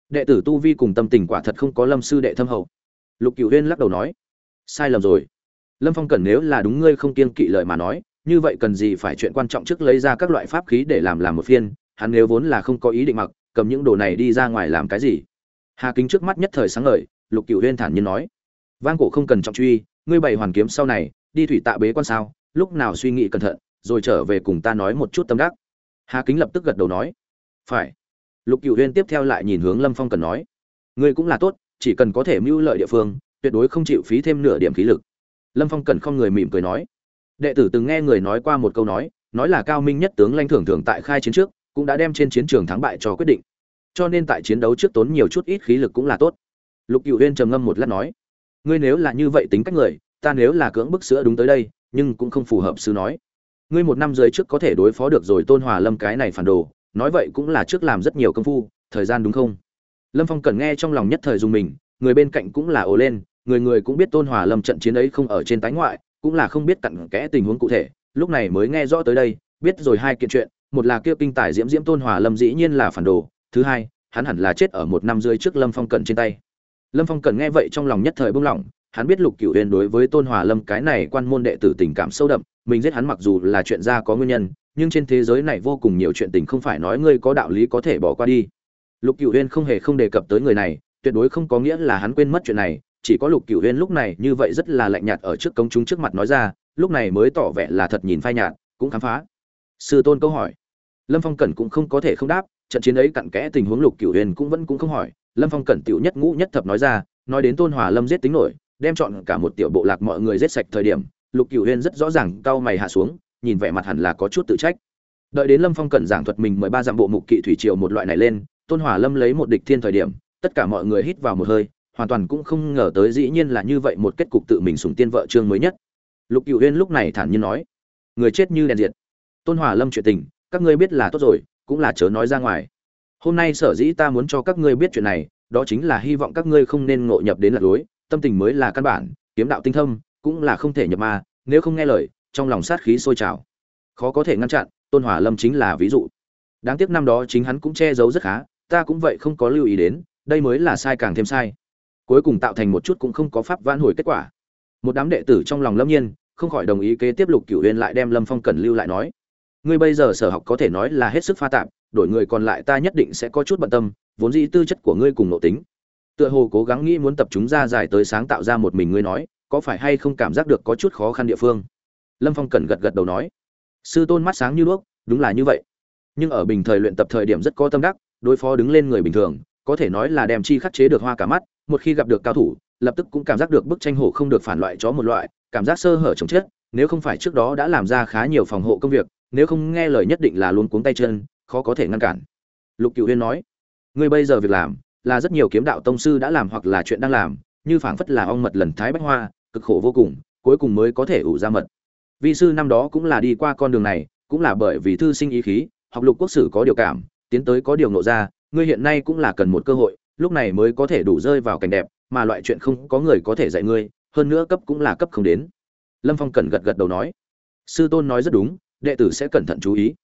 Đệ tử tu vi cùng tâm tình quả thật không có lâm sư đệ thâm hậu. Lục cựu huyên lắc đầu nói. Sai lầm rồi. Lâm phong cẩn nếu là đúng ngươi không kiên kỵ lời mà nói, như vậy cần gì phải chuyện quan trọng trước lấy ra các loại pháp khí để làm làm một phiên, hắn nếu vốn là không có ý định mặc, cầm những đồ này đi ra ngoài làm cái gì? Hà kính trước mắt nhất thời sáng ngời, lục cựu huyên thản nhiên nói, vang cổ không cần trọng truy, ngươi bày hoàn kiếm sau này, đi thủy tạ bế quan sao, lúc nào suy nghĩ cẩn thận, rồi trở về cùng ta nói một chút tâm đắc. Hà kính lập tức gật đầu nói, phải. Lục cựu huyên tiếp theo lại nhìn hướng lâm phong cần nói, ngươi cũng là tốt, chỉ cần có thể mưu lợi địa phương, tuyệt đối không chịu phí thêm nửa điểm khí lực. Lâm phong cần không người mỉm cười nói, đệ tử từng nghe người nói qua một câu nói nói là cao minh nhất tướng lãnh thưởng thường tại khai chiến trước, cũng đã đem trên chiến trường thắng bại cho quyết định cho nên tại chiến đấu trước tốn nhiều chút ít khí lực cũng là tốt. Lục cựu huyên trầm ngâm một lát nói, ngươi nếu là như vậy tính cách người, ta nếu là cưỡng bức sữa đúng tới đây, nhưng cũng không phù hợp sư nói. Ngươi một năm dưới trước có thể đối phó được rồi tôn hòa lâm cái này phản đồ, nói vậy cũng là trước làm rất nhiều công phu, thời gian đúng không? Lâm phong cần nghe trong lòng nhất thời dùng mình, người bên cạnh cũng là ồ lên, người người cũng biết tôn hòa lâm trận chiến ấy không ở trên tái ngoại, cũng là không biết cặn kẽ tình huống cụ thể, lúc này mới nghe rõ tới đây, biết rồi hai kiện chuyện, một là kia kinh tài diễm diễm tôn hòa lâm dĩ nhiên là phản đồ thứ hai, hắn hẳn là chết ở một năm rưỡi trước lâm phong cẩn trên tay. Lâm phong cẩn nghe vậy trong lòng nhất thời bung lỏng hắn biết lục cửu huyền đối với tôn hòa lâm cái này quan môn đệ tử tình cảm sâu đậm, mình giết hắn mặc dù là chuyện ra có nguyên nhân, nhưng trên thế giới này vô cùng nhiều chuyện tình không phải nói ngươi có đạo lý có thể bỏ qua đi. Lục cửu huyền không hề không đề cập tới người này, tuyệt đối không có nghĩa là hắn quên mất chuyện này, chỉ có lục cửu huyền lúc này như vậy rất là lạnh nhạt ở trước công chúng trước mặt nói ra, lúc này mới tỏ vẻ là thật nhìn phai nhạt, cũng khám phá. Sư tôn câu hỏi. Lâm phong cẩn cũng không có thể không đáp trận chiến ấy cặn kẽ tình huống lục cửu huyền cũng vẫn cũng không hỏi, lâm phong cẩn tiểu nhất ngũ nhất thập nói ra, nói đến tôn hòa lâm giết tính nổi, đem chọn cả một tiểu bộ lạc mọi người giết sạch thời điểm, lục cửu huyền rất rõ ràng cau mày hạ xuống, nhìn vẻ mặt hẳn là có chút tự trách. Đợi đến lâm phong cẩn giảng thuật mình mười ba dặm bộ mục kỵ thủy triều một loại này lên, tôn hòa lâm lấy một địch thiên thời điểm, tất cả mọi người hít vào một hơi, hoàn toàn cũng không ngờ tới dĩ nhiên là như vậy một kết cục tự mình sùng tiên vợ trương mới nhất. Lục cựu huyên lúc này thản nhiên nói, người chết như đèn diệt. Tôn hòa lâm chuyện tình, các ngươi biết là tốt rồi cũng là chớ nói ra ngoài. Hôm nay sở dĩ ta muốn cho các ngươi biết chuyện này, đó chính là hy vọng các ngươi không nên ngộ nhập đến lạc lối, tâm tình mới là căn bản, kiếm đạo tinh thâm, cũng là không thể nhập ma, nếu không nghe lời, trong lòng sát khí sôi trào. Khó có thể ngăn chặn, tôn hỏa lâm chính là ví dụ. Đáng tiếc năm đó chính hắn cũng che giấu rất khá, ta cũng vậy không có lưu ý đến, đây mới là sai càng thêm sai. Cuối cùng tạo thành một chút cũng không có pháp vãn hồi kết quả. Một đám đệ tử trong lòng lâm nhiên, không khỏi đồng ý kế tiếp lục cửu uyên lại đem lâm phong cần lưu lại nói ngươi bây giờ sở học có thể nói là hết sức pha tạp, đổi người còn lại ta nhất định sẽ có chút bận tâm, vốn dĩ tư chất của ngươi cùng nội tính. Tựa hồ cố gắng nghĩ muốn tập chúng ra giải tới sáng tạo ra một mình ngươi nói, có phải hay không cảm giác được có chút khó khăn địa phương? Lâm phong cần gật gật đầu nói. Sư tôn mắt sáng như đuốc, đúng là như vậy. Nhưng ở bình thời luyện tập thời điểm rất có tâm đắc, đối phó đứng lên người bình thường, có thể nói là đem chi khắc chế được hoa cả mắt, một khi gặp được cao thủ, lập tức cũng cảm giác được bức tranh hổ không được phản loại chó một loại, cảm giác sơ hở chồng chết, nếu không phải trước đó đã làm ra khá nhiều phòng hộ công việc nếu không nghe lời nhất định là luôn cuống tay chân, khó có thể ngăn cản. Lục cựu huyên nói, ngươi bây giờ việc làm, là rất nhiều kiếm đạo tông sư đã làm hoặc là chuyện đang làm, như phảng phất là ong mật lần thái bách hoa, cực khổ vô cùng, cuối cùng mới có thể ủ ra mật. Vi sư năm đó cũng là đi qua con đường này, cũng là bởi vì thư sinh ý khí, học lục quốc sử có điều cảm, tiến tới có điều nộ ra, ngươi hiện nay cũng là cần một cơ hội, lúc này mới có thể đủ rơi vào cảnh đẹp, mà loại chuyện không có người có thể dạy ngươi, hơn nữa cấp cũng là cấp không đến. Lâm phong cần gật gật đầu nói. Sư tôn nói rất đúng đệ tử sẽ cẩn thận chú ý.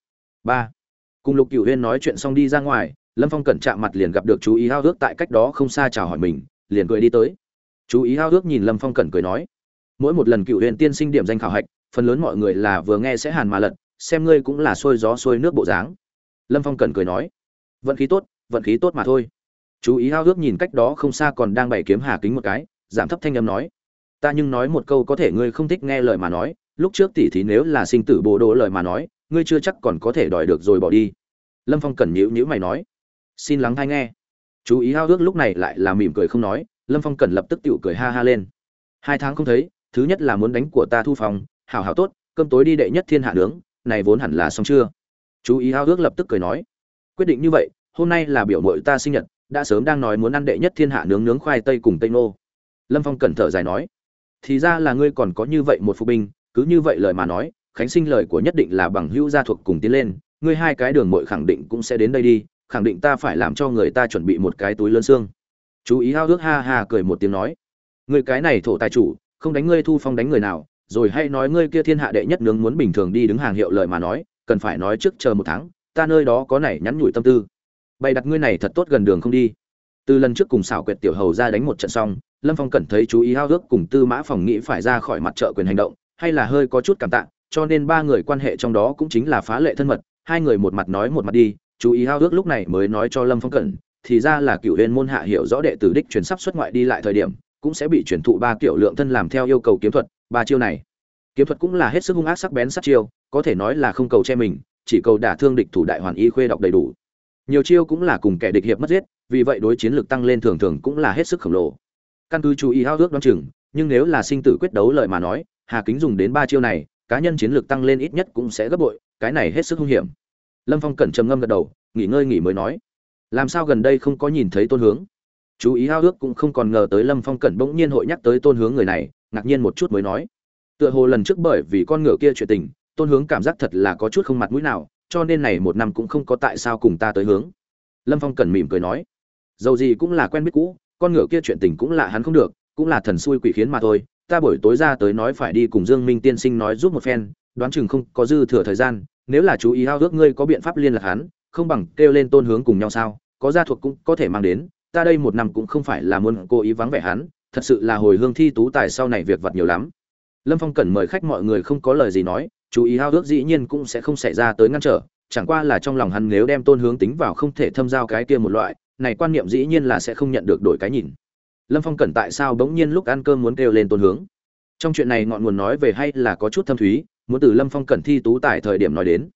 Ba, cùng lục cửu huyên nói chuyện xong đi ra ngoài, lâm phong cẩn chạm mặt liền gặp được chú ý hao ước tại cách đó không xa chào hỏi mình, liền cười đi tới. Chú ý hao ước nhìn lâm phong cẩn cười nói, mỗi một lần cựu huyền tiên sinh điểm danh khảo hạch, phần lớn mọi người là vừa nghe sẽ hàn mà lật, xem ngươi cũng là xôi gió xôi nước bộ dáng. Lâm phong cẩn cười nói, vận khí tốt, vận khí tốt mà thôi. Chú ý hao ước nhìn cách đó không xa còn đang bày kiếm hà kính một cái, giảm thấp thanh âm nói, ta nhưng nói một câu có thể ngươi không thích nghe lời mà nói lúc trước tỷ thí nếu là sinh tử bồ đồ lời mà nói, ngươi chưa chắc còn có thể đòi được rồi bỏ đi. Lâm phong cẩn nhữ nhữ mày nói, xin lắng hay nghe. Chú ý hao ước lúc này lại là mỉm cười không nói, lâm phong cẩn lập tức tự cười ha ha lên. Hai tháng không thấy, thứ nhất là muốn đánh của ta thu phòng, hảo hảo tốt, cơm tối đi đệ nhất thiên hạ nướng, này vốn hẳn là xong chưa? Chú ý hao ước lập tức cười nói, quyết định như vậy, hôm nay là biểu mội ta sinh nhật, đã sớm đang nói muốn ăn đệ nhất thiên hạ nướng nướng khoai tây cùng tây nô lâm phong cẩn thở dài nói, thì ra là ngươi còn có như vậy một phụ binh cứ như vậy lời mà nói, khánh sinh lời của nhất định là bằng hữu gia thuộc cùng tiến lên, ngươi hai cái đường mội khẳng định cũng sẽ đến đây đi, khẳng định ta phải làm cho người ta chuẩn bị một cái túi lớn xương. Chú ý hao ước ha ha cười một tiếng nói người cái này thổ tài chủ, không đánh ngươi thu phong đánh người nào, rồi hay nói ngươi kia thiên hạ đệ nhất nướng muốn bình thường đi đứng hàng hiệu lời mà nói, cần phải nói trước chờ một tháng, ta nơi đó có này nhắn nhủi tâm tư. Bày đặt ngươi này thật tốt gần đường không đi. Từ lần trước cùng xảo quyệt tiểu hầu ra đánh một trận xong, lâm phong cẩn thấy chú ý hao ước cùng tư mã phòng nghĩ phải ra khỏi mặt trợ quyền hành động hay là hơi có chút cảm tạ, cho nên ba người quan hệ trong đó cũng chính là phá lệ thân mật, hai người một mặt nói một mặt đi, chú ý hao ước lúc này mới nói cho lâm phong cẩn, thì ra là cựu huyền môn hạ hiểu rõ đệ tử đích truyền sắp xuất ngoại đi lại thời điểm, cũng sẽ bị truyền thụ ba kiểu lượng thân làm theo yêu cầu kiếm thuật, ba chiêu này. Kiếm thuật cũng là hết sức hung ác sắc bén sát chiêu, có thể nói là không cầu che mình, chỉ cầu đả thương địch thủ đại hoàn y khuê đọc đầy đủ. Nhiều chiêu cũng là cùng kẻ địch hiệp mất giết, vì vậy đối chiến lực tăng lên thường thường cũng là hết sức khổng lồ. Căn cứ chú ý hao ước đoán chừng, nhưng nếu là sinh tử quyết đấu lợi mà nói hà kính dùng đến ba chiêu này, cá nhân chiến lược tăng lên ít nhất cũng sẽ gấp bội, cái này hết sức hung hiểm. Lâm phong cẩn trầm ngâm gật đầu, nghỉ ngơi nghỉ mới nói. Làm sao gần đây không có nhìn thấy tôn hướng? Chú ý hao ước cũng không còn ngờ tới lâm phong cẩn bỗng nhiên hội nhắc tới tôn hướng người này, ngạc nhiên một chút mới nói. Tựa hồ lần trước bởi vì con ngựa kia chuyện tình, tôn hướng cảm giác thật là có chút không mặt mũi nào, cho nên này một năm cũng không có tại sao cùng ta tới hướng. Lâm phong cẩn mỉm cười nói. Dầu gì cũng là quen biết cũ, con ngựa kia chuyện tình cũng là hắn không được, cũng là thần xui quỷ khiến mà thôi ta buổi tối ra tới nói phải đi cùng dương minh tiên sinh nói giúp một phen, đoán chừng không có dư thừa thời gian, nếu là chú ý hao ước ngươi có biện pháp liên lạc hắn, không bằng kêu lên tôn hướng cùng nhau sao, có gia thuộc cũng có thể mang đến, ta đây một năm cũng không phải là muốn cố ý vắng vẻ hắn, thật sự là hồi hương thi tú tài sau này việc vặt nhiều lắm. Lâm phong cẩn mời khách mọi người không có lời gì nói, chú ý hao ước dĩ nhiên cũng sẽ không xảy ra tới ngăn trở, chẳng qua là trong lòng hắn nếu đem tôn hướng tính vào không thể thâm giao cái kia một loại, này quan niệm dĩ nhiên là sẽ không nhận được đổi cái nhìn lâm phong cẩn tại sao bỗng nhiên lúc ăn cơm muốn kêu lên tôn hướng? Trong chuyện này ngọn nguồn nói về hay là có chút thâm thúy, muốn từ lâm phong cẩn thi tú tại thời điểm nói đến.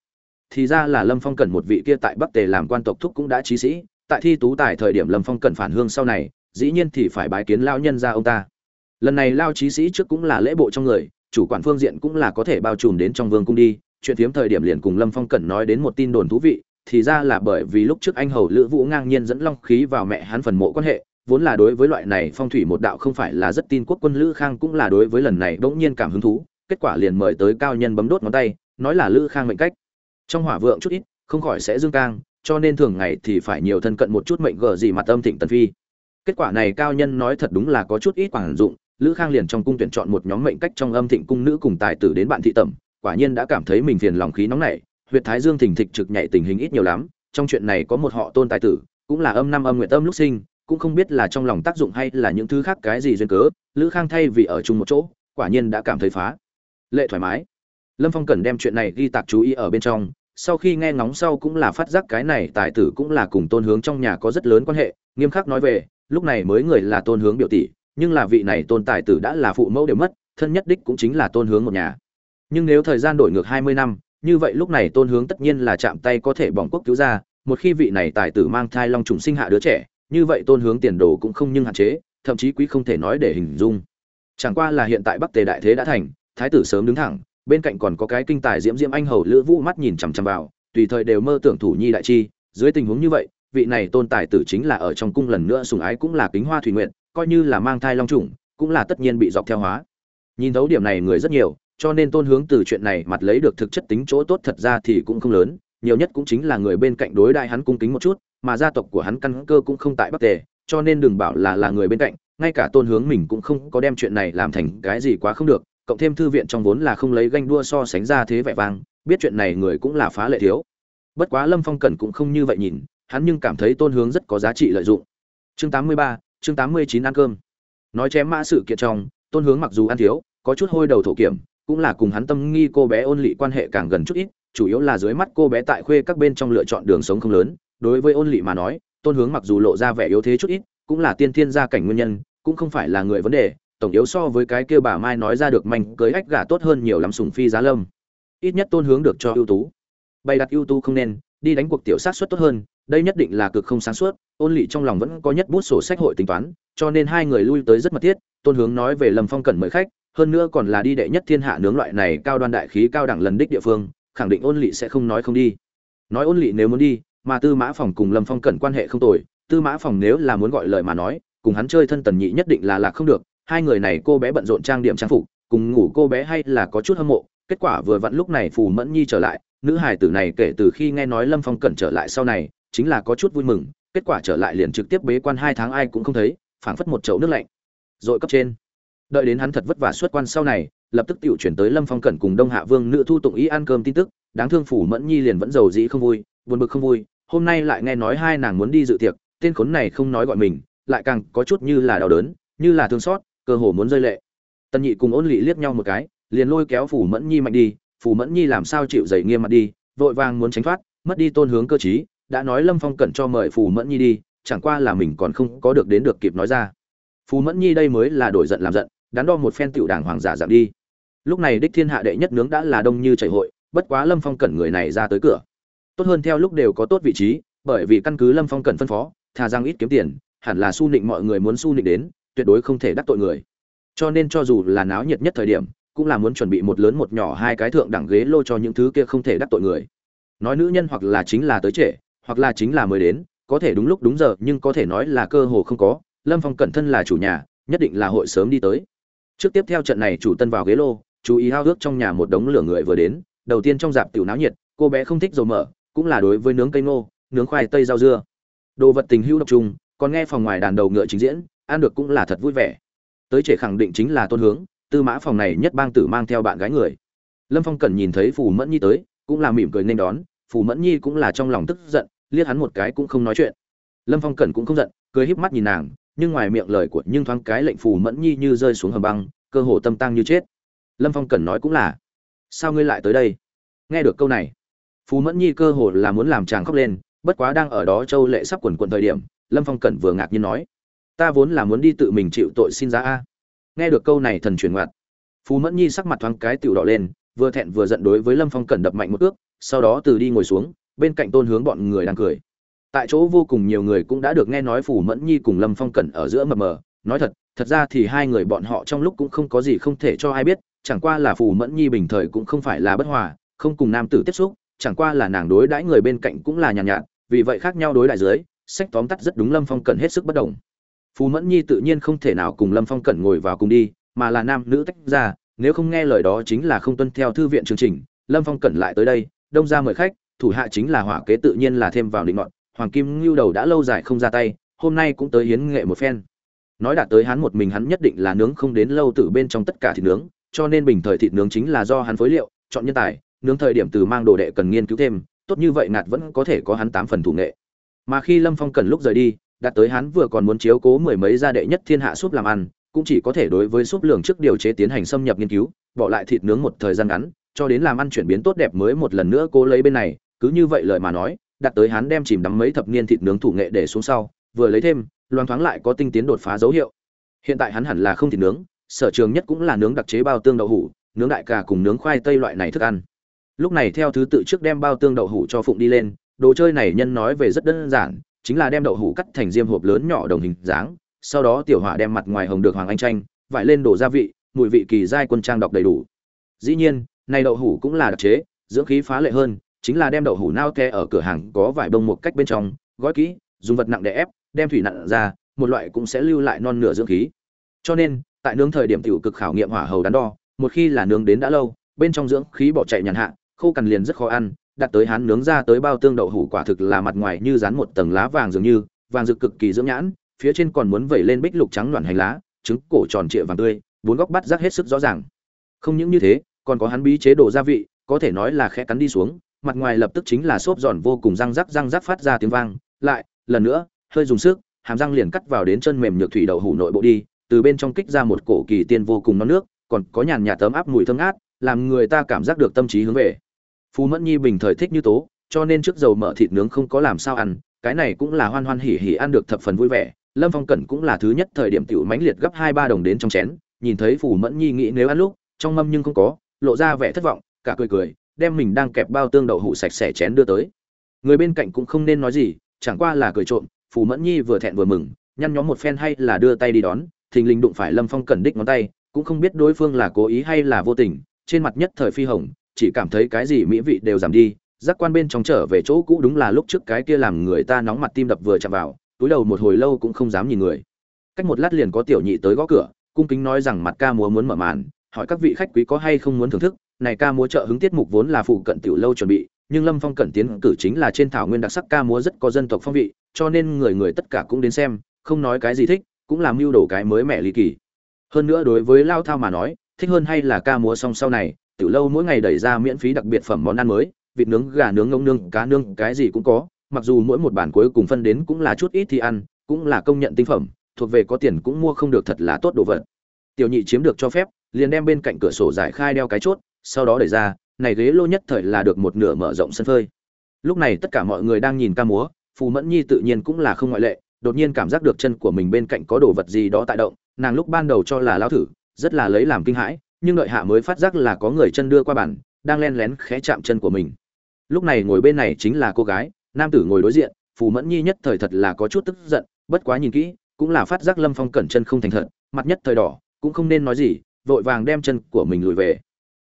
Thì ra là lâm phong cẩn một vị kia tại bắc tề làm quan tộc thúc cũng đã trí sĩ, tại thi tú tại thời điểm lâm phong cẩn phản hương sau này, dĩ nhiên thì phải bái kiến lao nhân ra ông ta. Lần này lao trí sĩ trước cũng là lễ bộ trong người, chủ quản phương diện cũng là có thể bao trùm đến trong vương cung đi. Chuyện phiếm thời điểm liền cùng lâm phong cẩn nói đến một tin đồn thú vị, thì ra là bởi vì lúc trước anh hầu lữ vũ ngang nhiên dẫn long khí vào mẹ hắn phần mộ quan hệ vốn là đối với loại này phong thủy một đạo không phải là rất tin quốc quân lữ khang cũng là đối với lần này bỗng nhiên cảm hứng thú, kết quả liền mời tới cao nhân bấm đốt ngón tay, nói là lữ khang mệnh cách. Trong hỏa vượng chút ít, không khỏi sẽ dương cang, cho nên thường ngày thì phải nhiều thân cận một chút mệnh gở gì mặt âm thịnh tần phi. Kết quả này cao nhân nói thật đúng là có chút ít quản dụng, lữ khang liền trong cung tuyển chọn một nhóm mệnh cách trong âm thịnh cung nữ cùng tài tử đến bạn thị tẩm, quả nhiên đã cảm thấy mình phiền lòng khí nóng nảy, huyệt thái dương thình thịch trực nhạy tình hình ít nhiều lắm, trong chuyện này có một họ tôn tài tử, cũng là âm năm âm nguyện tâm lúc sinh cũng không biết là trong lòng tác dụng hay là những thứ khác cái gì duyên cớ, lữ khang thay vì ở chung một chỗ, quả nhiên đã cảm thấy phá. Lệ thoải mái. Lâm phong cần đem chuyện này ghi tạc chú ý ở bên trong, sau khi nghe ngóng sau cũng là phát giác cái này tài tử cũng là cùng tôn hướng trong nhà có rất lớn quan hệ, nghiêm khắc nói về, lúc này mới người là tôn hướng biểu tỷ, nhưng là vị này tôn tài tử đã là phụ mẫu đều mất, thân nhất đích cũng chính là tôn hướng một nhà. Nhưng nếu thời gian đổi ngược hai mươi năm, như vậy lúc này tôn hướng tất nhiên là chạm tay có thể bỏng quốc cứu ra, một khi vị này tài tử mang thai long trùng sinh hạ đứa trẻ như vậy tôn hướng tiền đồ cũng không nhưng hạn chế, thậm chí quý không thể nói để hình dung. Chẳng qua là hiện tại bắc tề đại thế đã thành, thái tử sớm đứng thẳng, bên cạnh còn có cái kinh tài diễm diễm anh hầu lữ vũ mắt nhìn chằm chằm vào, tùy thời đều mơ tưởng thủ nhi đại chi. Dưới tình huống như vậy, vị này tôn tài tử chính là ở trong cung lần nữa sùng ái cũng là kính hoa thủy nguyện, coi như là mang thai long trùng cũng là tất nhiên bị dọc theo hóa. Nhìn thấu điểm này người rất nhiều, cho nên tôn hướng từ chuyện này mặt lấy được thực chất tính chỗ tốt thật ra thì cũng không lớn, nhiều nhất cũng chính là người bên cạnh đối đại hắn cung kính một chút mà gia tộc của hắn căn cơ cũng không tại bắc tề, cho nên đừng bảo là là người bên cạnh, ngay cả tôn hướng mình cũng không có đem chuyện này làm thành cái gì quá không được, cộng thêm thư viện trong vốn là không lấy ganh đua so sánh ra thế vẻ vang, biết chuyện này người cũng là phá lệ thiếu. Bất quá lâm phong cẩn cũng không như vậy nhìn, hắn nhưng cảm thấy tôn hướng rất có giá trị lợi dụng. Chương tám mươi ba, chương tám mươi chín ăn cơm. Nói chém mã sự kiện trong, tôn hướng mặc dù ăn thiếu, có chút hôi đầu thổ kiểm, cũng là cùng hắn tâm nghi cô bé ôn lị quan hệ càng gần chút ít, chủ yếu là dưới mắt cô bé tại khuê các bên trong lựa chọn đường sống không lớn đối với ôn lỵ mà nói, tôn hướng mặc dù lộ ra vẻ yếu thế chút ít, cũng là tiên thiên gia cảnh nguyên nhân, cũng không phải là người vấn đề, tổng yếu so với cái kia bà mai nói ra được manh cưới ách gà tốt hơn nhiều lắm sùng phi giá lâm. Ít nhất tôn hướng được cho ưu tú. Bày đặt ưu tú không nên, đi đánh cuộc tiểu sát suất tốt hơn, đây nhất định là cực không sáng suốt, ôn lỵ trong lòng vẫn có nhất bút sổ sách hội tính toán, cho nên hai người lui tới rất mật thiết, tôn hướng nói về lâm phong cần mời khách, hơn nữa còn là đi đệ nhất thiên hạ nướng loại này cao đoan đại khí cao đẳng lần đích địa phương, khẳng định ôn lỵ sẽ không nói không đi. Nói ôn lỵ nếu muốn đi mà tư mã phòng cùng lâm phong cẩn quan hệ không tồi, tư mã phòng nếu là muốn gọi lời mà nói, cùng hắn chơi thân tần nhị nhất định là lạc không được, hai người này cô bé bận rộn trang điểm trang phục, cùng ngủ cô bé hay là có chút hâm mộ, kết quả vừa vặn lúc này phù mẫn nhi trở lại, nữ hài tử này kể từ khi nghe nói lâm phong cẩn trở lại sau này, chính là có chút vui mừng, kết quả trở lại liền trực tiếp bế quan hai tháng ai cũng không thấy, phảng phất một chậu nước lạnh. Rồi cấp trên. Đợi đến hắn thật vất vả xuất quan sau này, lập tức tiểu chuyển tới lâm phong cẩn cùng đông hạ vương nữ thu tụng ý ăn cơm tin tức, đáng thương phủ mẫn nhi liền vẫn giàu dĩ không vui, buồn bực không vui hôm nay lại nghe nói hai nàng muốn đi dự tiệc, tên khốn này không nói gọi mình, lại càng có chút như là đau đớn, như là thương xót, cơ hồ muốn rơi lệ. Tần nhị cùng ôn lị liếc nhau một cái, liền lôi kéo phủ mẫn nhi mạnh đi phủ mẫn nhi làm sao chịu dậy nghiêm mặt đi, vội vàng muốn tránh thoát, mất đi tôn hướng cơ chí đã nói lâm phong cẩn cho mời phủ mẫn nhi đi, chẳng qua là mình còn không có được đến được kịp nói ra. Phù mẫn nhi đây mới là đổi giận làm giận, đắn đo một phen tiểu đảng hoàng giả giảm đi. Lúc này đích thiên hạ đệ nhất nướng đã là đông như chảy hội, bất quá lâm phong cẩn người này ra tới cửa tốt hơn theo lúc đều có tốt vị trí, bởi vì căn cứ lâm phong cần phân phó, thà rằng ít kiếm tiền, hẳn là su nịnh mọi người muốn su nịnh đến, tuyệt đối không thể đắc tội người. Cho nên cho dù là náo nhiệt nhất thời điểm, cũng là muốn chuẩn bị một lớn một nhỏ hai cái thượng đẳng ghế lô cho những thứ kia không thể đắc tội người. Nói nữ nhân hoặc là chính là tới trễ, hoặc là chính là mới đến, có thể đúng lúc đúng giờ, nhưng có thể nói là cơ hồ không có, lâm phong cẩn thân là chủ nhà, nhất định là hội sớm đi tới. Trước tiếp theo trận này chủ tân vào ghế lô, chú ý hao ước trong nhà một đống lửa người vừa đến, đầu tiên trong dạp tiểu náo nhiệt, cô bé không thích dầu mỡ cũng là đối với nướng cây ngô, nướng khoai tây rau dưa. Đồ vật tình hữu độc trùng còn nghe phòng ngoài đàn đầu ngựa trình diễn, ăn được cũng là thật vui vẻ. Tới trẻ khẳng định chính là tôn hướng, tư mã phòng này nhất bang tử mang theo bạn gái người. Lâm phong cần nhìn thấy phù mẫn nhi tới, cũng là mỉm cười nên đón, phù mẫn nhi cũng là trong lòng tức giận, liếc hắn một cái cũng không nói chuyện. Lâm phong cẩn cũng không giận, cười híp mắt nhìn nàng, nhưng ngoài miệng lời của nhưng thoáng cái lệnh phù mẫn nhi như rơi xuống hầm băng, cơ hồ tâm tăng như chết. Lâm phong cẩn nói cũng là, sao ngươi lại tới đây? Nghe được câu này phù mẫn nhi cơ hồ là muốn làm chàng khóc lên, bất quá đang ở đó châu lệ sắp quần quận thời điểm, lâm phong cẩn vừa ngạc nhiên nói, ta vốn là muốn đi tự mình chịu tội xin giá a. Nghe được câu này thần truyền ngoặt phù mẫn nhi sắc mặt thoáng cái tiểu đỏ lên, vừa thẹn vừa giận đối với lâm phong cẩn đập mạnh một ước sau đó từ đi ngồi xuống, bên cạnh tôn hướng bọn người đang cười. Tại chỗ vô cùng nhiều người cũng đã được nghe nói phù mẫn nhi cùng lâm phong cẩn ở giữa mập mờ, nói thật thật ra thì hai người bọn họ trong lúc cũng không có gì không thể cho ai biết, chẳng qua là phù mẫn nhi bình thời cũng không phải là bất hòa, không cùng nam tử tiếp xúc chẳng qua là nàng đối đãi người bên cạnh cũng là nhàn nhạt, nhạt vì vậy khác nhau đối đại dưới sách tóm tắt rất đúng lâm phong cẩn hết sức bất đồng. Phù mẫn nhi tự nhiên không thể nào cùng lâm phong cẩn ngồi vào cùng đi mà là nam nữ tách ra nếu không nghe lời đó chính là không tuân theo thư viện chương trình lâm phong cẩn lại tới đây đông ra mời khách thủ hạ chính là hỏa kế tự nhiên là thêm vào định ngọn hoàng kim Nưu đầu đã lâu dài không ra tay hôm nay cũng tới hiến nghệ một phen. Nói đạt tới hắn một mình hắn nhất định là nướng không đến lâu từ bên trong tất cả thịt nướng cho nên bình thời thịt nướng chính là do hắn phối liệu chọn nhân tài nướng thời điểm từ mang đồ đệ cần nghiên cứu thêm, tốt như vậy ngạt vẫn có thể có hắn tám phần thủ nghệ. Mà khi lâm phong cần lúc rời đi đạt tới hắn vừa còn muốn chiếu cố mười mấy gia đệ nhất thiên hạ súp làm ăn, cũng chỉ có thể đối với súp lường trước điều chế tiến hành xâm nhập nghiên cứu, bỏ lại thịt nướng một thời gian ngắn, cho đến làm ăn chuyển biến tốt đẹp mới một lần nữa cố lấy bên này. Cứ như vậy lời mà nói đạt tới hắn đem chìm đắm mấy thập niên thịt nướng thủ nghệ để xuống sau, vừa lấy thêm, loang thoáng lại có tinh tiến đột phá dấu hiệu. Hiện tại hắn hẳn là không thịt nướng, sở trường nhất cũng là nướng đặc chế bao tương đậu hủ, nướng đại cà cùng nướng khoai tây loại này thức ăn lúc này theo thứ tự trước đem bao tương đậu hủ cho phụng đi lên, đồ chơi này nhân nói về rất đơn giản, chính là đem đậu hủ cắt thành diêm hộp lớn nhỏ đồng hình dáng, sau đó tiểu hỏa đem mặt ngoài hồng được hoàng anh tranh vải lên đổ gia vị, mùi vị kỳ giai quân trang đọc đầy đủ. Dĩ nhiên, này đậu hủ cũng là đặc chế, dưỡng khí phá lệ hơn, chính là đem đậu hủ nao ke ở cửa hàng có vải bông một cách bên trong, gói kỹ, dùng vật nặng để ép, đem thủy nặng ra, một loại cũng sẽ lưu lại non nửa dưỡng khí. Cho nên, tại nướng thời điểm tiểu cực khảo nghiệm hỏa hầu đắn đo, một khi là nướng đến đã lâu, bên trong dưỡng khí bỏ chạy nhàn hạ khô cằn liền rất khó ăn, đặt tới hắn nướng ra tới bao tương đậu hủ quả thực là mặt ngoài như dán một tầng lá vàng dường như, vàng rực cực kỳ dưỡng nhãn, phía trên còn muốn vẩy lên bích lục trắng loạn hành lá, trứng, cổ tròn trịa vàng tươi, bốn góc bắt rác hết sức rõ ràng. Không những như thế, còn có hắn bí chế độ gia vị, có thể nói là khẽ cắn đi xuống, mặt ngoài lập tức chính là xốp giòn vô cùng răng rắc răng rắc phát ra tiếng vang, lại, lần nữa, hơi dùng sức, hàm răng liền cắt vào đến chân mềm nhược thủy đậu hủ nội bộ đi, từ bên trong kích ra một cổ kỳ tiên vô cùng non nước, còn có nhàn nhạt tấm áp mùi thơm ngát, làm người ta cảm giác được tâm trí hướng về phú mẫn nhi bình thời thích như tố, cho nên trước dầu mỡ thịt nướng không có làm sao ăn, cái này cũng là hoan hoan hỉ hỉ ăn được thập phần vui vẻ. Lâm phong cẩn cũng là thứ nhất thời điểm tiểu mãnh liệt gấp hai ba đồng đến trong chén, nhìn thấy phù mẫn nhi nghĩ nếu ăn lúc, trong mâm nhưng không có, lộ ra vẻ thất vọng, cả cười cười, đem mình đang kẹp bao tương đậu hũ sạch sẽ chén đưa tới. Người bên cạnh cũng không nên nói gì, chẳng qua là cười trộm phù mẫn nhi vừa thẹn vừa mừng, nhăn nhóm một phen hay là đưa tay đi đón, thình lình đụng phải lâm phong cẩn đích ngón tay, cũng không biết đối phương là cố ý hay là vô tình, trên mặt nhất thời phi hồng chỉ cảm thấy cái gì mỹ vị đều giảm đi, giác quan bên trong trở về chỗ cũ đúng là lúc trước cái kia làm người ta nóng mặt tim đập vừa chạm vào, túi đầu một hồi lâu cũng không dám nhìn người. Cách một lát liền có tiểu nhị tới gõ cửa, cung kính nói rằng mặt ca múa muốn mở màn, hỏi các vị khách quý có hay không muốn thưởng thức, này ca múa trợ hứng tiết mục vốn là phụ cận tiểu lâu chuẩn bị, nhưng lâm phong cẩn tiến cử chính là trên thảo nguyên đặc sắc ca múa rất có dân tộc phong vị, cho nên người người tất cả cũng đến xem, không nói cái gì thích, cũng làm mưu đồ cái mới mẻ ly kỳ. Hơn nữa đối với lao thao mà nói, thích hơn hay là ca múa xong sau này tiểu lâu mỗi ngày đẩy ra miễn phí đặc biệt phẩm món ăn mới vịt nướng gà nướng ngỗng nướng, cá nướng cái gì cũng có. Mặc dù mỗi một bản cuối cùng phân đến cũng là chút ít thì ăn cũng là công nhận tinh phẩm thuộc về có tiền cũng mua không được thật là tốt đồ vật. Tiểu nhị chiếm được cho phép liền đem bên cạnh cửa sổ giải khai đeo cái chốt sau đó đẩy ra này ghế lô nhất thời là được một nửa mở rộng sân phơi. Lúc này tất cả mọi người đang nhìn ca múa phù mẫn nhi tự nhiên cũng là không ngoại lệ đột nhiên cảm giác được chân của mình bên cạnh có đồ vật gì đó tại động nàng lúc ban đầu cho là lao thử rất là lấy làm kinh hãi nhưng đợi hạ mới phát giác là có người chân đưa qua bàn, đang len lén khẽ chạm chân của mình. Lúc này ngồi bên này chính là cô gái nam tử ngồi đối diện phù mẫn nhi nhất thời thật là có chút tức giận bất quá nhìn kỹ cũng là phát giác lâm phong cẩn chân không thành thật mặt nhất thời đỏ cũng không nên nói gì vội vàng đem chân của mình lùi về.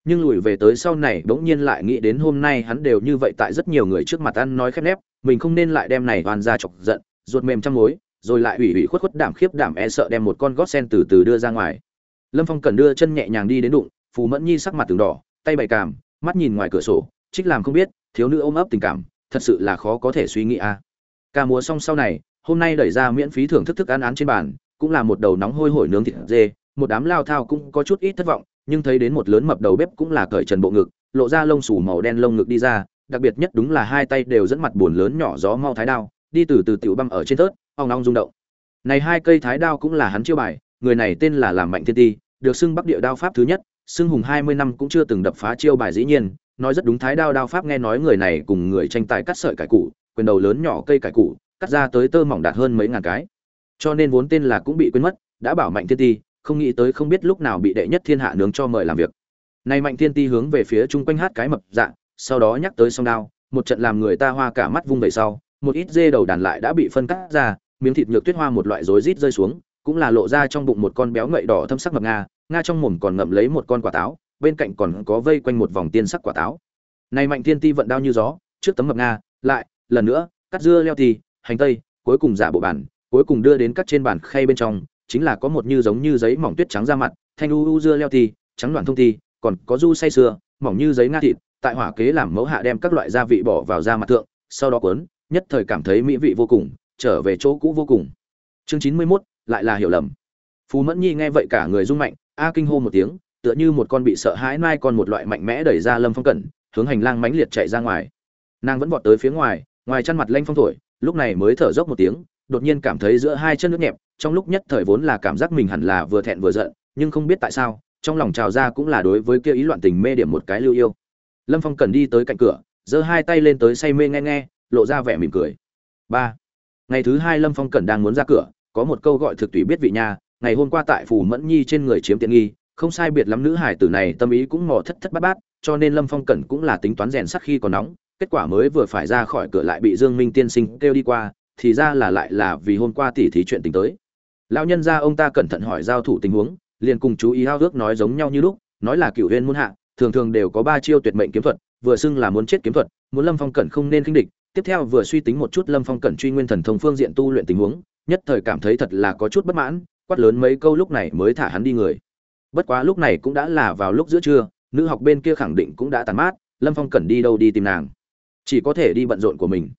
Nhưng lùi về tới sau này bỗng nhiên lại nghĩ đến hôm nay hắn đều như vậy tại rất nhiều người trước mặt ăn nói khép nép mình không nên lại đem này toàn ra chọc giận ruột mềm trong mối rồi lại ủy ủy khuất khuất đảm khiếp đảm e sợ đem một con gót sen từ từ đưa ra ngoài lâm phong cần đưa chân nhẹ nhàng đi đến đụng phù mẫn nhi sắc mặt từng đỏ tay bày cảm, mắt nhìn ngoài cửa sổ trích làm không biết thiếu nữ ôm ấp tình cảm thật sự là khó có thể suy nghĩ a à. ca múa xong sau này hôm nay đẩy ra miễn phí thưởng thức thức ăn án trên bàn cũng là một đầu nóng hôi hổi nướng thịt dê một đám lao thao cũng có chút ít thất vọng nhưng thấy đến một lớn mập đầu bếp cũng là cởi trần bộ ngực lộ ra lông xù màu đen lông ngực đi ra đặc biệt nhất đúng là hai tay đều dẫn mặt buồn lớn nhỏ gió mau thái đao đi từ từ tiểu băng ở trên tớt ong ong rung động này hai cây thái đao cũng là hắn chiêu bài người này tên là làm mạnh thiên ti, được xưng bắc địa đao pháp thứ nhất, xưng hùng hai mươi năm cũng chưa từng đập phá chiêu bài dĩ nhiên, nói rất đúng thái đao đao pháp nghe nói người này cùng người tranh tài cắt sợi cải củ, quyền đầu lớn nhỏ cây cải củ, cắt ra tới tơ mỏng đạt hơn mấy ngàn cái. Cho nên vốn tên là cũng bị quên mất, đã bảo mạnh thiên ti, không nghĩ tới không biết lúc nào bị đệ nhất thiên hạ nướng cho mời làm việc. Nay mạnh thiên ti hướng về phía chung quanh hát cái mập dạ sau đó nhắc tới song đao, một trận làm người ta hoa cả mắt vung về sau, một ít dê đầu đàn lại đã bị phân cắt ra, miếng thịt nhược tuyết hoa một loại rối rít rơi xuống cũng là lộ ra trong bụng một con béo ngậy đỏ thâm sắc ngập nga nga trong mồm còn ngậm lấy một con quả táo bên cạnh còn có vây quanh một vòng tiên sắc quả táo. Này mạnh thiên ti vận đao như gió trước tấm ngập nga lại lần nữa cắt dưa leo thì hành tây cuối cùng giả bộ bản cuối cùng đưa đến cắt trên bàn khay bên trong chính là có một như giống như giấy mỏng tuyết trắng ra mặt thanh u u dưa leo thì trắng đoạn thông thì còn có du say sưa mỏng như giấy nga thịt tại hỏa kế làm mẫu hạ đem các loại gia vị bỏ vào da mặt thượng sau đó cuốn nhất thời cảm thấy mỹ vị vô cùng trở về chỗ cũ vô cùng. Chương chín mươi 91, lại là hiểu lầm. Phù mẫn nhi nghe vậy cả người rung mạnh, a kinh hô một tiếng, tựa như một con bị sợ hãi nai con một loại mạnh mẽ đẩy ra lâm phong cẩn, hướng hành lang mãnh liệt chạy ra ngoài. Nàng vẫn vọt tới phía ngoài ngoài chăn mặt lanh phong thổi, lúc này mới thở dốc một tiếng, đột nhiên cảm thấy giữa hai chân nước nhẹp, trong lúc nhất thời vốn là cảm giác mình hẳn là vừa thẹn vừa giận, nhưng không biết tại sao, trong lòng trào ra cũng là đối với kia ý loạn tình mê điểm một cái lưu yêu. Lâm phong cần đi tới cạnh cửa, giơ hai tay lên tới say mê nghe nghe, lộ ra vẻ mỉm cười. Ba. Ngày thứ hai lâm phong cần đang muốn ra cửa có một câu gọi thực tùy biết vị nha, ngày hôm qua tại phù mẫn nhi trên người chiếm tiện nghi, không sai biệt lắm nữ hải tử này tâm ý cũng mò thất thất bát bát, cho nên lâm phong cẩn cũng là tính toán rèn sắc khi còn nóng, kết quả mới vừa phải ra khỏi cửa lại bị dương minh tiên sinh kêu đi qua, thì ra là lại là vì hôm qua tỉ thí chuyện tình tới. Lão nhân gia ông ta cẩn thận hỏi giao thủ tình huống, liền cùng chú ý hao ước nói giống nhau như lúc, nói là cựu huyên muôn hạ, thường thường đều có ba chiêu tuyệt mệnh kiếm thuật, vừa xưng là muốn chết kiếm thuật, muốn lâm phong cẩn không nên khinh địch tiếp theo vừa suy tính một chút lâm phong cẩn truy nguyên thần thông phương diện tu luyện tình huống, nhất thời cảm thấy thật là có chút bất mãn, quát lớn mấy câu lúc này mới thả hắn đi người. Bất quá lúc này cũng đã là vào lúc giữa trưa, nữ học bên kia khẳng định cũng đã tàn mát, lâm phong cẩn đi đâu đi tìm nàng. Chỉ có thể đi bận rộn của mình.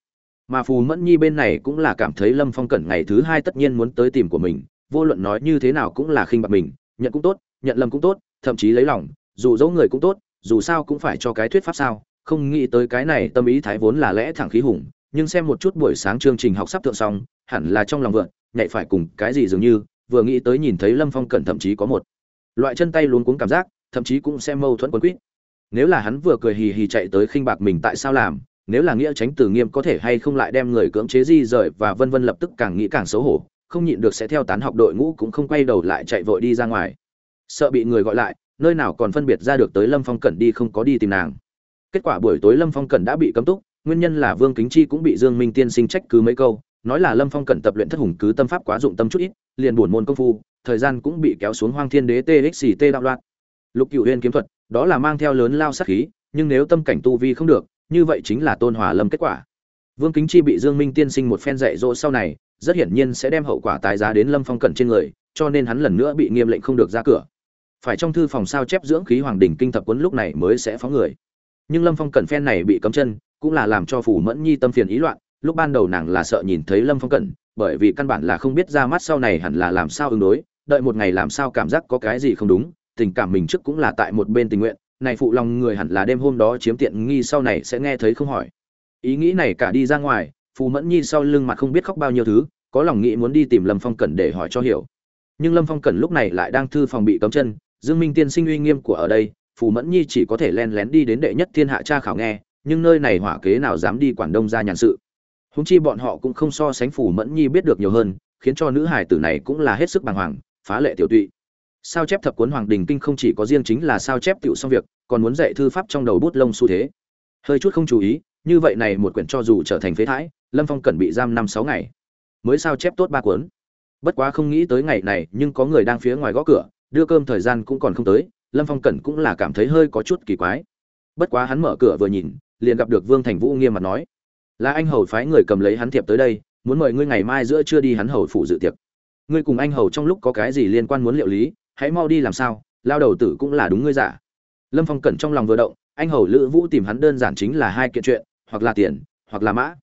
Mà phù mẫn nhi bên này cũng là cảm thấy lâm phong cẩn ngày thứ hai tất nhiên muốn tới tìm của mình, vô luận nói như thế nào cũng là khinh bạc mình, nhận cũng tốt, nhận lâm cũng tốt, thậm chí lấy lòng, dù dẫu người cũng tốt, dù sao cũng phải cho cái thuyết pháp sao không nghĩ tới cái này tâm ý thái vốn là lẽ thẳng khí hùng, nhưng xem một chút buổi sáng chương trình học sắp thượng xong, hẳn là trong lòng vượn nhạy phải cùng cái gì dường như, vừa nghĩ tới nhìn thấy lâm phong cẩn thậm chí có một loại chân tay luống cuống cảm giác, thậm chí cũng xem mâu thuẫn quân quýt. Nếu là hắn vừa cười hì hì chạy tới khinh bạc mình tại sao làm, nếu là nghĩa tránh tử nghiêm có thể hay không lại đem người cưỡng chế di rời và vân vân lập tức càng nghĩ càng xấu hổ, không nhịn được sẽ theo tán học đội ngũ cũng không quay đầu lại chạy vội đi ra ngoài. Sợ bị người gọi lại, nơi nào còn phân biệt ra được tới lâm phong cẩn đi không có đi tìm nàng kết quả buổi tối lâm phong cẩn đã bị cấm túc, nguyên nhân là vương kính chi cũng bị dương minh tiên sinh trách cứ mấy câu, nói là lâm phong cẩn tập luyện thất hùng cứ tâm pháp quá dụng tâm chút ít, liền buồn môn công phu, thời gian cũng bị kéo xuống hoang thiên đế txt đạo loạn. Lục cựu huyên kiếm thuật, đó là mang theo lớn lao sát khí, nhưng nếu tâm cảnh tu vi không được, như vậy chính là tôn hòa lâm kết quả. Vương kính chi bị dương minh tiên sinh một phen dạy dỗ sau này, rất hiển nhiên sẽ đem hậu quả tái giá đến lâm phong cẩn trên người, cho nên hắn lần nữa bị nghiêm lệnh không được ra cửa. Phải trong thư phòng sao chép dưỡng khí hoàng đỉnh kinh thập cuốn lúc này mới sẽ phóng người nhưng lâm phong cẩn phen này bị cấm chân, cũng là làm cho phủ mẫn nhi tâm phiền ý loạn, lúc ban đầu nàng là sợ nhìn thấy lâm phong cẩn bởi vì căn bản là không biết ra mắt sau này hẳn là làm sao ứng đối, đợi một ngày làm sao cảm giác có cái gì không đúng, tình cảm mình trước cũng là tại một bên tình nguyện, này phụ lòng người hẳn là đêm hôm đó chiếm tiện nghi sau này sẽ nghe thấy không hỏi. Ý nghĩ này cả đi ra ngoài, phù mẫn nhi sau lưng mặt không biết khóc bao nhiêu thứ, có lòng nghĩ muốn đi tìm lâm phong cẩn để hỏi cho hiểu. Nhưng lâm phong cẩn lúc này lại đang thư phòng bị cấm chân, dương minh tiên sinh uy nghiêm của ở đây phù mẫn nhi chỉ có thể len lén đi đến đệ nhất thiên hạ tra khảo nghe, nhưng nơi này hỏa kế nào dám đi quản đông ra nhàn sự. Húng chi bọn họ cũng không so sánh phù mẫn nhi biết được nhiều hơn, khiến cho nữ hải tử này cũng là hết sức bàng hoàng, phá lệ tiểu tụy. Sao chép thập cuốn hoàng đình kinh không chỉ có riêng chính là sao chép tiểu xong việc, còn muốn dạy thư pháp trong đầu bút lông xu thế. Hơi chút không chú ý, như vậy này một quyển cho dù trở thành phế thải, lâm phong cần bị giam năm sáu ngày, mới sao chép tốt ba cuốn. Bất quá không nghĩ tới ngày này, nhưng có người đang phía ngoài gõ cửa, đưa cơm thời gian cũng còn không tới lâm phong cẩn cũng là cảm thấy hơi có chút kỳ quái. Bất quá hắn mở cửa vừa nhìn, liền gặp được vương thành vũ nghiêm mặt nói, là anh hầu phái người cầm lấy hắn thiệp tới đây, muốn mời ngươi ngày mai giữa chưa đi hắn hầu phụ dự tiệc. Ngươi cùng anh hầu trong lúc có cái gì liên quan muốn liệu lý, hãy mau đi làm sao, lao đầu tử cũng là đúng ngươi giả. Lâm phong cẩn trong lòng vừa động, anh hầu lữ vũ tìm hắn đơn giản chính là hai kiện chuyện, hoặc là tiền, hoặc là mã.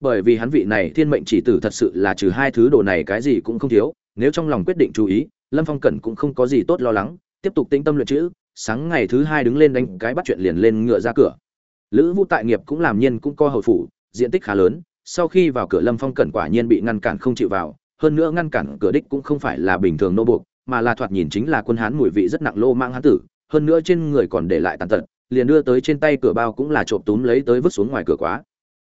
Bởi vì hắn vị này thiên mệnh chỉ tử thật sự là trừ hai thứ đồ này cái gì cũng không thiếu, nếu trong lòng quyết định chú ý, lâm phong cẩn cũng không có gì tốt lo lắng tiếp tục tĩnh tâm luyện chữ, sáng ngày thứ hai đứng lên đánh cái bắt chuyện liền lên ngựa ra cửa. Lữ vũ tại nghiệp cũng làm nhiên cũng co hậu phủ, diện tích khá lớn, sau khi vào cửa lâm phong cẩn quả nhiên bị ngăn cản không chịu vào, hơn nữa ngăn cản cửa đích cũng không phải là bình thường nô buộc, mà là thoạt nhìn chính là quân hán mùi vị rất nặng lô mang hán tử, hơn nữa trên người còn để lại tàn tật, liền đưa tới trên tay cửa bao cũng là trộm túm lấy tới vứt xuống ngoài cửa quá.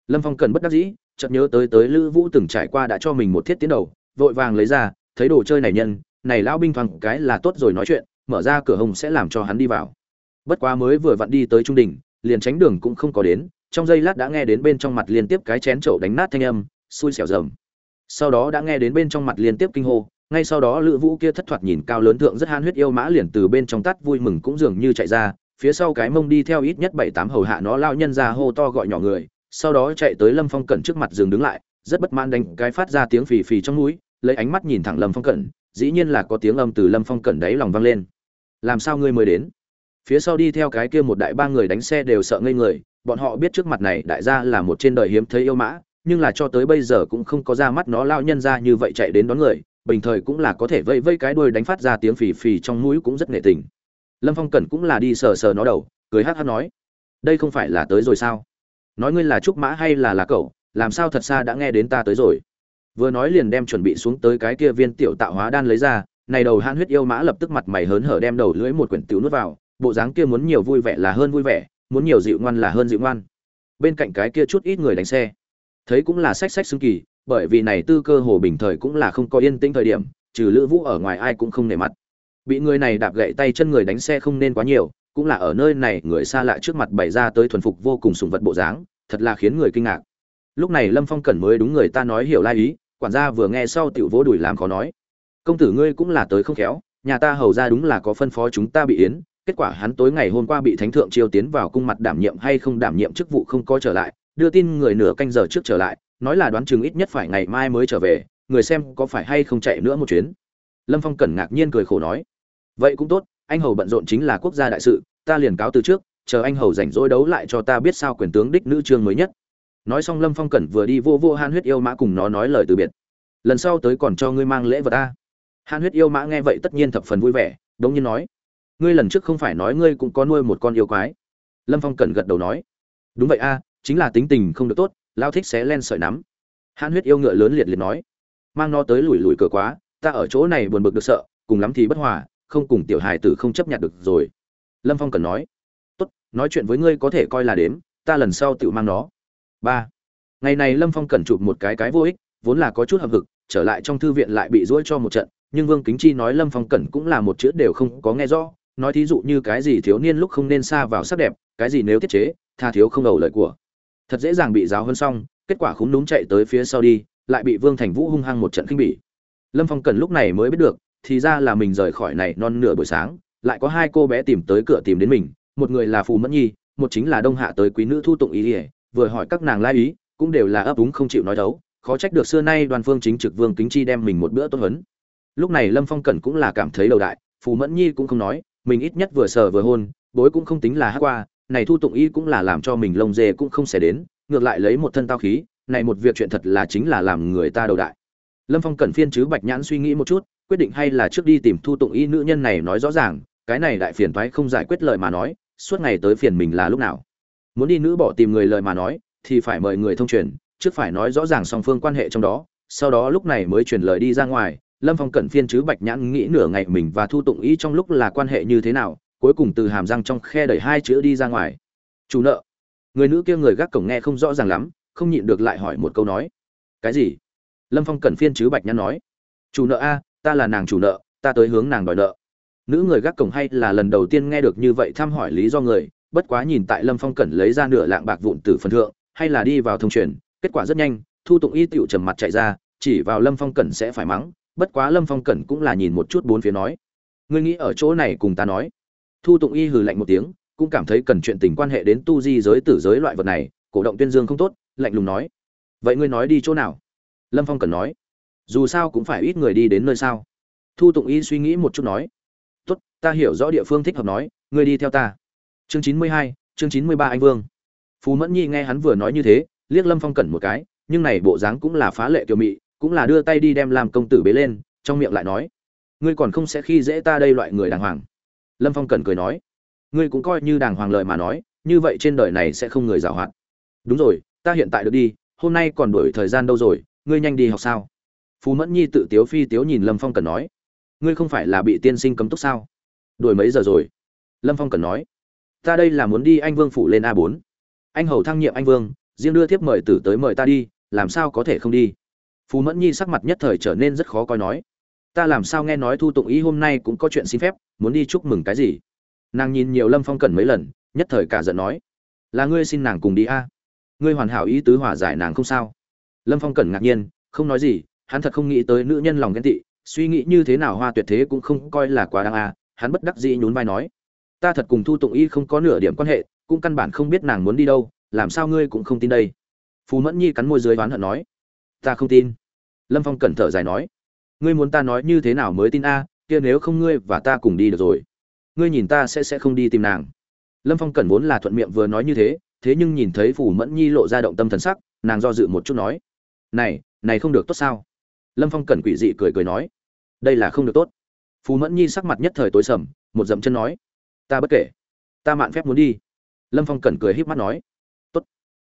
Lâm phong cần bất đắc dĩ, chợt nhớ tới tới lữ vũ từng trải qua đã cho mình một thiết tiến đầu, vội vàng lấy ra, thấy đồ chơi này nhân, này lão binh thoáng cái là tốt rồi nói chuyện mở ra cửa hồng sẽ làm cho hắn đi vào. Bất quá mới vừa vặn đi tới trung đình liền tránh đường cũng không có đến, trong giây lát đã nghe đến bên trong mặt liên tiếp cái chén chậu đánh nát thanh âm, xui xẻo rầm. Sau đó đã nghe đến bên trong mặt liên tiếp kinh hô, ngay sau đó lữ vũ kia thất thoạt nhìn cao lớn thượng rất han huyết yêu mã liền từ bên trong tắt vui mừng cũng dường như chạy ra, phía sau cái mông đi theo ít nhất bảy tám hầu hạ nó lao nhân ra hô to gọi nhỏ người, sau đó chạy tới lâm phong cẩn trước mặt giường đứng lại, rất bất mãn đánh cái phát ra tiếng phì phì trong núi lấy ánh mắt nhìn thẳng lâm phong cẩn, dĩ nhiên là có tiếng âm từ lâm phong cẩn đáy lòng vang lên làm sao ngươi mới đến? Phía sau đi theo cái kia một đại ba người đánh xe đều sợ ngây người, bọn họ biết trước mặt này đại gia là một trên đời hiếm thấy yêu mã, nhưng là cho tới bây giờ cũng không có ra mắt nó lao nhân ra như vậy chạy đến đón người, bình thời cũng là có thể vây vây cái đuôi đánh phát ra tiếng phì phì trong mũi cũng rất nghệ tình. Lâm phong cẩn cũng là đi sờ sờ nó đầu, cười hát hát nói, đây không phải là tới rồi sao? Nói ngươi là trúc mã hay là là cậu, làm sao thật xa đã nghe đến ta tới rồi? Vừa nói liền đem chuẩn bị xuống tới cái kia viên tiểu tạo hóa đan lấy ra này đầu hãn huyết yêu mã lập tức mặt mày hớn hở đem đầu lưỡi một quyển tiểu nuốt vào, bộ dáng kia muốn nhiều vui vẻ là hơn vui vẻ, muốn nhiều dịu ngoan là hơn dịu ngoan. Bên cạnh cái kia chút ít người đánh xe. Thấy cũng là sách sách xứng kỳ, bởi vì này tư cơ hồ bình thời cũng là không có yên tĩnh thời điểm, trừ lữ vũ ở ngoài ai cũng không nể mặt. Bị người này đạp gậy tay chân người đánh xe không nên quá nhiều, cũng là ở nơi này người xa lạ trước mặt bày ra tới thuần phục vô cùng sùng vật bộ dáng, thật là khiến người kinh ngạc. Lúc này lâm phong cẩn mới đúng người ta nói hiểu lai ý, quản gia vừa nghe sau tiểu vỗ đùi làm khó nói công tử ngươi cũng là tới không khéo, nhà ta hầu ra đúng là có phân phó chúng ta bị yến, kết quả hắn tối ngày hôm qua bị thánh thượng chiêu tiến vào cung mặt đảm nhiệm hay không đảm nhiệm chức vụ không có trở lại, đưa tin người nửa canh giờ trước trở lại, nói là đoán chừng ít nhất phải ngày mai mới trở về, người xem có phải hay không chạy nữa một chuyến. Lâm phong cẩn ngạc nhiên cười khổ nói, vậy cũng tốt, anh hầu bận rộn chính là quốc gia đại sự, ta liền cáo từ trước, chờ anh hầu rảnh rỗi đấu lại cho ta biết sao quyền tướng đích nữ trương mới nhất. Nói xong lâm phong cẩn vừa đi vô vô han huyết yêu mã cùng nó nói lời từ biệt. Lần sau tới còn cho ngươi mang lễ vật ta. Hàn huyết yêu mã nghe vậy tất nhiên thập phần vui vẻ đống nhiên nói ngươi lần trước không phải nói ngươi cũng có nuôi một con yêu quái? Lâm phong cẩn gật đầu nói đúng vậy a chính là tính tình không được tốt lao thích xé len sợi nắm. Hàn huyết yêu ngựa lớn liệt liệt nói mang nó tới lùi lùi cửa quá ta ở chỗ này buồn bực được sợ cùng lắm thì bất hòa không cùng tiểu hài tử không chấp nhận được rồi. Lâm phong cần nói tốt nói chuyện với ngươi có thể coi là đếm ta lần sau tự mang nó. Ba ngày này lâm phong cần chụp một cái cái vô ích vốn là có chút hợp lực, trở lại trong thư viện lại bị dỗi cho một trận nhưng vương kính chi nói lâm phong cẩn cũng là một chữ đều không có nghe rõ, nói thí dụ như cái gì thiếu niên lúc không nên xa vào sắc đẹp, cái gì nếu tiết chế, tha thiếu không đầu lời của. Thật dễ dàng bị giáo hơn xong, kết quả khúm núm chạy tới phía sau đi, lại bị vương thành vũ hung hăng một trận khinh bỉ. Lâm phong cẩn lúc này mới biết được, thì ra là mình rời khỏi này non nửa buổi sáng, lại có hai cô bé tìm tới cửa tìm đến mình, một người là phù mẫn nhi, một chính là đông hạ tới quý nữ thu tụng ý ỉa vừa hỏi các nàng lai ý, cũng đều là ấp úng không chịu nói đấu, khó trách được xưa nay đoàn phương chính trực vương kính chi đem mình một bữa tốt huấn lúc này lâm phong cẩn cũng là cảm thấy đầu đại, phù mẫn nhi cũng không nói, mình ít nhất vừa sờ vừa hôn, bối cũng không tính là hát qua, này thu tụng y cũng là làm cho mình lông dê cũng không xẻ đến, ngược lại lấy một thân tao khí, này một việc chuyện thật là chính là làm người ta đầu đại. Lâm phong cẩn phiên chứ bạch nhãn suy nghĩ một chút, quyết định hay là trước đi tìm thu tụng y nữ nhân này nói rõ ràng, cái này đại phiền toái không giải quyết lời mà nói, suốt ngày tới phiền mình là lúc nào. Muốn đi nữ bỏ tìm người lời mà nói, thì phải mời người thông truyền, trước phải nói rõ ràng song phương quan hệ trong đó, sau đó lúc này mới truyền lời đi ra ngoài lâm phong cẩn phiên chứ bạch nhãn nghĩ nửa ngày mình và thu tụng y trong lúc là quan hệ như thế nào, cuối cùng từ hàm răng trong khe đẩy hai chữ đi ra ngoài. Chủ nợ. Người nữ kia người gác cổng nghe không rõ ràng lắm, không nhịn được lại hỏi một câu nói. Cái gì? Lâm phong cẩn phiên chứ bạch nhãn nói. Chủ nợ a, ta là nàng chủ nợ, ta tới hướng nàng đòi nợ. Nữ người gác cổng hay là lần đầu tiên nghe được như vậy thăm hỏi lý do người, bất quá nhìn tại lâm phong cẩn lấy ra nửa lạng bạc vụn từ phần thượng, hay là đi vào thông truyền, kết quả rất nhanh, thu tụng y tựu trầm mặt chạy ra, chỉ vào lâm phong cẩn sẽ phải mắng bất quá lâm phong cẩn cũng là nhìn một chút bốn phía nói. Ngươi nghĩ ở chỗ này cùng ta nói. Thu tụng y hừ lạnh một tiếng, cũng cảm thấy cần chuyện tình quan hệ đến tu di giới tử giới loại vật này, cổ động tuyên dương không tốt, lạnh lùng nói. Vậy ngươi nói đi chỗ nào? Lâm phong cần nói. Dù sao cũng phải ít người đi đến nơi sao. Thu tụng y suy nghĩ một chút nói. Tốt, ta hiểu rõ địa phương thích hợp nói, ngươi đi theo ta. Chương chín mươi hai, chương chín mươi ba anh vương. Phú mẫn nhi nghe hắn vừa nói như thế, liếc lâm phong cẩn một cái, nhưng này bộ dáng cũng là phá lệ kiều mị cũng là đưa tay đi đem làm công tử bế lên, trong miệng lại nói, ngươi còn không sẽ khi dễ ta đây loại người đàng hoàng. Lâm phong Cần cười nói, ngươi cũng coi như đàng hoàng lợi mà nói, như vậy trên đời này sẽ không người giảo hoạt đúng rồi, ta hiện tại được đi, hôm nay còn đổi thời gian đâu rồi, ngươi nhanh đi học sao? Phú mẫn nhi tự tiếu phi tiếu nhìn lâm phong cần nói, ngươi không phải là bị tiên sinh cấm túc sao? Đổi mấy giờ rồi? Lâm phong cần nói, ta đây là muốn đi anh vương phủ lên a bốn. Anh hầu thăng nhiệm anh vương, riêng đưa thiếp mời tử tới mời ta đi, làm sao có thể không đi? Phú mẫn nhi sắc mặt nhất thời trở nên rất khó coi nói, ta làm sao nghe nói thu tụng ý hôm nay cũng có chuyện xin phép, muốn đi chúc mừng cái gì? Nàng nhìn nhiều lâm phong cần mấy lần, nhất thời cả giận nói, là ngươi xin nàng cùng đi a? Ngươi hoàn hảo ý tứ hòa giải nàng không sao? Lâm phong Cần ngạc nhiên, không nói gì, hắn thật không nghĩ tới nữ nhân lòng ghen tị, suy nghĩ như thế nào hoa tuyệt thế cũng không coi là quá đáng a, hắn bất đắc dĩ nhún vai nói, ta thật cùng thu tụng y không có nửa điểm quan hệ, cũng căn bản không biết nàng muốn đi đâu, làm sao ngươi cũng không tin đây? Phú mẫn nhi cắn môi dưới oán hận nói ta không tin. Lâm phong cẩn thở dài nói. Ngươi muốn ta nói như thế nào mới tin a? Kia nếu không ngươi và ta cùng đi được rồi. Ngươi nhìn ta sẽ sẽ không đi tìm nàng. Lâm phong cẩn vốn là thuận miệng vừa nói như thế thế nhưng nhìn thấy phủ mẫn nhi lộ ra động tâm thần sắc, nàng do dự một chút nói. Này này không được tốt sao? Lâm phong cẩn quỷ dị cười cười nói. Đây là không được tốt. Phù mẫn nhi sắc mặt nhất thời tối sầm, một dậm chân nói. Ta bất kể. Ta mạn phép muốn đi. Lâm phong cẩn cười híp mắt nói. Tốt.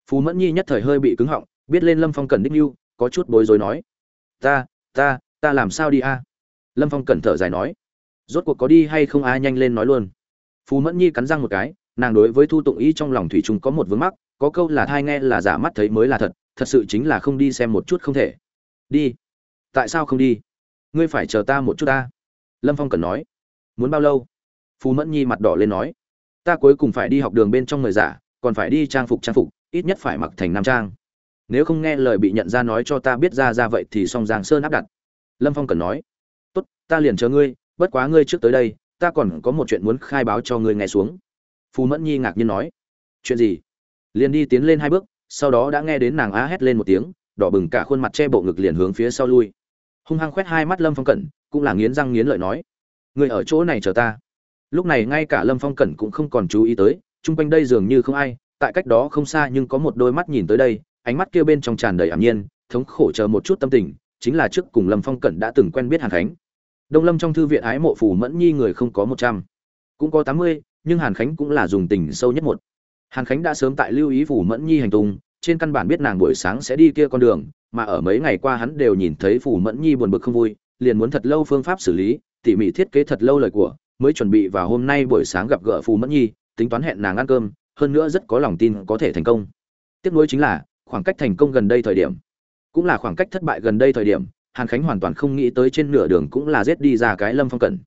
Phù mẫn nhi nhất thời hơi bị cứng họng, biết lên lâm phong cẩn đích mưu có chút bối rối nói. Ta ta ta làm sao đi a? Lâm phong cẩn thở dài nói. Rốt cuộc có đi hay không ai nhanh lên nói luôn. Phù mẫn nhi cắn răng một cái, nàng đối với thu tụng ý trong lòng thủy chung có một vướng mắc, có câu là thai nghe là giả mắt thấy mới là thật thật sự chính là không đi xem một chút không thể. Đi. Tại sao không đi? Ngươi phải chờ ta một chút ta lâm phong cần nói. Muốn bao lâu? Phù mẫn nhi mặt đỏ lên nói. Ta cuối cùng phải đi học đường bên trong người giả, còn phải đi trang phục trang phục, ít nhất phải mặc thành nam trang nếu không nghe lời bị nhận ra nói cho ta biết ra ra vậy thì song giang sơn áp đặt. Lâm phong cần nói, tốt, ta liền chờ ngươi, bất quá ngươi trước tới đây, ta còn có một chuyện muốn khai báo cho ngươi nghe xuống. Phù mẫn nhi ngạc nhiên nói, chuyện gì? Liền đi tiến lên hai bước, sau đó đã nghe đến nàng á hét lên một tiếng, đỏ bừng cả khuôn mặt che bộ ngực liền hướng phía sau lui. Hung hăng khoét hai mắt lâm phong cẩn, cũng là nghiến răng nghiến lợi nói người ở chỗ này chờ ta. Lúc này ngay cả lâm phong cẩn cũng không còn chú ý tới, chung quanh đây dường như không ai, tại cách đó không xa nhưng có một đôi mắt nhìn tới đây ánh mắt kia bên trong tràn đầy ảm nhiên, thống khổ chờ một chút tâm tình, chính là trước cùng lâm phong cẩn đã từng quen biết hàn khánh. Đông lâm trong thư viện ái mộ phù mẫn nhi người không có một trăm, cũng có tám mươi, nhưng hàn khánh cũng là dùng tình sâu nhất một. Hàn khánh đã sớm tại lưu ý phù mẫn nhi hành tung, trên căn bản biết nàng buổi sáng sẽ đi kia con đường, mà ở mấy ngày qua hắn đều nhìn thấy phù mẫn nhi buồn bực không vui, liền muốn thật lâu phương pháp xử lý, tỉ mỉ thiết kế thật lâu lời của, mới chuẩn bị vào hôm nay buổi sáng gặp gỡ phù mẫn nhi, tính toán hẹn nàng ăn cơm, hơn nữa rất có lòng tin có thể thành công. Tiếc nuối chính là khoảng cách thành công gần đây thời điểm. Cũng là khoảng cách thất bại gần đây thời điểm, hàn khánh hoàn toàn không nghĩ tới trên nửa đường cũng là giết đi ra cái lâm phong cẩn.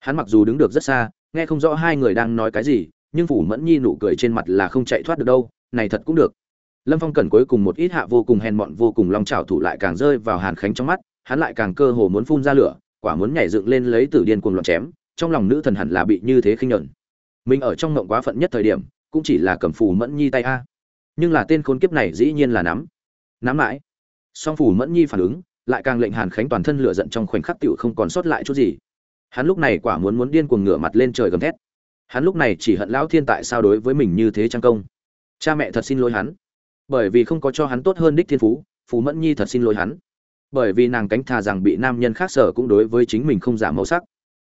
Hắn mặc dù đứng được rất xa, nghe không rõ hai người đang nói cái gì, nhưng phủ mẫn nhi nụ cười trên mặt là không chạy thoát được đâu, này thật cũng được. Lâm phong cẩn cuối cùng một ít hạ vô cùng hèn mọn vô cùng long trào thủ lại càng rơi vào hàn khánh trong mắt, hắn lại càng cơ hồ muốn phun ra lửa, quả muốn nhảy dựng lên lấy tử điên cuồng loạn chém, trong lòng nữ thần hẳn là bị như thế khinh nhẫn. Mình ở trong ngộng quá phận nhất thời điểm, cũng chỉ là cầm phù mẫn nhi tay a nhưng là tên khốn kiếp này dĩ nhiên là nắm. Nắm lại song phủ mẫn nhi phản ứng, lại càng lệnh hàn khánh toàn thân lửa giận trong khoảnh khắc tựu không còn sót lại chút gì. Hắn lúc này quả muốn muốn điên cuồng ngửa mặt lên trời gầm thét. Hắn lúc này chỉ hận lão thiên tại sao đối với mình như thế trang công. Cha mẹ thật xin lỗi hắn. Bởi vì không có cho hắn tốt hơn đích thiên phú phú mẫn nhi thật xin lỗi hắn. Bởi vì nàng cánh thà rằng bị nam nhân khác sở cũng đối với chính mình không giảm màu sắc.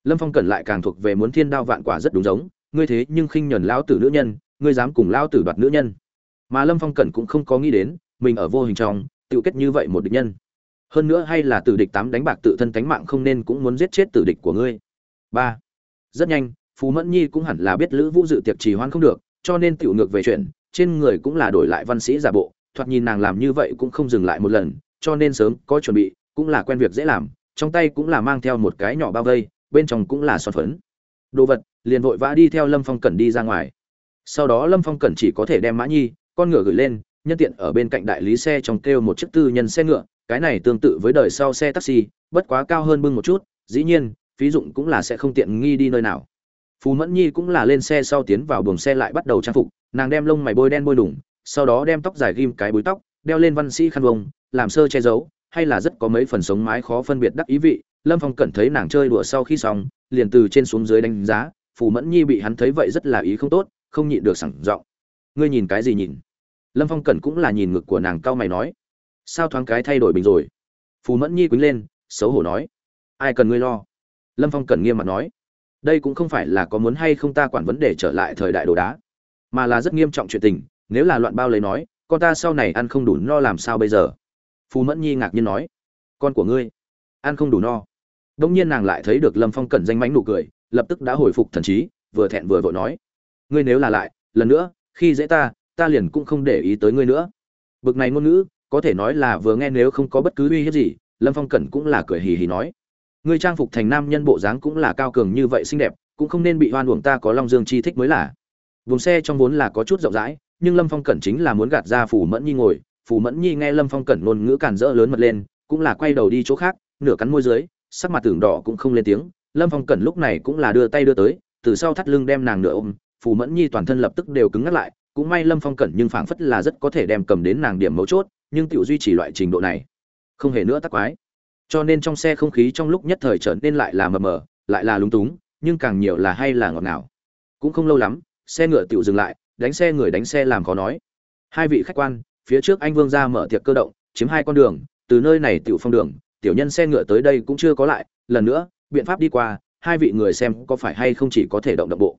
Lâm phong cẩn lại càng thuộc về muốn thiên đao vạn quả rất đúng giống. Ngươi thế nhưng khinh nhuần lão tử nữ nhân, ngươi dám cùng lão tử đoạt nữ nhân mà lâm phong cẩn cũng không có nghĩ đến, mình ở vô hình trong, tự kết như vậy một địch nhân. Hơn nữa hay là tử địch tám đánh bạc tự thân tánh mạng không nên cũng muốn giết chết tử địch của ngươi. Ba. Rất nhanh, phú mẫn nhi cũng hẳn là biết lữ vũ dự tiệc trì hoãn không được, cho nên tiểu ngược về chuyện, trên người cũng là đổi lại văn sĩ giả bộ, thoạt nhìn nàng làm như vậy cũng không dừng lại một lần, cho nên sớm có chuẩn bị, cũng là quen việc dễ làm, trong tay cũng là mang theo một cái nhỏ bao vây, bên trong cũng là son phấn. Đồ vật, liền vội vã đi theo lâm phong cẩn đi ra ngoài. Sau đó lâm phong cẩn chỉ có thể đem mã nhi con ngựa gửi lên, nhân tiện ở bên cạnh đại lý xe trong kêu một chiếc tư nhân xe ngựa, cái này tương tự với đời sau xe taxi, bất quá cao hơn bưng một chút, dĩ nhiên, phí dụng cũng là sẽ không tiện nghi đi nơi nào. Phù mẫn nhi cũng là lên xe sau tiến vào buồng xe lại bắt đầu trang phục, nàng đem lông mày bôi đen bôi đủng, sau đó đem tóc dài ghim cái búi tóc, đeo lên văn sĩ khăn vông, làm sơ che giấu, hay là rất có mấy phần sống mái khó phân biệt đắc ý vị, lâm phong cẩn thấy nàng chơi đùa sau khi xong, liền từ trên xuống dưới đánh giá phù mẫn nhi bị hắn thấy vậy rất là ý không tốt, không nhịn được sẳng giọng ngươi nhìn cái gì nhìn? Lâm phong cẩn cũng là nhìn ngực của nàng cau mày nói. Sao thoáng cái thay đổi bình rồi? Phù mẫn nhi quýnh lên, xấu hổ nói. Ai cần ngươi lo? Lâm phong cẩn nghiêm mặt nói. Đây cũng không phải là có muốn hay không ta quản vấn đề trở lại thời đại đồ đá, mà là rất nghiêm trọng chuyện tình, nếu là loạn bao lấy nói, con ta sau này ăn không đủ no làm sao bây giờ? Phù mẫn nhi ngạc nhiên nói. Con của ngươi, ăn không đủ no. Đông nhiên nàng lại thấy được lâm phong cẩn danh mánh nụ cười, lập tức đã hồi phục thần trí, vừa thẹn vừa vội nói. Ngươi nếu là lại, lần nữa khi dễ ta ta liền cũng không để ý tới ngươi nữa. Bực này ngôn ngữ, có thể nói là vừa nghe nếu không có bất cứ uy hiếp gì, lâm phong cẩn cũng là cười hì hì nói. Ngươi trang phục thành nam nhân bộ dáng cũng là cao cường như vậy xinh đẹp, cũng không nên bị hoan uổng ta có long dương chi thích mới là. Vùng xe trong vốn là có chút rộng rãi, nhưng lâm phong cẩn chính là muốn gạt ra phù mẫn nhi ngồi. Phù mẫn nhi nghe lâm phong cẩn ngôn ngữ cản rỡ lớn mật lên, cũng là quay đầu đi chỗ khác, nửa cắn môi dưới, sắc mặt tưởng đỏ cũng không lên tiếng. Lâm phong cẩn lúc này cũng là đưa tay đưa tới, từ sau thắt lưng đem nàng nửa ôm phù mẫn nhi toàn thân lập tức đều cứng ngắt lại, cũng may lâm phong cẩn nhưng phảng phất là rất có thể đem cầm đến nàng điểm mấu chốt, nhưng tự duy trì loại trình độ này, không hề nữa tắc quái. Cho nên trong xe không khí trong lúc nhất thời trở nên lại là mờ mờ, lại là lúng túng, nhưng càng nhiều là hay là ngọt ngào. Cũng không lâu lắm, xe ngựa tự dừng lại, đánh xe người đánh xe làm khó nói. Hai vị khách quan, phía trước anh vương ra mở tiệc cơ động, chiếm hai con đường, từ nơi này tiểu phong đường, tiểu nhân xe ngựa tới đây cũng chưa có lại, lần nữa, biện pháp đi qua, hai vị người xem có phải hay không chỉ có thể động động bộ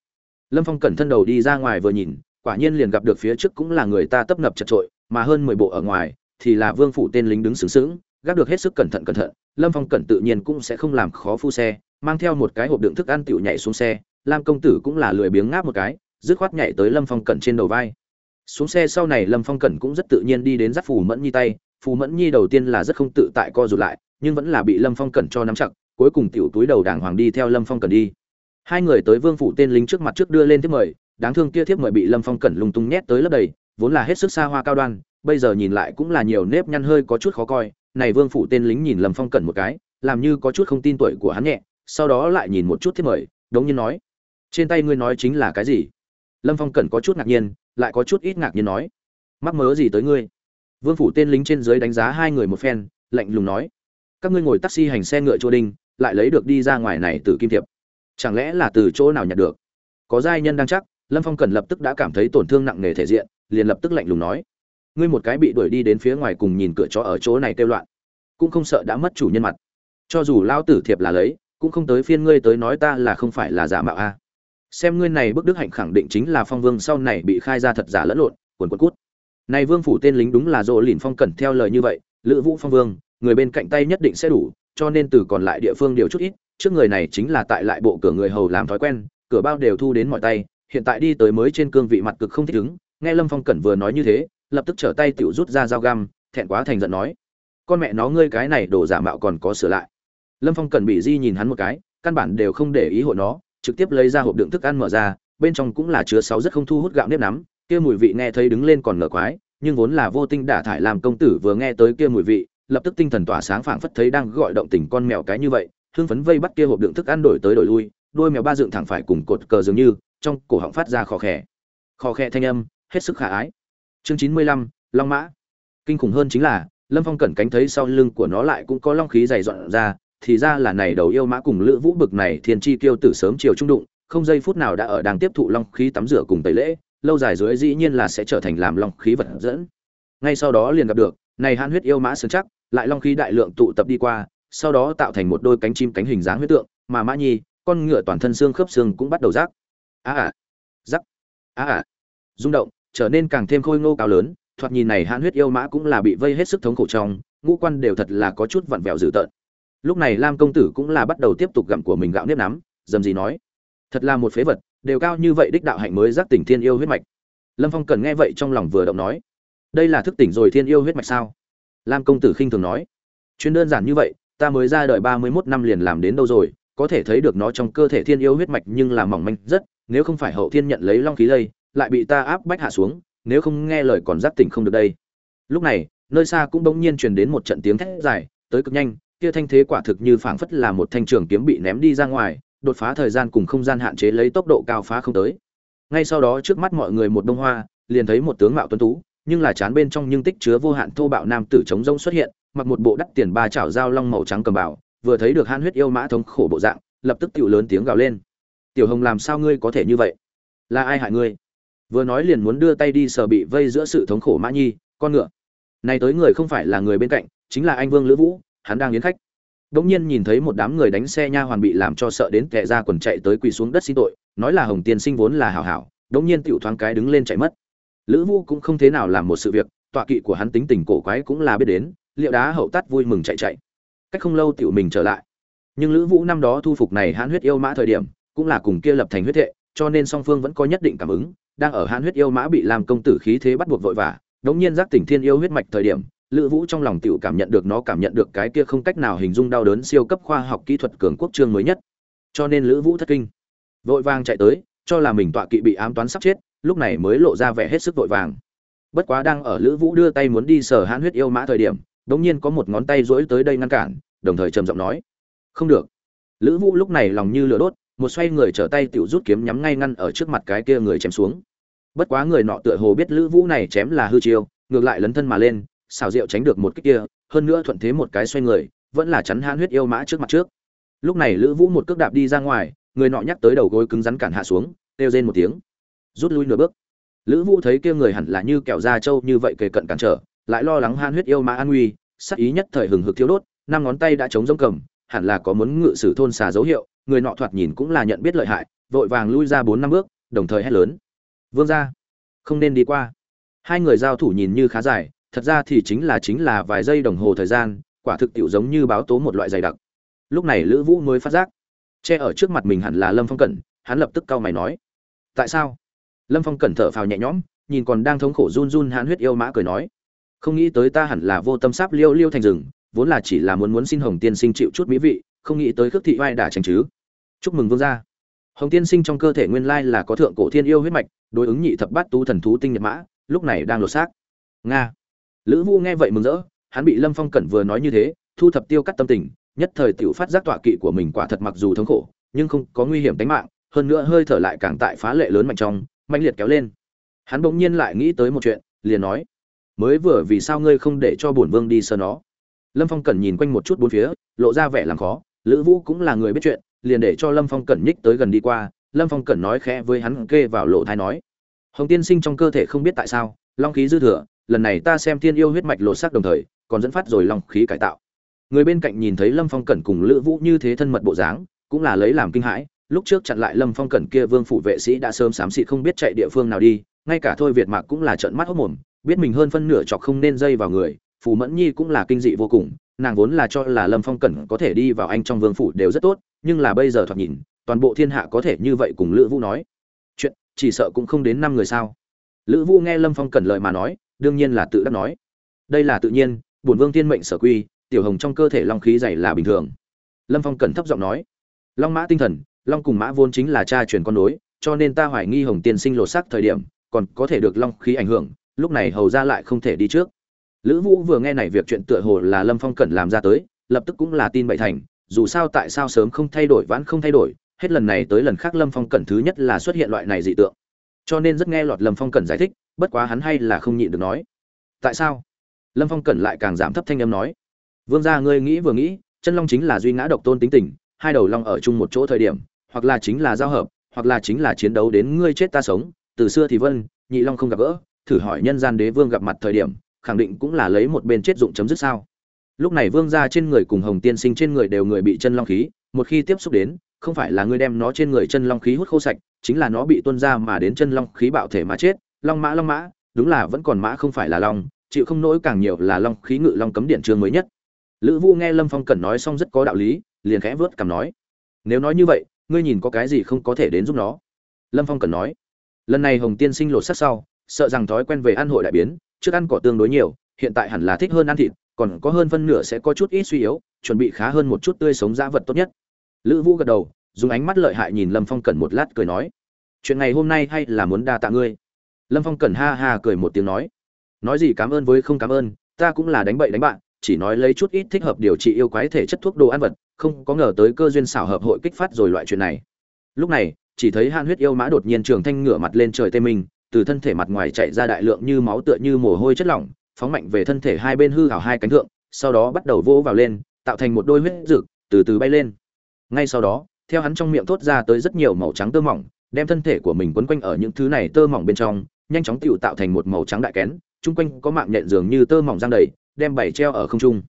lâm phong cẩn thân đầu đi ra ngoài vừa nhìn, quả nhiên liền gặp được phía trước cũng là người ta tấp nập chật trội, mà hơn mười bộ ở ngoài thì là vương phủ tên lính đứng sướng sướng gác được hết sức cẩn thận cẩn thận, lâm phong cẩn tự nhiên cũng sẽ không làm khó phu xe, mang theo một cái hộp đựng thức ăn tiểu nhảy xuống xe, lam công tử cũng là lười biếng ngáp một cái, dứt khoát nhảy tới lâm phong cẩn trên đầu vai. Xuống xe sau này lâm phong cẩn cũng rất tự nhiên đi đến dắt phù mẫn nhi tay, phù mẫn nhi đầu tiên là rất không tự tại co rụt lại, nhưng vẫn là bị lâm phong cẩn cho nắm chặt, cuối cùng tiểu túi đầu đàng hoàng đi theo lâm phong cẩn đi hai người tới vương phủ tên lính trước mặt trước đưa lên tiếp mời, đáng thương kia thiếp mời bị lâm phong cẩn lung tung nhét tới lấp đầy, vốn là hết sức xa hoa cao đoan, bây giờ nhìn lại cũng là nhiều nếp nhăn hơi có chút khó coi. Này vương phủ tên lính nhìn lâm phong cẩn một cái, làm như có chút không tin tuổi của hắn nhẹ, sau đó lại nhìn một chút thiếp mời, đống nhiên nói, trên tay ngươi nói chính là cái gì? Lâm phong cẩn có chút ngạc nhiên, lại có chút ít ngạc nhiên nói, mắc mớ gì tới ngươi? Vương phủ tên lính trên dưới đánh giá hai người một phen, lạnh lùng nói, các ngươi ngồi taxi hành xe ngựa chỗ đinh, lại lấy được đi ra ngoài này từ kim thiệp chẳng lẽ là từ chỗ nào nhặt được? Có giai nhân đang chắc, lâm phong cần lập tức đã cảm thấy tổn thương nặng nề thể diện, liền lập tức lạnh lùng nói, ngươi một cái bị đuổi đi đến phía ngoài cùng nhìn cửa chó ở chỗ này kêu loạn, cũng không sợ đã mất chủ nhân mặt. Cho dù lao tử thiệp là lấy, cũng không tới phiên ngươi tới nói ta là không phải là giả mạo a. Xem ngươi này bức đức hạnh khẳng định chính là phong vương sau này bị khai ra thật giả lẫn lộn quần quần cút. Này vương phủ tên lính đúng là dỗ lìn phong cẩn theo lời như vậy, lữ vũ phong vương, người bên cạnh tay nhất định sẽ đủ, cho nên từ còn lại địa phương điều chút ít trước người này chính là tại lại bộ cửa người hầu làm thói quen, cửa bao đều thu đến mọi tay, hiện tại đi tới mới trên cương vị mặt cực không thích ứng, nghe lâm phong cẩn vừa nói như thế, lập tức trở tay tiểu rút ra dao găm, thẹn quá thành giận nói, con mẹ nó ngươi cái này đổ giả mạo còn có sửa lại. Lâm phong cẩn bị di nhìn hắn một cái, căn bản đều không để ý hội nó, trực tiếp lấy ra hộp đựng thức ăn mở ra, bên trong cũng là chứa sáu rất không thu hút gạo nếp nắm, kia mùi vị nghe thấy đứng lên còn ngờ quái, nhưng vốn là vô tinh đả thải làm công tử vừa nghe tới kia mùi vị, lập tức tinh thần tỏa sáng phảng phất thấy đang gọi động tình con mèo cái như vậy hưng phấn vây bắt kia hộp đựng thức ăn đổi tới đổi lui, đôi mèo ba dựng thẳng phải cùng cột cờ dường như, trong cổ họng phát ra khò khè. Khò khè thanh âm, hết sức khả ái. Chương chín mươi lăm, long mã. Kinh khủng hơn chính là, lâm phong cẩn cánh thấy sau lưng của nó lại cũng có long khí dày dọn ra, thì ra là này đầu yêu mã cùng lữ vũ bực này thiên chi tiêu tử sớm chiều trung đụng, không giây phút nào đã ở đang tiếp thụ long khí tắm rửa cùng tẩy lễ, lâu dài dưới dĩ nhiên là sẽ trở thành làm long khí vật dẫn. Ngay sau đó liền gặp được, này han huyết yêu mã sướng chắc, lại long khí đại lượng tụ tập đi qua sau đó tạo thành một đôi cánh chim cánh hình dáng huyết tượng mà mã nhi con ngựa toàn thân xương khớp xương cũng bắt đầu rác. Á à, à rắc á à, à rung động trở nên càng thêm khôi ngô cao lớn thoạt nhìn này han huyết yêu mã cũng là bị vây hết sức thống khổ trong ngũ quan đều thật là có chút vặn vẹo dữ tợn. Lúc này lam công tử cũng là bắt đầu tiếp tục gặm của mình gạo nếp nắm dầm gì nói thật là một phế vật đều cao như vậy đích đạo hạnh mới giác tỉnh thiên yêu huyết mạch. Lâm phong cần nghe vậy trong lòng vừa động nói đây là thức tỉnh rồi thiên yêu huyết mạch sao? Lam công tử khinh thường nói chuyện đơn giản như vậy ta mới ra đời ba mươi mốt năm liền làm đến đâu rồi, có thể thấy được nó trong cơ thể thiên yêu huyết mạch nhưng là mỏng manh rất, nếu không phải hậu thiên nhận lấy long khí lây, lại bị ta áp bách hạ xuống, nếu không nghe lời còn giác tỉnh không được đây. Lúc này, nơi xa cũng bỗng nhiên truyền đến một trận tiếng thét dài, tới cực nhanh, kia thanh thế quả thực như phảng phất là một thanh trường kiếm bị ném đi ra ngoài, đột phá thời gian cùng không gian hạn chế lấy tốc độ cao phá không tới. Ngay sau đó trước mắt mọi người một đông hoa, liền thấy một tướng mạo tuấn tú, nhưng là chán bên trong nhưng tích chứa vô hạn thô bạo nam tử chống rông xuất hiện mặc một bộ đắt tiền ba chảo dao long màu trắng cầm bảo vừa thấy được han huyết yêu mã thống khổ bộ dạng, lập tức tiểu lớn tiếng gào lên. Tiểu hồng, làm sao ngươi có thể như vậy? Là ai hại ngươi? Vừa nói liền muốn đưa tay đi sờ bị vây giữa sự thống khổ mã nhi, con ngựa. Này tới người không phải là người bên cạnh, chính là anh vương lữ vũ, hắn đang yến khách. Đống nhiên nhìn thấy một đám người đánh xe nha hoàn bị làm cho sợ đến kẻ ra quần chạy tới quỳ xuống đất xin tội, nói là hồng tiên sinh vốn là hảo hảo, đống nhiên tiểu thoáng cái đứng lên chạy mất. Lữ vũ cũng không thế nào làm một sự việc, tọa kỵ của hắn tính tình cổ quái cũng là biết đến liệu đá hậu tát vui mừng chạy chạy. Cách không lâu tiểu mình trở lại. Nhưng lữ vũ năm đó thu phục này hãn huyết yêu mã thời điểm, cũng là cùng kia lập thành huyết thệ cho nên song phương vẫn có nhất định cảm ứng, đang ở hãn huyết yêu mã bị làm công tử khí thế bắt buộc vội vã, đống nhiên giác tỉnh thiên yêu huyết mạch thời điểm, lữ vũ trong lòng tiểu cảm nhận được nó cảm nhận được cái kia không cách nào hình dung đau đớn siêu cấp khoa học kỹ thuật cường quốc trương mới nhất. Cho nên lữ vũ thất kinh. Vội vàng chạy tới, cho là mình tọa kỵ bị ám toán sắp chết, lúc này mới lộ ra vẻ hết sức vội vàng. Bất quá đang ở lữ vũ đưa tay muốn đi sở hãn huyết yêu mã thời điểm đống nhiên có một ngón tay duỗi tới đây ngăn cản, đồng thời trầm giọng nói, không được. Lữ vũ lúc này lòng như lửa đốt, một xoay người trở tay tiểu rút kiếm nhắm ngay ngăn ở trước mặt cái kia người chém xuống. Bất quá người nọ tựa hồ biết lữ vũ này chém là hư chiêu, ngược lại lấn thân mà lên, xảo diệu tránh được một cái kia, hơn nữa thuận thế một cái xoay người, vẫn là chắn hãn huyết yêu mã trước mặt trước. Lúc này lữ vũ một cước đạp đi ra ngoài, người nọ nhắc tới đầu gối cứng rắn cản hạ xuống, kêu rên một tiếng, rút lui nửa bước. Lữ vũ thấy kia người hẳn là như kẹo da trâu như vậy kề cận cản trở lại lo lắng han huyết yêu mã an nguy sắc ý nhất thời hừng hực thiếu đốt, năm ngón tay đã chống giống cầm, hẳn là có muốn ngự sử thôn xà dấu hiệu, người nọ thoạt nhìn cũng là nhận biết lợi hại, vội vàng lui ra bốn năm bước, đồng thời hét lớn. Vương ra không nên đi qua. Hai người giao thủ nhìn như khá dài, thật ra thì chính là chính là vài giây đồng hồ thời gian, quả thực tiệu giống như báo tố một loại dày đặc. Lúc này lữ vũ mới phát giác, che ở trước mặt mình hẳn là lâm phong cẩn, hắn lập tức cau mày nói, tại sao? Lâm phong cẩn thở phào nhẹ nhõm, nhìn còn đang thống khổ run run hãn huyết yêu mã cười nói không nghĩ tới ta hẳn là vô tâm sáp liêu liêu thành rừng, vốn là chỉ là muốn muốn xin hồng tiên sinh chịu chút mỹ vị, không nghĩ tới khước thị oai đả tránh chứ. Chúc mừng vương gia. Hồng tiên sinh trong cơ thể nguyên lai là có thượng cổ thiên yêu huyết mạch, đối ứng nhị thập bát tu thần thú tinh nhật mã, lúc này đang lột xác. Nga. Lữ vũ nghe vậy mừng rỡ, hắn bị lâm phong cẩn vừa nói như thế, thu thập tiêu cắt tâm tình, nhất thời tiểu phát giác tọa kỵ của mình quả thật mặc dù thống khổ, nhưng không có nguy hiểm tính mạng, hơn nữa hơi thở lại càng tại phá lệ lớn mạnh trong mạnh liệt kéo lên. Hắn bỗng nhiên lại nghĩ tới một chuyện, liền nói mới vừa vì sao ngươi không để cho bổn vương đi sơ nó? Lâm phong cẩn nhìn quanh một chút bốn phía, lộ ra vẻ làm khó. Lữ vũ cũng là người biết chuyện, liền để cho lâm phong cẩn nhích tới gần đi qua. Lâm phong cẩn nói khẽ với hắn, kê vào lộ thai nói, hồng tiên sinh trong cơ thể không biết tại sao, long khí dư thừa, lần này ta xem tiên yêu huyết mạch lột xác đồng thời, còn dẫn phát rồi long khí cải tạo. Người bên cạnh nhìn thấy lâm phong cẩn cùng lữ vũ như thế thân mật bộ dáng, cũng là lấy làm kinh hãi. Lúc trước chặn lại lâm phong cẩn kia vương phủ vệ sĩ đã sớm xám xịt không biết chạy địa phương nào đi, ngay cả thôi việt mạc cũng là trợn mắt hốc mồm biết mình hơn phân nửa chọc không nên dây vào người, phù mẫn nhi cũng là kinh dị vô cùng, nàng vốn là cho là lâm phong cẩn có thể đi vào anh trong vương phủ đều rất tốt, nhưng là bây giờ thoạt nhìn, toàn bộ thiên hạ có thể như vậy cùng lữ vũ nói. Chuyện, chỉ sợ cũng không đến năm người sao? Lữ vũ nghe lâm phong cẩn lời mà nói, đương nhiên là tự đắc nói. Đây là tự nhiên, bổn vương thiên mệnh sở quy, tiểu hồng trong cơ thể long khí dày là bình thường. Lâm phong cẩn thấp giọng nói, long mã tinh thần, long cùng mã vốn chính là cha truyền con nối, cho nên ta hoài nghi hồng tiên sinh lột xác thời điểm, còn có thể được long khí ảnh hưởng lúc này hầu ra lại không thể đi trước. Lữ vũ vừa nghe này việc chuyện tựa hồ là lâm phong cẩn làm ra tới, lập tức cũng là tin bậy thành, dù sao tại sao sớm không thay đổi, vãn không thay đổi, hết lần này tới lần khác lâm phong cẩn thứ nhất là xuất hiện loại này dị tượng. Cho nên rất nghe lọt lâm phong cẩn giải thích, bất quá hắn hay là không nhịn được nói. Tại sao? Lâm phong cẩn lại càng giảm thấp thanh âm nói. Vương gia ngươi nghĩ vừa nghĩ, chân long chính là duy ngã độc tôn tính tình, hai đầu long ở chung một chỗ thời điểm, hoặc là chính là giao hợp, hoặc là chính là chiến đấu đến ngươi chết ta sống, từ xưa thì vân, nhị long không gặp gỡ thử hỏi nhân gian đế vương gặp mặt thời điểm, khẳng định cũng là lấy một bên chết dụng chấm dứt sao. Lúc này vương gia trên người cùng hồng tiên sinh trên người đều người bị chân long khí, một khi tiếp xúc đến, không phải là ngươi đem nó trên người chân long khí hút khô sạch, chính là nó bị tuôn ra mà đến chân long khí bạo thể mà chết. Long mã long mã, đúng là vẫn còn mã không phải là long, chịu không nỗi càng nhiều là long khí ngự long cấm điện chương mới nhất. Lữ vũ nghe lâm phong cẩn nói xong rất có đạo lý, liền khẽ vớt cằm nói, nếu nói như vậy, ngươi nhìn có cái gì không có thể đến giúp nó? Lâm phong cẩn nói, lần này hồng tiên sinh lột sắc sau sợ rằng thói quen về ăn hội đại biến, trước ăn cỏ tương đối nhiều, hiện tại hẳn là thích hơn ăn thịt, còn có hơn phân nửa sẽ có chút ít suy yếu, chuẩn bị khá hơn một chút tươi sống dã vật tốt nhất. Lữ vũ gật đầu, dùng ánh mắt lợi hại nhìn lâm phong cẩn một lát cười nói, chuyện ngày hôm nay hay là muốn đa tạ ngươi. Lâm phong cẩn ha ha cười một tiếng nói nói gì cảm ơn với không cảm ơn, ta cũng là đánh bậy đánh bạn, chỉ nói lấy chút ít thích hợp điều trị yêu quái thể chất thuốc đồ ăn vật, không có ngờ tới cơ duyên xảo hợp hội kích phát rồi loại chuyện này. Lúc này, chỉ thấy han huyết yêu mã đột nhiên trường thanh ngửa mặt lên trời tê minh từ thân thể mặt ngoài chạy ra đại lượng như máu tựa như mồ hôi chất lỏng, phóng mạnh về thân thể hai bên hư hảo hai cánh thượng, sau đó bắt đầu vỗ vào lên, tạo thành một đôi huyết rực từ từ bay lên. Ngay sau đó, theo hắn trong miệng thốt ra tới rất nhiều màu trắng tơ mỏng, đem thân thể của mình quấn quanh ở những thứ này tơ mỏng bên trong, nhanh chóng tựu tạo thành một màu trắng đại kén, chung quanh có mạng nhện dường như tơ mỏng giang đầy, đem bảy treo ở không trung.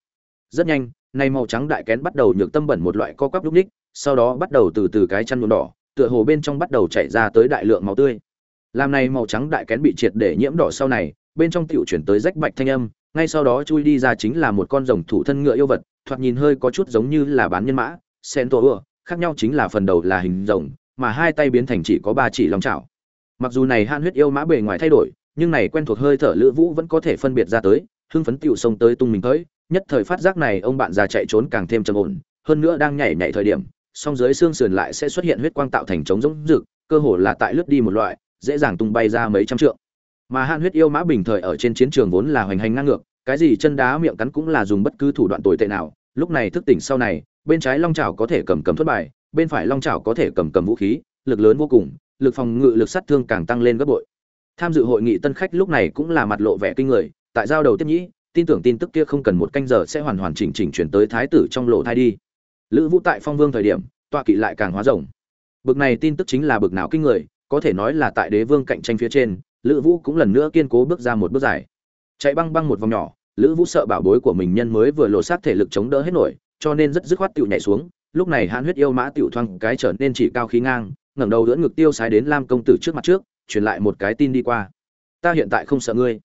Rất nhanh nay màu trắng đại kén bắt đầu nhược tâm bẩn một loại co quắp lúc ních, sau đó bắt đầu từ từ cái chăn nhuộm đỏ, tựa hồ bên trong bắt đầu chảy ra tới đại lượng máu tươi làm này màu trắng đại kén bị triệt để nhiễm đỏ sau này, bên trong tiểu chuyển tới rách bạch thanh âm, ngay sau đó chui đi ra chính là một con rồng thủ thân ngựa yêu vật, thoạt nhìn hơi có chút giống như là bán nhân mã sen tổ ưa khác nhau chính là phần đầu là hình rồng, mà hai tay biến thành chỉ có ba chỉ lòng chảo. Mặc dù này han huyết yêu mã bề ngoài thay đổi, nhưng này quen thuộc hơi thở lữ vũ vẫn có thể phân biệt ra tới, hưng phấn tiểu sông tới tung mình tới, nhất thời phát giác này ông bạn già chạy trốn càng thêm trầm ổn, hơn nữa đang nhảy nhảy thời điểm, song dưới xương sườn lại sẽ xuất hiện huyết quang tạo thành trống rỗng rực, cơ hồ là tại lướt đi một loại dễ dàng tung bay ra mấy trăm trượng. Mà han huyết yêu mã bình thời ở trên chiến trường vốn là hoành hành ngang ngược, cái gì chân đá miệng cắn cũng là dùng bất cứ thủ đoạn tồi tệ nào. Lúc này thức tỉnh sau này, bên trái long chảo có thể cầm cầm thất bài, bên phải long chảo có thể cầm cầm vũ khí, lực lớn vô cùng, lực phòng ngự lực sát thương càng tăng lên gấp bội. Tham dự hội nghị tân khách lúc này cũng là mặt lộ vẻ kinh người, tại giao đầu tiếp nhĩ, tin tưởng tin tức kia không cần một canh giờ sẽ hoàn hoàn chỉnh chỉnh chuyển tới thái tử trong lộ thai đi. Lữ vũ tại phong vương thời điểm, tọa kỵ lại càng hóa rồng bực này tin tức chính là bực nào kinh người có thể nói là tại đế vương cạnh tranh phía trên, lữ vũ cũng lần nữa kiên cố bước ra một bước dài. Chạy băng băng một vòng nhỏ, lữ vũ sợ bảo bối của mình nhân mới vừa lộ sát thể lực chống đỡ hết nổi, cho nên rất dứt khoát tựu nhảy xuống, lúc này hãn huyết yêu mã tựu thoang cái trở nên chỉ cao khí ngang, ngẩng đầu đỡ ngực tiêu sái đến lam công tử trước mặt trước, truyền lại một cái tin đi qua. Ta hiện tại không sợ ngươi.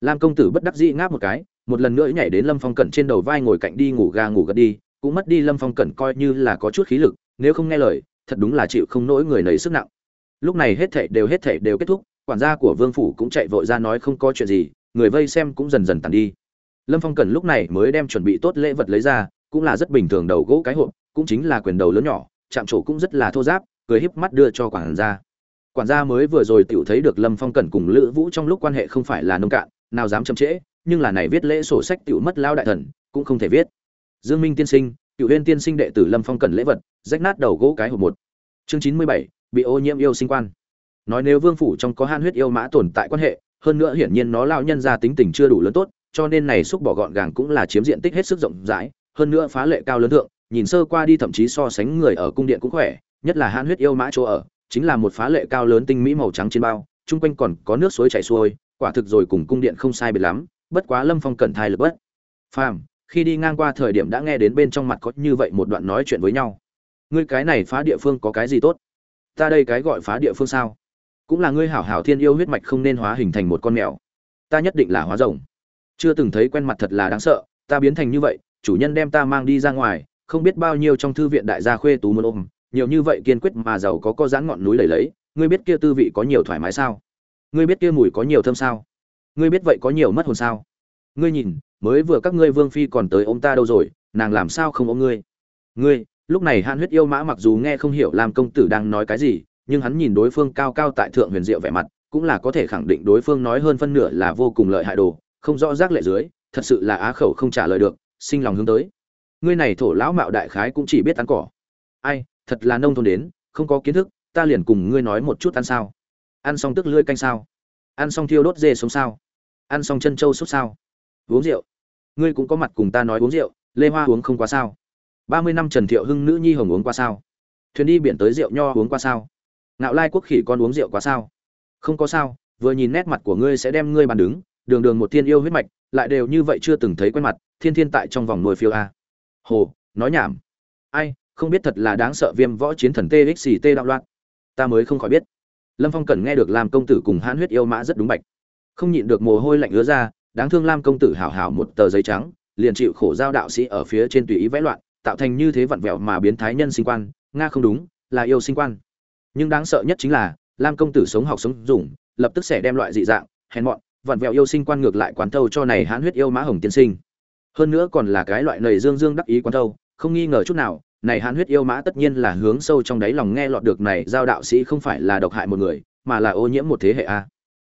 Lam công tử bất đắc dĩ ngáp một cái, một lần nữa nhảy đến lâm phong cẩn trên đầu vai ngồi cạnh đi ngủ ga ngủ gật đi, cũng mất đi lâm phong cẩn coi như là có chút khí lực, nếu không nghe lời, thật đúng là chịu không nỗi người nấy sức nặng lúc này hết thảy đều hết thảy đều kết thúc, quản gia của vương phủ cũng chạy vội ra nói không có chuyện gì, người vây xem cũng dần dần tàn đi. Lâm phong cẩn lúc này mới đem chuẩn bị tốt lễ vật lấy ra, cũng là rất bình thường đầu gỗ cái hộp, cũng chính là quyền đầu lớn nhỏ, chạm trổ cũng rất là thô giáp, cười híp mắt đưa cho quản gia. Quản gia mới vừa rồi tiểu thấy được lâm phong cẩn cùng lữ vũ trong lúc quan hệ không phải là nông cạn, nào dám chậm trễ, nhưng là này viết lễ sổ sách tiểu mất lao đại thần, cũng không thể viết. Dương minh tiên sinh cựu huyên tiên sinh đệ tử lâm phong cẩn lễ vật, rách nát đầu gỗ cái hộp một. Chương chín mươi bảy bị ô nhiễm yêu sinh quan. Nói nếu vương phủ trong có han huyết yêu mã tồn tại quan hệ, hơn nữa hiển nhiên nó lao nhân ra tính tình chưa đủ lớn tốt, cho nên này xúc bỏ gọn gàng cũng là chiếm diện tích hết sức rộng rãi, hơn nữa phá lệ cao lớn thượng, nhìn sơ qua đi thậm chí so sánh người ở cung điện cũng khỏe, nhất là han huyết yêu mã chỗ ở, chính là một phá lệ cao lớn tinh mỹ màu trắng trên bao, chung quanh còn có nước suối chảy xuôi, quả thực rồi cùng cung điện không sai biệt lắm, bất quá lâm phong cẩn thai lực bất phàm, khi đi ngang qua thời điểm đã nghe đến bên trong mặt có như vậy một đoạn nói chuyện với nhau. Ngươi cái này phá địa phương có cái gì tốt? Ta đây cái gọi phá địa phương sao? Cũng là ngươi hảo hảo thiên yêu huyết mạch không nên hóa hình thành một con mèo. Ta nhất định là hóa rồng. Chưa từng thấy quen mặt thật là đáng sợ, ta biến thành như vậy, chủ nhân đem ta mang đi ra ngoài, không biết bao nhiêu trong thư viện đại gia khuê tú muốn ôm, nhiều như vậy kiên quyết mà giàu có có dáng ngọn núi lầy lấy ngươi biết kia tư vị có nhiều thoải mái sao? Ngươi biết kia mùi có nhiều thơm sao? Ngươi biết vậy có nhiều mất hồn sao? Ngươi nhìn, mới vừa các ngươi vương phi còn tới ôm ta đâu rồi, nàng làm sao không ôm ngươi? Ngươi lúc này han huyết yêu mã mặc dù nghe không hiểu làm công tử đang nói cái gì, nhưng hắn nhìn đối phương cao cao tại thượng huyền diệu vẻ mặt, cũng là có thể khẳng định đối phương nói hơn phân nửa là vô cùng lợi hại đồ, không rõ rác lệ dưới, thật sự là á khẩu không trả lời được, sinh lòng hướng tới. Ngươi này thổ lão mạo đại khái cũng chỉ biết ăn cỏ. Ai, thật là nông thôn đến, không có kiến thức, ta liền cùng ngươi nói một chút ăn sao. Ăn xong tức lưỡi canh sao? Ăn xong thiêu đốt dê sống sao? Ăn xong chân trâu sốt sao? Uống rượu. Ngươi cũng có mặt cùng ta nói uống rượu, lê hoa uống không quá sao? Ba mươi năm trần thiệu hưng nữ nhi hồng uống qua sao? Thuyền đi biển tới rượu nho uống qua sao? Ngạo lai quốc khỉ con uống rượu quá sao? Không có sao, vừa nhìn nét mặt của ngươi sẽ đem ngươi bàn đứng, đường đường một thiên yêu huyết mạch, lại đều như vậy chưa từng thấy quen mặt, thiên thiên tại trong vòng nuôi phiêu a. Hồ, nói nhảm. Ai, không biết thật là đáng sợ viêm võ chiến thần txt đạo loạn. Ta mới không khỏi biết. Lâm phong cần nghe được làm công tử cùng hãn huyết yêu mã rất đúng bạch. Không nhịn được mồ hôi lạnh ứa ra, đáng thương lam công tử hảo hảo một tờ giấy trắng, liền chịu khổ giao đạo sĩ ở phía trên tùy ý vẽ loạn tạo thành như thế vặn vẹo mà biến thái nhân sinh quan, nga không đúng, là yêu sinh quan. Nhưng đáng sợ nhất chính là, lam công tử sống học sống dùng, lập tức sẽ đem loại dị dạng, hèn mọn, vặn vẹo yêu sinh quan ngược lại quán thâu cho này hãn huyết yêu mã hồng tiên sinh. Hơn nữa còn là cái loại nầy dương dương đắc ý quán thâu, không nghi ngờ chút nào, này hãn huyết yêu mã tất nhiên là hướng sâu trong đáy lòng nghe lọt được này giao đạo sĩ không phải là độc hại một người, mà là ô nhiễm một thế hệ a.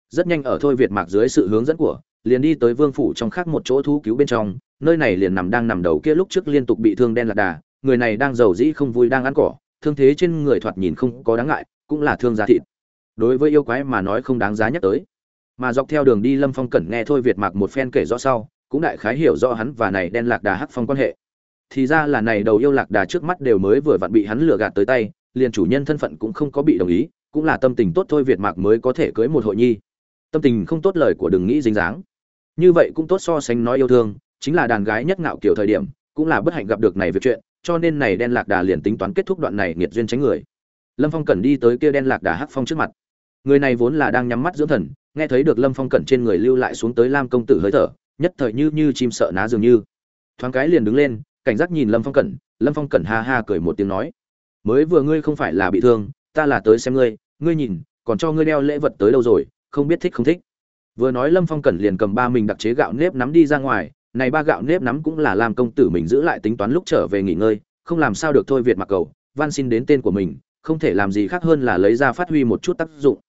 Rất nhanh ở thôi việt mạc dưới sự hướng dẫn của, liền đi tới vương phủ trong khác một chỗ thú cứu bên trong nơi này liền nằm đang nằm đầu kia lúc trước liên tục bị thương đen lạc đà, người này đang giàu dĩ không vui đang ăn cỏ, thương thế trên người thoạt nhìn không có đáng ngại, cũng là thương giá thịt. Đối với yêu quái mà nói không đáng giá nhắc tới. Mà dọc theo đường đi lâm phong cẩn nghe thôi việt mạc một phen kể rõ sau, cũng đại khái hiểu rõ hắn và này đen lạc đà hắc phong quan hệ. Thì ra là này đầu yêu lạc đà trước mắt đều mới vừa vặn bị hắn lừa gạt tới tay, liền chủ nhân thân phận cũng không có bị đồng ý, cũng là tâm tình tốt thôi việt mạc mới có thể cưới một hội nhi. Tâm tình không tốt lời của đừng nghĩ dính dáng. Như vậy cũng tốt so sánh nói yêu thương chính là đàn gái nhất ngạo kiểu thời điểm, cũng là bất hạnh gặp được này việc chuyện, cho nên này đen lạc đà liền tính toán kết thúc đoạn này nghiệt duyên tránh người. Lâm phong cần đi tới kia đen lạc đà hắc phong trước mặt. Người này vốn là đang nhắm mắt dưỡng thần, nghe thấy được lâm phong cẩn trên người lưu lại xuống tới lam công tử hơi thở, nhất thời như như chim sợ ná dường như. Thoáng cái liền đứng lên, cảnh giác nhìn lâm phong cẩn, lâm phong cẩn ha ha cười một tiếng nói, mới vừa ngươi không phải là bị thương, ta là tới xem ngươi ngươi nhìn, còn cho ngươi đeo lễ vật tới đâu rồi, không biết thích không thích. Vừa nói lâm phong cẩn liền cầm ba mình đặc chế gạo nếp nắm đi ra ngoài này ba gạo nếp nắm cũng là làm công tử mình giữ lại tính toán lúc trở về nghỉ ngơi, không làm sao được thôi việt mặc cầu, van xin đến tên của mình, không thể làm gì khác hơn là lấy ra phát huy một chút tác dụng.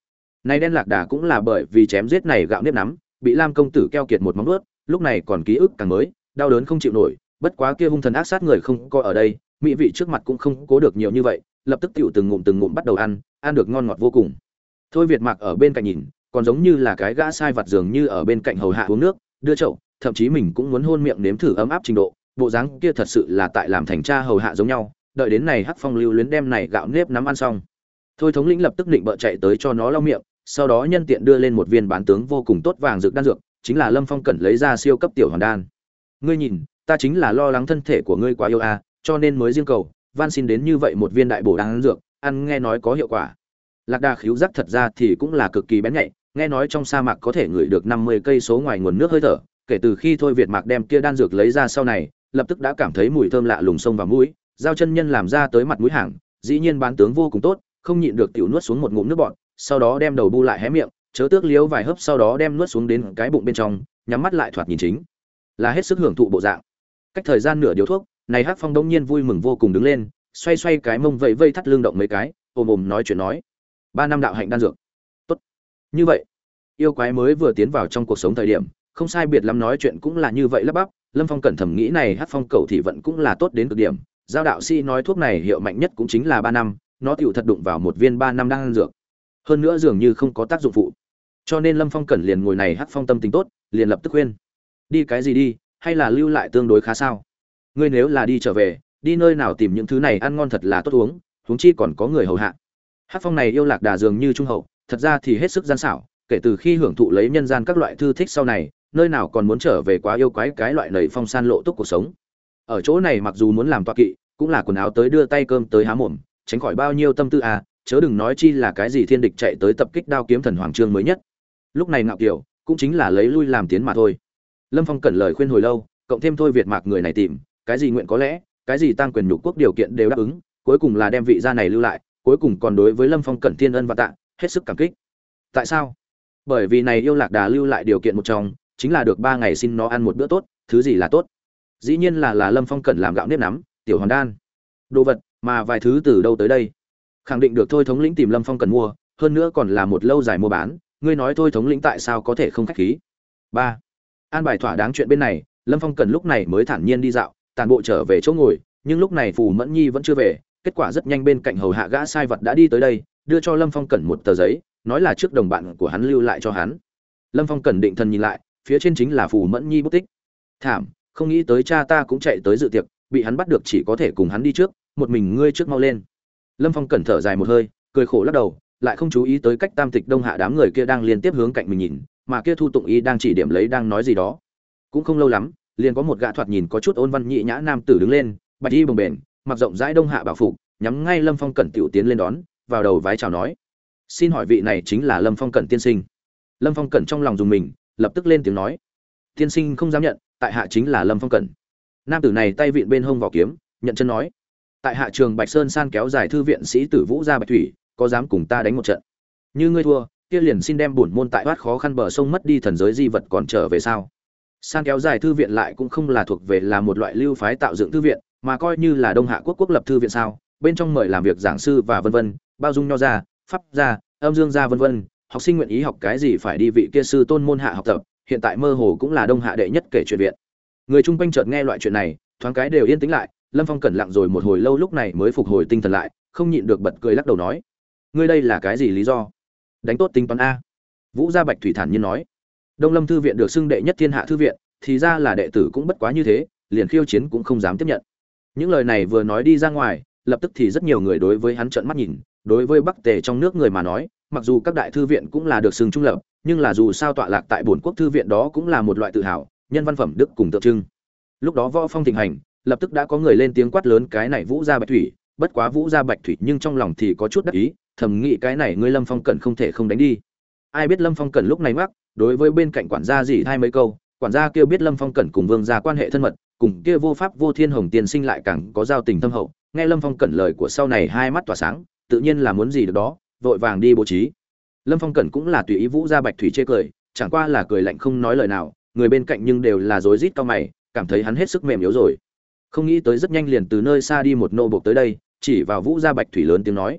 Này đen lạc đà cũng là bởi vì chém giết này gạo nếp nắm, bị lam công tử keo kiệt một móng ướt lúc này còn ký ức càng mới, đau đớn không chịu nổi, bất quá kia hung thần ác sát người không có ở đây, mỹ vị trước mặt cũng không cố được nhiều như vậy, lập tức tựu từng ngụm từng ngụm bắt đầu ăn ăn được ngon ngọt vô cùng. Thôi việt mạc ở bên cạnh nhìn, còn giống như là cái gã sai vặt dường như ở bên cạnh hầu hạ uống nước, đưa chậu thậm chí mình cũng muốn hôn miệng nếm thử ấm áp trình độ, bộ dáng kia thật sự là tại làm thành cha hầu hạ giống nhau, đợi đến này hắc phong lưu luyến đem này gạo nếp nắm ăn xong. Thôi thống lĩnh lập tức định bợ chạy tới cho nó lau miệng, sau đó nhân tiện đưa lên một viên bán tướng vô cùng tốt vàng dược đan dược, chính là lâm phong cẩn lấy ra siêu cấp tiểu hoàn đan. Ngươi nhìn, ta chính là lo lắng thân thể của ngươi quá yêu a à, cho nên mới riêng cầu, van xin đến như vậy một viên đại bổ đan dược, ăn nghe nói có hiệu quả. Lạc đà khíu giác thật ra thì cũng là cực kỳ bén nhạy, nghe nói trong sa mạc có thể ngửi được năm mươi cây số ngoài nguồn nước hơi thở kể từ khi thôi việt mạc đem kia đan dược lấy ra sau này, lập tức đã cảm thấy mùi thơm lạ lùng sông vào mũi, giao chân nhân làm ra tới mặt mũi hàng, dĩ nhiên bán tướng vô cùng tốt, không nhịn được tiểu nuốt xuống một ngụm nước bọt, sau đó đem đầu bu lại hé miệng, chớ tước liếu vài hớp sau đó đem nuốt xuống đến cái bụng bên trong, nhắm mắt lại thoạt nhìn chính là hết sức hưởng thụ bộ dạng. Cách thời gian nửa điếu thuốc, này hắc phong đông nhiên vui mừng vô cùng đứng lên, xoay xoay cái mông vẫy vây thắt lưng động mấy cái, ồm ồm nói chuyện nói, ba năm đạo hạnh đan dược. Tốt. Như vậy, yêu quái mới vừa tiến vào trong cuộc sống thời điểm không sai biệt lắm nói chuyện cũng là như vậy lắp bắp, lâm phong cẩn thầm nghĩ này hát phong cầu thị vận cũng là tốt đến cực điểm, giao đạo sĩ nói thuốc này hiệu mạnh nhất cũng chính là ba năm, nó tựu thật đụng vào một viên ba năm đang ăn dược. Hơn nữa dường như không có tác dụng phụ. Cho nên lâm phong cẩn liền ngồi này hát phong tâm tính tốt, liền lập tức khuyên. Đi cái gì đi, hay là lưu lại tương đối khá sao? Ngươi nếu là đi trở về, đi nơi nào tìm những thứ này ăn ngon thật là tốt uống, huống chi còn có người hầu hạ. Hát phong này yêu lạc đà dường như trung hậu, thật ra thì hết sức gian xảo, kể từ khi hưởng thụ lấy nhân gian các loại thư thích sau này nơi nào còn muốn trở về quá yêu quái cái loại nầy phong san lộ túc cuộc sống. Ở chỗ này mặc dù muốn làm toa kỵ, cũng là quần áo tới đưa tay cơm tới há mồm, tránh khỏi bao nhiêu tâm tư à chớ đừng nói chi là cái gì thiên địch chạy tới tập kích đao kiếm thần hoàng trương mới nhất. Lúc này ngạo kiểu cũng chính là lấy lui làm tiến mà thôi. Lâm phong cẩn lời khuyên hồi lâu, cộng thêm thôi việt mạc người này tìm, cái gì nguyện có lẽ, cái gì tăng quyền nhục quốc điều kiện đều đáp ứng, cuối cùng là đem vị gia này lưu lại, cuối cùng còn đối với lâm phong cẩn thiên ân và tạ, hết sức cảm kích. Tại sao? Bởi vì này yêu lạc đà lưu lại điều kiện một trong chính là được ba ngày xin nó ăn một bữa tốt, thứ gì là tốt? Dĩ nhiên là là lâm phong cần làm gạo nếp nắm, tiểu hoàn đan. Đồ vật, mà vài thứ từ đâu tới đây? Khẳng định được thôi thống lĩnh tìm lâm phong cần mua, hơn nữa còn là một lâu dài mua bán, ngươi nói thôi thống lĩnh tại sao có thể không khách khí? Ba. An bài thỏa đáng chuyện bên này, lâm phong cần lúc này mới thản nhiên đi dạo, tàn bộ trở về chỗ ngồi, nhưng lúc này phù mẫn nhi vẫn chưa về, kết quả rất nhanh bên cạnh hầu hạ gã sai vật đã đi tới đây, đưa cho lâm phong cẩn một tờ giấy, nói là trước đồng bạn của hắn lưu lại cho hắn. Lâm phong cẩn định thần nhìn lại phía trên chính là phù mẫn nhi bút tích. Thảm, không nghĩ tới cha ta cũng chạy tới dự tiệc, bị hắn bắt được chỉ có thể cùng hắn đi trước, một mình ngươi trước mau lên. Lâm phong cẩn thở dài một hơi, cười khổ lắc đầu, lại không chú ý tới cách tam tịch đông hạ đám người kia đang liên tiếp hướng cạnh mình nhìn, mà kia thu tụng y đang chỉ điểm lấy đang nói gì đó. Cũng không lâu lắm, liền có một gã thoạt nhìn có chút ôn văn nhị nhã nam tử đứng lên, bạch y bồng bềnh, mặc rộng rãi đông hạ bảo phục, nhắm ngay lâm phong cẩn tiểu tiến lên đón, vào đầu vái chào nói. Xin hỏi vị này chính là lâm phong cẩn tiên sinh. Lâm phong cẩn trong lòng dùng mình lập tức lên tiếng nói. Tiên sinh không dám nhận, tại hạ chính là lâm phong cẩn. Nam tử này tay vịn bên hông vỏ kiếm, nhận chân nói. Tại hạ trường bạch sơn san kéo dài thư viện sĩ tử vũ ra bạch thủy, có dám cùng ta đánh một trận? Như ngươi thua, kia liền xin đem bổn môn tại thoát khó khăn bờ sông mất đi thần giới di vật còn trở về sao? San kéo dài thư viện lại cũng không là thuộc về là một loại lưu phái tạo dựng thư viện, mà coi như là đông hạ quốc quốc lập thư viện sao? Bên trong mời làm việc giảng sư và vân vân, bao dung nho gia, pháp gia, âm dương gia vân vân học sinh nguyện ý học cái gì phải đi vị kia sư tôn môn hạ học tập, hiện tại mơ hồ cũng là đông hạ đệ nhất kể chuyện viện. Người chung quanh chợt nghe loại chuyện này, thoáng cái đều yên tĩnh lại, lâm phong cẩn lặng rồi một hồi lâu lúc này mới phục hồi tinh thần lại, không nhịn được bật cười lắc đầu nói, ngươi đây là cái gì lý do? Đánh tốt tính toán a. Vũ gia bạch thủy thản nhiên nói, đông lâm thư viện được xưng đệ nhất thiên hạ thư viện, thì ra là đệ tử cũng bất quá như thế, liền khiêu chiến cũng không dám tiếp nhận. Những lời này vừa nói đi ra ngoài, lập tức thì rất nhiều người đối với hắn trợn mắt nhìn, đối với bắc tề trong nước người mà nói mặc dù các đại thư viện cũng là được sừng trung lập, nhưng là dù sao tọa lạc tại bổn quốc thư viện đó cũng là một loại tự hào, nhân văn phẩm đức cùng tượng trưng. Lúc đó võ phong thịnh hành, lập tức đã có người lên tiếng quát lớn cái này vũ gia bạch thủy, bất quá vũ gia bạch thủy nhưng trong lòng thì có chút đắc ý, thầm nghĩ cái này ngươi lâm phong cẩn không thể không đánh đi. Ai biết lâm phong cẩn lúc này mắc đối với bên cạnh quản gia gì thay mấy câu, quản gia kêu biết lâm phong cẩn cùng vương gia quan hệ thân mật, cùng kia vô pháp vô thiên hồng tiên sinh lại càng có giao tình thâm hậu, nghe lâm phong cẩn lời của sau này hai mắt tỏa sáng, tự nhiên là muốn gì được đó vội vàng đi bố trí. Lâm phong cẩn cũng là tùy ý vũ gia bạch thủy chê cười, chẳng qua là cười lạnh không nói lời nào, người bên cạnh nhưng đều là rối rít cao mày, cảm thấy hắn hết sức mềm yếu rồi. Không nghĩ tới rất nhanh liền từ nơi xa đi một nô bộc tới đây, chỉ vào vũ gia bạch thủy lớn tiếng nói.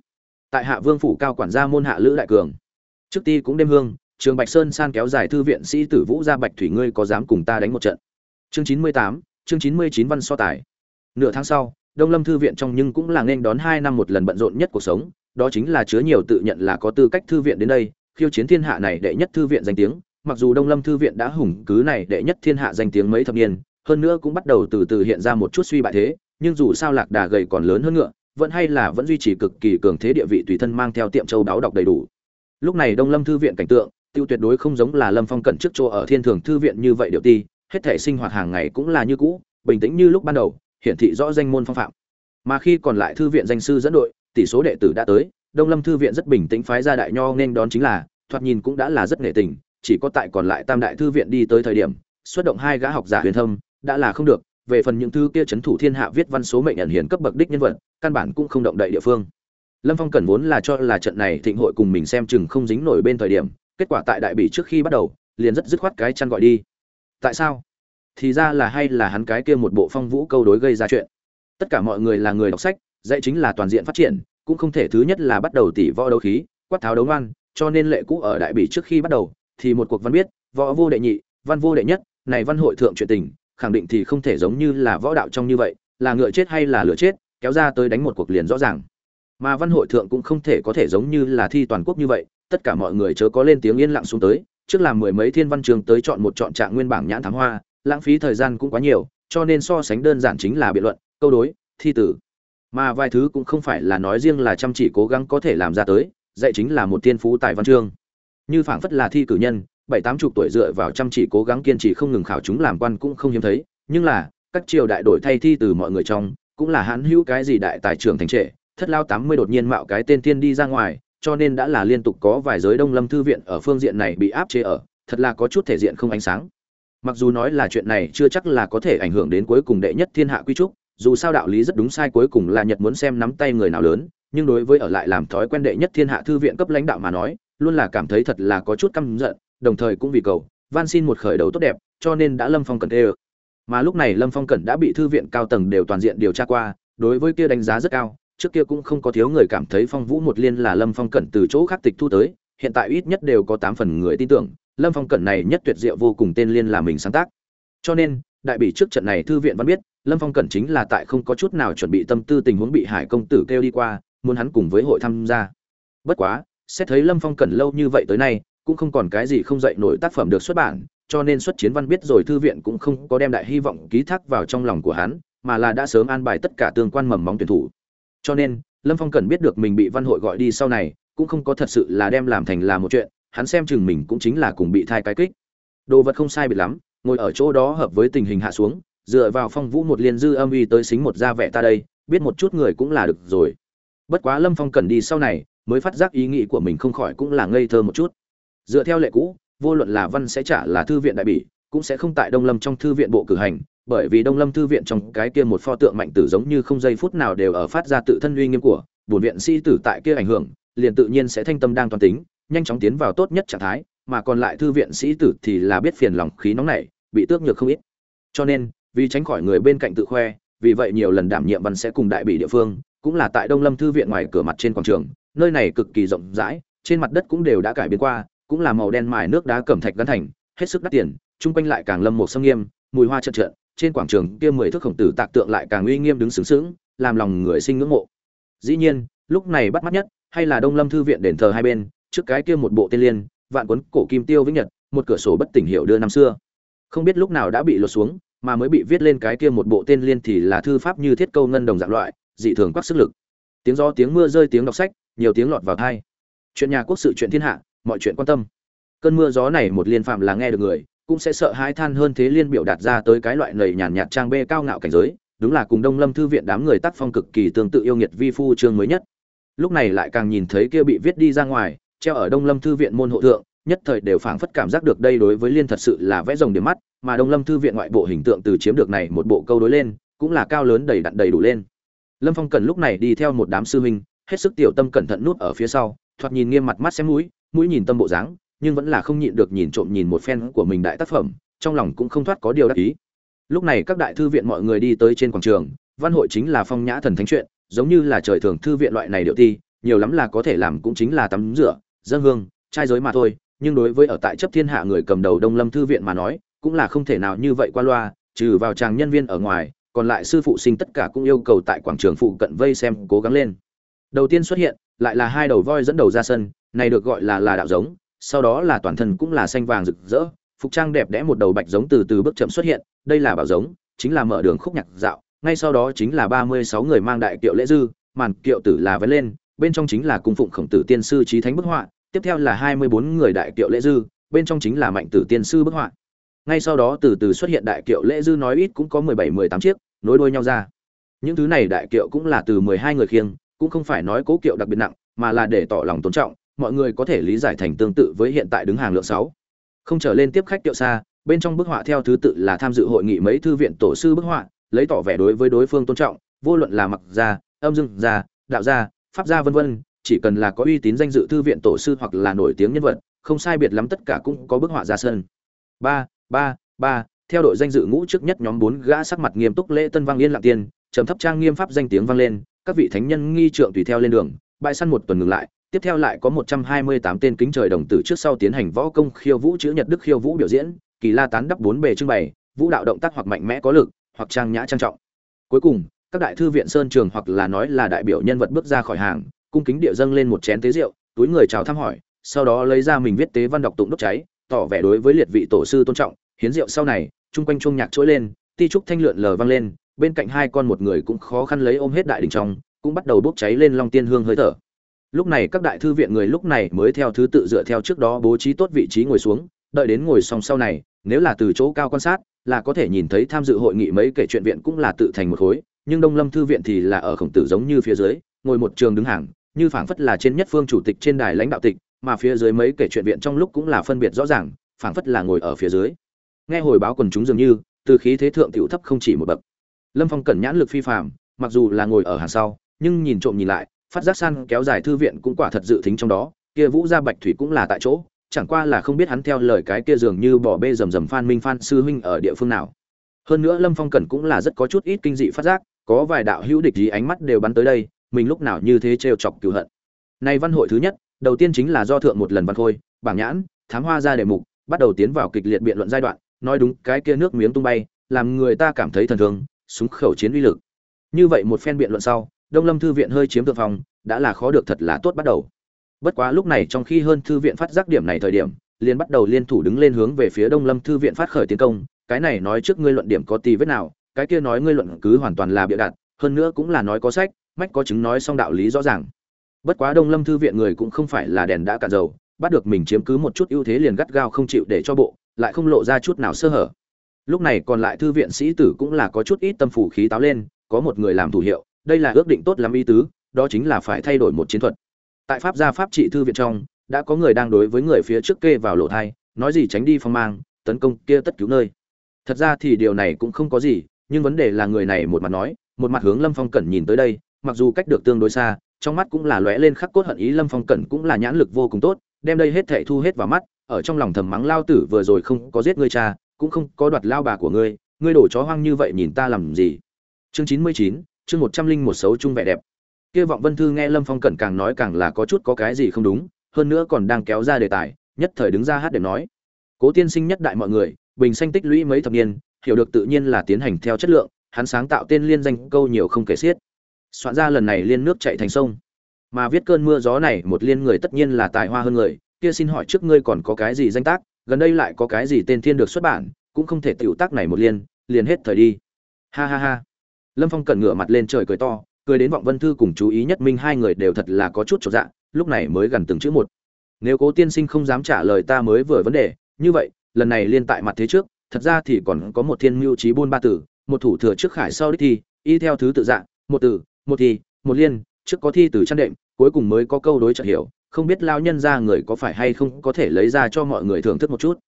Tại hạ vương phủ cao quản gia môn hạ lữ đại cường. Trước ti cũng đêm hương, trường bạch sơn san kéo dài thư viện sĩ tử vũ gia bạch thủy ngươi có dám cùng ta đánh một trận? Chương chín mươi tám, chương chín mươi chín văn so tài. Nửa tháng sau, đông lâm thư viện trong nhưng cũng là nên đón hai năm một lần bận rộn nhất cuộc sống đó chính là chứa nhiều tự nhận là có tư cách thư viện đến đây, khiêu chiến thiên hạ này đệ nhất thư viện danh tiếng. Mặc dù đông lâm thư viện đã hùng cứ này đệ nhất thiên hạ danh tiếng mấy thập niên, hơn nữa cũng bắt đầu từ từ hiện ra một chút suy bại thế, nhưng dù sao lạc đà gầy còn lớn hơn ngựa, vẫn hay là vẫn duy trì cực kỳ cường thế địa vị tùy thân mang theo tiệm châu đáo đọc đầy đủ. Lúc này đông lâm thư viện cảnh tượng, tiêu tuyệt đối không giống là lâm phong cẩn trước chỗ ở thiên thường thư viện như vậy điệu ti, hết thể sinh hoạt hàng ngày cũng là như cũ, bình tĩnh như lúc ban đầu, hiển thị rõ danh môn phong phạm. Mà khi còn lại thư viện danh sư dẫn đội tỷ số đệ tử đã tới, đông lâm thư viện rất bình tĩnh phái ra đại nho nên đón chính là, thoạt nhìn cũng đã là rất nghệ tình, chỉ có tại còn lại tam đại thư viện đi tới thời điểm, xuất động hai gã học giả huyền thâm, đã là không được, về phần những thư kia chấn thủ thiên hạ viết văn số mệnh ẩn hiển cấp bậc đích nhân vật, căn bản cũng không động đậy địa phương. Lâm phong cần vốn là cho là trận này thịnh hội cùng mình xem chừng không dính nổi bên thời điểm, kết quả tại đại bỉ trước khi bắt đầu, liền rất dứt khoát cái chăn gọi đi. Tại sao? Thì ra là hay là hắn cái kia một bộ phong vũ câu đối gây ra chuyện. Tất cả mọi người là người đọc sách dạy chính là toàn diện phát triển, cũng không thể thứ nhất là bắt đầu tỷ võ đấu khí, quát tháo đấu ngoan, cho nên lệ cũ ở đại bỉ trước khi bắt đầu, thì một cuộc văn biết võ vô đệ nhị, văn vô đệ nhất, này văn hội thượng chuyện tình, khẳng định thì không thể giống như là võ đạo trong như vậy, là ngựa chết hay là lửa chết, kéo ra tới đánh một cuộc liền rõ ràng. Mà văn hội thượng cũng không thể có thể giống như là thi toàn quốc như vậy, tất cả mọi người chớ có lên tiếng yên lặng xuống tới, trước làm mười mấy thiên văn trường tới chọn một chọn trạng nguyên bảng nhãn thắng hoa, lãng phí thời gian cũng quá nhiều, cho nên so sánh đơn giản chính là biện luận, câu đối, thi tử mà vài thứ cũng không phải là nói riêng là chăm chỉ cố gắng có thể làm ra tới, dạy chính là một tiên phú tài văn chương. Như phảng phất là thi cử nhân, bảy tám chục tuổi dựa vào chăm chỉ cố gắng kiên trì không ngừng khảo chúng làm quan cũng không hiếm thấy, nhưng là, các triều đại đổi thay thi từ mọi người trong, cũng là hãn hữu cái gì đại tài trưởng thành trệ, thất lao tám mươi đột nhiên mạo cái tên tiên đi ra ngoài, cho nên đã là liên tục có vài giới đông lâm thư viện ở phương diện này bị áp chế ở, thật là có chút thể diện không ánh sáng. Mặc dù nói là chuyện này chưa chắc là có thể ảnh hưởng đến cuối cùng đệ nhất thiên hạ quy trúc dù sao đạo lý rất đúng sai cuối cùng là nhật muốn xem nắm tay người nào lớn, nhưng đối với ở lại làm thói quen đệ nhất thiên hạ thư viện cấp lãnh đạo mà nói, luôn là cảm thấy thật là có chút căm giận, đồng thời cũng vì cầu, van xin một khởi đầu tốt đẹp, cho nên đã lâm phong cần tê mà lúc này lâm phong cẩn đã bị thư viện cao tầng đều toàn diện điều tra qua, đối với kia đánh giá rất cao, trước kia cũng không có thiếu người cảm thấy phong vũ một liên là lâm phong cẩn từ chỗ khác tịch thu tới, hiện tại ít nhất đều có tám phần người tin tưởng, lâm phong cẩn này nhất tuyệt diệu vô cùng tên liên là mình sáng tác. Cho nên đại bị trước trận này thư viện vẫn biết, lâm phong cẩn chính là tại không có chút nào chuẩn bị tâm tư tình huống bị hải công tử kêu đi qua, muốn hắn cùng với hội tham gia. Bất quá, xét thấy lâm phong cẩn lâu như vậy tới nay, cũng không còn cái gì không dạy nổi tác phẩm được xuất bản, cho nên xuất chiến văn biết rồi thư viện cũng không có đem đại hy vọng ký thác vào trong lòng của hắn, mà là đã sớm an bài tất cả tương quan mầm móng tuyển thủ. Cho nên, lâm phong cần biết được mình bị văn hội gọi đi sau này, cũng không có thật sự là đem làm thành là một chuyện, hắn xem chừng mình cũng chính là cùng bị thai cái kích. Đồ vật không sai biệt lắm ngồi ở chỗ đó hợp với tình hình hạ xuống, dựa vào phong vũ một liên dư âm uy tới xính một ra vẻ ta đây, biết một chút người cũng là được rồi bất quá lâm phong cần đi sau này, mới phát giác ý nghĩ của mình không khỏi cũng là ngây thơ một chút dựa theo lệ cũ, vô luận là văn sẽ trả là thư viện đại bỉ, cũng sẽ không tại đông lâm trong thư viện bộ cử hành, bởi vì đông lâm thư viện trong cái kia một pho tượng mạnh tử giống như không giây phút nào đều ở phát ra tự thân uy nghiêm của, bổn viện sĩ tử tại kia ảnh hưởng, liền tự nhiên sẽ thanh tâm đang toàn tính, nhanh chóng tiến vào tốt nhất trạng thái, mà còn lại thư viện sĩ tử thì là biết phiền lòng khí nóng này bị tước nhược không ít. Cho nên, vì tránh khỏi người bên cạnh tự khoe, vì vậy nhiều lần đảm nhiệm văn sẽ cùng đại bị địa phương, cũng là tại đông lâm thư viện ngoài cửa mặt trên quảng trường, nơi này cực kỳ rộng rãi, trên mặt đất cũng đều đã cải biến qua, cũng là màu đen mài nước đá cẩm thạch gắn thành, hết sức đắt tiền, chung quanh lại càng lâm một sông nghiêm, mùi hoa trợn trợn, trên quảng trường kia mười thước khổng tử tạc tượng lại càng uy nghiêm đứng sướng sướng làm lòng người sinh ngưỡng mộ. Dĩ nhiên, lúc này bắt mắt nhất, hay là đông lâm thư viện đền thờ hai bên, trước cái kia một bộ tên liên, vạn quấn cổ kim tiêu vĩnh nhật, một cửa sổ bất tỉnh hiệu đưa năm xưa không biết lúc nào đã bị lột xuống, mà mới bị viết lên cái kia một bộ tên liên thì là thư pháp như thiết câu ngân đồng dạng loại, dị thường quắc sức lực. Tiếng gió, tiếng mưa rơi, tiếng đọc sách, nhiều tiếng lọt vào thai chuyện nhà quốc sự, chuyện thiên hạ, mọi chuyện quan tâm. Cơn mưa gió này một liên phạm là nghe được người, cũng sẽ sợ hãi than hơn thế liên biểu đạt ra tới cái loại lầy nhàn nhạt trang bê cao ngạo cảnh giới, đúng là cùng đông lâm thư viện đám người tác phong cực kỳ tương tự yêu nghiệt vi phu chương mới nhất. Lúc này lại càng nhìn thấy kia bị viết đi ra ngoài, treo ở đông lâm thư viện môn hộ thượng nhất thời đều phảng phất cảm giác được đây đối với liên thật sự là vẽ rồng điểm mắt, mà đông lâm thư viện ngoại bộ hình tượng từ chiếm được này một bộ câu đối lên, cũng là cao lớn đầy đặn đầy đủ lên. Lâm phong cần lúc này đi theo một đám sư huynh, hết sức tiểu tâm cẩn thận nút ở phía sau, thoạt nhìn nghiêm mặt mắt xem mũi mũi nhìn tâm bộ dáng, nhưng vẫn là không nhịn được nhìn trộm nhìn một phen của mình đại tác phẩm, trong lòng cũng không thoát có điều đắc ý. Lúc này các đại thư viện mọi người đi tới trên quảng trường, văn hội chính là phong nhã thần thánh chuyện, giống như là trời thường thư viện loại này điệu ti, nhiều lắm là có thể làm cũng chính là tắm rửa, dân hương, trai giới mà thôi nhưng đối với ở tại chấp thiên hạ người cầm đầu đông lâm thư viện mà nói, cũng là không thể nào như vậy qua loa, trừ vào chàng nhân viên ở ngoài, còn lại sư phụ sinh tất cả cũng yêu cầu tại quảng trường phụ cận vây xem, cố gắng lên. Đầu tiên xuất hiện, lại là hai đầu voi dẫn đầu ra sân, này được gọi là là đạo giống, sau đó là toàn thân cũng là xanh vàng rực rỡ, phục trang đẹp đẽ một đầu bạch giống từ từ bước chậm xuất hiện, đây là bảo giống, chính là mở đường khúc nhạc dạo, ngay sau đó chính là ba mươi sáu người mang đại kiệu lễ dư, màn kiệu tử là vén lên, bên trong chính là cung phụng khổng tử tiên sư trí thánh bức họa tiếp theo là hai mươi bốn người đại kiệu lễ dư, bên trong chính là mạnh tử tiên sư bức họa. Ngay sau đó từ từ xuất hiện đại kiệu lễ dư nói ít cũng có mười bảy, mười tám chiếc, nối đuôi nhau ra. Những thứ này đại kiệu cũng là từ mười hai người khiêng, cũng không phải nói cố kiệu đặc biệt nặng, mà là để tỏ lòng tôn trọng, mọi người có thể lý giải thành tương tự với hiện tại đứng hàng lượng sáu. Không trở lên tiếp khách kiệu xa, bên trong bức họa theo thứ tự là tham dự hội nghị mấy thư viện tổ sư bức họa, lấy tỏ vẻ đối với đối phương tôn trọng, vô luận là mặc gia, âm dương gia, đạo gia, pháp gia vân vân chỉ cần là có uy tín danh dự thư viện tổ sư hoặc là nổi tiếng nhân vật, không sai biệt lắm tất cả cũng có bức họa ra sân. Ba ba ba, theo đội danh dự ngũ trước nhất nhóm bốn gã sắc mặt nghiêm túc lễ tân vang yên lặng tiên, trầm thấp trang nghiêm pháp danh tiếng vang lên, các vị thánh nhân nghi trượng tùy theo lên đường, bãi săn một tuần ngừng lại, tiếp theo lại có một trăm hai mươi tám tên kính trời đồng tử trước sau tiến hành võ công khiêu vũ chữ nhật đức khiêu vũ biểu diễn, kỳ la tán đắp bốn bề trưng bày, vũ đạo động tác hoặc mạnh mẽ có lực, hoặc trang nhã trang trọng. Cuối cùng, các đại thư viện sơn trường hoặc là nói là đại biểu nhân vật bước ra khỏi hàng cung kính địa dâng lên một chén tế rượu, túi người chào thăm hỏi, sau đó lấy ra mình viết tế văn đọc tụng đốt cháy, tỏ vẻ đối với liệt vị tổ sư tôn trọng, hiến rượu sau này, chung quanh chuông nhạc trỗi lên, ti trúc thanh lượn lờ vang lên, bên cạnh hai con một người cũng khó khăn lấy ôm hết đại đình trong, cũng bắt đầu bốc cháy lên long tiên hương hơi thở. Lúc này các đại thư viện người lúc này mới theo thứ tự dựa theo trước đó bố trí tốt vị trí ngồi xuống, đợi đến ngồi xong sau này, nếu là từ chỗ cao quan sát, là có thể nhìn thấy tham dự hội nghị mấy kể chuyện viện cũng là tự thành một khối, nhưng đông lâm thư viện thì là ở khổng tử giống như phía dưới, ngồi một trường đứng hàng như phảng phất là trên nhất phương chủ tịch trên đài lãnh đạo tịch, mà phía dưới mấy kể chuyện viện trong lúc cũng là phân biệt rõ ràng, phảng phất là ngồi ở phía dưới. Nghe hồi báo quần chúng dường như, từ khí thế thượng tiểu thấp không chỉ một bậc. Lâm phong cẩn nhãn lực phi phàm, mặc dù là ngồi ở hàng sau, nhưng nhìn trộm nhìn lại, phát giác san kéo dài thư viện cũng quả thật dự tính trong đó, kia vũ gia bạch thủy cũng là tại chỗ, chẳng qua là không biết hắn theo lời cái kia dường như bỏ bê rầm rầm phan minh phan sư huynh ở địa phương nào. Hơn nữa lâm phong cẩn cũng là rất có chút ít kinh dị phát giác, có vài đạo hữu địch gì ánh mắt đều bắn tới đây mình lúc nào như thế trêu chọc cửu hận. Nay văn hội thứ nhất đầu tiên chính là do thượng một lần văn khôi bảng nhãn thám hoa ra đề mục bắt đầu tiến vào kịch liệt biện luận giai đoạn nói đúng cái kia nước miếng tung bay làm người ta cảm thấy thần thương súng khẩu chiến uy lực. Như vậy một phen biện luận sau đông lâm thư viện hơi chiếm thượng phòng, đã là khó được thật là tốt bắt đầu. Bất quá lúc này trong khi hơn thư viện phát giác điểm này thời điểm liền bắt đầu liên thủ đứng lên hướng về phía đông lâm thư viện phát khởi tiến công cái này nói trước ngươi luận điểm có tì vết nào cái kia nói ngươi luận cứ hoàn toàn là bịa đặt hơn nữa cũng là nói có sách mách có chứng nói xong đạo lý rõ ràng. Bất quá đông lâm thư viện người cũng không phải là đèn đã cạn dầu, bắt được mình chiếm cứ một chút ưu thế liền gắt gao không chịu để cho bộ, lại không lộ ra chút nào sơ hở. Lúc này còn lại thư viện sĩ tử cũng là có chút ít tâm phủ khí táo lên, có một người làm thủ hiệu, đây là ước định tốt lắm ý tứ, đó chính là phải thay đổi một chiến thuật. Tại pháp gia pháp trị thư viện trong, đã có người đang đối với người phía trước kê vào lộ thai, nói gì tránh đi phong mang, tấn công kia tất cứu nơi. Thật ra thì điều này cũng không có gì, nhưng vấn đề là người này một mặt nói, một mặt hướng lâm phong cẩn nhìn tới đây mặc dù cách được tương đối xa, trong mắt cũng là lóe lên khắc cốt hận ý, lâm phong cẩn cũng là nhãn lực vô cùng tốt, đem đây hết thệ thu hết vào mắt, ở trong lòng thầm mắng lao tử vừa rồi không có giết ngươi cha, cũng không có đoạt lao bà của ngươi ngươi đổ chó hoang như vậy nhìn ta làm gì? Chương chín mươi chín, chương một trăm linh một xấu chung vẻ đẹp. Kia vọng vân thư nghe lâm phong cẩn càng nói càng là có chút có cái gì không đúng, hơn nữa còn đang kéo ra đề tài, nhất thời đứng ra hát để nói. Cố tiên sinh nhất đại mọi người, bình sanh tích lũy mấy thập niên, hiểu được tự nhiên là tiến hành theo chất lượng, hắn sáng tạo tên liên danh câu nhiều không kể xiết soạn ra lần này liên nước chạy thành sông. Mà viết cơn mưa gió này, một liên người tất nhiên là tài hoa hơn người. Kia xin hỏi trước ngươi còn có cái gì danh tác? Gần đây lại có cái gì tên thiên được xuất bản? Cũng không thể tiểu tác này một liên, liền hết thời đi. Ha ha ha. Lâm phong cẩn ngửa mặt lên trời cười to, cười đến vọng vân thư cùng chú ý nhất minh hai người đều thật là có chút trọn dạ lúc này mới gần từng chữ một. Nếu cố tiên sinh không dám trả lời ta mới vừa vấn đề, như vậy, lần này liên tại mặt thế trước, thật ra thì còn có một thiên mưu trí buôn ba tử, một thủ thừa trước khải sau đích thi, y theo thứ tự dạng một tử một thi một liên, trước có thi từ chăn đệm, cuối cùng mới có câu đối trợ hiểu. Không biết lao nhân ra người có phải hay không có thể lấy ra cho mọi người thưởng thức một chút.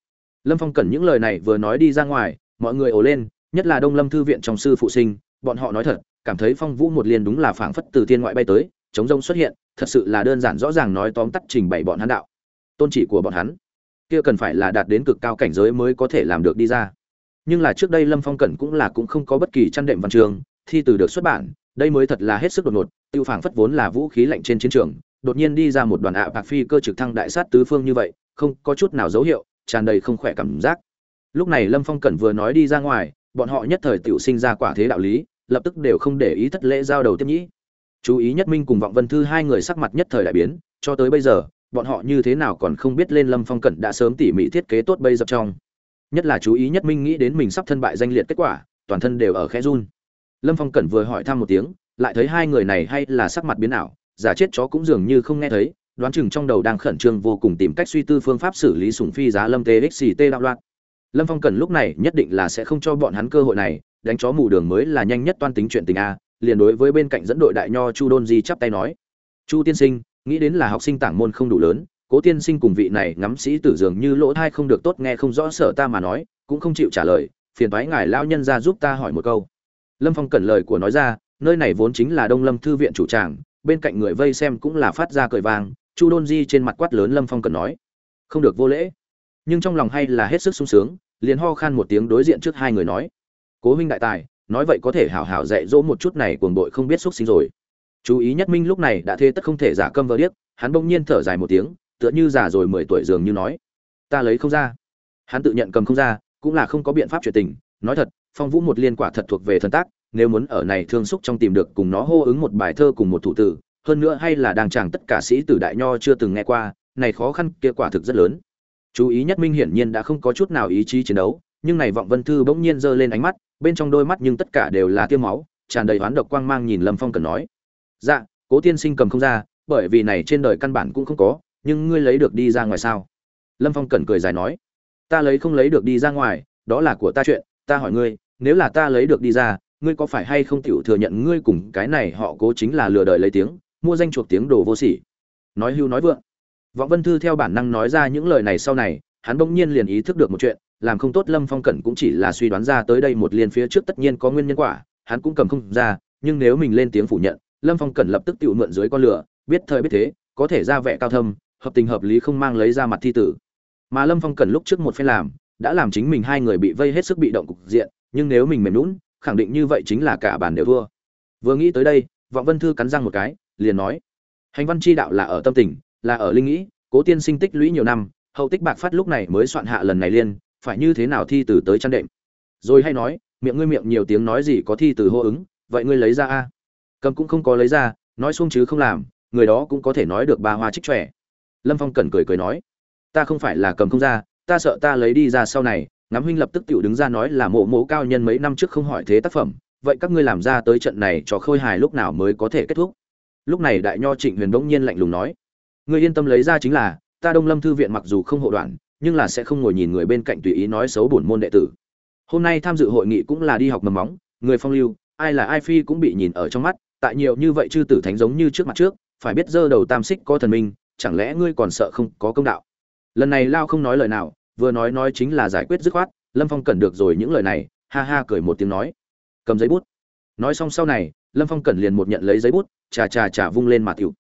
Lâm phong cần những lời này vừa nói đi ra ngoài, mọi người ồ lên, nhất là đông lâm thư viện trong sư phụ sinh, bọn họ nói thật, cảm thấy phong vũ một liên đúng là phảng phất từ thiên ngoại bay tới, chống rông xuất hiện, thật sự là đơn giản rõ ràng nói tóm tắt trình bày bọn hắn đạo. Tôn chỉ của bọn hắn, kia cần phải là đạt đến cực cao cảnh giới mới có thể làm được đi ra. Nhưng là trước đây lâm phong cẩn cũng là cũng không có bất kỳ chăn đệm văn trường, thi từ được xuất bản đây mới thật là hết sức đột ngột, tiêu phảng phất vốn là vũ khí lạnh trên chiến trường, đột nhiên đi ra một đoàn ạ bạc phi cơ trực thăng đại sát tứ phương như vậy, không có chút nào dấu hiệu, tràn đầy không khỏe cảm giác. Lúc này lâm phong cẩn vừa nói đi ra ngoài, bọn họ nhất thời tiểu sinh ra quả thế đạo lý, lập tức đều không để ý thất lễ giao đầu tiếp nhĩ. Chú ý nhất minh cùng vọng vân thư hai người sắc mặt nhất thời đại biến, cho tới bây giờ, bọn họ như thế nào còn không biết lên lâm phong cẩn đã sớm tỉ mỉ thiết kế tốt bây giờ trong. Nhất là chú ý nhất minh nghĩ đến mình sắp thân bại danh liệt kết quả, toàn thân đều ở khẽ run lâm phong cẩn vừa hỏi thăm một tiếng, lại thấy hai người này hay là sắc mặt biến ảo, giả chết chó cũng dường như không nghe thấy, đoán chừng trong đầu đang khẩn trương vô cùng tìm cách suy tư phương pháp xử lý sủng phi giá lâm txt đạo loạn. Lâm phong cẩn lúc này nhất định là sẽ không cho bọn hắn cơ hội này, đánh chó mù đường mới là nhanh nhất toan tính chuyện tình a, liền đối với bên cạnh dẫn đội đại nho chu đôn di chắp tay nói. Chu tiên sinh, nghĩ đến là học sinh tảng môn không đủ lớn, cố tiên sinh cùng vị này ngắm sĩ tử dường như lỗ thai không được tốt nghe không rõ sở ta mà nói, cũng không chịu trả lời, phiền thoái ngài lao nhân ra giúp ta hỏi một câu lâm phong cẩn lời của nói ra, nơi này vốn chính là đông lâm thư viện chủ tràng, bên cạnh người vây xem cũng là phát ra cười vang, chu đôn di trên mặt quát lớn lâm phong cẩn nói, không được vô lễ. Nhưng trong lòng hay là hết sức sung sướng, liền ho khan một tiếng đối diện trước hai người nói, cố huynh đại tài, nói vậy có thể hảo hảo dạy dỗ một chút này cuồng bội không biết xúc sinh rồi. Chú ý nhất minh lúc này đã thế tất không thể giả câm vờ điếc, hắn bỗng nhiên thở dài một tiếng, tựa như già rồi mười tuổi dường như nói, ta lấy không ra. Hắn tự nhận cầm không ra, cũng là không có biện pháp chuyện tình, nói thật phong vũ một liên quả thật thuộc về thần tác, nếu muốn ở này thương xúc trong tìm được cùng nó hô ứng một bài thơ cùng một thủ tử, hơn nữa hay là đang chàng tất cả sĩ tử đại nho chưa từng nghe qua, này khó khăn kia quả thực rất lớn. Chú ý nhất minh hiển nhiên đã không có chút nào ý chí chiến đấu, nhưng này vọng vân thư bỗng nhiên giơ lên ánh mắt, bên trong đôi mắt nhưng tất cả đều là tiêu máu, tràn đầy oán độc quang mang nhìn lâm phong cần nói. Dạ cố tiên sinh cầm không ra, bởi vì này trên đời căn bản cũng không có, nhưng ngươi lấy được đi ra ngoài sao? Lâm phong cần cười dài nói. Ta lấy không lấy được đi ra ngoài, đó là của ta chuyện, ta hỏi ngươi nếu là ta lấy được đi ra, ngươi có phải hay không tiểu thừa nhận ngươi cùng cái này họ cố chính là lừa đời lấy tiếng, mua danh chuộc tiếng đồ vô sỉ? Nói hưu nói vượng. Vọng vân thư theo bản năng nói ra những lời này sau này, hắn bỗng nhiên liền ý thức được một chuyện, làm không tốt lâm phong cẩn cũng chỉ là suy đoán ra tới đây một liên phía trước tất nhiên có nguyên nhân quả, hắn cũng cầm không ra, nhưng nếu mình lên tiếng phủ nhận, lâm phong cẩn lập tức tự mượn dưới con lửa, biết thời biết thế, có thể ra vẻ cao thâm, hợp tình hợp lý không mang lấy ra mặt thi tử. Mà lâm phong cẩn lúc trước một phen làm, đã làm chính mình hai người bị vây hết sức bị động cục diện nhưng nếu mình mềm lún khẳng định như vậy chính là cả bàn đều thua. Vừa nghĩ tới đây, vọng vân thư cắn răng một cái, liền nói, hành văn chi đạo là ở tâm tình, là ở linh nghĩ, cố tiên sinh tích lũy nhiều năm, hậu tích bạc phát lúc này mới soạn hạ lần này liên, phải như thế nào thi từ tới chăn đệm? Rồi hay nói, miệng ngươi miệng nhiều tiếng nói gì có thi từ hô ứng, vậy ngươi lấy ra a. Cầm cũng không có lấy ra, nói xuống chứ không làm, người đó cũng có thể nói được ba hoa trích trẻ lâm phong cẩn cười cười nói, ta không phải là cầm không ra, ta sợ ta lấy đi ra sau này ngắm huynh lập tức tự đứng ra nói là mộ mộ cao nhân mấy năm trước không hỏi thế tác phẩm, vậy các ngươi làm ra tới trận này cho khôi hài lúc nào mới có thể kết thúc? Lúc này đại nho trịnh huyền bỗng nhiên lạnh lùng nói người yên tâm lấy ra chính là, ta đông lâm thư viện mặc dù không hộ đoạn, nhưng là sẽ không ngồi nhìn người bên cạnh tùy ý nói xấu bổn môn đệ tử. Hôm nay tham dự hội nghị cũng là đi học mầm móng, người phong lưu, ai là ai phi cũng bị nhìn ở trong mắt, tại nhiều như vậy chư tử thánh giống như trước mặt trước, phải biết dơ đầu tam xích có thần minh, chẳng lẽ ngươi còn sợ không có công đạo? Lần này lao không nói lời nào vừa nói nói chính là giải quyết dứt khoát, lâm phong cần được rồi những lời này, ha ha cười một tiếng nói. Cầm giấy bút. Nói xong sau này, lâm phong cần liền một nhận lấy giấy bút, chà chà chà vung lên mà tiểu.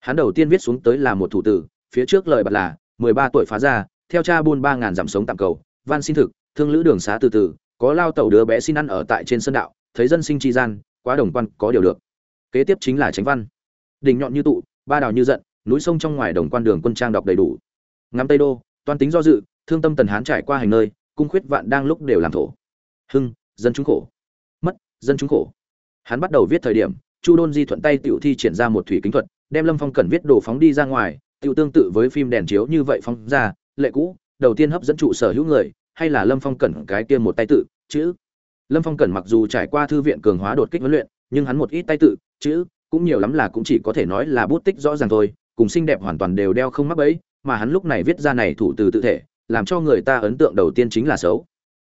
Hắn đầu tiên viết xuống tới là một thủ tử, phía trước lời bật là, mười ba tuổi phá ra theo cha buôn ba ngàn giảm sống tạm cầu, van xin thực, thương lữ đường xá từ từ, có lao tàu đứa bé xin ăn ở tại trên sân đạo, thấy dân sinh tri gian, quá đồng quan, có điều được. Kế tiếp chính là tránh văn. Đỉnh nhọn như tụ, ba đào như giận, núi sông trong ngoài đồng quan đường quân trang đọc đầy đủ. Ngắm tây đô, toan tính do dự thương tâm tần hán trải qua hành nơi, cung khuyết vạn đang lúc đều làm thổ. Hưng, dân chúng khổ. Mất, dân chúng khổ. Hắn bắt đầu viết thời điểm, chu đôn di thuận tay tiểu thi triển ra một thủy kính thuật, đem lâm phong cần viết đồ phóng đi ra ngoài, tiểu tương tự với phim đèn chiếu như vậy phóng ra, lệ cũ, đầu tiên hấp dẫn trụ sở hữu người, hay là lâm phong cẩn cái kia một tay tự, chữ. Lâm phong cẩn mặc dù trải qua thư viện cường hóa đột kích huấn luyện, nhưng hắn một ít tay tự, chữ, cũng nhiều lắm là cũng chỉ có thể nói là bút tích rõ ràng thôi, cùng xinh đẹp hoàn toàn đều đeo không mắc bẫy, mà hắn lúc này viết ra này thủ từ tự thể làm cho người ta ấn tượng đầu tiên chính là xấu.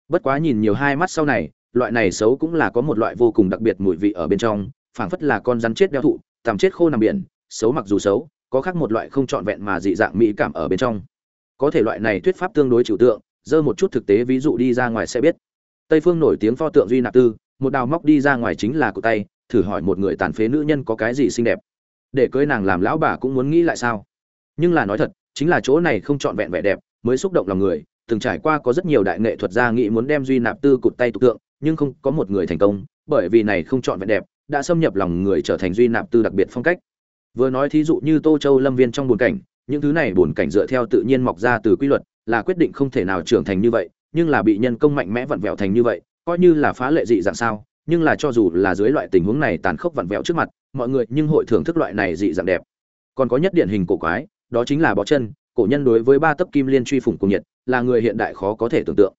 Bất quá nhìn nhiều hai mắt sau này, loại này xấu cũng là có một loại vô cùng đặc biệt mùi vị ở bên trong, phảng phất là con rắn chết đeo thụ, tằm chết khô nằm biển, xấu mặc dù xấu, có khác một loại không trọn vẹn mà dị dạng mỹ cảm ở bên trong. Có thể loại này thuyết pháp tương đối trừu tượng, dơ một chút thực tế ví dụ đi ra ngoài sẽ biết. Tây phương nổi tiếng pho tượng duy nạp tư, một đào móc đi ra ngoài chính là cụ tay, thử hỏi một người tàn phế nữ nhân có cái gì xinh đẹp. Để cưới nàng làm lão bà cũng muốn nghĩ lại sao. Nhưng là nói thật, chính là chỗ này không trọn vẹn vẻ đẹp mới xúc động lòng người, từng trải qua có rất nhiều đại nghệ thuật gia nghĩ muốn đem duy nạp tư cụt tay tục tượng nhưng không có một người thành công, bởi vì này không chọn vẹn đẹp, đã xâm nhập lòng người trở thành duy nạp tư đặc biệt phong cách. Vừa nói thí dụ như tô châu lâm viên trong bồn cảnh, những thứ này buồn cảnh dựa theo tự nhiên mọc ra từ quy luật, là quyết định không thể nào trưởng thành như vậy, nhưng là bị nhân công mạnh mẽ vặn vẹo thành như vậy, coi như là phá lệ dị dạng sao, nhưng là cho dù là dưới loại tình huống này tàn khốc vặn vẹo trước mặt, mọi người nhưng hội thưởng thức loại này dị dạng đẹp. Còn có nhất điển hình cổ quái, đó chính là bó chân cổ nhân đối với ba tấc kim liên truy phủng cùng nhiệt là người hiện đại khó có thể tưởng tượng.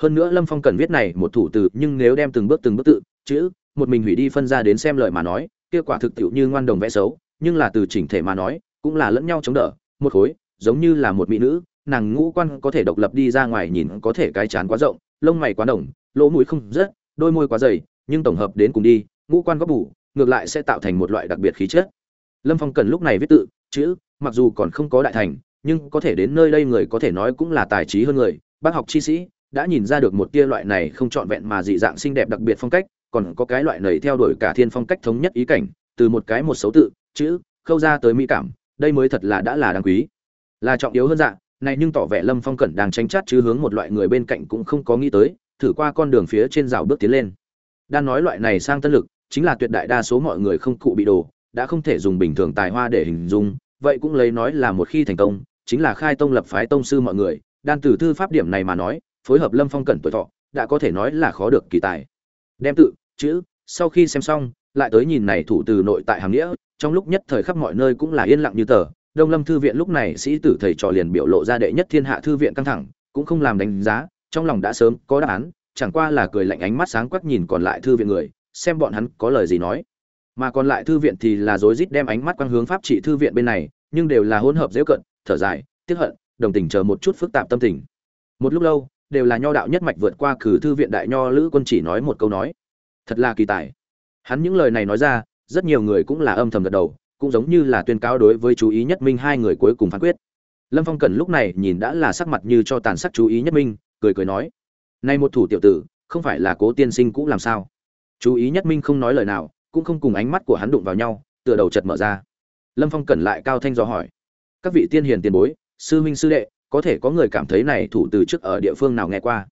Hơn nữa lâm phong cần viết này một thủ từ, nhưng nếu đem từng bước từng bước tự, chữ, một mình hủy đi phân ra đến xem lời mà nói kết quả thực tiệu như ngoan đồng vẽ xấu, nhưng là từ chỉnh thể mà nói, cũng là lẫn nhau chống đỡ, một khối, giống như là một mỹ nữ, nàng ngũ quan có thể độc lập đi ra ngoài nhìn có thể cái chán quá rộng, lông mày quá đồng, lỗ mũi không rất đôi môi quá dày, nhưng tổng hợp đến cùng đi, ngũ quan góp bù, ngược lại sẽ tạo thành một loại đặc biệt khí chất. Lâm phong cần lúc này viết tự, chữ, mặc dù còn không có đại thành nhưng có thể đến nơi đây người có thể nói cũng là tài trí hơn người. Bác học chi sĩ đã nhìn ra được một tia loại này không trọn vẹn mà dị dạng xinh đẹp đặc biệt phong cách, còn có cái loại này theo đuổi cả thiên phong cách thống nhất ý cảnh, từ một cái một xấu tự, chữ, khâu ra tới mỹ cảm, đây mới thật là đã là đáng quý. Là trọng yếu hơn dạng này nhưng tỏ vẻ lâm phong cẩn đang tranh chát chứ hướng một loại người bên cạnh cũng không có nghĩ tới, thử qua con đường phía trên rào bước tiến lên. Đang nói loại này sang tân lực, chính là tuyệt đại đa số mọi người không cụ bị đồ, đã không thể dùng bình thường tài hoa để hình dung, vậy cũng lấy nói là một khi thành công chính là khai tông lập phái tông sư mọi người, đan từ thư pháp điểm này mà nói, phối hợp lâm phong cẩn tuổi thọ, đã có thể nói là khó được kỳ tài. Đem tự, chữ, sau khi xem xong, lại tới nhìn này thủ từ nội tại hàng nghĩa, trong lúc nhất thời khắp mọi nơi cũng là yên lặng như tờ. Đông lâm thư viện lúc này sĩ tử thầy trò liền biểu lộ ra đệ nhất thiên hạ thư viện căng thẳng, cũng không làm đánh giá, trong lòng đã sớm có đáp án, chẳng qua là cười lạnh ánh mắt sáng quắc nhìn còn lại thư viện người, xem bọn hắn có lời gì nói. Mà còn lại thư viện thì là rối rít đem ánh mắt quang hướng pháp trị thư viện bên này, nhưng đều là hỗn hợp dễ cận thở dài, tiếc hận, đồng tình chờ một chút phức tạp tâm tình. Một lúc lâu, đều là nho đạo nhất mạch vượt qua cử thư viện đại nho lữ quân chỉ nói một câu nói. Thật là kỳ tài. Hắn những lời này nói ra, rất nhiều người cũng là âm thầm gật đầu, cũng giống như là tuyên cáo đối với chú ý nhất minh hai người cuối cùng phán quyết. Lâm phong cẩn lúc này nhìn đã là sắc mặt như cho tàn sắc chú ý nhất minh, cười cười nói, nay một thủ tiểu tử, không phải là cố tiên sinh cũ làm sao? Chú ý nhất minh không nói lời nào, cũng không cùng ánh mắt của hắn đụng vào nhau, tựa đầu chật mở ra. Lâm phong cẩn lại cao thanh do hỏi các vị tiên hiền tiền bối, sư huynh sư đệ, có thể có người cảm thấy này thủ từ trước ở địa phương nào nghe qua?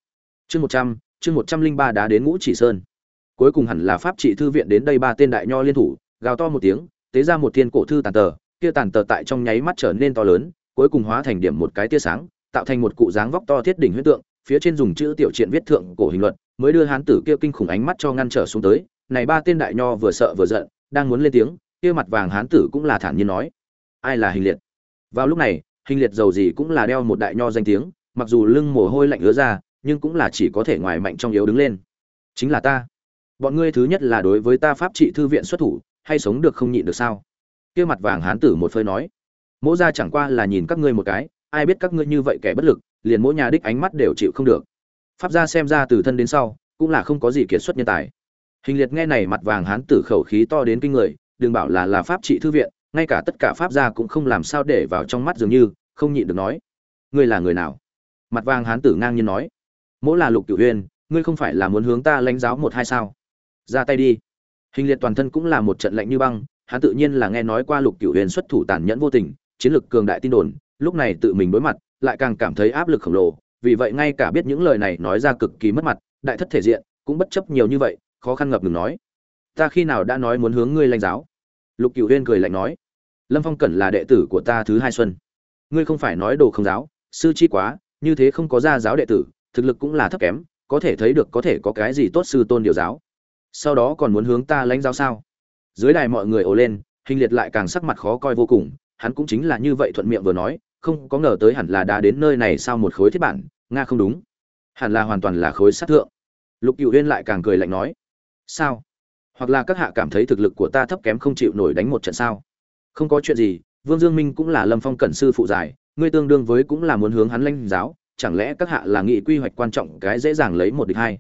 Chương một trăm, chương một trăm linh ba đã đến ngũ chỉ sơn. Cuối cùng hẳn là pháp trị thư viện đến đây ba tên đại nho liên thủ, gào to một tiếng, tế ra một thiên cổ thư tàn tờ, kia tàn tờ tại trong nháy mắt trở nên to lớn, cuối cùng hóa thành điểm một cái tia sáng, tạo thành một cụ dáng vóc to thiết đỉnh huyết tượng, phía trên dùng chữ tiểu truyện viết thượng cổ hình luật, mới đưa hán tử kia kinh khủng ánh mắt cho ngăn trở xuống tới. Này ba tên đại nho vừa sợ vừa giận, đang muốn lên tiếng, kia mặt vàng hán tử cũng là thản nhiên nói, ai là hình liệt? Vào lúc này, hình liệt giàu gì cũng là đeo một đại nho danh tiếng, mặc dù lưng mồ hôi lạnh ứa ra, nhưng cũng là chỉ có thể ngoài mạnh trong yếu đứng lên. Chính là ta. Bọn ngươi thứ nhất là đối với ta pháp trị thư viện xuất thủ, hay sống được không nhịn được sao? Kia mặt vàng hán tử một phơi nói. Mỗ ra chẳng qua là nhìn các ngươi một cái, ai biết các ngươi như vậy kẻ bất lực, liền mỗi nhà đích ánh mắt đều chịu không được. Pháp gia xem ra từ thân đến sau, cũng là không có gì kiệt xuất nhân tài. Hình liệt nghe này mặt vàng hán tử khẩu khí to đến kinh người, đừng bảo là là pháp trị thư viện ngay cả tất cả pháp gia cũng không làm sao để vào trong mắt dường như, không nhịn được nói. Ngươi là người nào? Mặt vàng hán tử ngang nhiên nói. Mỗ là lục cửu huyên ngươi không phải là muốn hướng ta lãnh giáo một hai sao? Ra tay đi. Hình liệt toàn thân cũng là một trận lạnh như băng, hắn tự nhiên là nghe nói qua lục cửu huyền xuất thủ tàn nhẫn vô tình, chiến lược cường đại tin đồn, lúc này tự mình đối mặt, lại càng cảm thấy áp lực khổng lồ, vì vậy ngay cả biết những lời này nói ra cực kỳ mất mặt, đại thất thể diện, cũng bất chấp nhiều như vậy, khó khăn ngập ngừng nói. Ta khi nào đã nói muốn hướng ngươi lãnh giáo? Lục cửu huyên cười lạnh nói lâm phong cẩn là đệ tử của ta thứ hai xuân. Ngươi không phải nói đồ không giáo, sư chi quá, như thế không có gia giáo đệ tử, thực lực cũng là thấp kém, có thể thấy được có thể có cái gì tốt sư tôn điều giáo. Sau đó còn muốn hướng ta lãnh giáo sao? Dưới đài mọi người ồ lên, hình liệt lại càng sắc mặt khó coi vô cùng, hắn cũng chính là như vậy thuận miệng vừa nói, không có ngờ tới hẳn là đã đến nơi này sau một khối thiết bản, nga không đúng. Hẳn là hoàn toàn là khối sát thượng. Lục cựu huyên lại càng cười lạnh nói, sao? Hoặc là các hạ cảm thấy thực lực của ta thấp kém không chịu nổi đánh một trận sao? Không có chuyện gì, vương dương minh cũng là lâm phong cẩn sư phụ giải ngươi tương đương với cũng là muốn hướng hắn lãnh giáo, chẳng lẽ các hạ là nghị quy hoạch quan trọng cái dễ dàng lấy một địch hai?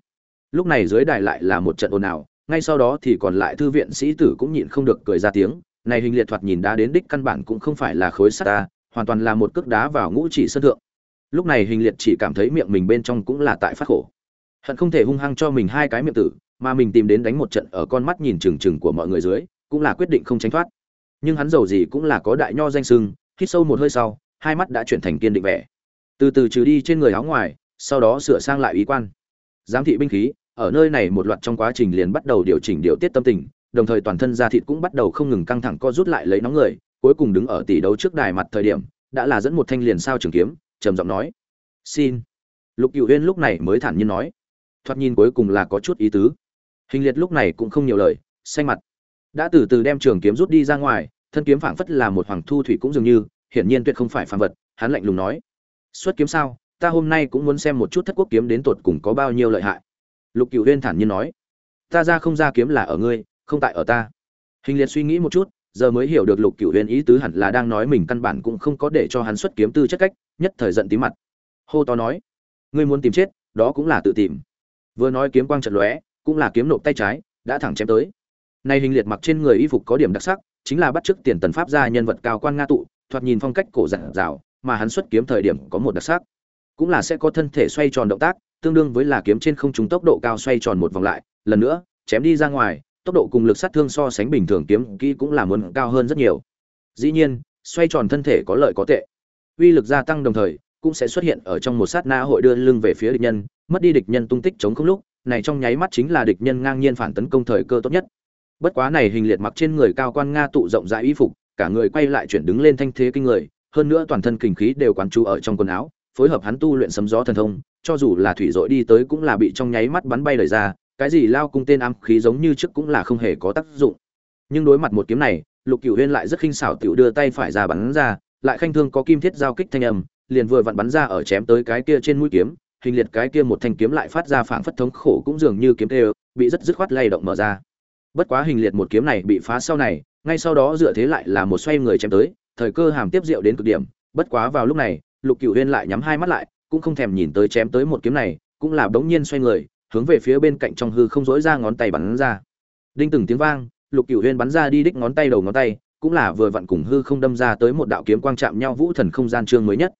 Lúc này dưới đài lại là một trận ồn ào, ngay sau đó thì còn lại thư viện sĩ tử cũng nhịn không được cười ra tiếng, này hình liệt thoạt nhìn đã đến đích căn bản cũng không phải là khối sắt ta, hoàn toàn là một cước đá vào ngũ chỉ sân thượng. Lúc này hình liệt chỉ cảm thấy miệng mình bên trong cũng là tại phát khổ. Hận không thể hung hăng cho mình hai cái miệng tử, mà mình tìm đến đánh một trận ở con mắt nhìn trừng trừng của mọi người dưới, cũng là quyết định không tránh thoát nhưng hắn giàu gì cũng là có đại nho danh sưng, hít sâu một hơi sau, hai mắt đã chuyển thành kiên định vẻ. Từ từ trừ đi trên người áo ngoài, sau đó sửa sang lại ý quan. Giám thị binh khí, ở nơi này một loạt trong quá trình liền bắt đầu điều chỉnh điều tiết tâm tình, đồng thời toàn thân da thịt cũng bắt đầu không ngừng căng thẳng co rút lại lấy nóng người, cuối cùng đứng ở tỷ đấu trước đài mặt thời điểm, đã là dẫn một thanh liền sao trường kiếm, trầm giọng nói, xin. Lục cựu huyên lúc này mới thản nhiên nói, thoạt nhìn cuối cùng là có chút ý tứ. Hình liệt lúc này cũng không nhiều lời, xanh mặt. Đã từ từ đem trường kiếm rút đi ra ngoài thân kiếm phảng phất là một hoàng thu thủy cũng dường như, hiển nhiên tuyệt không phải phàm vật, hắn lạnh lùng nói. Xuất kiếm sao? Ta hôm nay cũng muốn xem một chút thất quốc kiếm đến tột cùng có bao nhiêu lợi hại. Lục cựu huyên thản nhiên nói. Ta ra không ra kiếm là ở ngươi, không tại ở ta. Hình liệt suy nghĩ một chút, giờ mới hiểu được lục cựu huyên ý tứ hẳn là đang nói mình căn bản cũng không có để cho hắn xuất kiếm tư chất cách, nhất thời giận tí mặt. Hô to nói. Ngươi muốn tìm chết, đó cũng là tự tìm. Vừa nói kiếm quang trận lóe, cũng là kiếm nộp tay trái, đã thẳng chém tới. Nay hình liệt mặc trên người y phục có điểm đặc sắc chính là bắt chước tiền tần pháp gia nhân vật cao quan nga tụ, thoạt nhìn phong cách cổ giản rào mà hắn xuất kiếm thời điểm có một đặc sắc. Cũng là sẽ có thân thể xoay tròn động tác, tương đương với là kiếm trên không trung tốc độ cao xoay tròn một vòng lại, lần nữa, chém đi ra ngoài, tốc độ cùng lực sát thương so sánh bình thường kiếm kỹ cũng là muốn cao hơn rất nhiều. Dĩ nhiên, xoay tròn thân thể có lợi có tệ. Uy lực gia tăng đồng thời, cũng sẽ xuất hiện ở trong một sát na hội đưa lưng về phía địch nhân, mất đi địch nhân tung tích chống không lúc, này trong nháy mắt chính là địch nhân ngang nhiên phản tấn công thời cơ tốt nhất bất quá này hình liệt mặc trên người cao quan nga tụ rộng rãi y phục, cả người quay lại chuyển đứng lên thanh thế kinh người, hơn nữa toàn thân kinh khí đều quán chú ở trong quần áo, phối hợp hắn tu luyện sấm gió thần thông, cho dù là thủy dội đi tới cũng là bị trong nháy mắt bắn bay lời ra, cái gì lao cung tên ám khí giống như trước cũng là không hề có tác dụng. Nhưng đối mặt một kiếm này, lục cửu huyên lại rất khinh xảo tiểu đưa tay phải ra bắn ra, lại khanh thương có kim thiết giao kích thanh âm, liền vừa vặn bắn ra ở chém tới cái kia trên mũi kiếm, hình liệt cái kia một thanh kiếm lại phát ra phảng phất thống khổ cũng dường như kiếm tê bị rất dứt khoát lay động mở ra bất quá hình liệt một kiếm này bị phá sau này, ngay sau đó dựa thế lại là một xoay người chém tới, thời cơ hàm tiếp rượu đến cực điểm. Bất quá vào lúc này, lục cửu huyên lại nhắm hai mắt lại, cũng không thèm nhìn tới chém tới một kiếm này, cũng là đống nhiên xoay người, hướng về phía bên cạnh trong hư không dỗi ra ngón tay bắn ra. Đinh từng tiếng vang, lục cửu huyên bắn ra đi đích ngón tay đầu ngón tay, cũng là vừa vặn cùng hư không đâm ra tới một đạo kiếm quang chạm nhau vũ thần không gian trương mới nhất.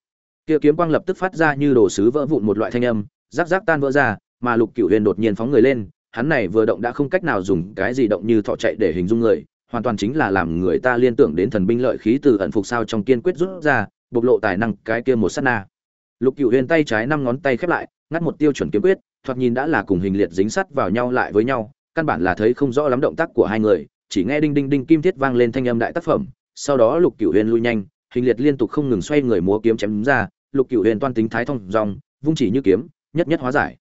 Kia kiếm quang lập tức phát ra như đồ sứ vỡ vụn một loại thanh âm rác rác tan vỡ ra, mà lục cửu huyên đột nhiên phóng người lên hắn này vừa động đã không cách nào dùng cái gì động như thọ chạy để hình dung người, hoàn toàn chính là làm người ta liên tưởng đến thần binh lợi khí từ ẩn phục sao trong kiên quyết rút ra, bộc lộ tài năng cái kia một sát na. Lục cửu huyền tay trái năm ngón tay khép lại, ngắt một tiêu chuẩn kiếm quyết, thoạt nhìn đã là cùng hình liệt dính sắt vào nhau lại với nhau, căn bản là thấy không rõ lắm động tác của hai người, chỉ nghe đinh đinh đinh kim thiết vang lên thanh âm đại tác phẩm, sau đó lục cửu huyền lui nhanh, hình liệt liên tục không ngừng xoay người múa kiếm chém ra, lục cửu huyền toan tính thái thông dòng, vung chỉ như kiếm, nhất nhất hóa giải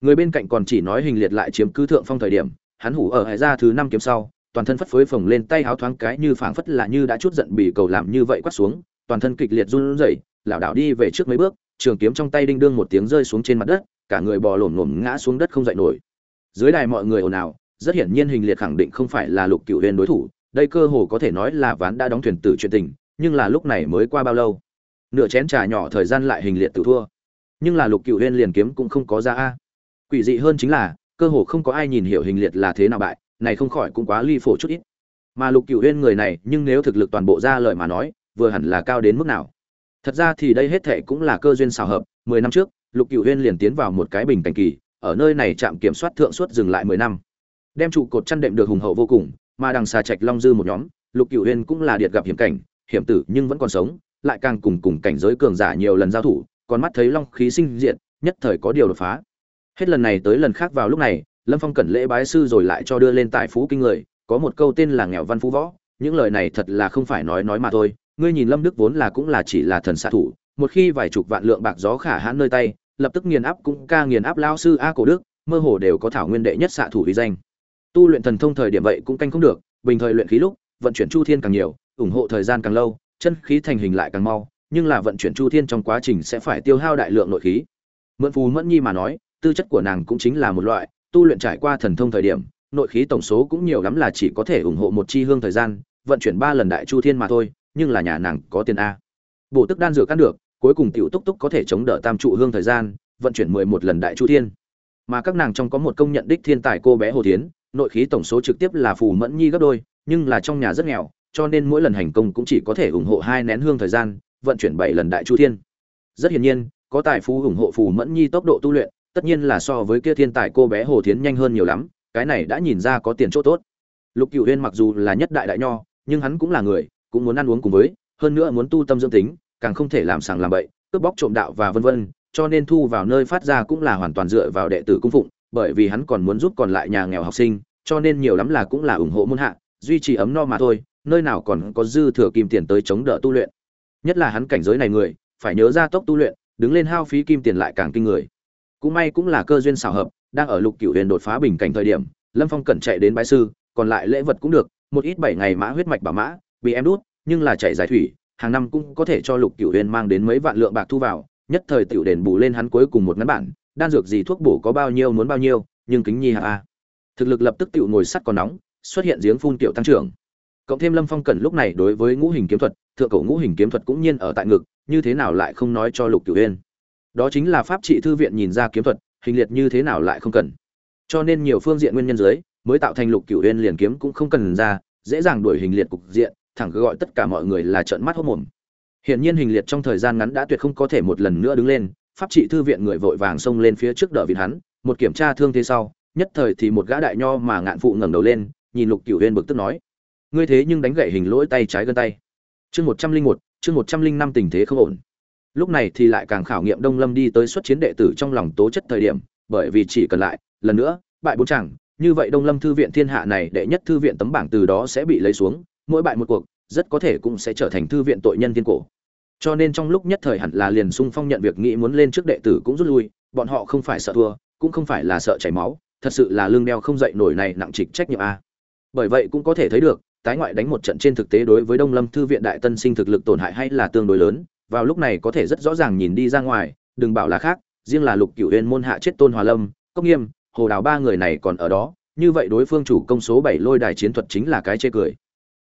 người bên cạnh còn chỉ nói hình liệt lại chiếm cứ thượng phong thời điểm, hắn hủ ở hải ra thứ năm kiếm sau, toàn thân phất phới phồng lên tay háo thoáng cái như phảng phất là như đã chút giận bị cầu làm như vậy quát xuống, toàn thân kịch liệt run rẩy, lảo đảo đi về trước mấy bước, trường kiếm trong tay đinh đương một tiếng rơi xuống trên mặt đất, cả người bò lổm lổm ngã xuống đất không dậy nổi. Dưới đài mọi người ồn ào, rất hiển nhiên hình liệt khẳng định không phải là lục cựu huyền đối thủ, đây cơ hồ có thể nói là ván đã đóng thuyền tử chuyện tình, nhưng là lúc này mới qua bao lâu? Nửa chén trà nhỏ thời gian lại hình liệt tự thua. Nhưng là lục cựu huyền liền kiếm cũng không có ra a quỷ dị hơn chính là, cơ hồ không có ai nhìn hiểu hình liệt là thế nào bại, này không khỏi cũng quá ly phổ chút ít. Mà lục cựu huyên người này, nhưng nếu thực lực toàn bộ ra lời mà nói, vừa hẳn là cao đến mức nào. Thật ra thì đây hết thệ cũng là cơ duyên xào hợp, mười năm trước, lục cựu huyên liền tiến vào một cái bình cảnh kỳ, ở nơi này trạm kiểm soát thượng suốt dừng lại mười năm. Đem trụ cột chăn đệm được hùng hậu vô cùng, mà đằng xà trạch long dư một nhóm, lục cựu huyên cũng là điệt gặp hiểm cảnh, hiểm tử nhưng vẫn còn sống, lại càng cùng cùng cảnh giới cường giả nhiều lần giao thủ, còn mắt thấy long khí sinh diện nhất thời có điều đột phá hết lần này tới lần khác vào lúc này, lâm phong cẩn lễ bái sư rồi lại cho đưa lên tài phú kinh người, có một câu tên là nghèo văn phú võ, những lời này thật là không phải nói nói mà thôi, ngươi nhìn lâm đức vốn là cũng là chỉ là thần xạ thủ, một khi vài chục vạn lượng bạc gió khả hãn nơi tay, lập tức nghiền áp cũng ca nghiền áp lao sư a cổ đức, mơ hồ đều có thảo nguyên đệ nhất xạ thủ uy danh. Tu luyện thần thông thời điểm vậy cũng canh không được, bình thời luyện khí lúc, vận chuyển chu thiên càng nhiều, ủng hộ thời gian càng lâu, chân khí thành hình lại càng mau, nhưng là vận chuyển chu thiên trong quá trình sẽ phải tiêu hao đại lượng nội khí. Mượn phù mẫn nhi mà nói tư chất của nàng cũng chính là một loại, tu luyện trải qua thần thông thời điểm, nội khí tổng số cũng nhiều lắm là chỉ có thể ủng hộ một chi hương thời gian, vận chuyển ba lần đại chu thiên mà thôi, nhưng là nhà nàng có tiền a. Bổ tức đan dược ăn được, cuối cùng tiểu túc túc có thể chống đỡ tam trụ hương thời gian, vận chuyển mười một lần đại chu thiên. Mà các nàng trong có một công nhận đích thiên tài cô bé hồ tiến nội khí tổng số trực tiếp là phù mẫn nhi gấp đôi, nhưng là trong nhà rất nghèo, cho nên mỗi lần hành công cũng chỉ có thể ủng hộ hai nén hương thời gian, vận chuyển bảy lần đại chu thiên. Rất hiển nhiên, có tài phú ủng hộ phù mẫn nhi tốc độ tu luyện tất nhiên là so với kia thiên tài cô bé hồ thiến nhanh hơn nhiều lắm, cái này đã nhìn ra có tiền chỗ tốt. Lục cựu huyên mặc dù là nhất đại đại nho, nhưng hắn cũng là người, cũng muốn ăn uống cùng với, hơn nữa muốn tu tâm dưỡng tính, càng không thể làm sàng làm bậy, cướp bóc trộm đạo và vân vân, cho nên thu vào nơi phát ra cũng là hoàn toàn dựa vào đệ tử cung phụng, bởi vì hắn còn muốn giúp còn lại nhà nghèo học sinh, cho nên nhiều lắm là cũng là ủng hộ môn hạ, duy trì ấm no mà thôi, nơi nào còn có dư thừa kim tiền tới chống đỡ tu luyện. Nhất là hắn cảnh giới này người, phải nhớ ra tốc tu luyện, đứng lên hao phí kim tiền lại càng kinh người cũng may cũng là cơ duyên xảo hợp, đang ở lục cửu huyền đột phá bình cảnh thời điểm, lâm phong cẩn chạy đến bái sư, còn lại lễ vật cũng được, một ít bảy ngày mã huyết mạch bảo mã, bị em đút, nhưng là chạy giải thủy, hàng năm cũng có thể cho lục cửu huyền mang đến mấy vạn lượng bạc thu vào, nhất thời tiểu đền bù lên hắn cuối cùng một ngắn bản, đan dược gì thuốc bổ có bao nhiêu muốn bao nhiêu, nhưng kính nhi hạ a. Thực lực lập tức tiểu ngồi sắt còn nóng, xuất hiện giếng phun tiểu tăng trưởng. Cộng thêm lâm phong cẩn lúc này đối với ngũ hình kiếm thuật, thượng cổ ngũ hình kiếm thuật cũng nhiên ở tại ngực, như thế nào lại không nói cho lục cửu huyền đó chính là pháp trị thư viện nhìn ra kiếm thuật, hình liệt như thế nào lại không cần. Cho nên nhiều phương diện nguyên nhân dưới, mới tạo thành lục cửu huyên liền kiếm cũng không cần ra, dễ dàng đuổi hình liệt cục diện, thẳng cứ gọi tất cả mọi người là trợn mắt hốt mồm. Hiện nhiên hình liệt trong thời gian ngắn đã tuyệt không có thể một lần nữa đứng lên, pháp trị thư viện người vội vàng xông lên phía trước đỡ vịt hắn, một kiểm tra thương thế sau, nhất thời thì một gã đại nho mà ngạn phụ ngẩng đầu lên, nhìn lục cửu huyên bực tức nói, ngươi thế nhưng đánh gậy hình lỗi tay trái gân tay. Chương một trăm linh một, chương một trăm linh năm tình thế không ổn lúc này thì lại càng khảo nghiệm đông lâm đi tới xuất chiến đệ tử trong lòng tố chất thời điểm, bởi vì chỉ cần lại, lần nữa, bại bốn chẳng, như vậy đông lâm thư viện thiên hạ này đệ nhất thư viện tấm bảng từ đó sẽ bị lấy xuống, mỗi bại một cuộc, rất có thể cũng sẽ trở thành thư viện tội nhân thiên cổ. Cho nên trong lúc nhất thời hẳn là liền sung phong nhận việc nghĩ muốn lên trước đệ tử cũng rút lui, bọn họ không phải sợ thua, cũng không phải là sợ chảy máu, thật sự là lương đeo không dậy nổi này nặng trịch trách nhiệm a. Bởi vậy cũng có thể thấy được, tái ngoại đánh một trận trên thực tế đối với đông lâm thư viện đại tân sinh thực lực tổn hại hay là tương đối lớn vào lúc này có thể rất rõ ràng nhìn đi ra ngoài, đừng bảo là khác, riêng là lục cửu uyên môn hạ chết tôn hòa lâm, cốc nghiêm, hồ đào ba người này còn ở đó, như vậy đối phương chủ công số bảy lôi đài chiến thuật chính là cái chê cười.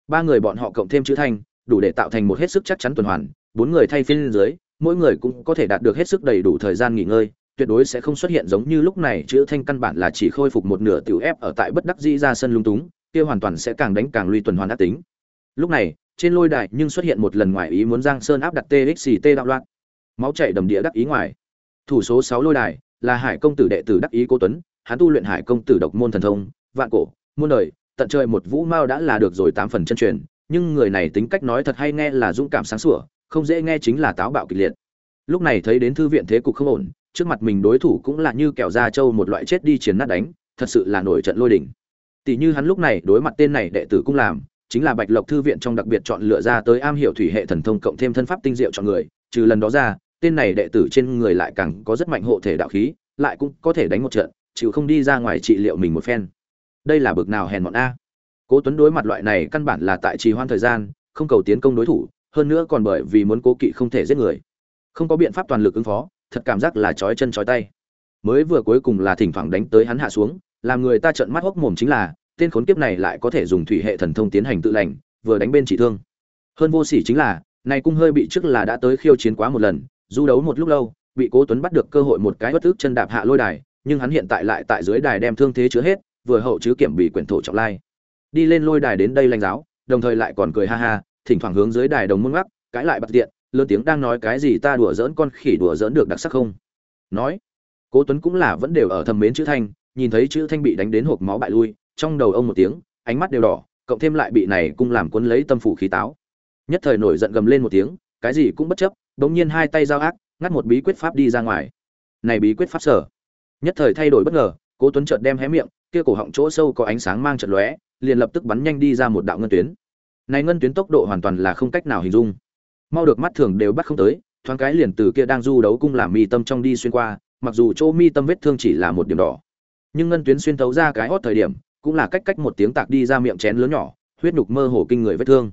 Ba người bọn họ cộng thêm chữ thanh, đủ để tạo thành một hết sức chắc chắn tuần hoàn, bốn người thay phiên dưới, mỗi người cũng có thể đạt được hết sức đầy đủ thời gian nghỉ ngơi, tuyệt đối sẽ không xuất hiện giống như lúc này chữ thanh căn bản là chỉ khôi phục một nửa tiểu ép ở tại bất đắc dĩ ra sân lung túng, kia hoàn toàn sẽ càng đánh càng lui tuần hoàn đã tính. Lúc này trên lôi đài nhưng xuất hiện một lần ngoài ý muốn giang sơn áp đặt txt đạo loạn. Máu chảy đầm địa đắc ý ngoài. Thủ số sáu lôi đài là hải công tử đệ tử đắc ý cô tuấn, hắn tu luyện hải công tử độc môn thần thông, vạn cổ, muôn đời, tận trời một vũ mao đã là được rồi tám phần chân truyền, nhưng người này tính cách nói thật hay nghe là dũng cảm sáng sủa, không dễ nghe chính là táo bạo kịch liệt. Lúc này thấy đến thư viện thế cục không ổn, trước mặt mình đối thủ cũng là như kẹo da trâu một loại chết đi chiến nát đánh, thật sự là nổi trận lôi đỉnh tỷ như hắn lúc này đối mặt tên này đệ tử cũng làm chính là bạch lộc thư viện trong đặc biệt chọn lựa ra tới am hiểu thủy hệ thần thông cộng thêm thân pháp tinh diệu chọn người, trừ lần đó ra, tên này đệ tử trên người lại càng có rất mạnh hộ thể đạo khí, lại cũng có thể đánh một trận, chịu không đi ra ngoài trị liệu mình một phen. Đây là bực nào hèn mọn a? Cố tuấn đối mặt loại này căn bản là tại trì hoãn thời gian, không cầu tiến công đối thủ, hơn nữa còn bởi vì muốn cố kỵ không thể giết người. Không có biện pháp toàn lực ứng phó, thật cảm giác là chói chân chói tay. Mới vừa cuối cùng là thỉnh thoảng đánh tới hắn hạ xuống, làm người ta trợn mắt hốc mồm chính là tên khốn kiếp này lại có thể dùng thủy hệ thần thông tiến hành tự lành, vừa đánh bên trị thương. Hơn vô sỉ chính là, này cung hơi bị trước là đã tới khiêu chiến quá một lần, du đấu một lúc lâu, bị cố tuấn bắt được cơ hội một cái bất tức chân đạp hạ lôi đài, nhưng hắn hiện tại lại tại dưới đài đem thương thế chữa hết, vừa hậu chứ kiểm bị quyển thổ trọng lai. Đi lên lôi đài đến đây lãnh giáo, đồng thời lại còn cười ha ha, thỉnh thoảng hướng dưới đài đồng môn ngắc, cãi lại bật tiện, lớn tiếng đang nói cái gì ta đùa giỡn con khỉ đùa giỡn được đặc sắc không? Nói, cố tuấn cũng là vẫn đều ở thầm mến chữ thanh, nhìn thấy chữ thanh bị đánh đến hộc máu bại lui trong đầu ông một tiếng, ánh mắt đều đỏ, cộng thêm lại bị này cung làm cuốn lấy tâm phủ khí táo. Nhất thời nổi giận gầm lên một tiếng, cái gì cũng bất chấp đống nhiên hai tay giao ác, ngắt một bí quyết pháp đi ra ngoài. Này bí quyết pháp sở. Nhất thời thay đổi bất ngờ, cố tuấn chợt đem hé miệng, kia cổ họng chỗ sâu có ánh sáng mang trận lóe, liền lập tức bắn nhanh đi ra một đạo ngân tuyến. Này ngân tuyến tốc độ hoàn toàn là không cách nào hình dung. Mau được mắt thường đều bắt không tới, thoáng cái liền từ kia đang du đấu cung làm mi tâm trong đi xuyên qua, mặc dù chỗ mi tâm vết thương chỉ là một điểm đỏ. Nhưng ngân tuyến xuyên thấu ra cái hót thời điểm cũng là cách cách một tiếng tạc đi ra miệng chén lớn nhỏ, huyết nhục mơ hồ kinh người vết thương.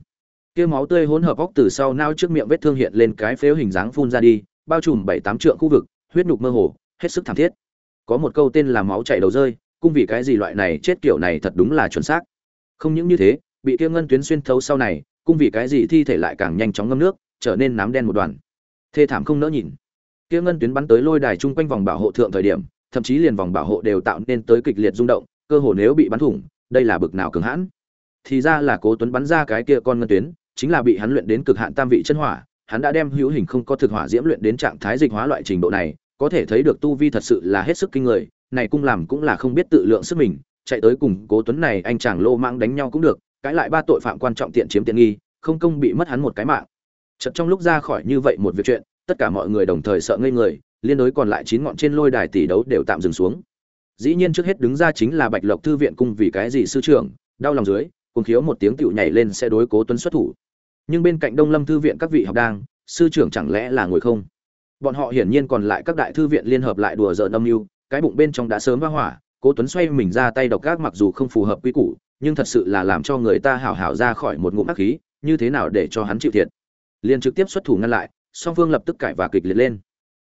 Kia máu tươi hỗn hợp óc từ sau nao trước miệng vết thương hiện lên cái phếu hình dáng phun ra đi, bao trùm bảy tám trượng khu vực, huyết nhục mơ hồ, hết sức thảm thiết. Có một câu tên là máu chảy đầu rơi cung vì cái gì loại này chết kiểu này thật đúng là chuẩn xác. Không những như thế, bị kia ngân tuyến xuyên thấu sau này cung vì cái gì thi thể lại càng nhanh chóng ngâm nước, trở nên nám đen một đoàn. Thê thảm không nỡ nhìn. Kia ngân tuyến bắn tới lôi đài chung quanh vòng bảo hộ thượng thời điểm, thậm chí liền vòng bảo hộ đều tạo nên tới kịch liệt rung động cơ hồ nếu bị bắn thủng, đây là bực nào cường hãn. Thì ra là cố tuấn bắn ra cái kia con ngân tuyến, chính là bị hắn luyện đến cực hạn tam vị chân hỏa, hắn đã đem hữu hình không có thực hỏa diễm luyện đến trạng thái dịch hóa loại trình độ này, có thể thấy được tu vi thật sự là hết sức kinh người, này cung làm cũng là không biết tự lượng sức mình, chạy tới cùng cố tuấn này anh chàng lô mang đánh nhau cũng được cãi lại ba tội phạm quan trọng tiện chiếm tiện nghi, không công bị mất hắn một cái mạng. Chợt trong lúc ra khỏi như vậy một việc chuyện, tất cả mọi người đồng thời sợ ngây người, liên đối còn lại chín ngọn trên lôi đài tỷ đấu đều tạm dừng xuống dĩ nhiên trước hết đứng ra chính là bạch lộc thư viện cung vì cái gì sư trưởng, đau lòng dưới cùng khiếu một tiếng tựu nhảy lên sẽ đối cố tuấn xuất thủ. Nhưng bên cạnh đông lâm thư viện các vị học đang, sư trưởng chẳng lẽ là ngồi không? Bọn họ hiển nhiên còn lại các đại thư viện liên hợp lại đùa giỡn âm mưu, cái bụng bên trong đã sớm va hỏa, cố tuấn xoay mình ra tay độc gác mặc dù không phù hợp quy củ, nhưng thật sự là làm cho người ta hảo hảo ra khỏi một ngụm ác khí, như thế nào để cho hắn chịu thiệt? Liền trực tiếp xuất thủ ngăn lại, song phương lập tức cải và kịch liệt lên.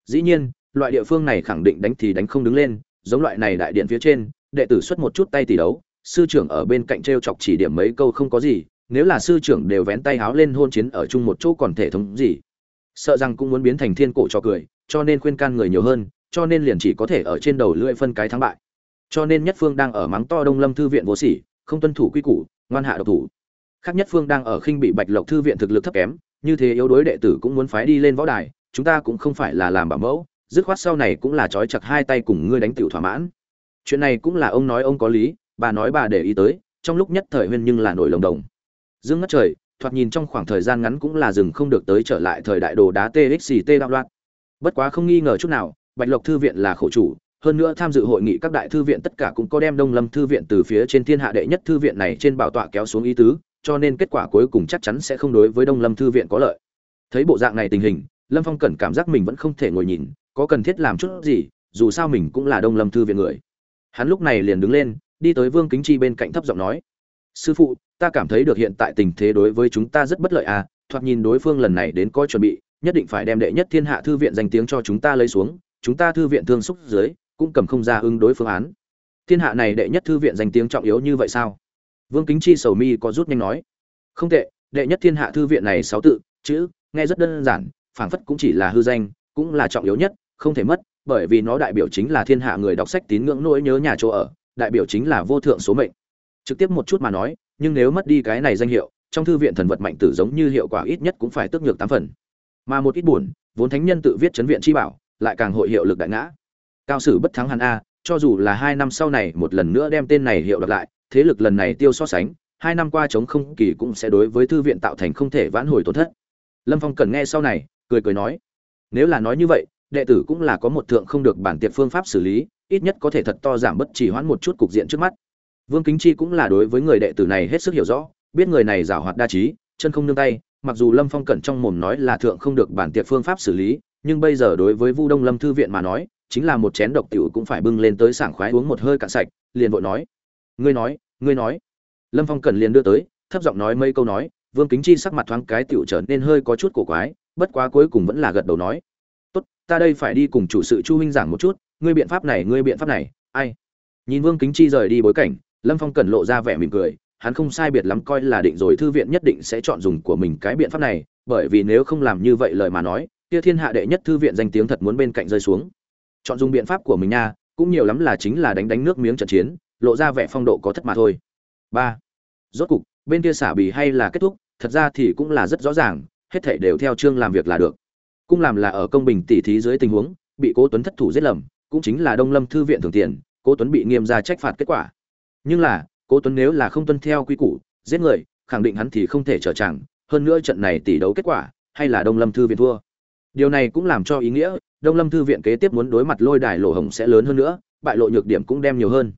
Dĩ nhiên, loại địa phương này khẳng định đánh thì đánh không đứng lên giống loại này đại điện phía trên, đệ tử xuất một chút tay tỷ đấu, sư trưởng ở bên cạnh treo chọc chỉ điểm mấy câu không có gì, nếu là sư trưởng đều vén tay háo lên hôn chiến ở chung một chỗ còn thể thống gì. Sợ rằng cũng muốn biến thành thiên cổ cho cười, cho nên khuyên can người nhiều hơn, cho nên liền chỉ có thể ở trên đầu lưỡi phân cái thắng bại. Cho nên nhất phương đang ở mắng to đông lâm thư viện vô sỉ, không tuân thủ quy củ, ngoan hạ độc thủ. Khác nhất phương đang ở khinh bị bạch lộc thư viện thực lực thấp kém, như thế yếu đối đệ tử cũng muốn phái đi lên võ đài, chúng ta cũng không phải là làm bảo mẫu dứt khoát sau này cũng là trói chặt hai tay cùng ngươi đánh tiểu thỏa mãn. Chuyện này cũng là ông nói ông có lý, bà nói bà để ý tới, trong lúc nhất thời huyên nhưng là nổi lồng đồng. Dương ngất trời, thoạt nhìn trong khoảng thời gian ngắn cũng là dừng không được tới trở lại thời đại đồ đá txt đạo loạn. Bất quá không nghi ngờ chút nào, bạch lộc thư viện là khổ chủ, hơn nữa tham dự hội nghị các đại thư viện tất cả cũng có đem đông lâm thư viện từ phía trên thiên hạ đệ nhất thư viện này trên bảo tọa kéo xuống ý tứ, cho nên kết quả cuối cùng chắc chắn sẽ không đối với đông lâm thư viện có lợi. Thấy bộ dạng này tình hình, lâm phong cẩn cảm giác mình vẫn không thể ngồi nhìn có cần thiết làm chút gì, dù sao mình cũng là đông lâm thư viện người. Hắn lúc này liền đứng lên, đi tới vương kính chi bên cạnh thấp giọng nói, sư phụ, ta cảm thấy được hiện tại tình thế đối với chúng ta rất bất lợi à thoạt nhìn đối phương lần này đến coi chuẩn bị, nhất định phải đem đệ nhất thiên hạ thư viện danh tiếng cho chúng ta lấy xuống, chúng ta thư viện thương xúc dưới, cũng cầm không ra ứng đối phương án. Thiên hạ này đệ nhất thư viện danh tiếng trọng yếu như vậy sao? Vương kính chi sầu mi có rút nhanh nói, không tệ, đệ nhất thiên hạ thư viện này sáu tự, chữ, nghe rất đơn giản, phảng phất cũng chỉ là hư danh, cũng là trọng yếu nhất không thể mất, bởi vì nó đại biểu chính là thiên hạ người đọc sách tín ngưỡng nỗi nhớ nhà chỗ ở, đại biểu chính là vô thượng số mệnh. Trực tiếp một chút mà nói, nhưng nếu mất đi cái này danh hiệu, trong thư viện thần vật mạnh tử giống như hiệu quả ít nhất cũng phải tước nhược tám phần. Mà một ít buồn, vốn thánh nhân tự viết chấn viện chi bảo, lại càng hội hiệu lực đại ngã. Cao sử bất thắng hàn a, cho dù là hai năm sau này một lần nữa đem tên này hiệu đặt lại, thế lực lần này tiêu so sánh, hai năm qua chống không kỳ cũng sẽ đối với thư viện tạo thành không thể vãn hồi tổn thất. Lâm phong cần nghe sau này, cười cười nói, nếu là nói như vậy đệ tử cũng là có một thượng không được bản tiệp phương pháp xử lý, ít nhất có thể thật to giảm bất chỉ hoãn một chút cục diện trước mắt. Vương kính chi cũng là đối với người đệ tử này hết sức hiểu rõ, biết người này giảo hoạt đa trí, chân không nương tay, mặc dù lâm phong cẩn trong mồm nói là thượng không được bản tiệp phương pháp xử lý, nhưng bây giờ đối với vu đông lâm thư viện mà nói, chính là một chén độc tiểu cũng phải bưng lên tới sảng khoái uống một hơi cạn sạch, liền vội nói, ngươi nói ngươi nói. Lâm phong cẩn liền đưa tới, thấp giọng nói mấy câu nói, vương kính chi sắc mặt thoáng cái tiểu trở nên hơi có chút cổ quái, bất quá cuối cùng vẫn là gật đầu nói ta đây phải đi cùng chủ sự chu huynh giảng một chút, ngươi biện pháp này, ngươi biện pháp này, ai? Nhìn vương kính chi rời đi bối cảnh, lâm phong cẩn lộ ra vẻ mỉm cười, hắn không sai biệt lắm coi là định rồi, thư viện nhất định sẽ chọn dùng của mình cái biện pháp này, bởi vì nếu không làm như vậy lời mà nói, kia thiên hạ đệ nhất thư viện danh tiếng thật muốn bên cạnh rơi xuống. Chọn dùng biện pháp của mình nha, cũng nhiều lắm là chính là đánh đánh nước miếng trận chiến, lộ ra vẻ phong độ có thất mà thôi. Ba. Rốt cục, bên kia xả bì hay là kết thúc, thật ra thì cũng là rất rõ ràng, hết thể đều theo chương làm việc là được cũng làm là ở công bình tỉ thí dưới tình huống, bị cố tuấn thất thủ giết lầm, cũng chính là đông lâm thư viện thường tiền, cố tuấn bị nghiêm ra trách phạt kết quả. Nhưng là, cố tuấn nếu là không tuân theo quy củ, giết người, khẳng định hắn thì không thể trở chẳng, hơn nữa trận này tỷ đấu kết quả, hay là đông lâm thư viện thua. Điều này cũng làm cho ý nghĩa, đông lâm thư viện kế tiếp muốn đối mặt lôi đài lỗ hồng sẽ lớn hơn nữa, bại lộ nhược điểm cũng đem nhiều hơn.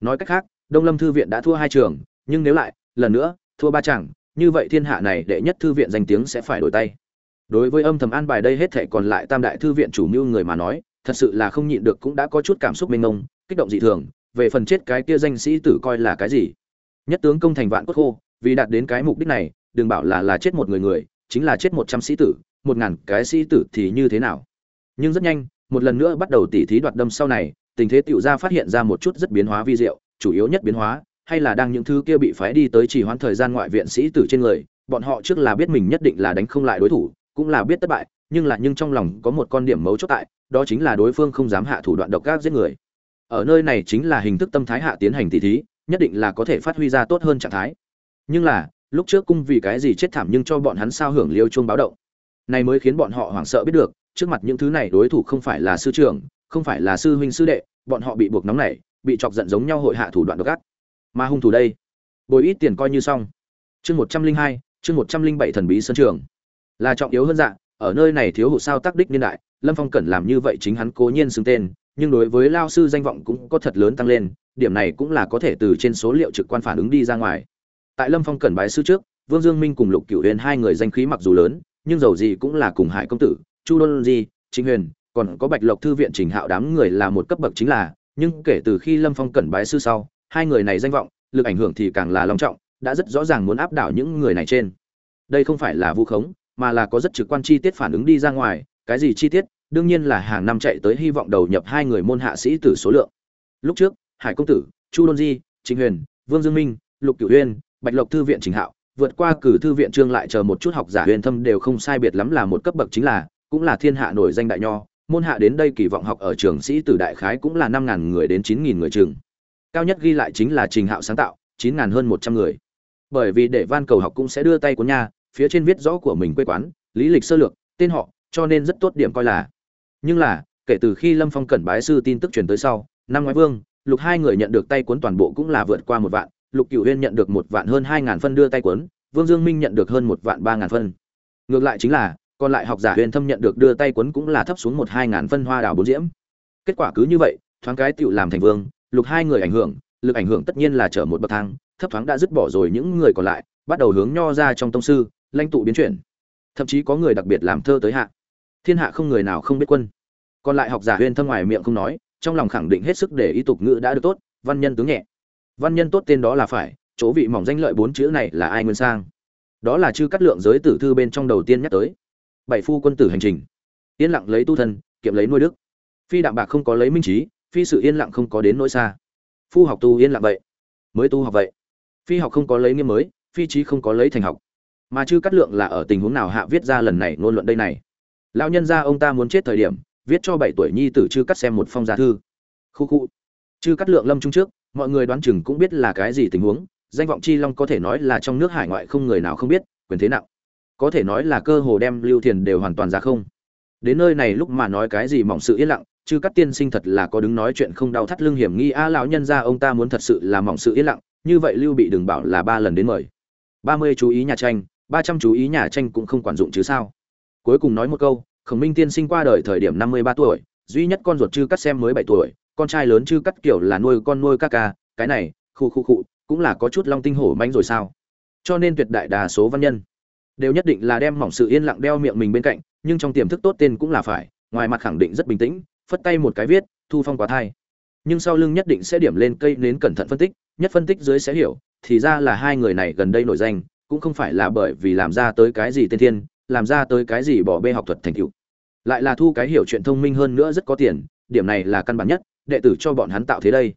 Nói cách khác, đông lâm thư viện đã thua hai trường, nhưng nếu lại, lần nữa, thua ba chẳng, như vậy thiên hạ này đệ nhất thư viện danh tiếng sẽ phải đổi tay đối với âm thầm an bài đây hết thệ còn lại tam đại thư viện chủ mưu người mà nói, thật sự là không nhịn được cũng đã có chút cảm xúc mênh mông, kích động dị thường, về phần chết cái kia danh sĩ tử coi là cái gì. Nhất tướng công thành vạn cốt khô, vì đạt đến cái mục đích này, đừng bảo là là chết một người người, chính là chết một trăm sĩ tử, một ngàn cái sĩ tử thì như thế nào? Nhưng rất nhanh, một lần nữa bắt đầu tỉ thí đoạt đâm sau này, tình thế tiểu ra phát hiện ra một chút rất biến hóa vi diệu, chủ yếu nhất biến hóa, hay là đang những thứ kia bị phái đi tới chỉ hoãn thời gian ngoại viện sĩ tử trên người, bọn họ trước là biết mình nhất định là đánh không lại đối thủ cũng là biết thất bại, nhưng là nhưng trong lòng có một con điểm mấu chốt tại, đó chính là đối phương không dám hạ thủ đoạn độc ác giết người. Ở nơi này chính là hình thức tâm thái hạ tiến hành tỷ thí, nhất định là có thể phát huy ra tốt hơn trạng thái. Nhưng là, lúc trước cung vì cái gì chết thảm nhưng cho bọn hắn sao hưởng liêu chuông báo động. Này mới khiến bọn họ hoảng sợ biết được, trước mặt những thứ này đối thủ không phải là sư trưởng, không phải là sư huynh sư đệ, bọn họ bị buộc nóng nảy, bị chọc giận giống nhau hội hạ thủ đoạn độc ác. Mà hung thủ đây, bồi ít tiền coi như xong. Chương một trăm linh hai, chương một trăm linh bảy thần bí sân trường là trọng yếu hơn dạ. ở nơi này thiếu hụt sao tác đích niên đại, lâm phong cẩn làm như vậy chính hắn cố nhiên xưng tên, nhưng đối với lao sư danh vọng cũng có thật lớn tăng lên, điểm này cũng là có thể từ trên số liệu trực quan phản ứng đi ra ngoài tại lâm phong cẩn bái sư trước, vương dương minh cùng lục cửu huyền hai người danh khí mặc dù lớn, nhưng dầu gì cũng là cùng hải công tử, chu đôn di chính huyền, còn có bạch lộc thư viện trình hạo đám người là một cấp bậc chính là, nhưng kể từ khi lâm phong cẩn bái sư sau, hai người này danh vọng, lực ảnh hưởng thì càng là long trọng, đã rất rõ ràng muốn áp đảo những người này trên đây không phải là vu khống mà là có rất trực quan chi tiết phản ứng đi ra ngoài, cái gì chi tiết? Đương nhiên là hàng năm chạy tới hy vọng đầu nhập hai người môn hạ sĩ tử số lượng. Lúc trước, hải công tử, chu đôn di trịnh huyền, vương dương minh, lục cửu huyên bạch lộc thư viện trình hạo, vượt qua cử thư viện trương lại chờ một chút học giả huyền thâm đều không sai biệt lắm là một cấp bậc chính là, cũng là thiên hạ nổi danh đại nho, môn hạ đến đây kỳ vọng học ở trường sĩ tử đại khái cũng là năm ngàn người đến chín nghìn người trường. Cao nhất ghi lại chính là trình hạo sáng tạo, chín ngàn hơn một trăm người. Bởi vì để van cầu học cũng sẽ đưa tay của nhà phía trên viết rõ của mình quê quán, lý lịch sơ lược, tên họ, cho nên rất tốt điểm coi là. Nhưng là, kể từ khi lâm phong cẩn bái sư tin tức truyền tới sau, năm ngoái vương, lục hai người nhận được tay cuốn toàn bộ cũng là vượt qua một vạn, lục cửu huyên nhận được một vạn hơn hai ngàn phân đưa tay cuốn, vương dương minh nhận được hơn một vạn ba ngàn phân. Ngược lại chính là, còn lại học giả huyền thâm nhận được đưa tay cuốn cũng là thấp xuống một hai ngàn phân hoa đào bốn diễm. Kết quả cứ như vậy, thoáng cái tựu làm thành vương, lục hai người ảnh hưởng, lực ảnh hưởng tất nhiên là trở một bậc thang, thấp thoáng đã dứt bỏ rồi những người còn lại, bắt đầu hướng nho ra trong tông sư lãnh tụ biến chuyển. Thậm chí có người đặc biệt làm thơ tới hạ. Thiên hạ không người nào không biết quân. Còn lại học giả huyên thâm ngoài miệng không nói, trong lòng khẳng định hết sức để ý tục ngữ đã được tốt, văn nhân tướng nhẹ. Văn nhân tốt tên đó là phải, chỗ vị mỏng danh lợi bốn chữ này là ai nguyên sang? Đó là chư cắt lượng giới tử thư bên trong đầu tiên nhắc tới. Bảy phu quân tử hành trình. Yên lặng lấy tu thân, kiệm lấy nuôi đức. Phi đạm bạc không có lấy minh trí, phi sự yên lặng không có đến nỗi xa. Phu học tu yên lặng vậy, mới tu học vậy. Phi học không có lấy nghiêm mới, phi trí không có lấy thành học mà chư cắt lượng là ở tình huống nào hạ viết ra lần này ngôn luận đây này? Lão nhân gia ông ta muốn chết thời điểm, viết cho bảy tuổi nhi tử chư cắt xem một phong gia thư. Khu khu. Chư cắt lượng lâm trung trước, mọi người đoán chừng cũng biết là cái gì tình huống, danh vọng chi long có thể nói là trong nước hải ngoại không người nào không biết, quyền thế nặng. Có thể nói là cơ hồ đem lưu thiền đều hoàn toàn ra không. Đến nơi này lúc mà nói cái gì mỏng sự yên lặng, chư cắt tiên sinh thật là có đứng nói chuyện không đau thắt lưng hiểm nghi, a, lão nhân ra ông ta muốn thật sự là mỏng sự yên lặng, như vậy lưu bị đừng bảo là ba lần đến mời. Ba mươi chú ý nhà tranh ba trăm chú ý nhà tranh cũng không quản dụng chứ sao? Cuối cùng nói một câu, khổng minh tiên sinh qua đời thời điểm năm mươi ba tuổi, duy nhất con ruột chư cắt xem mới bảy tuổi, con trai lớn chư cắt kiểu là nuôi con nuôi các ca, cái này, khu khu khu, cũng là có chút long tinh hổ manh rồi sao? Cho nên tuyệt đại đa số văn nhân đều nhất định là đem mỏng sự yên lặng đeo miệng mình bên cạnh, nhưng trong tiềm thức tốt tên cũng là phải, ngoài mặt khẳng định rất bình tĩnh, phất tay một cái viết, thu phong quá thai. Nhưng sau lưng nhất định sẽ điểm lên cây nến cẩn thận phân tích, nhất phân tích dưới sẽ hiểu, thì ra là hai người này gần đây nổi danh cũng không phải là bởi vì làm ra tới cái gì tiên thiên, làm ra tới cái gì bỏ bê học thuật thành tựu. Lại là thu cái hiểu chuyện thông minh hơn nữa rất có tiền, điểm này là căn bản nhất, đệ tử cho bọn hắn tạo thế đây.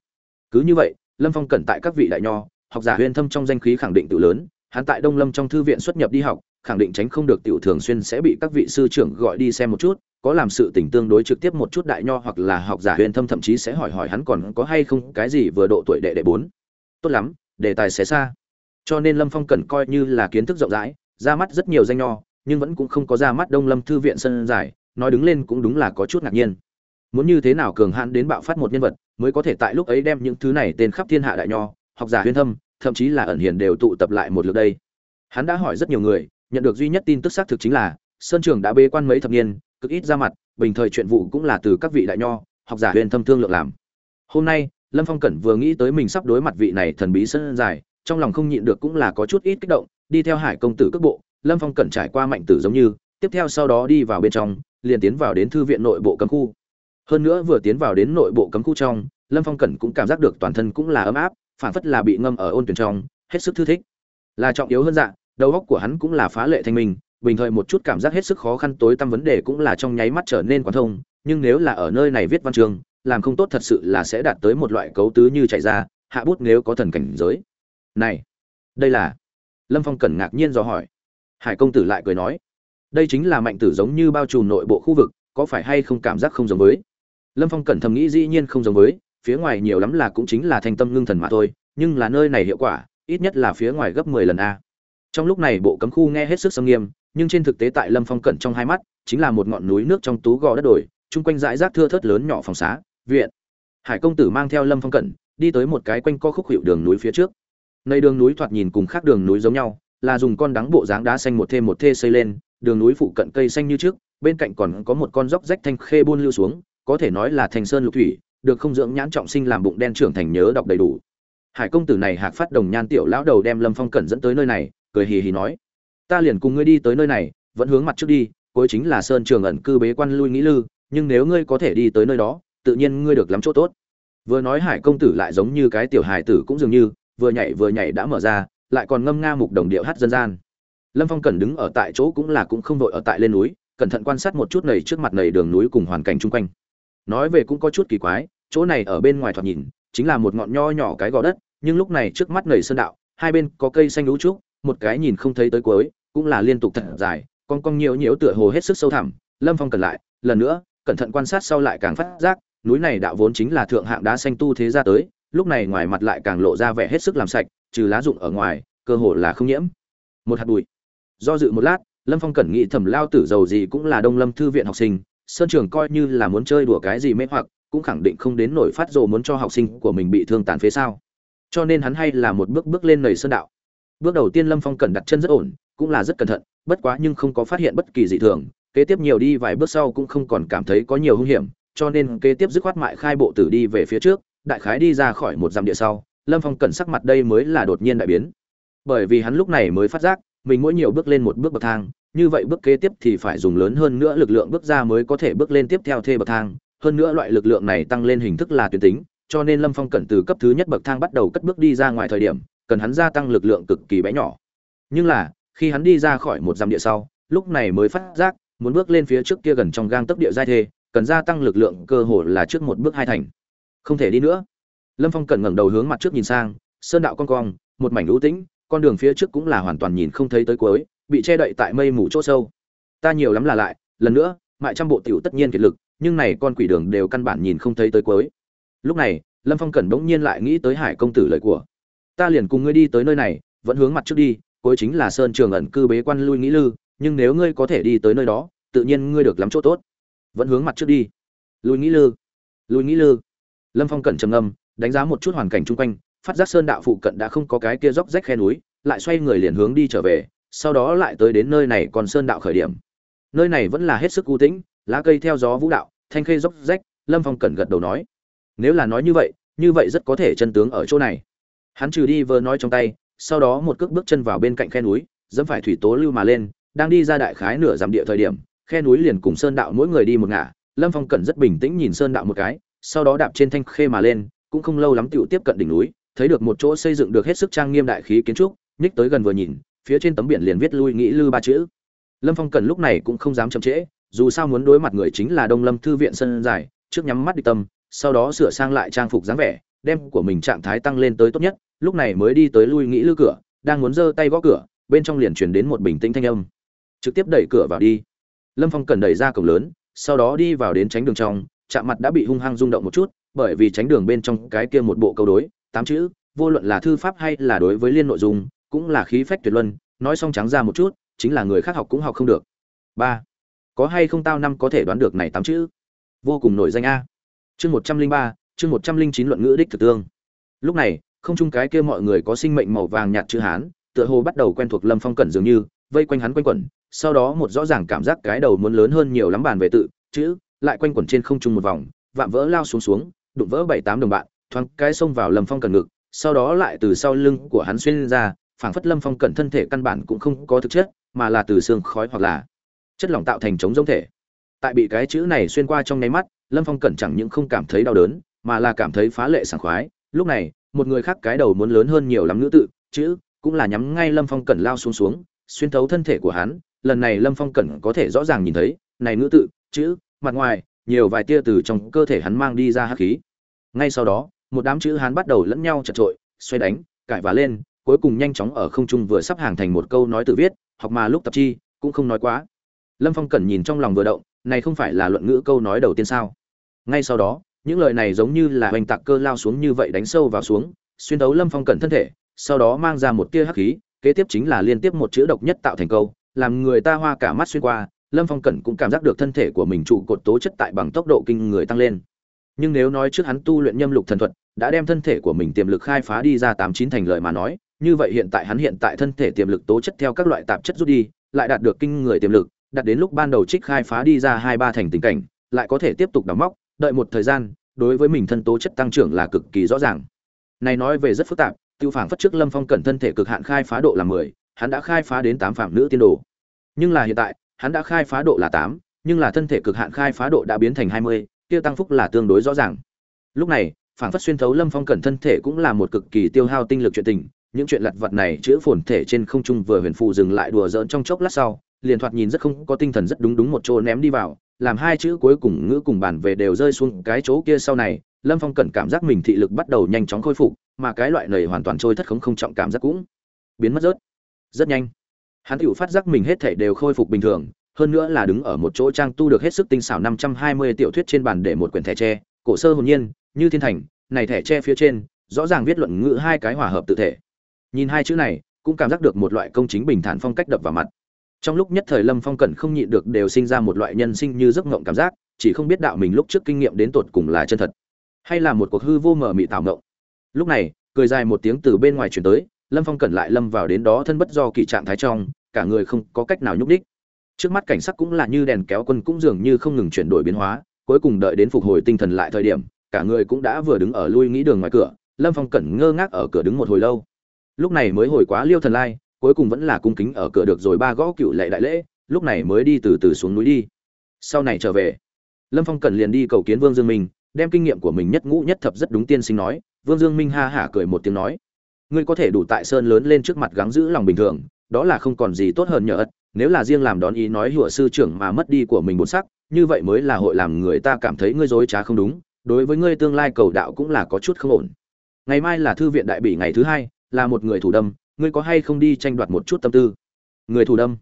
Cứ như vậy, lâm phong cẩn tại các vị đại nho, học giả huyên thâm trong danh khí khẳng định tự lớn, hắn tại đông lâm trong thư viện xuất nhập đi học, khẳng định tránh không được tiểu thường xuyên sẽ bị các vị sư trưởng gọi đi xem một chút, có làm sự tình tương đối trực tiếp một chút đại nho hoặc là học giả huyền thâm thậm chí sẽ hỏi hỏi hắn còn có hay không cái gì vừa độ tuổi đệ đệ bốn. Tốt lắm, đề tài xé xa cho nên lâm phong cần coi như là kiến thức rộng rãi ra mắt rất nhiều danh nho nhưng vẫn cũng không có ra mắt đông lâm thư viện sân giải, nói đứng lên cũng đúng là có chút ngạc nhiên muốn như thế nào cường hãn đến bạo phát một nhân vật mới có thể tại lúc ấy đem những thứ này tên khắp thiên hạ đại nho học giả huyền thâm thậm chí là ẩn hiền đều tụ tập lại một lượt đây hắn đã hỏi rất nhiều người nhận được duy nhất tin tức xác thực chính là sơn trường đã bê quan mấy thập niên cực ít ra mặt bình thời chuyện vụ cũng là từ các vị đại nho học giả huyền thâm thương lượng làm hôm nay lâm phong cẩn vừa nghĩ tới mình sắp đối mặt vị này thần bí sơn giải trong lòng không nhịn được cũng là có chút ít kích động, đi theo hải công tử cước bộ, lâm phong cẩn trải qua mạnh tử giống như, tiếp theo sau đó đi vào bên trong, liền tiến vào đến thư viện nội bộ cấm khu. Hơn nữa vừa tiến vào đến nội bộ cấm khu trong, lâm phong cẩn cũng cảm giác được toàn thân cũng là ấm áp, phản phất là bị ngâm ở ôn tuyển trong, hết sức thư thích. Là trọng yếu hơn dạ đầu óc của hắn cũng là phá lệ thanh minh, bình thời một chút cảm giác hết sức khó khăn tối tăm vấn đề cũng là trong nháy mắt trở nên quán thông, nhưng nếu là ở nơi này viết văn chương, làm không tốt thật sự là sẽ đạt tới một loại cấu tứ như chạy ra, hạ bút nếu có thần cảnh giới này, đây là, lâm phong cẩn ngạc nhiên do hỏi. Hải công tử lại cười nói, đây chính là mạnh tử giống như bao trùm nội bộ khu vực, có phải hay không cảm giác không giống với? Lâm phong cẩn thầm nghĩ dĩ nhiên không giống với, phía ngoài nhiều lắm là cũng chính là thanh tâm ngưng thần mà thôi, nhưng là nơi này hiệu quả, ít nhất là phía ngoài gấp mười lần a. Trong lúc này bộ cấm khu nghe hết sức sâm nghiêm, nhưng trên thực tế tại lâm phong cẩn trong hai mắt, chính là một ngọn núi nước trong tú gò đất đồi, chung quanh dãi rác thưa thớt lớn nhỏ phòng xá, viện. Hải công tử mang theo lâm phong cẩn, đi tới một cái quanh co khúc hiệu đường núi phía trước nơi đường núi thoạt nhìn cùng khác đường núi giống nhau, là dùng con đắng bộ dáng đá xanh một thêm một thê xây lên, đường núi phụ cận cây xanh như trước, bên cạnh còn có một con dốc rách thanh khê buôn lưu xuống, có thể nói là thành sơn lục thủy, được không dưỡng nhãn trọng sinh làm bụng đen trưởng thành nhớ đọc đầy đủ. Hải công tử này hạc phát đồng nhan tiểu lão đầu đem lâm phong cẩn dẫn tới nơi này, cười hì hì nói, ta liền cùng ngươi đi tới nơi này, vẫn hướng mặt trước đi, cuối chính là sơn trường ẩn cư bế quan lui nghĩ lư, nhưng nếu ngươi có thể đi tới nơi đó, tự nhiên ngươi được lắm chỗ tốt. Vừa nói hải công tử lại giống như cái tiểu hải tử cũng dường như vừa nhảy vừa nhảy đã mở ra, lại còn ngâm nga mục đồng điệu hát dân gian. Lâm phong cần đứng ở tại chỗ cũng là cũng không vội ở tại lên núi, cẩn thận quan sát một chút nầy trước mặt nầy đường núi cùng hoàn cảnh chung quanh. Nói về cũng có chút kỳ quái, chỗ này ở bên ngoài thoạt nhìn, chính là một ngọn nho nhỏ cái gò đất, nhưng lúc này trước mắt nầy sơn đạo, hai bên có cây xanh lũ trúc, một cái nhìn không thấy tới cuối, cũng là liên tục thật dài, con cong nhiều nhiễu tựa hồ hết sức sâu thẳm. Lâm phong cần lại, lần nữa, cẩn thận quan sát sau lại càng phát giác, núi này đạo vốn chính là thượng hạng đá xanh tu thế ra tới lúc này ngoài mặt lại càng lộ ra vẻ hết sức làm sạch, trừ lá rụng ở ngoài, cơ hồ là không nhiễm. Một hạt bụi. Do dự một lát, lâm phong cẩn nghĩ thẩm lao tử giàu gì cũng là đông lâm thư viện học sinh, sơn trường coi như là muốn chơi đùa cái gì mê hoặc, cũng khẳng định không đến nổi phát rồ muốn cho học sinh của mình bị thương tàn phế sao. Cho nên hắn hay là một bước bước lên nầy sơn đạo. Bước đầu tiên lâm phong cẩn đặt chân rất ổn, cũng là rất cẩn thận, bất quá nhưng không có phát hiện bất kỳ dị thường, kế tiếp nhiều đi vài bước sau cũng không còn cảm thấy có nhiều hung hiểm, cho nên kế tiếp dứt khoát mại khai bộ tử đi về phía trước đại khái đi ra khỏi một dặm địa sau, lâm phong cẩn sắc mặt đây mới là đột nhiên đại biến. Bởi vì hắn lúc này mới phát giác, mình mỗi nhiều bước lên một bước bậc thang, như vậy bước kế tiếp thì phải dùng lớn hơn nữa lực lượng bước ra mới có thể bước lên tiếp theo thê bậc thang. Hơn nữa loại lực lượng này tăng lên hình thức là tuyến tính, cho nên lâm phong cẩn từ cấp thứ nhất bậc thang bắt đầu cất bước đi ra ngoài thời điểm, cần hắn gia tăng lực lượng cực kỳ bé nhỏ. Nhưng là, khi hắn đi ra khỏi một dặm địa sau, lúc này mới phát giác, muốn bước lên phía trước kia gần trong gang tấc địa giai thê, cần gia tăng lực lượng cơ hồ là trước một bước hai thành không thể đi nữa. Lâm phong cẩn ngẩng đầu hướng mặt trước nhìn sang, sơn đạo con cong, một mảnh lũ tĩnh, con đường phía trước cũng là hoàn toàn nhìn không thấy tới cuối, bị che đậy tại mây mù chỗ sâu. Ta nhiều lắm là lại, lần nữa, mại trăm bộ tiểu tất nhiên kiệt lực, nhưng này con quỷ đường đều căn bản nhìn không thấy tới cuối. Lúc này, lâm phong cẩn bỗng nhiên lại nghĩ tới hải công tử lời của. Ta liền cùng ngươi đi tới nơi này, vẫn hướng mặt trước đi, cuối chính là sơn trường ẩn cư bế quan lui nghĩ lư, nhưng nếu ngươi có thể đi tới nơi đó, tự nhiên ngươi được lắm chỗ tốt. Vẫn hướng mặt trước đi. Lui nghĩ lư. Lui nghĩ lư lâm phong cẩn trầm ngâm, đánh giá một chút hoàn cảnh chung quanh, phát giác sơn đạo phụ cận đã không có cái kia dốc rách khe núi, lại xoay người liền hướng đi trở về, sau đó lại tới đến nơi này còn sơn đạo khởi điểm. Nơi này vẫn là hết sức u tĩnh, lá cây theo gió vũ đạo, thanh khê dốc rách, lâm phong cẩn gật đầu nói. Nếu là nói như vậy như vậy rất có thể chân tướng ở chỗ này. Hắn trừ đi vơ nói trong tay, sau đó một cước bước chân vào bên cạnh khe núi, dẫm phải thủy tố lưu mà lên, đang đi ra đại khái nửa dặm địa thời điểm, khe núi liền cùng sơn đạo mỗi người đi một ngả. Lâm phong cẩn rất bình tĩnh nhìn sơn đạo một cái sau đó đạp trên thanh khê mà lên, cũng không lâu lắm tiểu tiếp cận đỉnh núi, thấy được một chỗ xây dựng được hết sức trang nghiêm đại khí kiến trúc, nhích tới gần vừa nhìn, phía trên tấm biển liền viết lui nghĩ lư ba chữ. Lâm phong cần lúc này cũng không dám chậm trễ, dù sao muốn đối mặt người chính là đông lâm thư viện sân dài, trước nhắm mắt đi tâm, sau đó sửa sang lại trang phục dáng vẻ, đem của mình trạng thái tăng lên tới tốt nhất, lúc này mới đi tới lui nghĩ lư cửa, đang muốn giơ tay gõ cửa, bên trong liền truyền đến một bình tĩnh thanh âm. Trực tiếp đẩy cửa vào đi. Lâm phong cần đẩy ra cổng lớn, sau đó đi vào đến tránh đường trong chạm mặt đã bị hung hăng rung động một chút, bởi vì tránh đường bên trong cái kia một bộ câu đối, tám chữ, vô luận là thư pháp hay là đối với liên nội dung, cũng là khí phách tuyệt luân, nói xong trắng ra một chút, chính là người khác học cũng học không được. Ba, có hay không tao năm có thể đoán được này tám chữ? Vô cùng nổi danh a. Chương một trăm linh ba, chương một trăm linh chín luận ngữ đích thực tương. Lúc này, không chung cái kia mọi người có sinh mệnh màu vàng nhạt chữ hán, tựa hồ bắt đầu quen thuộc lâm phong cẩn dường như, vây quanh hắn quanh quẩn, sau đó một rõ ràng cảm giác cái đầu muốn lớn hơn nhiều lắm bàn về tự, chữ lại quanh quẩn trên không trung một vòng, vạm vỡ lao xuống xuống, đụng vỡ bảy tám đồng bạn, thoáng cái xông vào lâm phong cẩn ngực, sau đó lại từ sau lưng của hắn xuyên ra, phảng phất lâm phong cẩn thân thể căn bản cũng không có thực chất, mà là từ xương khói hoặc là chất lỏng tạo thành chống giống thể. Tại bị cái chữ này xuyên qua trong nháy mắt, lâm phong cẩn chẳng những không cảm thấy đau đớn, mà là cảm thấy phá lệ sảng khoái. Lúc này, một người khác cái đầu muốn lớn hơn nhiều lắm nữ tự, chữ, cũng là nhắm ngay lâm phong cẩn lao xuống xuống, xuyên thấu thân thể của hắn. Lần này lâm phong cẩn có thể rõ ràng nhìn thấy, này nữ tự, chữ mặt ngoài, nhiều vài tia từ trong cơ thể hắn mang đi ra hắc khí. Ngay sau đó, một đám chữ hắn bắt đầu lẫn nhau chật trội, xoay đánh, cãi và lên, cuối cùng nhanh chóng ở không trung vừa sắp hàng thành một câu nói tự viết, học mà lúc tập chi, cũng không nói quá. Lâm phong cẩn nhìn trong lòng vừa động, này không phải là luận ngữ câu nói đầu tiên sao? Ngay sau đó, những lời này giống như là hoành tạc cơ lao xuống như vậy đánh sâu vào xuống, xuyên đấu lâm phong cẩn thân thể, sau đó mang ra một tia hắc khí, kế tiếp chính là liên tiếp một chữ độc nhất tạo thành câu, làm người ta hoa cả mắt xuyên qua lâm phong cẩn cũng cảm giác được thân thể của mình trụ cột tố chất tại bằng tốc độ kinh người tăng lên. Nhưng nếu nói trước hắn tu luyện nhâm lục thần thuật, đã đem thân thể của mình tiềm lực khai phá đi ra tám chín thành lợi mà nói, như vậy hiện tại hắn hiện tại thân thể tiềm lực tố chất theo các loại tạp chất rút đi, lại đạt được kinh người tiềm lực, đạt đến lúc ban đầu trích khai phá đi ra hai ba thành tình cảnh, lại có thể tiếp tục đóng móc, đợi một thời gian, đối với mình thân tố chất tăng trưởng là cực kỳ rõ ràng. Này nói về rất phức tạp, tiêu phản phất trước lâm phong cẩn thân thể cực hạn khai phá độ là mười, hắn đã khai phá đến tám phạm nữ tiên đồ. Nhưng là hiện tại hắn đã khai phá độ là tám, nhưng là thân thể cực hạn khai phá độ đã biến thành hai mươi tiêu tăng phúc là tương đối rõ ràng. Lúc này phản phất xuyên thấu lâm phong cẩn thân thể cũng là một cực kỳ tiêu hao tinh lực chuyện tình, những chuyện lặt vặt này chữ phồn thể trên không trung vừa huyền phù dừng lại đùa giỡn trong chốc lát sau, liền thoạt nhìn rất không có tinh thần rất đúng đúng một chỗ ném đi vào, làm hai chữ cuối cùng ngữ cùng bản về đều rơi xuống cái chỗ kia sau này, lâm phong cẩn cảm giác mình thị lực bắt đầu nhanh chóng khôi phục, mà cái loại này hoàn toàn trôi thất không không trọng cảm giác cũng biến mất rớt. Rất nhanh hắn tựu phát giác mình hết thảy đều khôi phục bình thường, hơn nữa là đứng ở một chỗ trang tu được hết sức tinh xảo năm trăm hai mươi tiểu thuyết trên bàn để một quyển thẻ tre, cổ sơ hồn nhiên, như thiên thành, này thẻ tre phía trên, rõ ràng viết luận ngữ hai cái hòa hợp tự thể. Nhìn hai chữ này, cũng cảm giác được một loại công chính bình thản phong cách đập vào mặt. Trong lúc nhất thời lâm phong cẩn không nhịn được đều sinh ra một loại nhân sinh như giấc ngộng cảm giác, chỉ không biết đạo mình lúc trước kinh nghiệm đến tột cùng là chân thật, hay là một cuộc hư vô mờ mị tạo ngộng lúc này, cười dài một tiếng từ bên ngoài chuyển tới lâm phong cẩn lại lâm vào đến đó thân bất do kỳ trạng thái trong, cả người không có cách nào nhúc đích trước mắt cảnh sắc cũng là như đèn kéo quân cũng dường như không ngừng chuyển đổi biến hóa, cuối cùng đợi đến phục hồi tinh thần lại thời điểm, cả người cũng đã vừa đứng ở lui nghĩ đường ngoài cửa, lâm phong cẩn ngơ ngác ở cửa đứng một hồi lâu. Lúc này mới hồi quá liêu thần lai, cuối cùng vẫn là cung kính ở cửa được rồi ba gõ cựu lệ đại lễ, lúc này mới đi từ từ xuống núi đi. Sau này trở về, lâm phong cẩn liền đi cầu kiến vương dương minh, đem kinh nghiệm của mình nhất ngũ nhất thập rất đúng tiên sinh nói. Vương dương minh ha hả cười một tiếng nói ngươi có thể đủ tại sơn lớn lên trước mặt gắng giữ lòng bình thường, đó là không còn gì tốt hơn nhờ ất nếu là riêng làm đón ý nói hùa sư trưởng mà mất đi của mình bốn sắc, như vậy mới là hội làm người ta cảm thấy ngươi dối trá không đúng, đối với ngươi tương lai cầu đạo cũng là có chút không ổn. Ngày mai là thư viện đại bỉ ngày thứ hai, là một người thủ đâm, ngươi có hay không đi tranh đoạt một chút tâm tư? Người thủ đâm.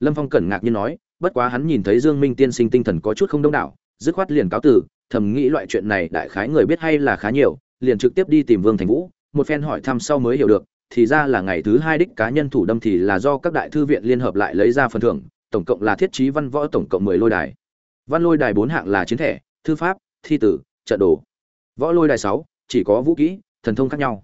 Lâm phong cẩn ngạc nhiên nói, bất quá hắn nhìn thấy dương minh tiên sinh tinh thần có chút không đông đảo, dứt khoát liền cáo tử thầm nghĩ loại chuyện này đại khái người biết hay là khá nhiều, liền trực tiếp đi tìm vương thành vũ một phen hỏi thăm sau mới hiểu được, thì ra là ngày thứ hai đích cá nhân thủ đâm thì là do các đại thư viện liên hợp lại lấy ra phần thưởng, tổng cộng là thiết trí văn võ tổng cộng mười lôi đài. Văn lôi đài bốn hạng là chiến thẻ, thư pháp, thi tử, trận đồ. Võ lôi đài sáu, chỉ có vũ kỹ, thần thông khác nhau.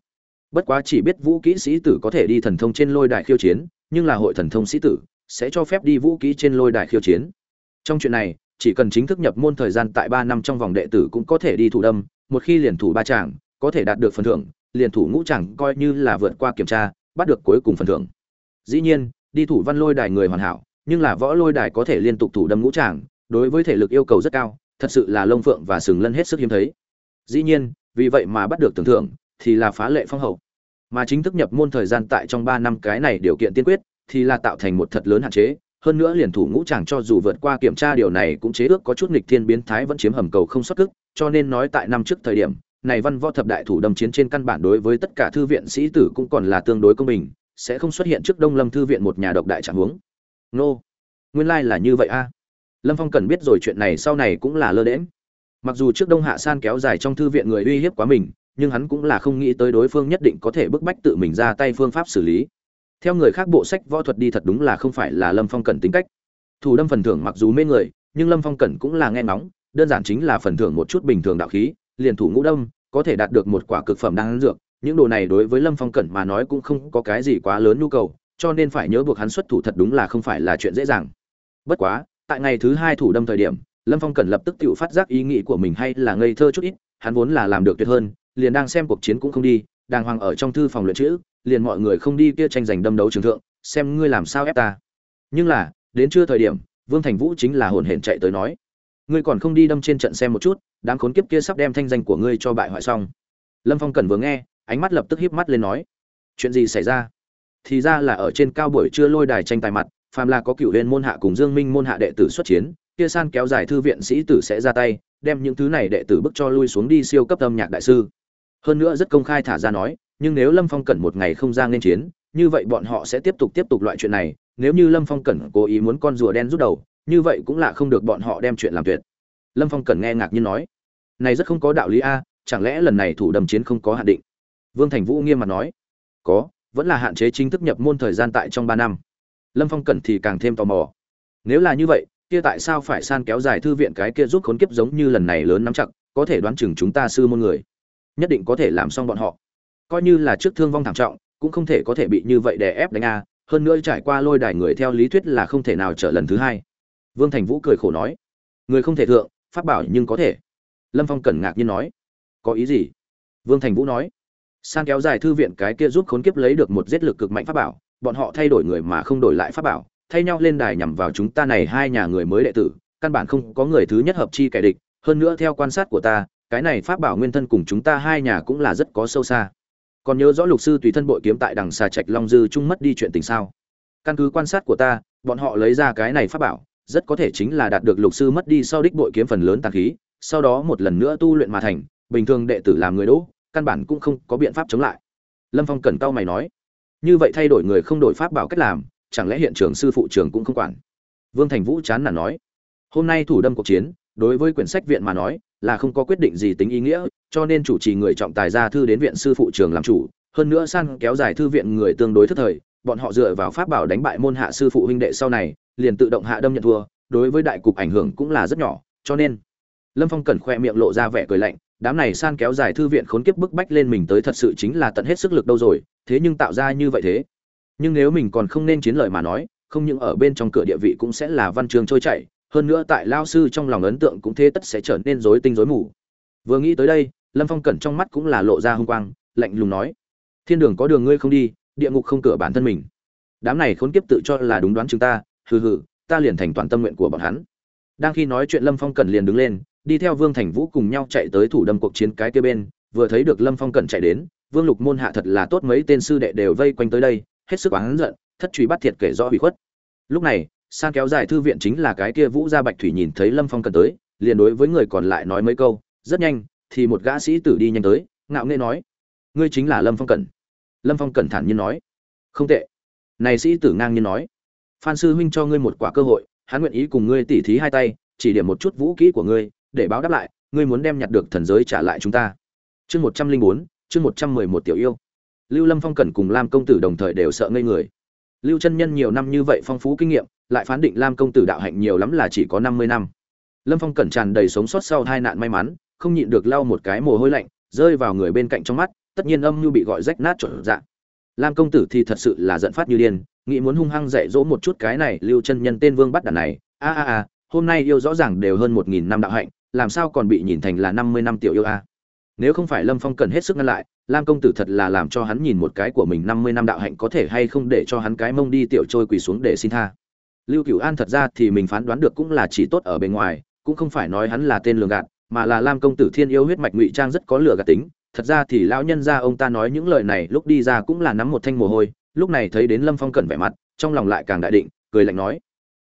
Bất quá chỉ biết vũ kỹ sĩ tử có thể đi thần thông trên lôi đài khiêu chiến, nhưng là hội thần thông sĩ tử sẽ cho phép đi vũ kỹ trên lôi đài khiêu chiến. Trong chuyện này, chỉ cần chính thức nhập môn thời gian tại ba năm trong vòng đệ tử cũng có thể đi thủ đâm, một khi liền thủ ba tràng, có thể đạt được phần thưởng liền thủ ngũ chẳng coi như là vượt qua kiểm tra, bắt được cuối cùng phần thưởng. Dĩ nhiên, đi thủ văn lôi đài người hoàn hảo, nhưng là võ lôi đài có thể liên tục thủ đâm ngũ chàng đối với thể lực yêu cầu rất cao, thật sự là lông phượng và sừng lân hết sức hiếm thấy. Dĩ nhiên, vì vậy mà bắt được tưởng thưởng, thì là phá lệ phong hậu. Mà chính thức nhập môn thời gian tại trong ba năm cái này điều kiện tiên quyết, thì là tạo thành một thật lớn hạn chế, hơn nữa liền thủ ngũ chàng cho dù vượt qua kiểm tra điều này cũng chế ước có chút nghịch thiên biến thái vẫn chiếm hầm cầu không xuất cức, cho nên nói tại năm trước thời điểm này văn võ thập đại thủ đâm chiến trên căn bản đối với tất cả thư viện sĩ tử cũng còn là tương đối công bình, sẽ không xuất hiện trước đông lâm thư viện một nhà độc đại trạng huống. Nô, nguyên lai là như vậy a. Lâm phong cần biết rồi chuyện này sau này cũng là lơ đễm mặc dù trước đông hạ san kéo dài trong thư viện người uy hiếp quá mình, nhưng hắn cũng là không nghĩ tới đối phương nhất định có thể bức bách tự mình ra tay phương pháp xử lý. Theo người khác bộ sách võ thuật đi thật đúng là không phải là lâm phong cẩn tính cách. Thủ đâm phần thưởng mặc dù mê người, nhưng lâm phong cẩn cũng là nghe nóng đơn giản chính là phần thưởng một chút bình thường đạo khí liền thủ ngũ đâm, có thể đạt được một quả cực phẩm đan dược. Những đồ này đối với lâm phong cẩn mà nói cũng không có cái gì quá lớn nhu cầu, cho nên phải nhớ buộc hắn xuất thủ thật đúng là không phải là chuyện dễ dàng. Bất quá, tại ngày thứ hai thủ đâm thời điểm, lâm phong cẩn lập tức tự phát giác ý nghĩ của mình hay là ngây thơ chút ít, hắn vốn là làm được tuyệt hơn, liền đang xem cuộc chiến cũng không đi, đàng hoàng ở trong thư phòng luyện chữ, liền mọi người không đi kia tranh giành đâm đấu trường thượng, xem ngươi làm sao ép ta. Nhưng là, đến trưa thời điểm, vương thành vũ chính là hồn hển chạy tới nói, ngươi còn không đi đâm trên trận xem một chút đám khốn kiếp kia sắp đem thanh danh của ngươi cho bại hoại xong. Lâm phong cần vừa nghe, ánh mắt lập tức híp mắt lên nói, chuyện gì xảy ra? Thì ra là ở trên cao buổi trưa lôi đài tranh tài mặt, phàm là có cựu huyền môn hạ cùng dương minh môn hạ đệ tử xuất chiến, kia san kéo dài thư viện sĩ tử sẽ ra tay, đem những thứ này đệ tử bức cho lui xuống đi siêu cấp âm nhạc đại sư. Hơn nữa rất công khai thả ra nói, nhưng nếu lâm phong cẩn một ngày không ra nên chiến, như vậy bọn họ sẽ tiếp tục tiếp tục loại chuyện này, nếu như lâm phong cẩn cố ý muốn con rùa đen rút đầu, như vậy cũng là không được bọn họ đem chuyện làm tuyệt lâm phong Cần nghe ngạc nhiên nói, này rất không có đạo lý a, chẳng lẽ lần này thủ đầm chiến không có hạn định? Vương thành vũ nghiêm mặt nói, có, vẫn là hạn chế chính thức nhập môn thời gian tại trong ba năm. Lâm phong Cần thì càng thêm tò mò, nếu là như vậy, kia tại sao phải san kéo dài thư viện cái kia giúp khốn kiếp giống như lần này lớn nắm chặt, có thể đoán chừng chúng ta sư môn người, nhất định có thể làm xong bọn họ. Coi như là trước thương vong thảm trọng, cũng không thể có thể bị như vậy đè ép đánh a, hơn nữa trải qua lôi đài người theo lý thuyết là không thể nào trở lần thứ hai. Vương thành vũ cười khổ nói, người không thể thượng pháp bảo nhưng có thể. Lâm phong cẩn ngạc nhiên nói, có ý gì? Vương thành vũ nói san kéo dài thư viện cái kia giúp khốn kiếp lấy được một giết lực cực mạnh pháp bảo, bọn họ thay đổi người mà không đổi lại pháp bảo, thay nhau lên đài nhằm vào chúng ta này hai nhà người mới đệ tử, căn bản không có người thứ nhất hợp chi kẻ địch, hơn nữa theo quan sát của ta, cái này pháp bảo nguyên thân cùng chúng ta hai nhà cũng là rất có sâu xa. Còn nhớ rõ lục sư tùy thân bội kiếm tại đằng xà trạch long dư chung mất đi chuyện tình sao? Căn cứ quan sát của ta, bọn họ lấy ra cái này pháp bảo rất có thể chính là đạt được lục sư mất đi sau đích bội kiếm phần lớn tàn khí, sau đó một lần nữa tu luyện mà thành, bình thường đệ tử làm người đỗ, căn bản cũng không có biện pháp chống lại. Lâm phong cẩn cao mày nói, như vậy thay đổi người không đổi pháp bảo cách làm, chẳng lẽ hiện trường sư phụ trường cũng không quản? Vương thành vũ chán nản nói, hôm nay thủ đâm cuộc chiến, đối với quyển sách viện mà nói, là không có quyết định gì tính ý nghĩa, cho nên chủ trì người trọng tài ra thư đến viện sư phụ trường làm chủ, hơn nữa săn kéo dài thư viện người tương đối thất thời, bọn họ dựa vào pháp bảo đánh bại môn hạ sư phụ huynh đệ sau này liền tự động hạ đâm nhận thua, đối với đại cục ảnh hưởng cũng là rất nhỏ, cho nên lâm phong cẩn khoe miệng lộ ra vẻ cười lạnh, đám này san kéo dài thư viện khốn kiếp bức bách lên mình tới thật sự chính là tận hết sức lực đâu rồi, thế nhưng tạo ra như vậy thế. Nhưng nếu mình còn không nên chiến lợi mà nói, không những ở bên trong cửa địa vị cũng sẽ là văn chương trôi chảy, hơn nữa tại lao sư trong lòng ấn tượng cũng thế tất sẽ trở nên rối tinh rối mù. Vừa nghĩ tới đây, lâm phong cẩn trong mắt cũng là lộ ra h u n g quang, lạnh lùng nói, thiên đường có đường ngươi không đi, địa ngục không cửa bản thân mình. Đám này khốn kiếp tự cho là đúng đoán chúng ta hừ hừ, ta liền thành toàn tâm nguyện của bọn hắn. Đang khi nói chuyện lâm phong cẩn liền đứng lên, đi theo vương thành vũ cùng nhau chạy tới thủ đâm cuộc chiến cái kia bên, vừa thấy được lâm phong cẩn chạy đến, vương lục môn hạ thật là tốt mấy tên sư đệ đều vây quanh tới đây, hết sức oán giận, thất truy bắt thiệt kể rõ bị khuất. Lúc này san kéo dài thư viện chính là cái kia vũ gia bạch thủy nhìn thấy lâm phong cần tới, liền đối với người còn lại nói mấy câu, rất nhanh, thì một gã sĩ tử đi nhanh tới, ngạo nghễ nói, ngươi chính là lâm phong cẩn. Lâm phong cẩn thản nhiên nói, không tệ. Này sĩ tử ngang nhiên nói phan sư huynh cho ngươi một quả cơ hội, hắn nguyện ý cùng ngươi tỉ thí hai tay, chỉ điểm một chút vũ kỹ của ngươi, để báo đáp lại, ngươi muốn đem nhặt được thần giới trả lại chúng ta. Chương một trăm linh bốn, chương một trăm mười một tiểu yêu. Lưu lâm phong cẩn cùng lam công tử đồng thời đều sợ ngây người. Lưu chân nhân nhiều năm như vậy phong phú kinh nghiệm, lại phán định lam công tử đạo hạnh nhiều lắm là chỉ có năm mươi năm. Lâm phong cẩn tràn đầy sống sót sau hai nạn may mắn, không nhịn được lau một cái mồ hôi lạnh, rơi vào người bên cạnh trong mắt, tất nhiên âm như bị gọi rách nát trộn dạng lam công tử thì thật sự là giận phát như điên nghĩ muốn hung hăng dạy dỗ một chút cái này lưu chân nhân tên vương bắt đàn này. A a a, hôm nay yêu rõ ràng đều hơn một nghìn năm đạo hạnh, làm sao còn bị nhìn thành là năm mươi năm tiểu yêu a? Nếu không phải lâm phong cần hết sức ngăn lại, lam công tử thật là làm cho hắn nhìn một cái của mình năm mươi năm đạo hạnh có thể hay không để cho hắn cái mông đi tiểu trôi quỳ xuống để xin tha. Lưu cửu an thật ra thì mình phán đoán được cũng là chỉ tốt ở bên ngoài, cũng không phải nói hắn là tên lường gạt, mà là lam công tử thiên yêu huyết mạch ngụy trang rất có lửa gạt tính. Thật ra thì lão nhân gia ông ta nói những lời này lúc đi ra cũng là nắm một thanh mồ hôi lúc này thấy đến lâm phong cẩn vẻ mặt trong lòng lại càng đại định cười lạnh nói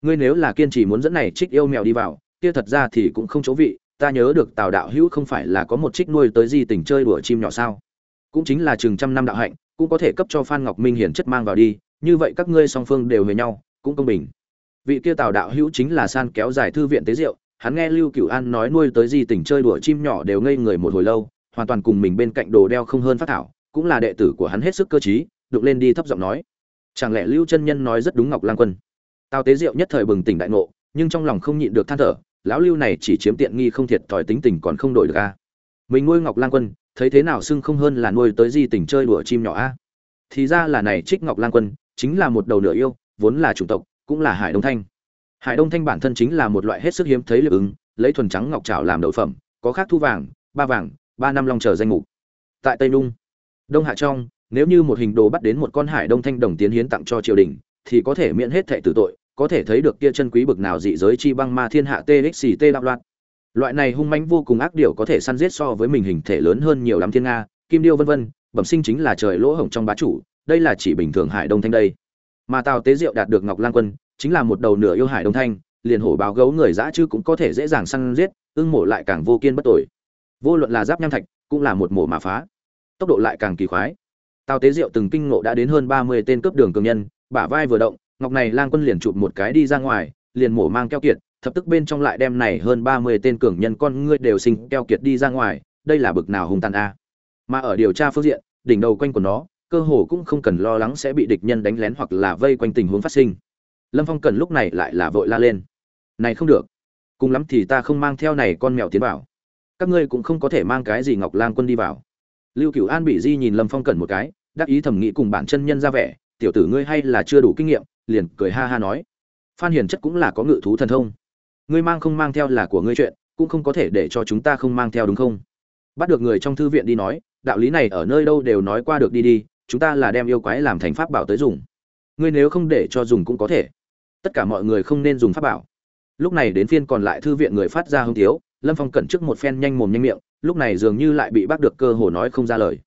ngươi nếu là kiên trì muốn dẫn này trích yêu mèo đi vào kia thật ra thì cũng không chỗ vị ta nhớ được tào đạo hữu không phải là có một trích nuôi tới di tình chơi đùa chim nhỏ sao? Cũng chính là chừng trăm năm đạo hạnh cũng có thể cấp cho phan ngọc minh hiển chất mang vào đi như vậy các ngươi song phương đều về nhau cũng công bình. Vị kia tào đạo hữu chính là san kéo dài thư viện tế rượu, hắn nghe lưu cửu an nói nuôi tới di tình chơi đùa chim nhỏ đều ngây người một hồi lâu hoàn toàn cùng mình bên cạnh đồ đeo không hơn phát thảo cũng là đệ tử của hắn hết sức cơ trí đụng lên đi thấp giọng nói. Chẳng lẽ lưu chân nhân nói rất đúng ngọc lang quân? Tào tế diệu nhất thời bừng tỉnh đại ngộ, nhưng trong lòng không nhịn được than thở, lão lưu này chỉ chiếm tiện nghi không thiệt thòi tính tình còn không đổi được a mình nuôi ngọc lang quân, thấy thế nào xưng không hơn là nuôi tới di tình chơi đùa chim nhỏ a thì ra là này trích ngọc lang quân, chính là một đầu nửa yêu, vốn là chủng tộc, cũng là hải đông thanh. Hải đông thanh bản thân chính là một loại hết sức hiếm thấy lực ứng, lấy thuần trắng ngọc trảo làm đậu phẩm, có khác thu vàng, ba vàng, ba năm long chờ danh mục. Tại tây nung, đông hạ trong nếu như một hình đồ bắt đến một con hải đông thanh đồng tiến hiến tặng cho triều đình, thì có thể miễn hết thệ tử tội, có thể thấy được kia chân quý bực nào dị giới chi băng ma thiên hạ txt đạo loạn. Loại này hung mãnh vô cùng ác điều có thể săn giết so với mình hình thể lớn hơn nhiều lắm thiên nga, kim điêu vân vân, bẩm sinh chính là trời lỗ hổng trong bá chủ, đây là chỉ bình thường hải đông thanh đây. Mà tào tế diệu đạt được ngọc lang quân, chính là một đầu nửa yêu hải đông thanh, liền hổ báo gấu người dã chứ cũng có thể dễ dàng săn giết, ưng mổ lại càng vô kiên bất tội. Vô luận là giáp nham thạch, cũng là một mổ mà phá. Tốc độ lại càng kỳ khoái tào tế diệu từng kinh ngộ đã đến hơn ba mươi tên cướp đường cường nhân, bả vai vừa động, ngọc này lang quân liền chụp một cái đi ra ngoài, liền mổ mang keo kiệt, thập tức bên trong lại đem này hơn ba mươi tên cường nhân con ngươi đều sinh keo kiệt đi ra ngoài, đây là bực nào hung tàn a. Mà ở điều tra phương diện, đỉnh đầu quanh của nó, cơ hồ cũng không cần lo lắng sẽ bị địch nhân đánh lén hoặc là vây quanh tình huống phát sinh. Lâm phong cần lúc này lại là vội la lên. Này không được. Cùng lắm thì ta không mang theo này con mèo tiến vào. Các ngươi cũng không có thể mang cái gì ngọc lang quân đi vào. Lưu cửu an bị di nhìn lâm phong cần một cái đắc ý thẩm nghĩ cùng bản chân nhân ra vẻ, tiểu tử ngươi hay là chưa đủ kinh nghiệm, liền cười ha ha nói. Phan hiền chất cũng là có ngự thú thần thông. Ngươi mang không mang theo là của ngươi chuyện, cũng không có thể để cho chúng ta không mang theo đúng không? Bắt được người trong thư viện đi nói, đạo lý này ở nơi đâu đều nói qua được đi đi, chúng ta là đem yêu quái làm thành pháp bảo tới dùng. Ngươi nếu không để cho dùng cũng có thể. Tất cả mọi người không nên dùng pháp bảo. Lúc này đến phiên còn lại thư viện người phát ra hông thiếu, lâm phong cẩn trước một phen nhanh mồm nhanh miệng, lúc này dường như lại bị bắt được cơ hồ nói không ra lời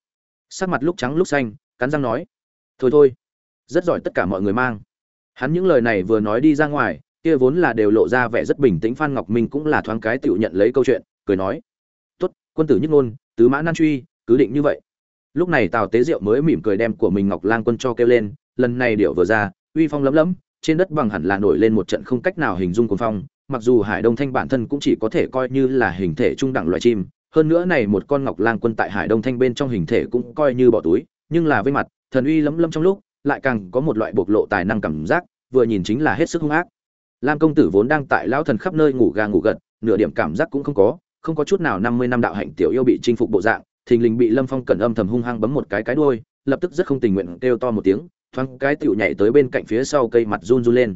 sắc mặt lúc trắng lúc xanh, cắn răng nói, thôi thôi, rất giỏi tất cả mọi người mang. Hắn những lời này vừa nói đi ra ngoài, kia vốn là đều lộ ra vẻ rất bình tĩnh, phan ngọc minh cũng là thoáng cái tự nhận lấy câu chuyện, cười nói, tốt, quân tử nhất ngôn, tứ mã nan truy, cứ định như vậy. Lúc này tào tế diệu mới mỉm cười đem của mình ngọc lang quân cho kêu lên, lần này điệu vừa ra, uy phong lấm lấm, trên đất bằng hẳn là nổi lên một trận không cách nào hình dung cuồng phong, mặc dù hải đông thanh bản thân cũng chỉ có thể coi như là hình thể trung đẳng loại chim hơn nữa này một con ngọc lang quân tại hải đông thanh bên trong hình thể cũng coi như bỏ túi, nhưng là với mặt, thần uy lấm lấm trong lúc, lại càng có một loại bộc lộ tài năng cảm giác, vừa nhìn chính là hết sức hung ác. Lam công tử vốn đang tại lão thần khắp nơi ngủ gà ngủ gật, nửa điểm cảm giác cũng không có không có chút nào năm mươi năm đạo hạnh tiểu yêu bị chinh phục bộ dạng, thình lình bị lâm phong cẩn âm thầm hung hăng bấm một cái cái đuôi, lập tức rất không tình nguyện kêu to một tiếng, thoáng cái tựu nhảy tới bên cạnh phía sau cây mặt run run lên.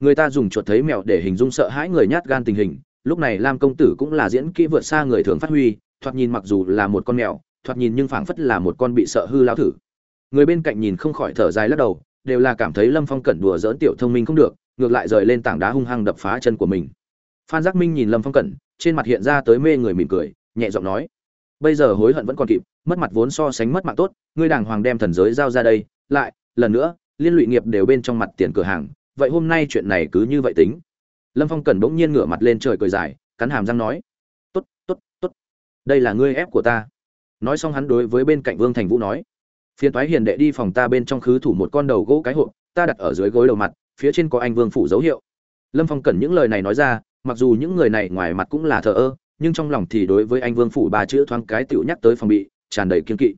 Người ta dùng chuột thấy mèo để hình dung sợ hãi người nhát gan tình hình lúc này lam công tử cũng là diễn kỹ vượt xa người thường phát huy, thoạt nhìn mặc dù là một con mèo, thoạt nhìn nhưng phảng phất là một con bị sợ hư lao thử. Người bên cạnh nhìn không khỏi thở dài lắc đầu, đều là cảm thấy lâm phong cẩn đùa dỡn tiểu thông minh không được, ngược lại rời lên tảng đá hung hăng đập phá chân của mình. Phan giác minh nhìn lâm phong cẩn, trên mặt hiện ra tới mê người mỉm cười, nhẹ giọng nói, bây giờ hối hận vẫn còn kịp, mất mặt vốn so sánh mất mạng tốt, ngươi đàng hoàng đem thần giới giao ra đây, lại, lần nữa, liên lụy nghiệp đều bên trong mặt tiền cửa hàng, vậy hôm nay chuyện này cứ như vậy tính lâm phong Cần bỗng nhiên ngửa mặt lên trời cười dài, cắn hàm răng nói t ố t t ố t t ố t đây là ngươi ép của ta. Nói xong hắn đối với bên cạnh vương thành vũ nói, phiền thoái hiền đệ đi phòng ta bên trong khứ thủ một con đầu gỗ cái hộp, ta đặt ở dưới gối đầu mặt, phía trên có anh vương phủ dấu hiệu. Lâm phong Cần những lời này nói ra, mặc dù những người này ngoài mặt cũng là thờ ơ, nhưng trong lòng thì đối với anh vương phủ ba chữ thoáng cái tựu nhắc tới phòng bị, tràn đầy kiên kỵ.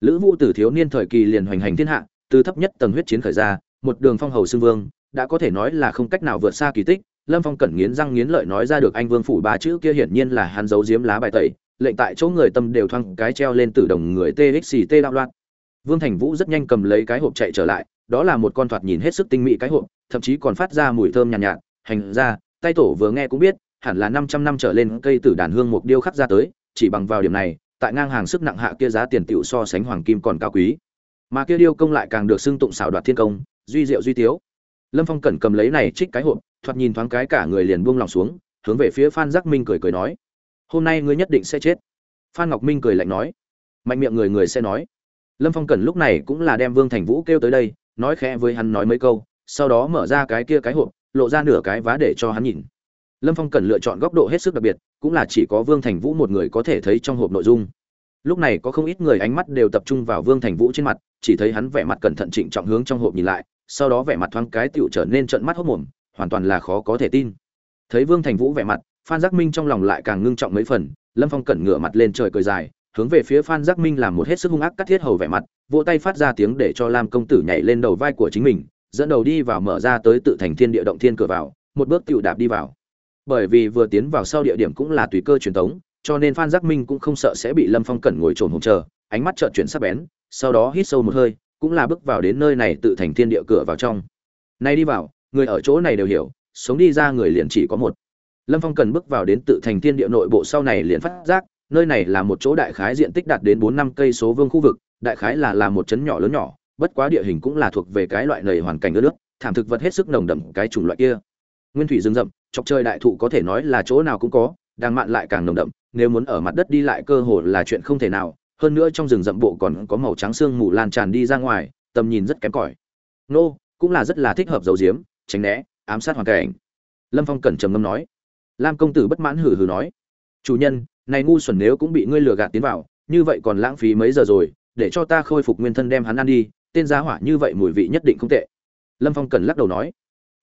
Lữ vũ từ thiếu niên thời kỳ liền hoành hành thiên hạ, từ thấp nhất tầng huyết chiến khởi ra, một đường phong hầu xưng vương, đã có thể nói là không cách nào vượt xa kỳ tích lâm phong cẩn nghiến răng nghiến lợi nói ra được anh vương phủ ba chữ kia hiển nhiên là hắn giấu giếm lá bài tẩy lệnh tại chỗ người tâm đều thoang cái treo lên từ đồng người txt đạo loạn vương thành vũ rất nhanh cầm lấy cái hộp chạy trở lại đó là một con thoạt nhìn hết sức tinh mỹ cái hộp thậm chí còn phát ra mùi thơm nhàn nhạt, nhạt hành ra tay tổ vừa nghe cũng biết hẳn là 500 năm trở lên cây tử đàn hương mục điêu khắc ra tới, chỉ bằng vào điểm này, tại ngang hàng sức nặng hạ kia giá tiền tiểu so sánh hoàng kim còn cao quý. Mà kia điêu công lại càng được xưng tụng xảo đoạt thiên công, duy diệu duy tiếu. Lâm Phong cẩn cầm lấy này trích cái hộp, thoạt nhìn thoáng cái cả người liền buông lòng xuống, hướng về phía Phan Giác Minh cười cười nói: "Hôm nay ngươi nhất định sẽ chết." Phan Ngọc Minh cười lạnh nói: "Mạnh miệng người người sẽ nói." Lâm Phong cẩn lúc này cũng là đem Vương Thành Vũ kêu tới đây, nói khẽ với hắn nói mấy câu, sau đó mở ra cái kia cái hộp, lộ ra nửa cái vá để cho hắn nhìn lâm phong cần lựa chọn góc độ hết sức đặc biệt cũng là chỉ có vương thành vũ một người có thể thấy trong hộp nội dung lúc này có không ít người ánh mắt đều tập trung vào vương thành vũ trên mặt chỉ thấy hắn vẻ mặt cẩn thận trịnh trọng hướng trong hộp nhìn lại sau đó vẻ mặt thoáng cái tựu trở nên trợn mắt hốc mồm, hoàn toàn là khó có thể tin. Thấy vương thành vũ vẻ mặt, phan giác minh trong lòng lại càng ngưng trọng mấy phần, lâm phong cẩn ngửa mặt lên trời cười dài, hướng về phía phan giác minh làm một hết sức hung ác cắt thiết hầu vẻ mặt, vỗ tay phát ra tiếng để cho lam công tử nhảy lên đầu vai của chính mình, dẫn đầu đi vào mở ra tới tự thành thiên địa động thiên cửa vào, một bước tựu đạp đi vào. Bởi vì vừa tiến vào sau địa điểm cũng là tùy cơ truyền tống, cho nên phan giác minh cũng không sợ sẽ bị lâm phong cẩn ngồi trồn hồng chờ, ánh mắt trợn chuyển sắc bén, sau đó hít sâu một hơi cũng là bước vào đến nơi này tự thành thiên địa cửa vào trong. Nay đi vào, người ở chỗ này đều hiểu, sống đi ra người liền chỉ có một. Lâm phong cần bước vào đến tự thành thiên địa nội bộ sau này liền phát giác, nơi này là một chỗ đại khái diện tích đạt đến bốn năm cây số vương khu vực, đại khái là là một trấn nhỏ lớn nhỏ, bất quá địa hình cũng là thuộc về cái loại nầy hoàn cảnh ướt nước, thảm thực vật hết sức nồng đậm cái chủng loại kia. Nguyên thủy rừng rậm, chọc trời đại thụ có thể nói là chỗ nào cũng có, đang mạn lại càng nồng đậm, nếu muốn ở mặt đất đi lại cơ hồ là chuyện không thể nào hơn nữa trong rừng rậm bộ còn có màu trắng xương mù lan tràn đi ra ngoài, tầm nhìn rất kém cỏi. Nô, cũng là rất là thích hợp dầu diếm, tránh né, ám sát hoàn cảnh. Lâm phong cẩn trầm ngâm nói. Lam công tử bất mãn hừ hừ nói. Chủ nhân, này ngu xuẩn nếu cũng bị ngươi lừa gạt tiến vào, như vậy còn lãng phí mấy giờ rồi, để cho ta khôi phục nguyên thân đem hắn ăn đi, tên giá hỏa như vậy mùi vị nhất định không tệ. Lâm phong cẩn lắc đầu nói.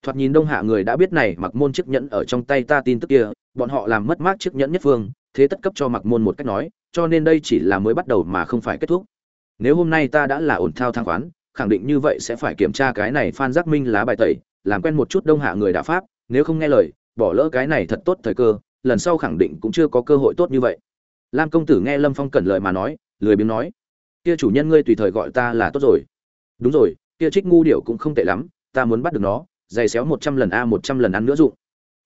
Thoạt nhìn đông hạ người đã biết này mặc môn chiếc nhẫn ở trong tay ta tin tức kia, bọn họ làm mất mát chiếc nhẫn nhất phương, thế tất cấp cho mặc môn một cách nói cho nên đây chỉ là mới bắt đầu mà không phải kết thúc. Nếu hôm nay ta đã là ổn thao thang khoán, khẳng định như vậy sẽ phải kiểm tra cái này phan giác minh lá bài tẩy, làm quen một chút đông hạ người đã pháp, nếu không nghe lời, bỏ lỡ cái này thật tốt thời cơ, lần sau khẳng định cũng chưa có cơ hội tốt như vậy. Lam công tử nghe lâm phong cẩn lời mà nói, lười biếng nói, kia chủ nhân ngươi tùy thời gọi ta là tốt rồi. Đúng rồi, kia trích ngu điệu cũng không tệ lắm, ta muốn bắt được nó dày xéo một trăm lần a một trăm lần ăn nữa dụng.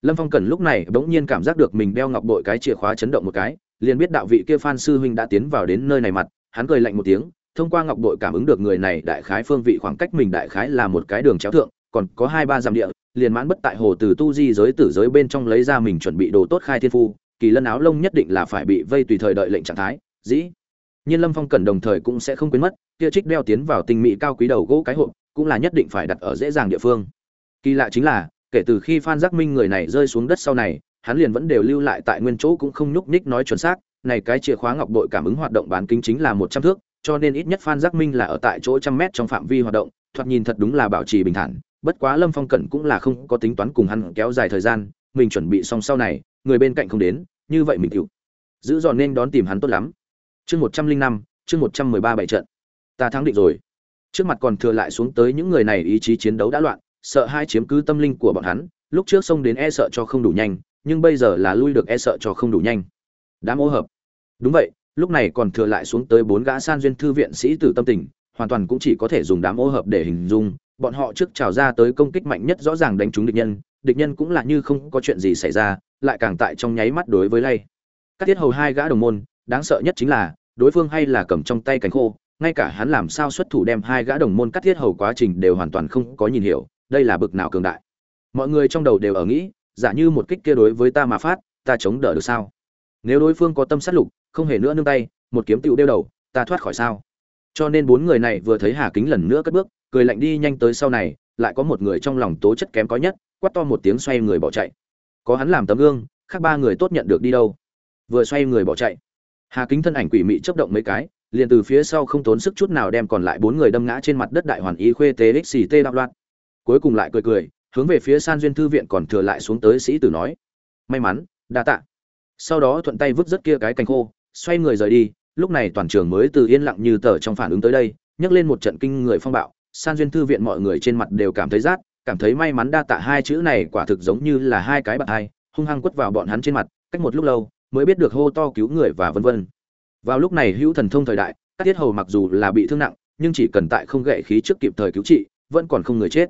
Lâm phong cẩn lúc này bỗng nhiên cảm giác được mình đeo ngọc bội cái chìa khóa chấn động một cái liền biết đạo vị kia phan sư huynh đã tiến vào đến nơi này mặt, hắn cười lạnh một tiếng, thông qua ngọc bội cảm ứng được người này đại khái phương vị khoảng cách mình đại khái là một cái đường chéo thượng, còn có hai ba dặm địa, liền mãn bất tại hồ từ tu di giới tử giới bên trong lấy ra mình chuẩn bị đồ tốt khai thiên phu, kỳ lân áo lông nhất định là phải bị vây tùy thời đợi lệnh trạng thái, dĩ. Nhiên lâm phong cần đồng thời cũng sẽ không quên mất, kia trích đeo tiến vào tinh mỹ cao quý đầu gỗ cái hộp, cũng là nhất định phải đặt ở dễ dàng địa phương. Kỳ lạ chính là, kể từ khi phan giác minh người này rơi xuống đất sau này hắn liền vẫn đều lưu lại tại nguyên chỗ cũng không nhúc nhích nói chuẩn xác, này cái chìa khóa ngọc bội cảm ứng hoạt động bán kính chính là một trăm thước, cho nên ít nhất phan giác minh là ở tại chỗ trăm mét trong phạm vi hoạt động, thoạt nhìn thật đúng là bảo trì bình thản, bất quá lâm phong cẩn cũng là không có tính toán cùng hắn kéo dài thời gian, mình chuẩn bị xong sau này, người bên cạnh không đến, như vậy mình chịu giữ dọn nên đón tìm hắn tốt lắm. Chương một trăm linh năm, chương một trăm mười ba bảy trận. Ta thắng định rồi. Trước mặt còn thừa lại xuống tới những người này ý chí chiến đấu đã loạn, sợ hai chiếm cứ tâm linh của bọn hắn, lúc trước xông đến e sợ cho không đủ nhanh nhưng bây giờ là lui được e sợ cho không đủ nhanh. Đã ô hợp. Đúng vậy, lúc này còn thừa lại xuống tới bốn gã san duyên thư viện sĩ tử tâm tình, hoàn toàn cũng chỉ có thể dùng đám ô hợp để hình dung, bọn họ trước trào ra tới công kích mạnh nhất rõ ràng đánh trúng địch nhân địch nhân cũng là như không có chuyện gì xảy ra, lại càng tại trong nháy mắt đối với lay. Các thiết hầu hai gã đồng môn, đáng sợ nhất chính là, đối phương hay là cầm trong tay cánh khô, ngay cả hắn làm sao xuất thủ đem hai gã đồng môn cắt thiết hầu quá trình đều hoàn toàn không có nhìn hiểu, đây là bực nào cường đại. Mọi người trong đầu đều ở nghĩ giả như một kích kia đối với ta mà phát, ta chống đỡ được sao? Nếu đối phương có tâm sát lục, không hề nữa nương tay, một kiếm tựu đeo đầu, ta thoát khỏi sao? Cho nên bốn người này vừa thấy hà kính lần nữa cất bước, cười lạnh đi nhanh tới sau này, lại có một người trong lòng tố chất kém có nhất, quát to một tiếng xoay người bỏ chạy. Có hắn làm tấm gương, khác ba người tốt nhận được đi đâu? Vừa xoay người bỏ chạy. Hà kính thân ảnh quỷ mị chớp động mấy cái, liền từ phía sau không tốn sức chút nào đem còn lại bốn người đâm ngã trên mặt đất đại hoàn y khuê tế xì tê đạo loạn. Cuối cùng lại cười cười hướng về phía san duyên thư viện còn thừa lại xuống tới sĩ tử nói, may mắn, đa tạ. Sau đó thuận tay vứt rất kia cái cành khô, xoay người rời đi. Lúc này toàn trường mới từ yên lặng như tờ trong phản ứng tới đây, nhấc lên một trận kinh người phong bạo. San duyên thư viện mọi người trên mặt đều cảm thấy rát, cảm thấy may mắn đa tạ hai chữ này quả thực giống như là hai cái bạc hai, hung hăng quất vào bọn hắn trên mặt, cách một lúc lâu mới biết được hô to cứu người và vân vân. Vào lúc này hữu thần thông thời đại, các tiết hầu mặc dù là bị thương nặng, nhưng chỉ cần tại không gậy khí trước kịp thời cứu trị, vẫn còn không người chết.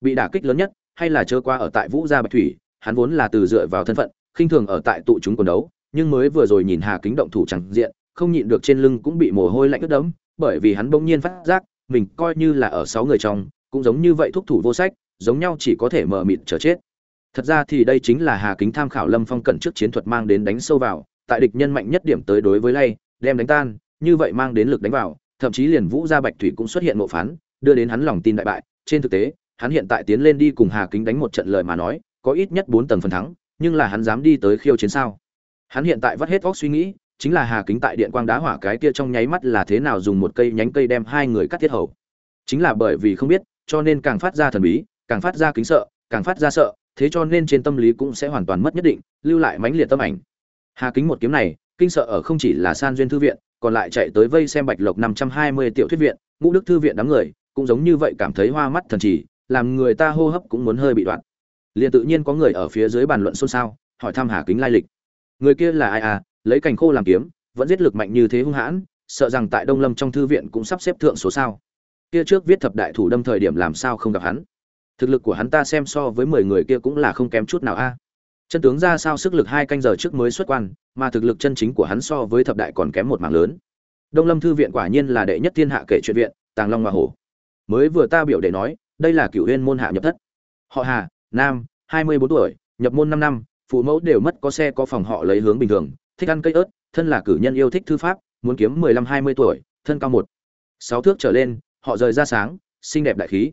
Bị đả kích lớn nhất hay là chớ qua ở tại vũ gia bạch thủy, hắn vốn là từ dựa vào thân phận, khinh thường ở tại tụ chúng quần đấu, nhưng mới vừa rồi nhìn hà kính động thủ chẳng diện, không nhịn được trên lưng cũng bị mồ hôi lạnh ướt đẫm, bởi vì hắn bỗng nhiên phát giác, mình coi như là ở sáu người trong, cũng giống như vậy thúc thủ vô sách, giống nhau chỉ có thể mờ mịt chờ chết. Thật ra thì đây chính là hà kính tham khảo lâm phong cận trước chiến thuật mang đến đánh sâu vào, tại địch nhân mạnh nhất điểm tới đối với lay, đem đánh tan, như vậy mang đến lực đánh vào, thậm chí liền vũ gia bạch thủy cũng xuất hiện ngộ phán, đưa đến hắn lòng tin đại bại, trên thực tế hắn hiện tại tiến lên đi cùng hà kính đánh một trận lời mà nói, có ít nhất bốn tầng phần thắng, nhưng là hắn dám đi tới khiêu chiến sao? Hắn hiện tại vắt hết óc suy nghĩ, chính là hà kính tại điện quang đá hỏa cái kia trong nháy mắt là thế nào dùng một cây nhánh cây đem hai người cắt thiết hầu. Chính là bởi vì không biết, cho nên càng phát ra thần bí, càng phát ra kính sợ, càng phát ra sợ, thế cho nên trên tâm lý cũng sẽ hoàn toàn mất nhất định, lưu lại mãnh liệt tâm ảnh. Hà kính một kiếm này, kinh sợ ở không chỉ là san duyên thư viện, còn lại chạy tới vây xem bạch lộc năm trăm hai mươi tiểu thuyết viện, ngũ đức thư viện đám người, cũng giống như vậy cảm thấy hoa mắt thần chỉ làm người ta hô hấp cũng muốn hơi bị đoạn. Liền tự nhiên có người ở phía dưới bàn luận xôn xao, hỏi thăm hà kính lai lịch. Người kia là ai à lấy cành khô làm kiếm, vẫn giết lực mạnh như thế hung hãn, sợ rằng tại đông lâm trong thư viện cũng sắp xếp thượng số sao. Kia trước viết thập đại thủ đâm thời điểm làm sao không gặp hắn? Thực lực của hắn ta xem so với mười người kia cũng là không kém chút nào a. Chân tướng ra sao sức lực hai canh giờ trước mới xuất quan, mà thực lực chân chính của hắn so với thập đại còn kém một mảng lớn. Đông lâm thư viện quả nhiên là đệ nhất thiên hạ kể chuyện viện, tàng long hoa hổ. Mới vừa ta biểu để nói đây là cựu huyên môn hạ nhập thất. Họ hà, nam, hai mươi bốn tuổi, nhập môn năm năm, phụ mẫu đều mất có xe có phòng họ lấy hướng bình thường, thích ăn cây ớt, thân là cử nhân yêu thích thư pháp, muốn kiếm mười lăm hai mươi tuổi, thân cao một. Sáu thước trở lên, họ rời ra sáng, xinh đẹp đại khí.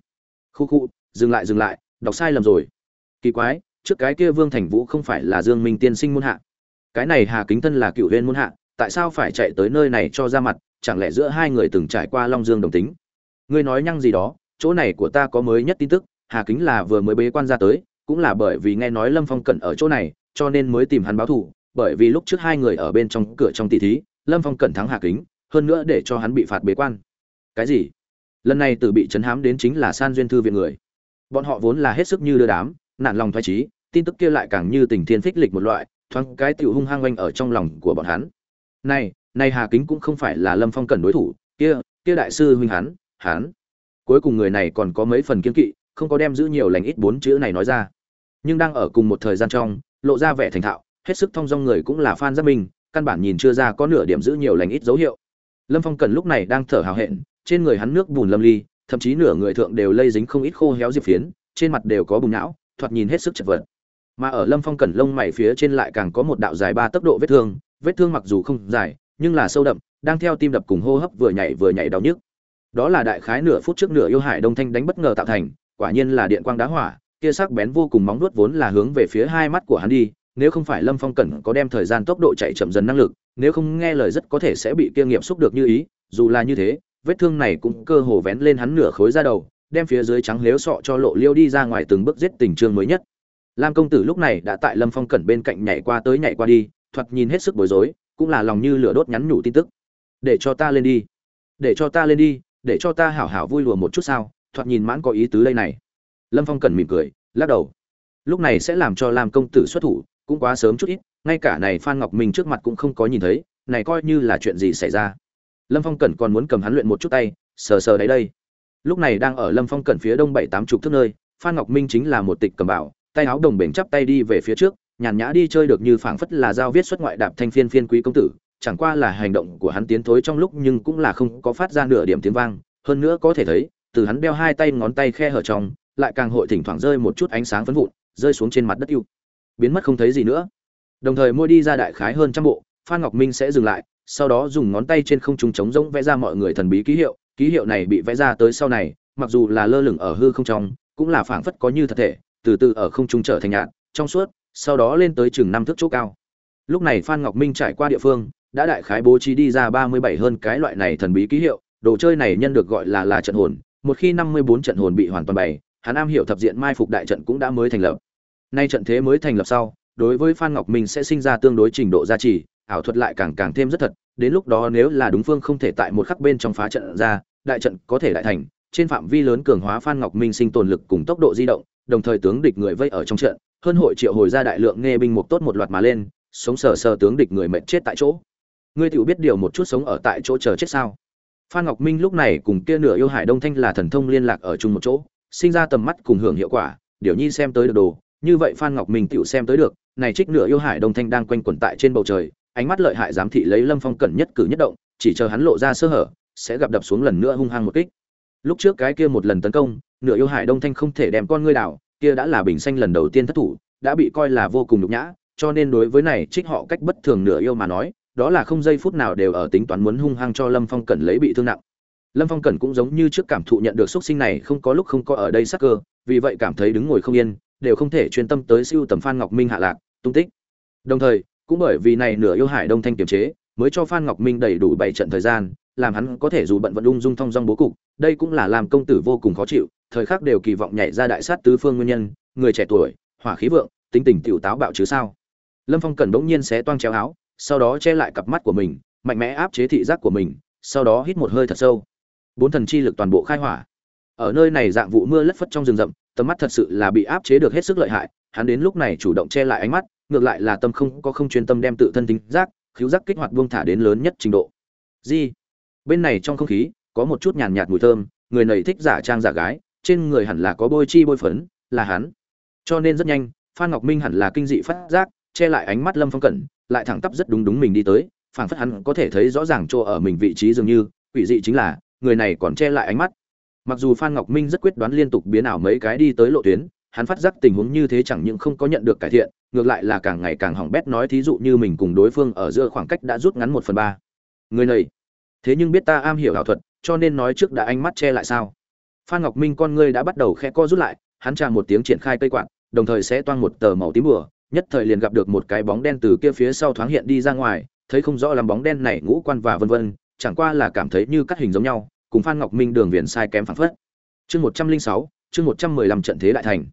Khu khu, dừng lại dừng lại, đọc sai lầm rồi. Kỳ quái, trước cái kia vương thành vũ không phải là dương minh tiên sinh môn hạ. Cái này hà kính thân là cựu huyên môn hạ, tại sao phải chạy tới nơi này cho ra mặt, chẳng lẽ giữa hai người từng trải qua long dương đồng tính? Ngươi nói nhăng gì đó? Chỗ này của ta có mới nhất tin tức, hà kính là vừa mới bế quan ra tới, cũng là bởi vì nghe nói lâm phong cẩn ở chỗ này, cho nên mới tìm hắn báo thù, bởi vì lúc trước hai người ở bên trong cửa trong tỷ thí, lâm phong cẩn thắng hà kính, hơn nữa để cho hắn bị phạt bế quan. Cái gì? Lần này từ bị chấn hám đến chính là san duyên thư viện người. Bọn họ vốn là hết sức như đưa đám, nản lòng thoái trí, tin tức kia lại càng như tình thiên phích lịch một loại, thoáng cái tiểu hung hăng oanh ở trong lòng của bọn hắn. Này này hà kính cũng không phải là lâm phong Cẩn đối thủ, kia kia đại sư huynh hắn hắn cuối cùng người này còn có mấy phần kiên kỵ, không có đem giữ nhiều lành ít bốn chữ này nói ra. Nhưng đang ở cùng một thời gian trong, lộ ra vẻ thành thạo, hết sức thông dong người cũng là phan giác minh, căn bản nhìn chưa ra có nửa điểm giữ nhiều lành ít dấu hiệu. Lâm phong cần lúc này đang thở hào hẹn, trên người hắn nước bùn lâm ly, thậm chí nửa người thượng đều lây dính không ít khô héo diệp phiến, trên mặt đều có bùn não, thoạt nhìn hết sức chật vật. Mà ở lâm phong Cần lông mày phía trên lại càng có một đạo dài ba tốc độ vết thương vết thương mặc dù không dài, nhưng là sâu đậm, đang theo tim đập cùng hô hấp vừa nhảy vừa nhảy đau nhức đó là đại khái nửa phút trước nửa yêu hải đông thanh đánh bất ngờ tạo thành, quả nhiên là điện quang đá hỏa, kia sắc bén vô cùng móng nuốt vốn là hướng về phía hai mắt của hắn đi, nếu không phải lâm phong cẩn có đem thời gian tốc độ chạy chậm dần năng lực, nếu không nghe lời rất có thể sẽ bị kia nghiệm xúc được như ý, dù là như thế, vết thương này cũng cơ hồ vén lên hắn nửa khối ra đầu, đem phía dưới trắng lếu sọ cho lộ liêu đi ra ngoài từng bước giết tình trương mới nhất. Lam công tử lúc này đã tại lâm phong cẩn bên cạnh nhảy qua tới nhảy qua đi, thoạt nhìn hết sức bối rối, cũng là lòng như lửa đốt nhắn nhủ tin tức. Để cho ta lên đi, để cho ta lên đi để cho ta hảo hảo vui lùa một chút sao? Thoạt nhìn mãn có ý tứ đây này. Lâm phong Cần mỉm cười, lắc đầu. Lúc này sẽ làm cho lam công tử xuất thủ, cũng quá sớm chút ít, ngay cả này phan ngọc minh trước mặt cũng không có nhìn thấy, này coi như là chuyện gì xảy ra? Lâm phong cẩn còn muốn cầm hắn luyện một chút tay, sờ sờ đấy đây. Lúc này đang ở lâm phong cẩn phía đông bảy tám chục thước nơi, phan ngọc minh chính là một tịch cầm bảo, tay áo đồng bể chắp tay đi về phía trước, nhàn nhã đi chơi được như phảng phất là giao viết xuất ngoại đạp thanh phiên phiên quý công tử chẳng qua là hành động của hắn tiến thối trong lúc nhưng cũng là không có phát ra nửa điểm tiếng vang. Hơn nữa có thể thấy, từ hắn đeo hai tay ngón tay khe hở trong, lại càng hội thỉnh thoảng rơi một chút ánh sáng phấn vụn, rơi xuống trên mặt đất ưu. biến mất không thấy gì nữa. Đồng thời môi đi ra đại khái hơn trăm bộ, phan ngọc minh sẽ dừng lại, sau đó dùng ngón tay trên không trung trống rỗng vẽ ra mọi người thần bí ký hiệu. Ký hiệu này bị vẽ ra tới sau này, mặc dù là lơ lửng ở hư không trong, cũng là phảng phất có như thật thể, từ từ ở không trung trở thành nhạt trong suốt, sau đó lên tới chừng năm thước chỗ cao. Lúc này phan ngọc minh trải qua địa phương đã đại khái bố trí đi ra ba mươi bảy hơn cái loại này thần bí ký hiệu, đồ chơi này nhân được gọi là là trận hồn, một khi năm mươi bốn trận hồn bị hoàn toàn bày, hắn am hiểu thập diện mai phục đại trận cũng đã mới thành lập. Nay trận thế mới thành lập sau, đối với phan ngọc minh sẽ sinh ra tương đối trình độ gia trì, ảo thuật lại càng càng thêm rất thật, đến lúc đó nếu là đúng phương không thể tại một khắc bên trong phá trận ra, đại trận có thể lại thành, trên phạm vi lớn cường hóa phan ngọc minh sinh tồn lực cùng tốc độ di động, đồng thời tướng địch người vây ở trong trận, hơn hội triệu hồi ra đại lượng nghe binh mục tốt một loạt mà lên, sống sờ sờ tướng địch người mệt chết tại chỗ ngươi tiểu biết điều một chút sống ở tại chỗ chờ chết sao? Phan ngọc minh lúc này cùng kia nửa yêu hải đông thanh là thần thông liên lạc ở chung một chỗ, sinh ra tầm mắt cùng hưởng hiệu quả, điều nhi xem tới được đồ, như vậy phan ngọc minh tiểu xem tới được, này trích nửa yêu hải đông thanh đang quanh quẩn tại trên bầu trời, ánh mắt lợi hại giám thị lấy lâm phong cẩn nhất cử nhất động, chỉ chờ hắn lộ ra sơ hở, sẽ gặp đập xuống lần nữa hung hăng một kích. Lúc trước cái kia một lần tấn công, nửa yêu hải đông thanh không thể đem con ngươi đảo, kia đã là bình xanh lần đầu tiên thất thủ, đã bị coi là vô cùng nhục nhã, cho nên đối với này trích họ cách bất thường nửa yêu mà nói đó là không giây phút nào đều ở tính toán muốn hung hăng cho lâm phong cẩn lấy bị thương nặng. Lâm phong cẩn cũng giống như trước cảm thụ nhận được x sinh này không có lúc không có ở đây sắc cơ, vì vậy cảm thấy đứng ngồi không yên, đều không thể chuyên tâm tới siêu tầm phan ngọc minh hạ lạc, tung tích. Đồng thời, cũng bởi vì này nửa yêu hải đông thanh kiềm chế, mới cho phan ngọc minh đầy đủ bảy trận thời gian, làm hắn có thể dù bận vận ung dung thong dong bố cục, đây cũng là làm công tử vô cùng khó chịu, thời khắc đều kỳ vọng nhảy ra đại sát tứ phương nguyên nhân, người trẻ tuổi, hỏa khí vượng, tính tình tiểu táo bạo chứ sao. Lâm phong cần đống nhiên xé toang chéo áo sau đó che lại cặp mắt của mình, mạnh mẽ áp chế thị giác của mình, sau đó hít một hơi thật sâu. Bốn thần chi lực toàn bộ khai hỏa. Ở nơi này dạng vụ mưa lất phất trong rừng rậm, tầm mắt thật sự là bị áp chế được hết sức lợi hại, hắn đến lúc này chủ động che lại ánh mắt, ngược lại là tâm không, có không chuyên tâm đem tự thân tính giác, khiếu giác kích hoạt buông thả đến lớn nhất trình độ. Di, bên này trong không khí, có một chút nhàn nhạt mùi thơm, người này thích giả trang giả gái, trên người hẳn là có bôi chi bôi phấn, là hắn. Cho nên rất nhanh, phan ngọc minh hẳn là kinh dị phát giác che lại ánh mắt lâm phong cẩn, lại thẳng tắp rất đúng đúng mình đi tới, phảng phất hắn có thể thấy rõ ràng chỗ ở mình vị trí dường như, quỷ dị chính là, người này còn che lại ánh mắt. Mặc dù phan ngọc minh rất quyết đoán liên tục biến ảo mấy cái đi tới lộ tuyến, hắn phát giác tình huống như thế chẳng những không có nhận được cải thiện, ngược lại là càng ngày càng hỏng bét nói thí dụ như mình cùng đối phương ở giữa khoảng cách đã rút ngắn một phần ba. Người này, thế nhưng biết ta am hiểu ảo thuật, cho nên nói trước đã ánh mắt che lại sao? Phan ngọc minh con ngươi đã bắt đầu khe co rút lại, hắn trà một tiếng triển khai cây quạt, đồng thời sẽ toang một tờ màu tím bừa nhất thời liền gặp được một cái bóng đen từ kia phía sau thoáng hiện đi ra ngoài, thấy không rõ làm bóng đen này ngũ quan và vân vân, chẳng qua là cảm thấy như cắt hình giống nhau, cùng phan ngọc minh đường viền sai kém phản phất. Chương một trăm linh sáu, chương một trăm mười lăm trận thế đại thành.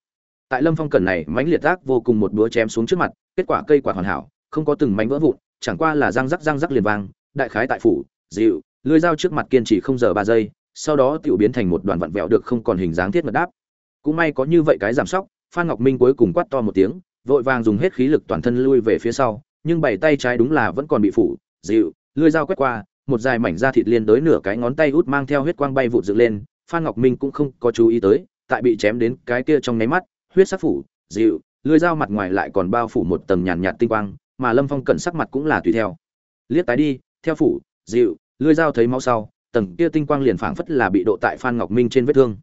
Tại lâm phong cẩn này, mãnh liệt ác vô cùng một đũa chém xuống trước mặt, kết quả cây quả hoàn hảo, không có từng mảnh vỡ vụn, chẳng qua là răng rắc răng rắc liền vang, đại khái tại phủ, dịu lưỡi dao trước mặt kiên trì không giờ ba giây, sau đó tiểu biến thành một đoàn vặn vẹo được không còn hình dáng thiết mật đáp. Cũng may có như vậy cái giảm sóc, phan ngọc minh cuối cùng quát to một tiếng vội vàng dùng hết khí lực toàn thân lui về phía sau, nhưng bảy tay trái đúng là vẫn còn bị phủ, dịu, lưỡi dao quét qua, một dài mảnh da thịt liên đối nửa cái ngón tay út mang theo huyết quang bay vụt dựng lên, phan ngọc minh cũng không có chú ý tới, tại bị chém đến cái kia trong nháy mắt, huyết sắc phủ, dịu, lưỡi dao mặt ngoài lại còn bao phủ một tầng nhàn nhạt tinh quang, mà lâm phong cẩn sắc mặt cũng là tùy theo. Liếc tái đi, theo phủ, dịu, lưỡi dao thấy máu sau, tầng kia tinh quang liền phảng phất là bị độ tại phan ngọc minh trên vết thương.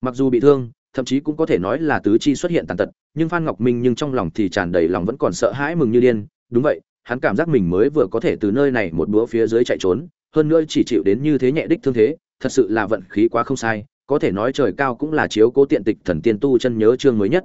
Mặc dù bị thương thậm chí cũng có thể nói là tứ chi xuất hiện tàn tật, nhưng phan ngọc minh nhưng trong lòng thì tràn đầy lòng vẫn còn sợ hãi mừng như điên. Đúng vậy, hắn cảm giác mình mới vừa có thể từ nơi này một búa phía dưới chạy trốn, hơn nữa chỉ chịu đến như thế nhẹ đích thương thế, thật sự là vận khí quá không sai, có thể nói trời cao cũng là chiếu cố tiện tịch thần tiên tu chân nhớ chương mới nhất.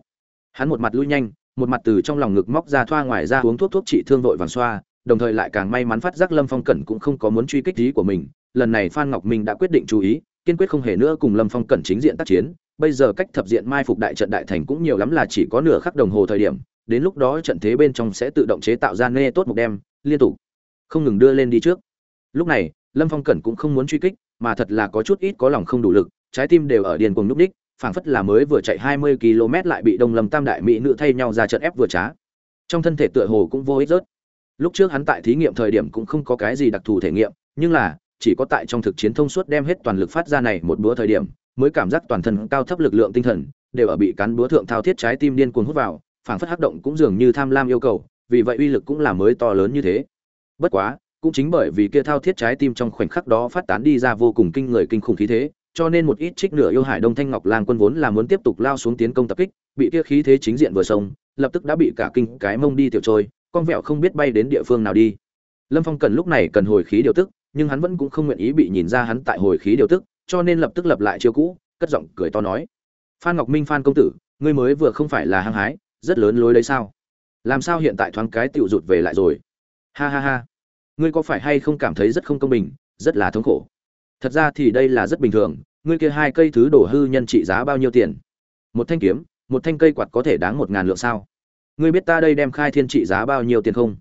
Hắn một mặt lui nhanh, một mặt từ trong lòng ngực móc ra thoa ngoài ra uống thuốc thuốc trị thương vội vàng xoa, đồng thời lại càng may mắn phát giác lâm phong cẩn cũng không có muốn truy kích ý của mình. Lần này phan ngọc minh đã quyết định chú ý, kiên quyết không hề nữa cùng lâm phong cẩn chính diện tác chiến bây giờ cách thập diện mai phục đại trận đại thành cũng nhiều lắm là chỉ có nửa khắc đồng hồ thời điểm đến lúc đó trận thế bên trong sẽ tự động chế tạo ra nê tốt một đem liên tục. Không ngừng đưa lên đi trước. Lúc này lâm phong cẩn cũng không muốn truy kích mà thật là có chút ít có lòng không đủ lực trái tim đều ở điền cuồng núp ních, phảng phất là mới vừa chạy hai mươi km lại bị đông lâm tam đại mỹ nữ thay nhau ra trận ép vừa trá. Trong thân thể tựa hồ cũng vô ích rớt. Lúc trước hắn tại thí nghiệm thời điểm cũng không có cái gì đặc thù thể nghiệm nhưng là chỉ có tại trong thực chiến thông suốt đem hết toàn lực phát ra này một bữa thời điểm mới cảm giác toàn thân cao thấp lực lượng tinh thần đều ở bị cắn búa thượng thao thiết trái tim điên cuồng hút vào, phảng phất hắc động cũng dường như tham lam yêu cầu, vì vậy uy lực cũng là mới to lớn như thế. Bất quá, cũng chính bởi vì kia thao thiết trái tim trong khoảnh khắc đó phát tán đi ra vô cùng kinh người kinh khủng khí thế, cho nên một ít trích nửa yêu hải đông thanh ngọc lang quân vốn là muốn tiếp tục lao xuống tiến công tập kích, bị kia khí thế chính diện vừa sông lập tức đã bị cả kinh cái mông đi tiểu trôi, con vẹo không biết bay đến địa phương nào đi. Lâm phong cần lúc này cần hồi khí điều tức, nhưng hắn vẫn cũng không nguyện ý bị nhìn ra hắn tại hồi khí điều tức cho nên lập tức lập lại chiêu cũ, cất giọng cười to nói. Phan ngọc minh, phan công tử, ngươi mới vừa không phải là hăng hái, rất lớn lối đấy sao? Làm sao hiện tại thoáng cái tựu rụt về lại rồi? Ha ha ha. Ngươi có phải hay không cảm thấy rất không công bình, rất là thống khổ? Thật ra thì đây là rất bình thường, ngươi kia hai cây thứ đổ hư nhân trị giá bao nhiêu tiền? Một thanh kiếm, một thanh cây quạt có thể đáng một ngàn lượng sao? Ngươi biết ta đây đem khai thiên trị giá bao nhiêu tiền không?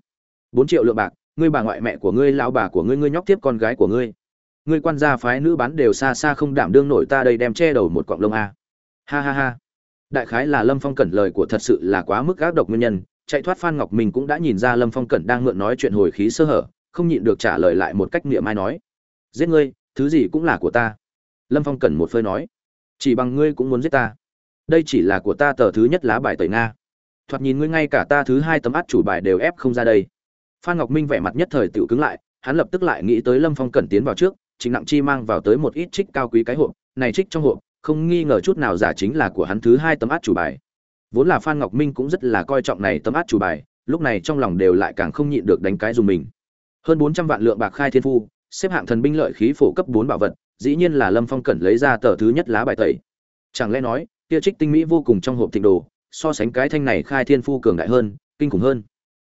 Bốn triệu lượng bạc, ngươi bà ngoại mẹ của ngươi, lão bà của ngươi ngươi nhóc tiếp con gái của ngươi ngươi quan gia phái nữ bán đều xa xa không đảm đương nổi ta đây đem che đầu một quặng lông a. Ha ha ha. Đại khái là lâm phong cẩn lời của thật sự là quá mức gác độc nguyên nhân, chạy thoát phan ngọc mình cũng đã nhìn ra lâm phong cẩn đang mượn nói chuyện hồi khí sơ hở, không nhịn được trả lời lại một cách niệm ai nói. Giết ngươi, thứ gì cũng là của ta. Lâm phong cẩn một phơi nói. Chỉ bằng ngươi cũng muốn giết ta. Đây chỉ là của ta tờ thứ nhất lá bài tẩy nga. Thoạt nhìn ngươi ngay cả ta thứ hai tấm át chủ bài đều ép không ra đây. Phan ngọc minh vẻ mặt nhất thời tự cứng lại, hắn lập tức lại nghĩ tới lâm phong cẩn tiến vào trước chính nặng chi mang vào tới một ít trích cao quý cái hộp, này trích trong hộp, không nghi ngờ chút nào giả chính là của hắn thứ hai tấm át chủ bài. Vốn là phan ngọc minh cũng rất là coi trọng này tấm át chủ bài, lúc này trong lòng đều lại càng không nhịn được đánh cái dùng mình. Hơn bốn trăm vạn lượng bạc khai thiên phu, xếp hạng thần binh lợi khí phổ cấp bốn bảo vật, dĩ nhiên là lâm phong cẩn lấy ra tờ thứ nhất lá bài tẩy. Chẳng lẽ nói, kia trích tinh mỹ vô cùng trong hộp thịnh đồ, so sánh cái thanh này khai thiên phu cường đại hơn, kinh khủng hơn.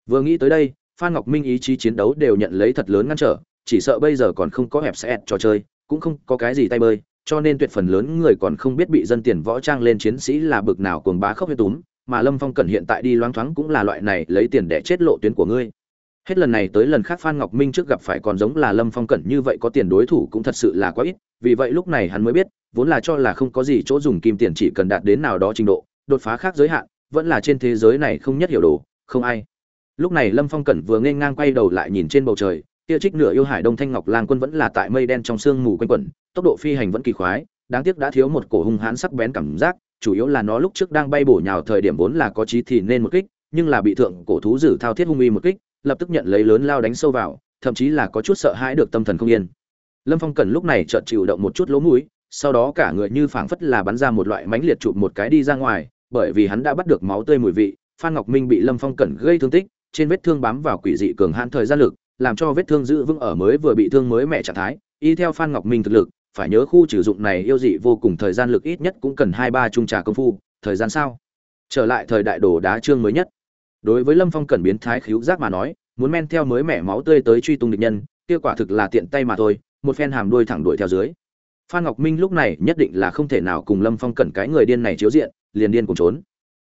Vừa nghĩ tới đây, phan ngọc minh ý chí chiến đấu đều nhận lấy thật lớn ngăn trở chỉ sợ bây giờ còn không có hẹp sẽ trò chơi, cũng không có cái gì tay bơi, cho nên tuyệt phần lớn người còn không biết bị dân tiền võ trang lên chiến sĩ là bực nào cuồng bá khốc huyết túm, mà lâm phong cẩn hiện tại đi loáng thoáng cũng là loại này lấy tiền để chết lộ tuyến của ngươi. Hết lần này tới lần khác phan ngọc minh trước gặp phải còn giống là lâm phong cẩn như vậy có tiền đối thủ cũng thật sự là quá ít, vì vậy lúc này hắn mới biết, vốn là cho là không có gì chỗ dùng kim tiền chỉ cần đạt đến nào đó trình độ, đột phá khác giới hạn, vẫn là trên thế giới này không nhất hiểu đồ, không ai. Lúc này lâm phong cẩn vừa nên ngang quay đầu lại nhìn trên bầu trời kia trích nửa yêu hải đông thanh ngọc lang quân vẫn là tại mây đen trong sương mù quanh quẩn, tốc độ phi hành vẫn kỳ khoái, đáng tiếc đã thiếu một cổ hung hãn sắc bén cảm giác, chủ yếu là nó lúc trước đang bay bổ nhào thời điểm vốn là có trí thì nên một kích, nhưng là bị thượng cổ thú dử thao thiết hung uy một kích, lập tức nhận lấy lớn lao đánh sâu vào, thậm chí là có chút sợ hãi được tâm thần không yên. Lâm phong cần lúc này chợt chịu động một chút lỗ mũi, sau đó cả người như phảng phất là bắn ra một loại mánh liệt chụp một cái đi ra ngoài, bởi vì hắn đã bắt được máu tươi mùi vị, phan ngọc minh bị lâm phong cẩn gây thương tích, trên vết thương bám vào quỷ dị cường hãn thời gian lực làm cho vết thương giữ vững ở mới vừa bị thương mới mẹ trạng thái. Y theo phan ngọc minh thực lực, phải nhớ khu trừ dụng này yêu dị vô cùng thời gian lực ít nhất cũng cần hai ba trung trà công phu. Thời gian sao? Trở lại thời đại đồ đá trương mới nhất. Đối với lâm phong cần biến thái khíu giác mà nói, muốn men theo mới mẻ máu tươi tới truy tung địch nhân, kia quả thực là tiện tay mà thôi, một phen hàm đuôi thẳng đuổi theo dưới. Phan ngọc minh lúc này nhất định là không thể nào cùng lâm phong Cần cái người điên này chiếu diện, liền điên cùng trốn.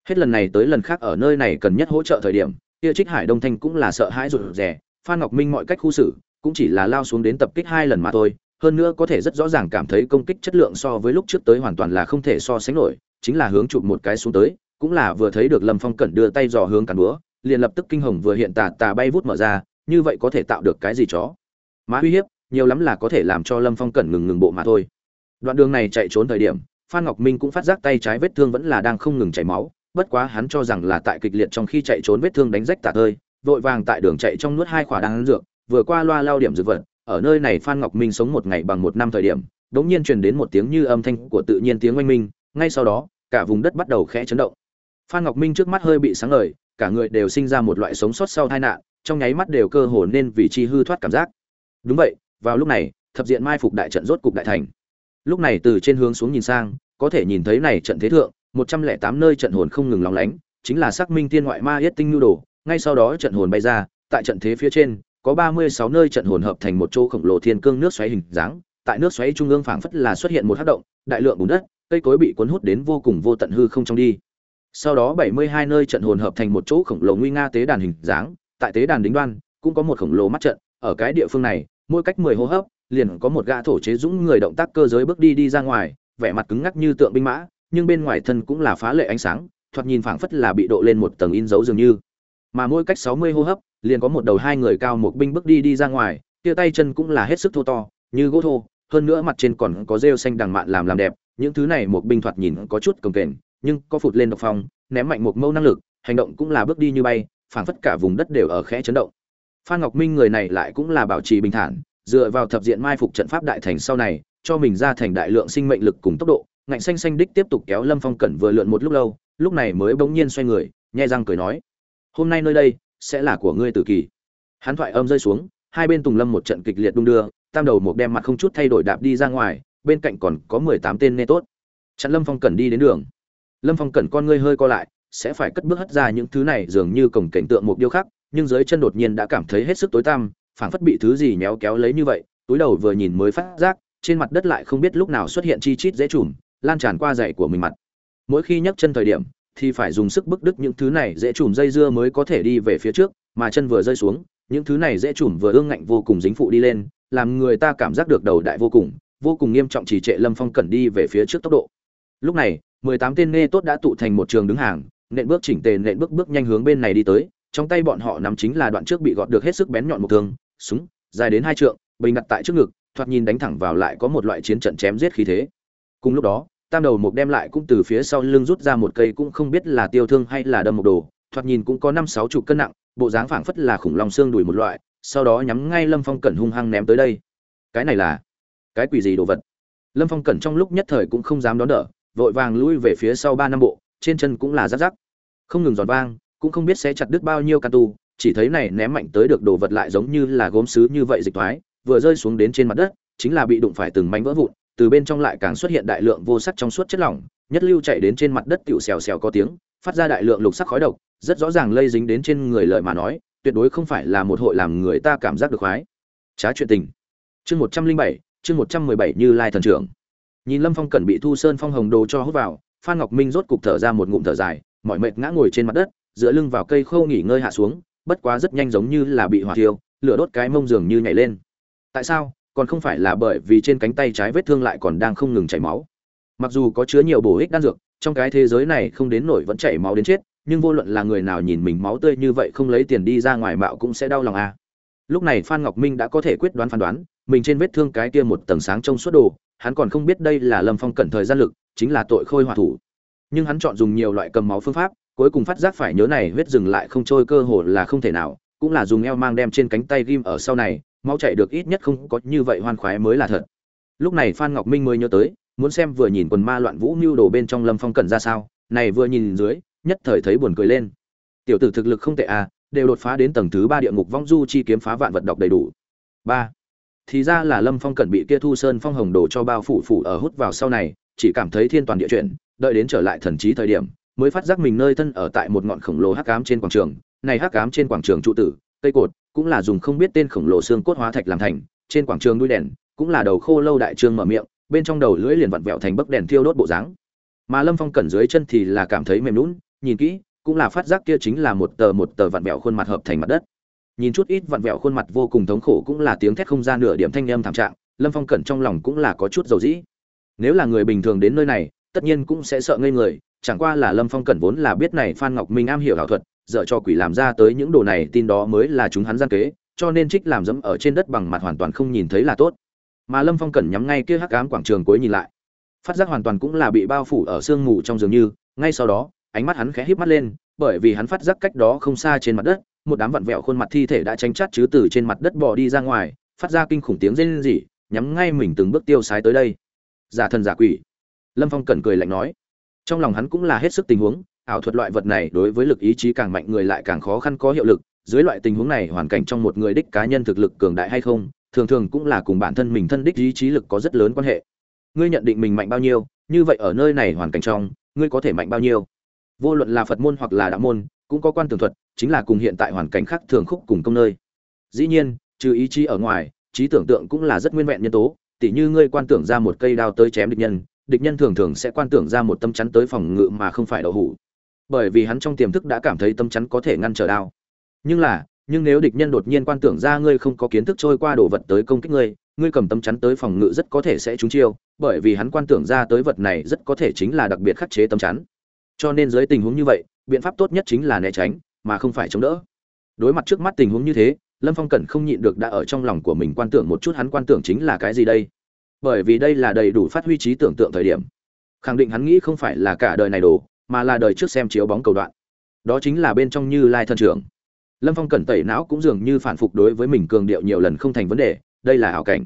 Hết lần này tới lần khác ở nơi này cần nhất hỗ trợ thời điểm, kia trích hải đông thanh cũng là sợ hãi rụt rè phan ngọc minh mọi cách khu xử, cũng chỉ là lao xuống đến tập kích hai lần mà thôi, hơn nữa có thể rất rõ ràng cảm thấy công kích chất lượng so với lúc trước tới hoàn toàn là không thể so sánh nổi, chính là hướng chụp một cái xuống tới, cũng là vừa thấy được lâm phong cẩn đưa tay dò hướng càn búa, liền lập tức kinh hồng vừa hiện tà tà bay vút mở ra, như vậy có thể tạo được cái gì chó? Má uy hiếp, nhiều lắm là có thể làm cho lâm phong cẩn ngừng ngừng bộ mà thôi. Đoạn đường này chạy trốn thời điểm, phan ngọc minh cũng phát giác tay trái vết thương vẫn là đang không ngừng chảy máu, bất quá hắn cho rằng là tại kịch liệt trong khi chạy trốn vết thương đánh rách tả tơi vội vàng tại đường chạy trong nuốt hai khỏa đan dược, vừa qua loa lao điểm dược vật, ở nơi này phan ngọc minh sống một ngày bằng một năm thời điểm, đống nhiên truyền đến một tiếng như âm thanh của tự nhiên tiếng oanh minh, ngay sau đó, cả vùng đất bắt đầu khẽ chấn động. Phan ngọc minh trước mắt hơi bị sáng ngời, cả người đều sinh ra một loại sống sót sau tai nạn, trong nháy mắt đều cơ hồ nên vì chi hư thoát cảm giác. Đúng vậy, vào lúc này, thập diện mai phục đại trận rốt cục đại thành. Lúc này từ trên hướng xuống nhìn sang, có thể nhìn thấy này trận thế thượng, một trăm lẻ tám nơi trận hồn không ngừng lóng lánh, chính là xác minh tiên ngoại ma yết tinh nhu đồ ngay sau đó trận hồn bay ra, tại trận thế phía trên, có ba mươi sáu nơi trận hồn hợp thành một chỗ khổng lồ thiên cương nước xoáy hình dáng. Tại nước xoáy trung ương phảng phất là xuất hiện một hắc động, đại lượng bùn đất, cây cối bị cuốn hút đến vô cùng vô tận hư không trong đi. Sau đó bảy mươi hai nơi trận hồn hợp thành một chỗ khổng lồ nguy nga tế đàn hình dáng. Tại tế đàn đính đoan, cũng có một khổng lồ mắt trận. Ở cái địa phương này, mỗi cách mười hô hấp, liền có một gã thổ chế dũng người động tác cơ giới bước đi đi ra ngoài, vẻ mặt cứng ngắc như tượng binh mã, nhưng bên ngoài thân cũng là phá lệ ánh sáng, thoạt nhìn phảng phất là bị độ lên một tầng in dấu dường như mà mỗi cách sáu mươi hô hấp, liền có một đầu hai người cao một binh bước đi đi ra ngoài, kia tay chân cũng là hết sức thô to, như gỗ thô, hơn nữa mặt trên còn có rêu xanh đằng mạn làm làm đẹp, những thứ này một binh thoạt nhìn có chút cồng kềnh, nhưng có phụt lên độc phong, ném mạnh một mâu năng lực, hành động cũng là bước đi như bay, phảng phất cả vùng đất đều ở khẽ chấn động. Phan ngọc minh người này lại cũng là bảo trì bình thản, dựa vào thập diện mai phục trận pháp đại thành sau này, cho mình ra thành đại lượng sinh mệnh lực cùng tốc độ, ngạnh xanh xanh đích tiếp tục kéo lâm phong cẩn vừa lượn một lúc lâu, lúc này mới bỗng nhiên xoay người, nhai răng cười nói hôm nay nơi đây sẽ là của ngươi tử kỳ. Hắn thoại âm rơi xuống, hai bên tùng lâm một trận kịch liệt đung đưa, tam đầu một đem mặt không chút thay đổi đạp đi ra ngoài, bên cạnh còn có mười tám tên nê tốt. Chặn lâm phong cẩn đi đến đường. Lâm phong cẩn con ngươi hơi co lại, sẽ phải cất bước hất ra những thứ này dường như cổng cảnh tượng một điêu khắc nhưng dưới chân đột nhiên đã cảm thấy hết sức tối tăm, phảng phất bị thứ gì méo kéo lấy như vậy, túi đầu vừa nhìn mới phát giác, trên mặt đất lại không biết lúc nào xuất hiện chi chít dễ trùm lan tràn qua dậy của mình mặt. Mỗi khi nhấc chân thời điểm thì phải dùng sức bức đứt những thứ này dễ chùm dây dưa mới có thể đi về phía trước, mà chân vừa rơi xuống, những thứ này dễ chùm vừa ương ngạnh vô cùng dính phụ đi lên, làm người ta cảm giác được đầu đại vô cùng vô cùng nghiêm trọng chỉ trệ lâm phong cẩn đi về phía trước tốc độ. Lúc này, mười tám tên nghe tốt đã tụ thành một trường đứng hàng, nện bước chỉnh tề nện bước bước nhanh hướng bên này đi tới, trong tay bọn họ nắm chính là đoạn trước bị gọt được hết sức bén nhọn một thương, súng, dài đến hai trượng, bình đặt tại trước ngực, thoạt nhìn đánh thẳng vào lại có một loại chiến trận chém giết khí thế. Cùng lúc đó tam đầu mục đem lại cũng từ phía sau lưng rút ra một cây cũng không biết là tiêu thương hay là đâm một đồ, thoạt nhìn cũng có năm sáu chục cân nặng, bộ dáng phảng phất là khủng long xương đùi một loại, sau đó nhắm ngay lâm phong cẩn hung hăng ném tới đây. Cái này là cái quỷ gì đồ vật? Lâm phong cẩn trong lúc nhất thời cũng không dám đón đỡ, vội vàng lui về phía sau ba năm bộ, trên chân cũng là rắc rắc. Không ngừng giòn vang, cũng không biết sẽ chặt đứt bao nhiêu can tu, chỉ thấy này ném mạnh tới được đồ vật lại giống như là gốm sứ như vậy dịch thoái, vừa rơi xuống đến trên mặt đất, chính là bị đụng phải từng mảnh vỡ vụn từ bên trong lại càng xuất hiện đại lượng vô sắc trong suốt chất lỏng, nhất lưu chạy đến trên mặt đất tiểu xèo xèo có tiếng, phát ra đại lượng lục sắc khói độc, rất rõ ràng lây dính đến trên người lời mà nói, tuyệt đối không phải là một hội làm người ta cảm giác được khoái. Trá chuyện tình. Chương một trăm linh bảy, chương một trăm mười bảy như lai thần trưởng. Nhìn lâm phong cẩn bị thu sơn phong hồng đồ cho hút vào, phan ngọc minh rốt cục thở ra một ngụm thở dài, mỏi mệt ngã ngồi trên mặt đất, dựa lưng vào cây khô nghỉ ngơi hạ xuống, bất quá rất nhanh giống như là bị hỏa thiêu, lửa đốt cái mông dường như nhảy lên. Tại sao? Còn không phải là bởi vì trên cánh tay trái vết thương lại còn đang không ngừng chảy máu mặc dù có chứa nhiều bổ ích đan dược, trong cái thế giới này không đến nổi vẫn chảy máu đến chết, nhưng vô luận là người nào nhìn mình máu tươi như vậy không lấy tiền đi ra ngoài mạo cũng sẽ đau lòng à. lúc này phan ngọc minh đã có thể quyết đoán phán đoán, mình trên vết thương cái kia một tầng sáng trong suốt đồ, hắn còn không biết đây là lâm phong cẩn thời gian lực, chính là tội khôi hòa thủ nhưng hắn chọn dùng nhiều loại cầm máu phương pháp, cuối cùng phát giác phải nhớ này huyết dừng lại không trôi cơ hồ là không thể nào, cũng là dùng eo mang đem trên cánh tay ghim ở sau này máu chảy được ít nhất không có như vậy hoan khoái mới là thật. Lúc này phan ngọc minh mới nhớ tới, muốn xem vừa nhìn quần ma loạn vũ mưu đồ bên trong lâm phong cẩn ra sao, này vừa nhìn dưới, nhất thời thấy buồn cười lên. Tiểu tử thực lực không tệ à đều đột phá đến tầng thứ ba địa ngục vong du chi kiếm phá vạn vật đọc đầy đủ. Ba. Thì ra là lâm phong cẩn bị kia thu sơn phong hồng đồ cho bao phủ phủ ở hút vào sau này, chỉ cảm thấy thiên toàn địa chuyển, đợi đến trở lại thần trí thời điểm, mới phát giác mình nơi thân ở tại một ngọn khổng lồ hắc ám trên quảng trường. Này hắc ám trên quảng trường trụ tử, cây cột cũng là dùng không biết tên khổng lồ xương cốt hóa thạch làm thành, trên quảng trường đuôi đèn cũng là đầu khô lâu đại trương mở miệng, bên trong đầu lưỡi liền vặn vẹo thành bấc đèn thiêu đốt bộ dáng. Mà lâm phong cẩn dưới chân thì là cảm thấy mềm lún nhìn kỹ, cũng là phát giác kia chính là một tờ một tờ vặn vẹo khuôn mặt hợp thành mặt đất. Nhìn chút ít vặn vẹo khuôn mặt vô cùng thống khổ cũng là tiếng thét không ra nửa điểm thanh âm thảm trạng, lâm phong cẩn trong lòng cũng là có chút dầu dĩ. Nếu là người bình thường đến nơi này, tất nhiên cũng sẽ sợ ngây người, chẳng qua là lâm phong cẩn vốn là biết này phan ngọc minh am hiểu ảo thuật dở cho quỷ làm ra tới những đồ này, tin đó mới là chúng hắn gian kế, cho nên trích làm dẫm ở trên đất bằng mặt hoàn toàn không nhìn thấy là tốt. Mà lâm phong cẩn nhắm ngay kia hắc ám quảng trường cuối nhìn lại. Phát giác hoàn toàn cũng là bị bao phủ ở sương mù trong dường như, ngay sau đó, ánh mắt hắn khẽ híp mắt lên, bởi vì hắn phát giác cách đó không xa trên mặt đất, một đám vặn vẹo khuôn mặt thi thể đã tránh chát chứ từ trên mặt đất bỏ đi ra ngoài, phát ra kinh khủng tiếng rên rỉ, nhắm ngay mình từng bước tiêu sái tới đây. Giả thần giả quỷ. Lâm phong cẩn cười lạnh nói. Trong lòng hắn cũng là hết sức tình huống ảo thuật loại vật này đối với lực ý chí càng mạnh người lại càng khó khăn có hiệu lực, dưới loại tình huống này hoàn cảnh trong một người đích cá nhân thực lực cường đại hay không, thường thường cũng là cùng bản thân mình thân đích ý chí lực có rất lớn quan hệ. Ngươi nhận định mình mạnh bao nhiêu, như vậy ở nơi này hoàn cảnh trong, ngươi có thể mạnh bao nhiêu? Vô luận là phật môn hoặc là đạo môn, cũng có quan tường thuật, chính là cùng hiện tại hoàn cảnh khác thường khúc cùng công nơi. Dĩ nhiên, trừ ý chí ở ngoài, trí tưởng tượng cũng là rất nguyên vẹn nhân tố, tỉ như ngươi quan tưởng ra một cây đao tới chém địch nhân địch nhân thường thường sẽ quan tưởng ra một tâm chắn tới phòng ngự mà không phải đậu hủ bởi vì hắn trong tiềm thức đã cảm thấy tâm chắn có thể ngăn trở đao. Nhưng là, nhưng nếu địch nhân đột nhiên quan tưởng ra ngươi không có kiến thức trôi qua đồ vật tới công kích ngươi ngươi cầm tâm chắn tới phòng ngự rất có thể sẽ trúng chiêu, bởi vì hắn quan tưởng ra tới vật này rất có thể chính là đặc biệt khắc chế tâm chắn. Cho nên dưới tình huống như vậy, biện pháp tốt nhất chính là né tránh, mà không phải chống đỡ. Đối mặt trước mắt tình huống như thế, lâm phong cẩn không nhịn được đã ở trong lòng của mình quan tưởng một chút hắn quan tưởng chính là cái gì đây. Bởi vì đây là đầy đủ phát huy trí tưởng tượng thời điểm. Khẳng định hắn nghĩ không phải là cả đời này đồ mà là đời trước xem chiếu bóng cầu đoạn. Đó chính là bên trong như lai thân trưởng. Lâm phong cẩn tẩy não cũng dường như phản phục đối với mình cường điệu nhiều lần không thành vấn đề, đây là hảo cảnh.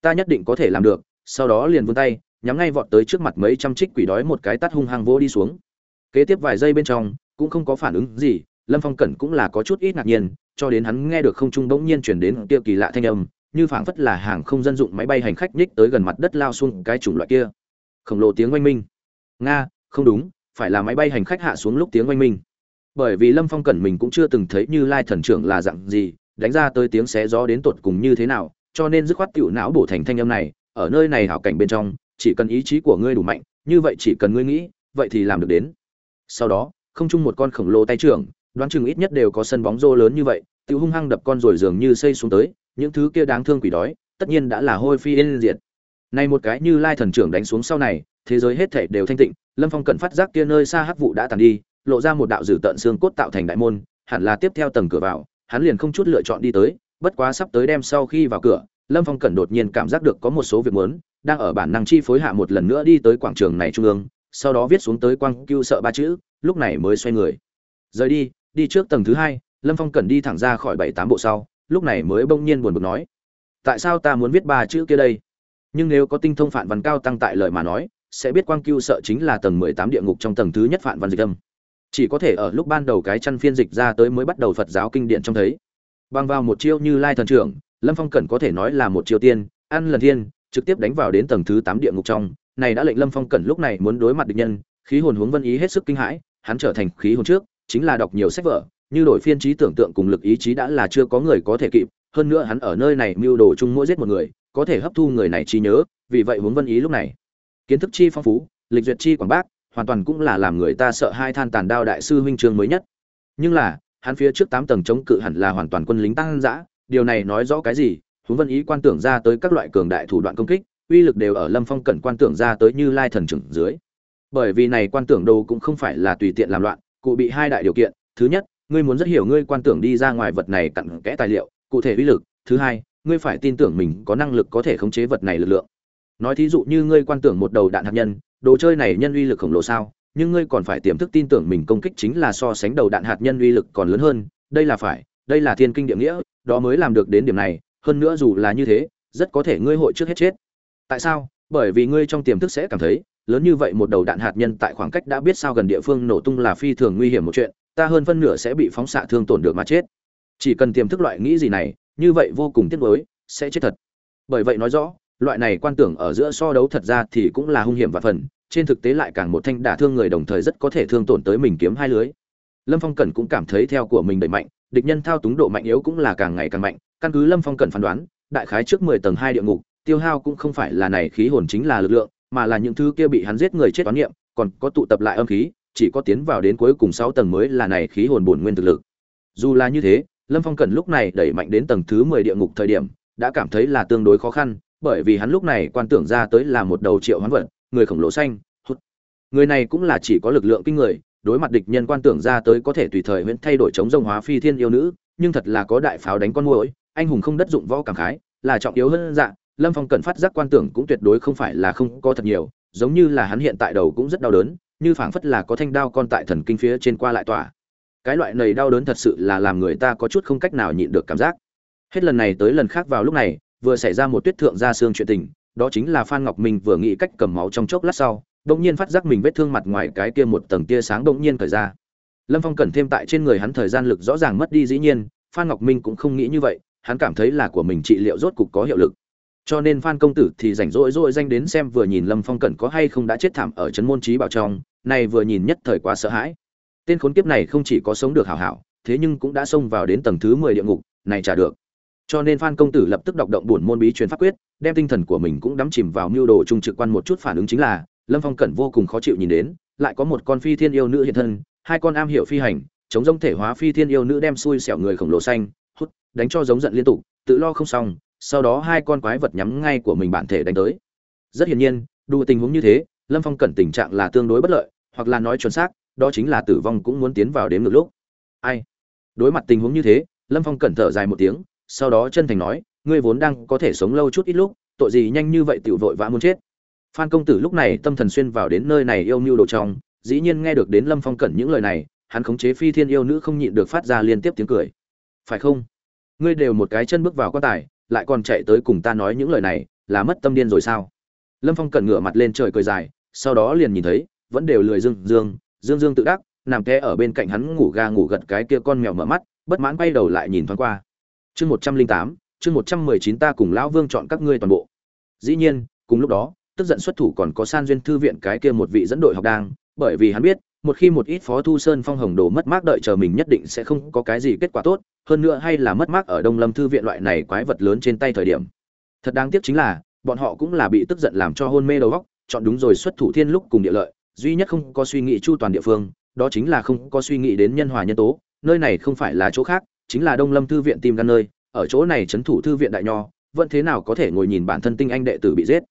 Ta nhất định có thể làm được, sau đó liền vươn tay, nhắm ngay vọt tới trước mặt mấy trăm trích quỷ đói một cái tắt hung hăng vô đi xuống. Kế tiếp vài giây bên trong, cũng không có phản ứng gì, lâm phong cẩn cũng là có chút ít ngạc nhiên, cho đến hắn nghe được không trung bỗng nhiên chuyển đến kia kỳ lạ thanh âm, như phảng phất là hàng không dân dụng máy bay hành khách nhích tới gần mặt đất lao xuống cái chủng loại kia. Khổng lồ tiếng oanh minh. Nga, không đúng phải là máy bay hành khách hạ xuống lúc tiếng oanh minh. Bởi vì lâm phong cẩn mình cũng chưa từng thấy như lai thần trưởng là dặn gì, đánh ra tới tiếng xé gió đến tột cùng như thế nào, cho nên dứt khoát tiểu não bổ thành thanh âm này, ở nơi này hảo cảnh bên trong, chỉ cần ý chí của ngươi đủ mạnh, như vậy chỉ cần ngươi nghĩ, vậy thì làm được đến. Sau đó, không chung một con khổng lồ tay trưởng, đoán chừng ít nhất đều có sân bóng rô lớn như vậy tự hung hăng đập con rồi dường như xây xuống tới, những thứ kia đáng thương quỷ đói, tất nhiên đã là hôi phi yên diệt. Này một cái như lai thần trưởng đánh xuống sau này, thế giới hết thảy đều thanh tịnh lâm phong cận phát giác kia nơi xa hắc vụ đã tàn đi, lộ ra một đạo dử tận xương cốt tạo thành đại môn, hẳn là tiếp theo tầng cửa vào, hắn liền không chút lựa chọn đi tới, bất quá sắp tới đem sau khi vào cửa, lâm phong cẩn đột nhiên cảm giác được có một số việc muốn, đang ở bản năng chi phối hạ một lần nữa đi tới quảng trường này trung ương, sau đó viết xuống tới quang cưu sợ ba chữ, lúc này mới xoay người. Rời đi đi trước tầng thứ hai, lâm phong cẩn đi thẳng ra khỏi bảy tám bộ sau, lúc này mới bỗng nhiên buồn bực nói, tại sao ta muốn viết ba chữ kia đây? Nhưng nếu có tinh thông phản văn cao tăng tại lời mà nói sẽ biết quang cưu sợ chính là tầng mười tám địa ngục trong tầng thứ nhất phạn văn dịch âm. Chỉ có thể ở lúc ban đầu cái chăn phiên dịch ra tới mới bắt đầu phật giáo kinh điển trong thấy. Bằng vào một chiêu như lai thần trưởng, lâm phong cẩn có thể nói là một chiêu tiên, ăn lần thiên, trực tiếp đánh vào đến tầng thứ tám địa ngục trong. Này đã lệnh lâm phong cẩn lúc này muốn đối mặt địch nhân, khí hồn huống vân ý hết sức kinh hãi, hắn trở thành khí hồn trước, chính là đọc nhiều sách vở, như đổi phiên trí tưởng tượng cùng lực ý chí đã là chưa có người có thể kịp, hơn nữa hắn ở nơi này mưu đồ chung mỗi giết một người, có thể hấp thu người này trí nhớ, vì vậy huống vân ý lúc này kiến thức chi phong phú, lịch duyệt chi quảng bác, hoàn toàn cũng là làm người ta sợ hai than tàn đao đại sư huynh trường mới nhất. Nhưng là, hắn phía trước tám tầng chống cự hẳn là hoàn toàn quân lính tăng dã, điều này nói rõ cái gì? Huống vân ý quan tưởng ra tới các loại cường đại thủ đoạn công kích, uy lực đều ở lâm phong cẩn quan tưởng ra tới như lai thần trưởng dưới. Bởi vì này quan tưởng đâu cũng không phải là tùy tiện làm loạn, cụ bị hai đại điều kiện. Thứ nhất, ngươi muốn rất hiểu ngươi quan tưởng đi ra ngoài vật này cặn kẽ tài liệu, cụ thể uy lực. Thứ hai, ngươi phải tin tưởng mình có năng lực có thể khống chế vật này lực lượng nói thí dụ như ngươi quan tưởng một đầu đạn hạt nhân, đồ chơi này nhân uy lực khổng lồ sao? Nhưng ngươi còn phải tiềm thức tin tưởng mình công kích chính là so sánh đầu đạn hạt nhân uy lực còn lớn hơn. Đây là phải, đây là thiên kinh địa nghĩa, đó mới làm được đến điểm này. Hơn nữa dù là như thế, rất có thể ngươi hội trước hết chết. Tại sao? Bởi vì ngươi trong tiềm thức sẽ cảm thấy, lớn như vậy một đầu đạn hạt nhân tại khoảng cách đã biết sao gần địa phương nổ tung là phi thường nguy hiểm một chuyện, ta hơn phân nửa sẽ bị phóng xạ thương tổn được mà chết. Chỉ cần tiềm thức loại nghĩ gì này, như vậy vô cùng tiếc nuối, sẽ chết thật. Bởi vậy nói rõ loại này quan tưởng ở giữa so đấu thật ra thì cũng là hung hiểm và phần, trên thực tế lại càng một thanh đả thương người đồng thời rất có thể thương tổn tới mình kiếm hai lưới. Lâm phong cẩn cũng cảm thấy theo của mình đẩy mạnh, địch nhân thao túng độ mạnh yếu cũng là càng ngày càng mạnh. Căn cứ lâm phong cẩn phán đoán, đại khái trước mười tầng hai địa ngục, tiêu hao cũng không phải là này khí hồn chính là lực lượng, mà là những thứ kia bị hắn giết người chết toán niệm, còn có tụ tập lại âm khí, chỉ có tiến vào đến cuối cùng sáu tầng mới là này khí hồn bổn nguyên thực lực. Dù là như thế, lâm phong cẩn lúc này đẩy mạnh đến tầng thứ mười địa ngục thời điểm, đã cảm thấy là tương đối khó khăn bởi vì hắn lúc này quan tưởng ra tới là một đầu triệu hoán vật, người khổng lồ xanh, hút. Người này cũng là chỉ có lực lượng kinh người, đối mặt địch nhân quan tưởng ra tới có thể tùy thời huyễn thay đổi chống rông hóa phi thiên yêu nữ, nhưng thật là có đại pháo đánh con muỗi, anh hùng không đất dụng võ cảm khái, là trọng yếu hơn dạng lâm phong cần phát giác quan tưởng cũng tuyệt đối không phải là không có thật nhiều, giống như là hắn hiện tại đầu cũng rất đau đớn, như phảng phất là có thanh đao con tại thần kinh phía trên qua lại tỏa. Cái loại nầy đau đớn thật sự là làm người ta có chút không cách nào nhịn được cảm giác. Hết lần này tới lần khác vào lúc này vừa xảy ra một tuyết thượng ra xương chuyện tình, đó chính là phan ngọc minh vừa nghĩ cách cầm máu trong chốc lát sau, đột nhiên phát giác mình vết thương mặt ngoài cái kia một tầng tia sáng đột nhiên cởi ra. Lâm phong cần thêm tại trên người hắn thời gian lực rõ ràng mất đi dĩ nhiên, phan ngọc minh cũng không nghĩ như vậy, hắn cảm thấy là của mình trị liệu rốt cục có hiệu lực. Cho nên phan công tử thì rảnh rỗi rỗi danh đến xem vừa nhìn lâm phong cẩn có hay không đã chết thảm ở trấn môn trí bảo trong, này vừa nhìn nhất thời quá sợ hãi. Tên khốn kiếp này không chỉ có sống được hảo hảo, thế nhưng cũng đã xông vào đến tầng thứ mười địa ngục, này trả được cho nên phan công tử lập tức đọc động bổn môn bí truyền pháp quyết, đem tinh thần của mình cũng đắm chìm vào mưu đồ trung trực quan một chút phản ứng chính là, lâm phong cẩn vô cùng khó chịu nhìn đến, lại có một con phi thiên yêu nữ hiện thân, hai con am hiểu phi hành, chống giống thể hóa phi thiên yêu nữ đem xui xẻo người khổng lồ xanh, hút, đánh cho giống giận liên tục, tự lo không xong, sau đó hai con quái vật nhắm ngay của mình bản thể đánh tới. Rất hiển nhiên, đủ tình huống như thế, lâm phong cẩn tình trạng là tương đối bất lợi, hoặc là nói chuẩn xác, đó chính là tử vong cũng muốn tiến vào đến ngược lúc. Ai? Đối mặt tình huống như thế, lâm phong cẩn thở dài một tiếng sau đó chân thành nói, ngươi vốn đang có thể sống lâu chút ít lúc, tội gì nhanh như vậy tiểu vội vã muốn chết? Phan công tử lúc này tâm thần xuyên vào đến nơi này yêu mưu đồ trong, dĩ nhiên nghe được đến lâm phong cẩn những lời này, hắn khống chế phi thiên yêu nữ không nhịn được phát ra liên tiếp tiếng cười. Phải không? Ngươi đều một cái chân bước vào quan tài, lại còn chạy tới cùng ta nói những lời này, là mất tâm điên rồi sao? Lâm phong cẩn ngửa mặt lên trời cười dài, sau đó liền nhìn thấy, vẫn đều lười dương dương dương dương tự đắc, nằm té ở bên cạnh hắn ngủ ga ngủ gật cái kia con mèo mở mắt, bất mãn quay đầu lại nhìn thoáng qua chương một trăm linh tám, chương một trăm mười chín ta cùng lão vương chọn các ngươi toàn bộ. Dĩ nhiên, cùng lúc đó, tức giận xuất thủ còn có san duyên thư viện cái kia một vị dẫn đội học đang, bởi vì hắn biết, một khi một ít phó thu sơn phong hồng đồ mất mát đợi chờ mình nhất định sẽ không có cái gì kết quả tốt, hơn nữa hay là mất mát ở đông lâm thư viện loại này quái vật lớn trên tay thời điểm. Thật đáng tiếc chính là, bọn họ cũng là bị tức giận làm cho hôn mê đầu óc, chọn đúng rồi xuất thủ thiên lúc cùng địa lợi, duy nhất không có suy nghĩ chu toàn địa phương, đó chính là không có suy nghĩ đến nhân hòa nhân tố, nơi này không phải là chỗ khác chính là đông lâm thư viện tìm gan nơi, ở chỗ này trấn thủ thư viện đại nho, vẫn thế nào có thể ngồi nhìn bản thân tinh anh đệ tử bị giết.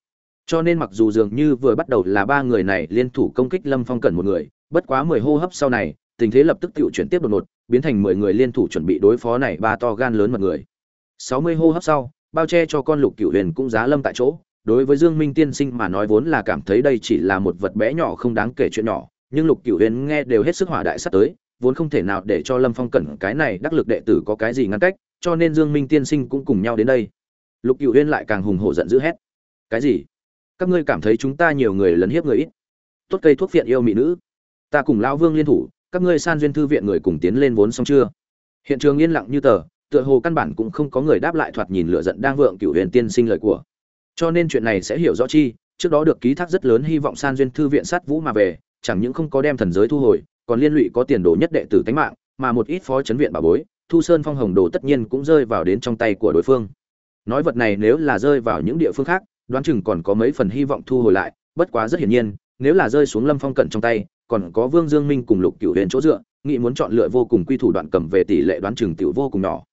Cho nên mặc dù dường như vừa bắt đầu là ba người này liên thủ công kích lâm phong cần một người, bất quá mười hô hấp sau này, tình thế lập tức tự chuyển tiếp đột ngột, biến thành mười người liên thủ chuẩn bị đối phó này ba to gan lớn mật người. Sáu mươi hô hấp sau, bao che cho con lục cửu huyền cũng giá lâm tại chỗ, đối với dương minh tiên sinh mà nói vốn là cảm thấy đây chỉ là một vật bé nhỏ không đáng kể chuyện nhỏ, nhưng lục cửu huyền nghe đều hết sức hỏa đại sắp tới vốn không thể nào để cho lâm phong cẩn cái này đắc lực đệ tử có cái gì ngăn cách, cho nên dương minh tiên sinh cũng cùng nhau đến đây. Lục cựu huyền lại càng hùng hổ giận dữ hét. Cái gì? Các ngươi cảm thấy chúng ta nhiều người lấn hiếp người ít? Tốt cây thuốc viện yêu mỹ nữ. Ta cùng lão vương liên thủ, các ngươi san duyên thư viện người cùng tiến lên vốn xong chưa? Hiện trường yên lặng như tờ, tựa hồ căn bản cũng không có người đáp lại thoạt nhìn lửa giận đang vượng cựu huyền tiên sinh lời của. Cho nên chuyện này sẽ hiểu rõ chi, trước đó được ký thác rất lớn hy vọng san duyên thư viện sát vũ mà về, chẳng những không có đem thần giới thu hồi còn liên lụy có tiền đồ nhất đệ tử tánh mạng, mà một ít phó chấn viện bà bối, thu sơn phong hồng đồ tất nhiên cũng rơi vào đến trong tay của đối phương. Nói vật này nếu là rơi vào những địa phương khác, đoán chừng còn có mấy phần hy vọng thu hồi lại, bất quá rất hiển nhiên, nếu là rơi xuống lâm phong cận trong tay, còn có vương dương minh cùng lục cửu huyền chỗ dựa nghĩ muốn chọn lựa vô cùng quy thủ đoạn cầm về tỷ lệ đoán chừng tiểu vô cùng nhỏ.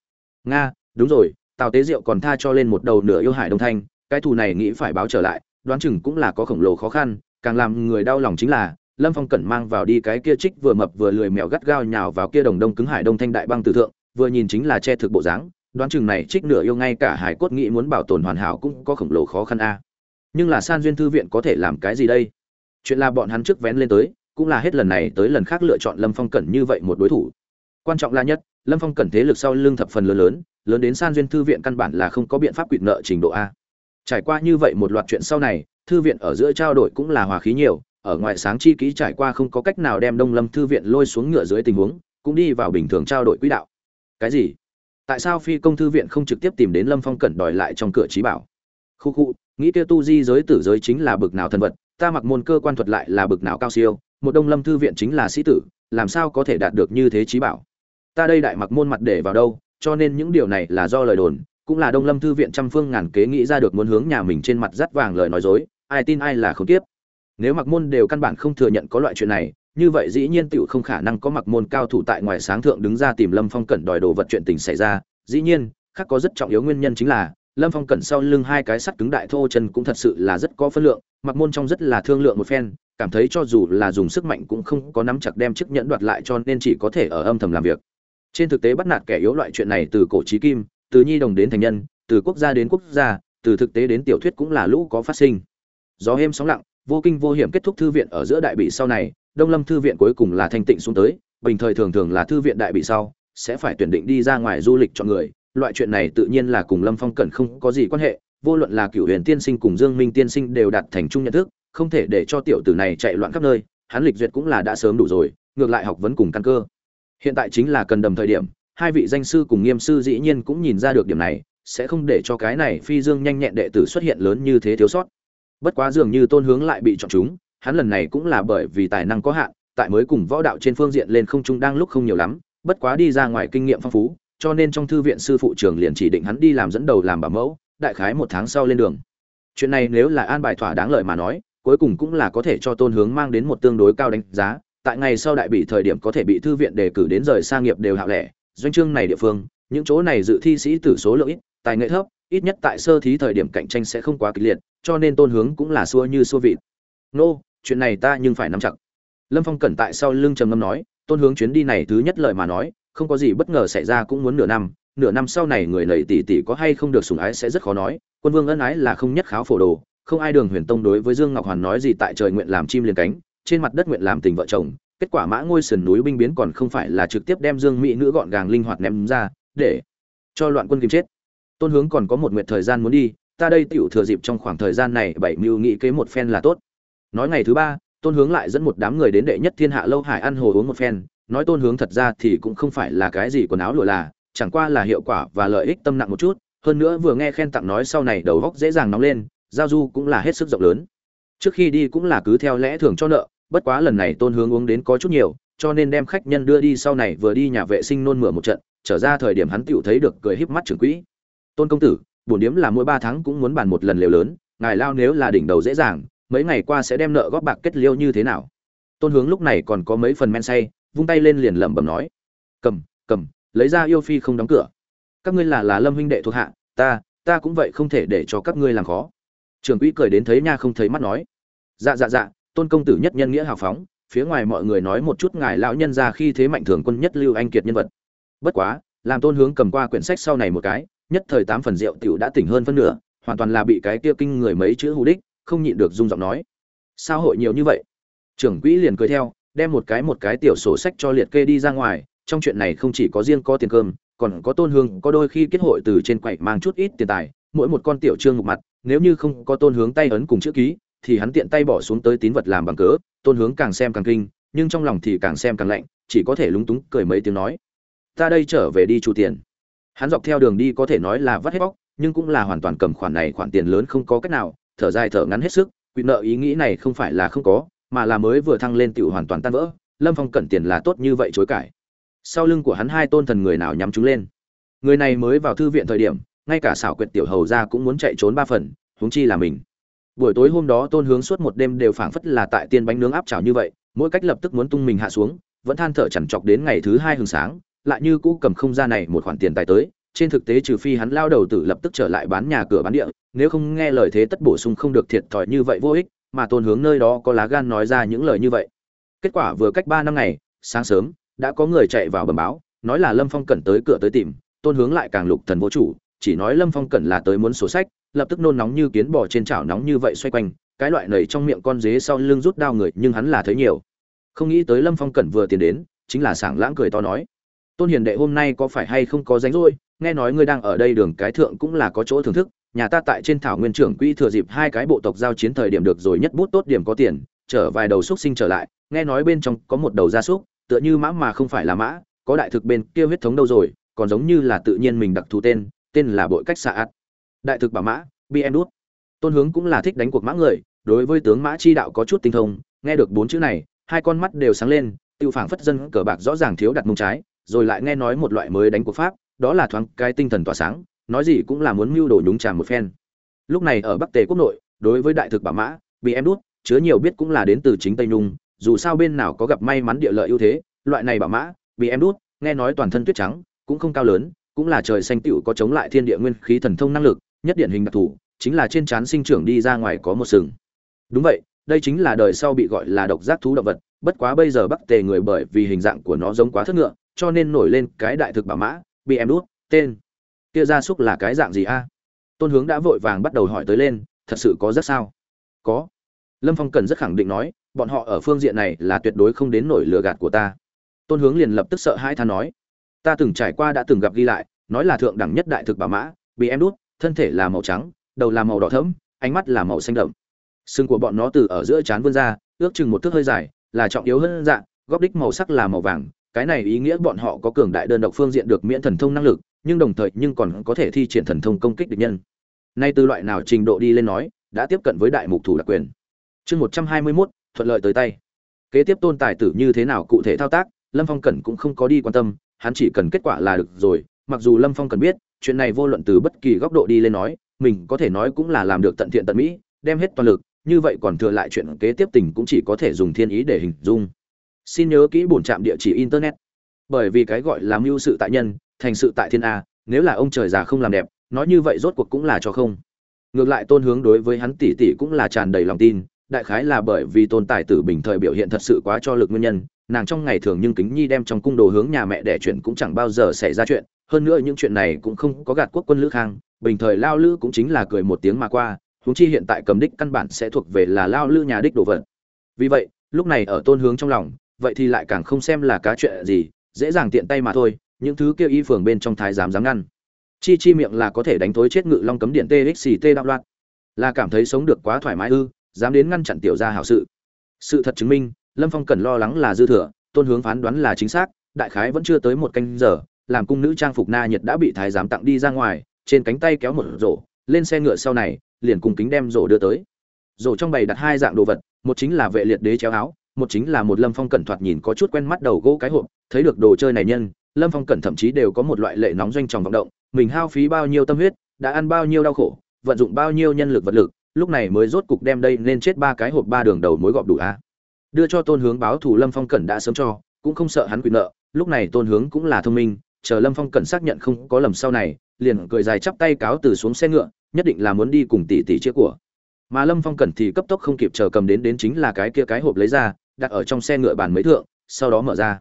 Nga, đúng rồi, tào tế diệu còn tha cho lên một đầu nửa yêu hải đông thanh, cái thù này nghĩ phải báo trở lại, đoán chừng cũng là có khổng lồ khó khăn, càng làm người đau lòng chính là lâm phong cẩn mang vào đi cái kia trích vừa mập vừa lười mèo gắt gao nhào vào kia đồng đông cứng hải đông thanh đại băng tử thượng, vừa nhìn chính là che thực bộ dáng, đoán chừng này trích nửa yêu ngay cả hải cốt nghĩ muốn bảo tồn hoàn hảo cũng có khổng lồ khó khăn a. Nhưng là san duyên thư viện có thể làm cái gì đây? Chuyện là bọn hắn trước vén lên tới, cũng là hết lần này tới lần khác lựa chọn lâm phong cẩn như vậy một đối thủ. Quan trọng là nhất, lâm phong cẩn thế lực sau lưng thập phần lớn lớn lớn đến san duyên thư viện căn bản là không có biện pháp quỵt nợ trình độ a. Trải qua như vậy một loạt chuyện sau này, thư viện ở giữa trao đổi cũng là hòa khí nhiều ở ngoại sáng chi kỹ trải qua không có cách nào đem đông lâm thư viện lôi xuống ngựa dưới tình huống, cũng đi vào bình thường trao đổi quỹ đạo. Cái gì? Tại sao phi công thư viện không trực tiếp tìm đến lâm phong cẩn đòi lại trong cửa trí bảo? Khu khu, nghĩ kia tu di giới tử giới chính là bực nào thần vật, ta mặc môn cơ quan thuật lại là bực nào cao siêu, một đông lâm thư viện chính là sĩ tử, làm sao có thể đạt được như thế trí bảo? Ta đây đại mặc môn mặt để vào đâu, cho nên những điều này là do lời đồn, cũng là đông lâm thư viện trăm phương ngàn kế nghĩ ra được muốn hướng nhà mình trên mặt dắt vàng lời nói dối, ai tin ai là không tiếp nếu mặc môn đều căn bản không thừa nhận có loại chuyện này, như vậy dĩ nhiên tựu không khả năng có mặc môn cao thủ tại ngoài sáng thượng đứng ra tìm lâm phong cẩn đòi đồ vật chuyện tình xảy ra. Dĩ nhiên, khác có rất trọng yếu nguyên nhân chính là, lâm phong cẩn sau lưng hai cái sắt cứng đại thô chân cũng thật sự là rất có phân lượng, mặc môn trong rất là thương lượng một phen, cảm thấy cho dù là dùng sức mạnh cũng không có nắm chặt đem chiếc nhẫn đoạt lại cho nên chỉ có thể ở âm thầm làm việc. Trên thực tế bắt nạt kẻ yếu loại chuyện này từ cổ trí kim, từ nhi đồng đến thành nhân, từ quốc gia đến quốc gia, từ thực tế đến tiểu thuyết cũng là lũ có phát sinh. Gió êm sóng lặng vô kinh vô hiểm kết thúc thư viện ở giữa đại bị sau này, đông lâm thư viện cuối cùng là thanh tịnh xuống tới, bình thời thường thường là thư viện đại bị sau, sẽ phải tuyển định đi ra ngoài du lịch chọn người. Loại chuyện này tự nhiên là cùng lâm phong cẩn không có gì quan hệ, vô luận là cựu huyền tiên sinh cùng dương minh tiên sinh đều đặt thành chung nhận thức, không thể để cho tiểu tử này chạy loạn khắp nơi, hắn lịch duyệt cũng là đã sớm đủ rồi, ngược lại học vấn cùng căn cơ. Hiện tại chính là cần đầm thời điểm, hai vị danh sư cùng nghiêm sư dĩ nhiên cũng nhìn ra được điểm này, sẽ không để cho cái này phi dương nhanh nhẹn đệ tử xuất hiện lớn như thế thiếu sót bất quá dường như tôn hướng lại bị chọn chúng, hắn lần này cũng là bởi vì tài năng có hạn, tại mới cùng võ đạo trên phương diện lên không trung đang lúc không nhiều lắm, bất quá đi ra ngoài kinh nghiệm phong phú, cho nên trong thư viện sư phụ trường liền chỉ định hắn đi làm dẫn đầu làm bảo mẫu, đại khái một tháng sau lên đường. Chuyện này nếu là an bài thỏa đáng lợi mà nói, cuối cùng cũng là có thể cho tôn hướng mang đến một tương đối cao đánh giá, tại ngày sau đại bị thời điểm có thể bị thư viện đề cử đến rời sang nghiệp đều hạo lẻ doanh trương này địa phương, những chỗ này dự thi sĩ tử số lượng ít, tài nghệ thấp ít nhất tại sơ thí thời điểm cạnh tranh sẽ không quá kịch liệt, cho nên tôn hướng cũng là xua như xua vịt. Nô, chuyện này ta nhưng phải nắm chặt. Lâm phong cẩn tại sau lưng trầm ngâm nói, tôn hướng chuyến đi này thứ nhất lời mà nói, không có gì bất ngờ xảy ra cũng muốn nửa năm nửa năm sau này người lầy tỷ tỷ có hay không được sủng ái sẽ rất khó nói, quân vương ân ái là không nhất kháo phổ đồ, không ai đường huyền tông đối với dương ngọc hoàn nói gì tại trời nguyện làm chim liền cánh, trên mặt đất nguyện làm tình vợ chồng, kết quả mã ngôi sườn núi binh biến còn không phải là trực tiếp đem dương mỹ nữ gọn gàng linh hoạt ném ra, để cho loạn quân kìm chết tôn hướng còn có một nguyện thời gian muốn đi, ta đây tựu thừa dịp trong khoảng thời gian này bảy mưu nghĩ kế một phen là tốt. Nói ngày thứ ba, tôn hướng lại dẫn một đám người đến đệ nhất thiên hạ lâu hải ăn hồ uống một phen. Nói tôn hướng thật ra thì cũng không phải là cái gì quần áo lụa là, chẳng qua là hiệu quả và lợi ích tâm nặng một chút. Hơn nữa vừa nghe khen tặng nói sau này đầu góc dễ dàng nóng lên, giao du cũng là hết sức rộng lớn. Trước khi đi cũng là cứ theo lẽ thường cho nợ, bất quá lần này tôn hướng uống đến có chút nhiều, cho nên đem khách nhân đưa đi sau này vừa đi nhà vệ sinh nôn mửa một trận, trở ra thời điểm hắn tựu thấy được cười híp mắt trưởng quỹ tôn công tử, bổn điếm là mỗi ba tháng cũng muốn bàn một lần liều lớn, ngài lao nếu là đỉnh đầu dễ dàng, mấy ngày qua sẽ đem nợ góp bạc kết liêu như thế nào? Tôn hướng lúc này còn có mấy phần men say, vung tay lên liền lẩm bẩm nói. Cầm cầm, lấy ra yêu phi không đóng cửa. Các ngươi là là lâm huynh đệ thuộc hạ, ta ta cũng vậy không thể để cho các ngươi làm khó. Trưởng quỹ cười đến thấy nha không thấy mắt nói. Dạ dạ dạ tôn công tử nhất nhân nghĩa hào phóng, phía ngoài mọi người nói một chút ngài lão nhân ra khi thế mạnh thường quân nhất lưu anh kiệt nhân vật. Bất quá, làm tôn hướng cầm qua quyển sách sau này một cái nhất thời tám phần rượu tiểu đã tỉnh hơn phân nửa, hoàn toàn là bị cái kia kinh người mấy chữ hữu đích, không nhịn được rung giọng nói. Sao hội nhiều như vậy? Trưởng quỹ liền cười theo, đem một cái một cái tiểu sổ sách cho liệt kê đi ra ngoài, trong chuyện này không chỉ có riêng có tiền cơm, còn có tôn hướng có đôi khi kết hội từ trên quậy mang chút ít tiền tài, mỗi một con tiểu trương một mặt, nếu như không có tôn hướng tay ấn cùng chữ ký, thì hắn tiện tay bỏ xuống tới tín vật làm bằng cớ, tôn hướng càng xem càng kinh, nhưng trong lòng thì càng xem càng lạnh, chỉ có thể lúng túng cười mấy tiếng nói. Ta đây trở về đi chủ tiền hắn dọc theo đường đi có thể nói là vắt hết bóc, nhưng cũng là hoàn toàn cầm khoản này khoản tiền lớn không có cách nào, thở dài thở ngắn hết sức quỵ nợ ý nghĩ này không phải là không có, mà là mới vừa thăng lên tiểu hoàn toàn tan vỡ, lâm phong cẩn tiền là tốt như vậy chối cãi. Sau lưng của hắn hai tôn thần người nào nhắm chúng lên. Người này mới vào thư viện thời điểm, ngay cả xảo quyệt tiểu hầu ra cũng muốn chạy trốn ba phần, huống chi là mình. Buổi tối hôm đó tôn hướng suốt một đêm đều phảng phất là tại tiên bánh nướng áp chảo như vậy, mỗi cách lập tức muốn tung mình hạ xuống, vẫn than thở chằn chọc đến ngày thứ hai hừng sáng lại như cũ cầm không ra này một khoản tiền tài tới, trên thực tế trừ phi hắn lao đầu tử lập tức trở lại bán nhà cửa bán địa, nếu không nghe lời thế tất bổ sung không được thiệt thòi như vậy vô ích, mà tôn hướng nơi đó có lá gan nói ra những lời như vậy. Kết quả vừa cách ba năm ngày, sáng sớm, đã có người chạy vào bẩm báo, nói là lâm phong cẩn tới cửa tới tìm, tôn hướng lại càng lục thần vô chủ, chỉ nói lâm phong cẩn là tới muốn sổ sách, lập tức nôn nóng như kiến bò trên chảo nóng như vậy xoay quanh, cái loại nầy trong miệng con dế sau lưng rút đao người, nhưng hắn là thấy nhiều. Không nghĩ tới lâm phong cẩn vừa tiến đến, chính là sảng lãng cười to nói tôn hiền đệ hôm nay có phải hay không có ránh rỗi? Nghe nói ngươi đang ở đây đường cái thượng cũng là có chỗ thưởng thức. Nhà ta tại trên thảo nguyên trưởng quỹ thừa dịp hai cái bộ tộc giao chiến thời điểm được rồi nhất bút tốt điểm có tiền trở vài đầu xúc sinh trở lại. Nghe nói bên trong có một đầu gia súc, tựa như mã mà không phải là mã, có đại thực bên kia huyết thống đâu rồi, còn giống như là tự nhiên mình đặc thù tên tên là bội cách xạ ạt đại thực bảo mã bm đút. Tôn hướng cũng là thích đánh cuộc mã người, đối với tướng mã chi đạo có chút tinh thông. Nghe được bốn chữ này, hai con mắt đều sáng lên tự phảng phất dân cờ bạc rõ ràng thiếu đặt mông trái rồi lại nghe nói một loại mới đánh cuộc pháp, đó là thoáng cái tinh thần tỏa sáng, nói gì cũng là muốn mưu đồ nhúng tràm một phen. Lúc này ở bắc tề quốc nội, đối với đại thực bảo mã, bị em đút, chứa nhiều biết cũng là đến từ chính tây nhung, dù sao bên nào có gặp may mắn địa lợi ưu thế, loại này bảo mã, bị em đút, nghe nói toàn thân tuyết trắng, cũng không cao lớn, cũng là trời xanh tựu có chống lại thiên địa nguyên khí thần thông năng lực, nhất điển hình đặc thù, chính là trên trán sinh trưởng đi ra ngoài có một sừng. Đúng vậy, đây chính là đời sau bị gọi là độc giác thú động vật, bất quá bây giờ bắc tề người bởi vì hình dạng của nó giống quá thất ngựa cho nên nổi lên cái đại thực bảo mã, bị em đút, tên. Kia gia súc là cái dạng gì a? Tôn hướng đã vội vàng bắt đầu hỏi tới lên, thật sự có rất sao? Có. Lâm phong cần rất khẳng định nói, bọn họ ở phương diện này là tuyệt đối không đến nổi lừa gạt của ta. Tôn hướng liền lập tức sợ hai than nói, ta từng trải qua đã từng gặp ghi lại, nói là thượng đẳng nhất đại thực bảo mã, bị em đút, thân thể là màu trắng, đầu là màu đỏ thẫm, ánh mắt là màu xanh đậm. Sừng của bọn nó từ ở giữa trán vươn ra, ước chừng một thước hơi dài, là trọng yếu hơn dạng, góc đích màu sắc là màu vàng cái này ý nghĩa bọn họ có cường đại đơn độc phương diện được miễn thần thông năng lực, nhưng đồng thời nhưng còn có thể thi triển thần thông công kích địch nhân. Nay từ loại nào trình độ đi lên nói, đã tiếp cận với đại mục thủ đặc quyền. Chương một trăm hai mươi mốt, thuận lợi tới tay. Kế tiếp tôn tài tử như thế nào cụ thể thao tác, lâm phong cẩn cũng không có đi quan tâm, hắn chỉ cần kết quả là được rồi, mặc dù lâm phong cần biết, chuyện này vô luận từ bất kỳ góc độ đi lên nói, mình có thể nói cũng là làm được tận thiện tận mỹ, đem hết toàn lực, như vậy còn thừa lại chuyện kế tiếp tình cũng chỉ có thể dùng thiên ý để hình dung xin nhớ kỹ bổn trạm địa chỉ internet. Bởi vì cái gọi là mưu sự tại nhân, thành sự tại thiên a, nếu là ông trời già không làm đẹp, nói như vậy rốt cuộc cũng là cho không. Ngược lại tôn hướng đối với hắn tỷ tỷ cũng là tràn đầy lòng tin, đại khái là bởi vì tôn tài tử bình thời biểu hiện thật sự quá cho lực nguyên nhân, nàng trong ngày thường nhưng kính nhi đem trong cung đồ hướng nhà mẹ đẻ chuyện cũng chẳng bao giờ xảy ra chuyện, hơn nữa những chuyện này cũng không có gạt quốc quân lữ khang, bình thời lao lữ cũng chính là cười một tiếng mà qua, huống chi hiện tại cầm đích căn bản sẽ thuộc về là lao lữ nhà đích đồ vật. Vì vậy, lúc này ở tôn hướng trong lòng vậy thì lại càng không xem là cá chuyện gì, dễ dàng tiện tay mà thôi, những thứ kia y phường bên trong thái giám dám ngăn. Chi chi miệng là có thể đánh thối chết ngự long cấm điện txt đạo loạn. Là cảm thấy sống được quá thoải mái ư, dám đến ngăn chặn tiểu gia hảo sự. Sự thật chứng minh, lâm phong cần lo lắng là dư thừa, tôn hướng phán đoán là chính xác, đại khái vẫn chưa tới một canh giờ, làm cung nữ trang phục na nhiệt đã bị thái giám tặng đi ra ngoài, trên cánh tay kéo một rổ, lên xe ngựa sau này, liền cùng kính đem rổ đưa tới. Rổ trong bày đặt hai dạng đồ vật, một chính là vệ liệt đế chéo áo một chính là một lâm phong cẩn thoạt nhìn có chút quen mắt đầu gỗ cái hộp, thấy được đồ chơi này nhân, lâm phong cẩn thậm chí đều có một loại lệ nóng doanh tròng vọng động, mình hao phí bao nhiêu tâm huyết, đã ăn bao nhiêu đau khổ, vận dụng bao nhiêu nhân lực vật lực, lúc này mới rốt cục đem đây nên chết ba cái hộp ba đường đầu mối gọp đủ a. Đưa cho tôn hướng báo thủ lâm phong cẩn đã sớm cho, cũng không sợ hắn quyền nợ, lúc này tôn hướng cũng là thông minh, chờ lâm phong cẩn xác nhận không có lầm sau này, liền cười dài chắp tay cáo từ xuống xe ngựa, nhất định là muốn đi cùng tỷ tỷ chia của. Mà lâm phong cẩn thì cấp tốc không kịp chờ cầm đến đến chính là cái kia cái hộp lấy ra đặt ở trong xe ngựa bàn mấy thượng, sau đó mở ra.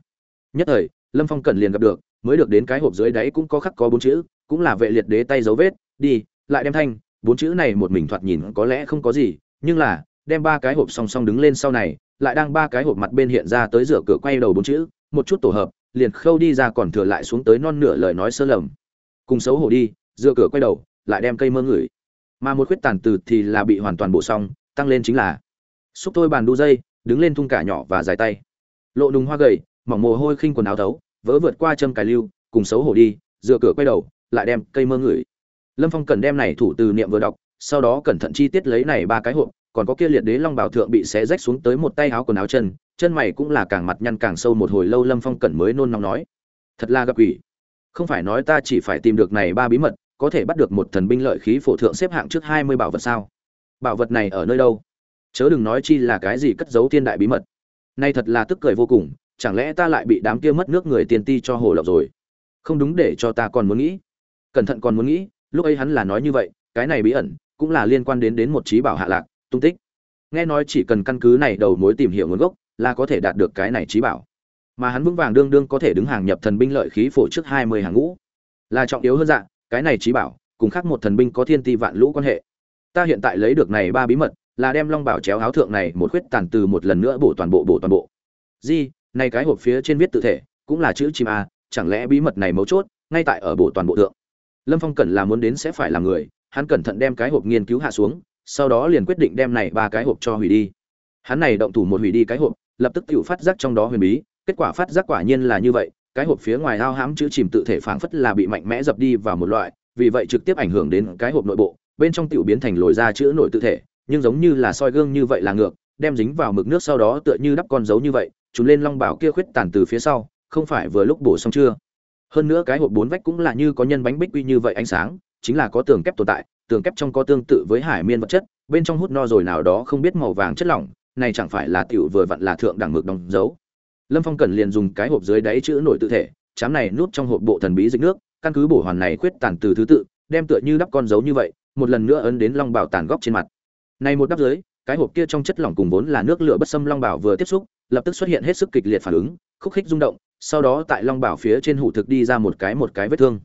Nhất thời, lâm phong cẩn liền gặp được, mới được đến cái hộp dưới đáy cũng có khắc có bốn chữ, cũng là vệ liệt đế tay dấu vết, đi, lại đem thanh, bốn chữ này một mình thoạt nhìn có lẽ không có gì, nhưng là, đem ba cái hộp song song đứng lên sau này, lại đang ba cái hộp mặt bên hiện ra tới rửa cửa quay đầu bốn chữ, một chút tổ hợp, liền khâu đi ra còn thừa lại xuống tới non nửa lời nói sơ lầm. Cùng xấu hổ đi dựa cửa quay đầu, lại đem cây mơ ngửi. Mà một khuyết tàn từ thì là bị hoàn toàn bổ xong, tăng lên chính là, xúc tôi bàn đu dây đứng lên thung cả nhỏ và dài tay. Lộ đùng hoa gầy, mỏng mồ hôi khinh quần áo thấu vỡ vượt qua châm cài lưu, cùng xấu hổ đi, dựa cửa quay đầu, lại đem cây mơ ngửi. Lâm phong cần đem này thủ từ niệm vừa đọc, sau đó cẩn thận chi tiết lấy này ba cái hộp, còn có kia liệt đế long bảo thượng bị xé rách xuống tới một tay áo quần áo chân chân mày cũng là càng mặt nhăn càng sâu một hồi lâu lâm phong cẩn mới nôn nóng nói. Thật là gặp quỷ. Không phải nói ta chỉ phải tìm được này ba bí mật, có thể bắt được một thần binh lợi khí phổ thượng xếp hạng trước hai mươi bảo vật sao? Bảo vật này ở nơi đâu? Chớ đừng nói chi là cái gì cất giấu thiên đại bí mật. Nay thật là tức cười vô cùng, chẳng lẽ ta lại bị đám kia mất nước người tiền ti cho hồ lộc rồi? Không đúng để cho ta còn muốn nghĩ. Cẩn thận còn muốn nghĩ, lúc ấy hắn là nói như vậy, cái này bí ẩn, cũng là liên quan đến đến một trí bảo hạ lạc, tung tích. Nghe nói chỉ cần căn cứ này đầu mối tìm hiểu nguồn gốc, là có thể đạt được cái này trí bảo. Mà hắn vững vàng đương đương có thể đứng hàng nhập thần binh lợi khí phổ trước hai mươi hàng ngũ. Là trọng yếu hơn dạng cái này trí bảo, cùng khác một thần binh có thiên ti vạn lũ quan hệ. Ta hiện tại lấy được này ba bí mật là đem long bảo chéo áo thượng này một khuyết tàn từ một lần nữa bổ toàn bộ, bổ toàn bộ. Di, này cái hộp phía trên viết tự thể, cũng là chữ chim a, chẳng lẽ bí mật này mấu chốt, ngay tại ở bộ toàn bộ thượng? Lâm phong cẩn là muốn đến sẽ phải làm người, hắn cẩn thận đem cái hộp nghiên cứu hạ xuống, sau đó liền quyết định đem này ba cái hộp cho hủy đi. Hắn này động thủ một hủy đi cái hộp, lập tức tự phát giác trong đó huyền bí, kết quả phát giác quả nhiên là như vậy, cái hộp phía ngoài ao hãm chữ chìm tự thể phảng phất là bị mạnh mẽ dập đi vào một loại, vì vậy trực tiếp ảnh hưởng đến cái hộp nội bộ, bên trong tiểu biến thành lồi ra chữ nội tự thể nhưng giống như là soi gương như vậy là ngược, đem dính vào mực nước sau đó tựa như đắp con dấu như vậy chúng lên long bảo kia khuyết tàn từ phía sau, không phải vừa lúc bổ xong chưa? Hơn nữa cái hộp bốn vách cũng là như có nhân bánh bích quy như vậy ánh sáng, chính là có tường kép tồn tại, tường kép trong có tương tự với hải miên vật chất, bên trong hút no rồi nào đó không biết màu vàng chất lỏng, này chẳng phải là tiểu vừa vặn là thượng đẳng mực đóng dấu. Lâm phong cần liền dùng cái hộp dưới đáy chữ nổi tự thể, chám này nút trong hộp bộ thần bí dịch nước, căn cứ bổ hoàn này khuyết tàn từ thứ tự, đem tựa như đắp con dấu như vậy, một lần nữa ấn đến long bảo tàn góc trên mặt này một đắp dưới cái hộp kia trong chất lỏng cùng vốn là nước lửa bất xâm long bảo vừa tiếp xúc, lập tức xuất hiện hết sức kịch liệt phản ứng, khúc khích rung động, sau đó tại long bảo phía trên hủ thực đi ra một cái một cái vết thương.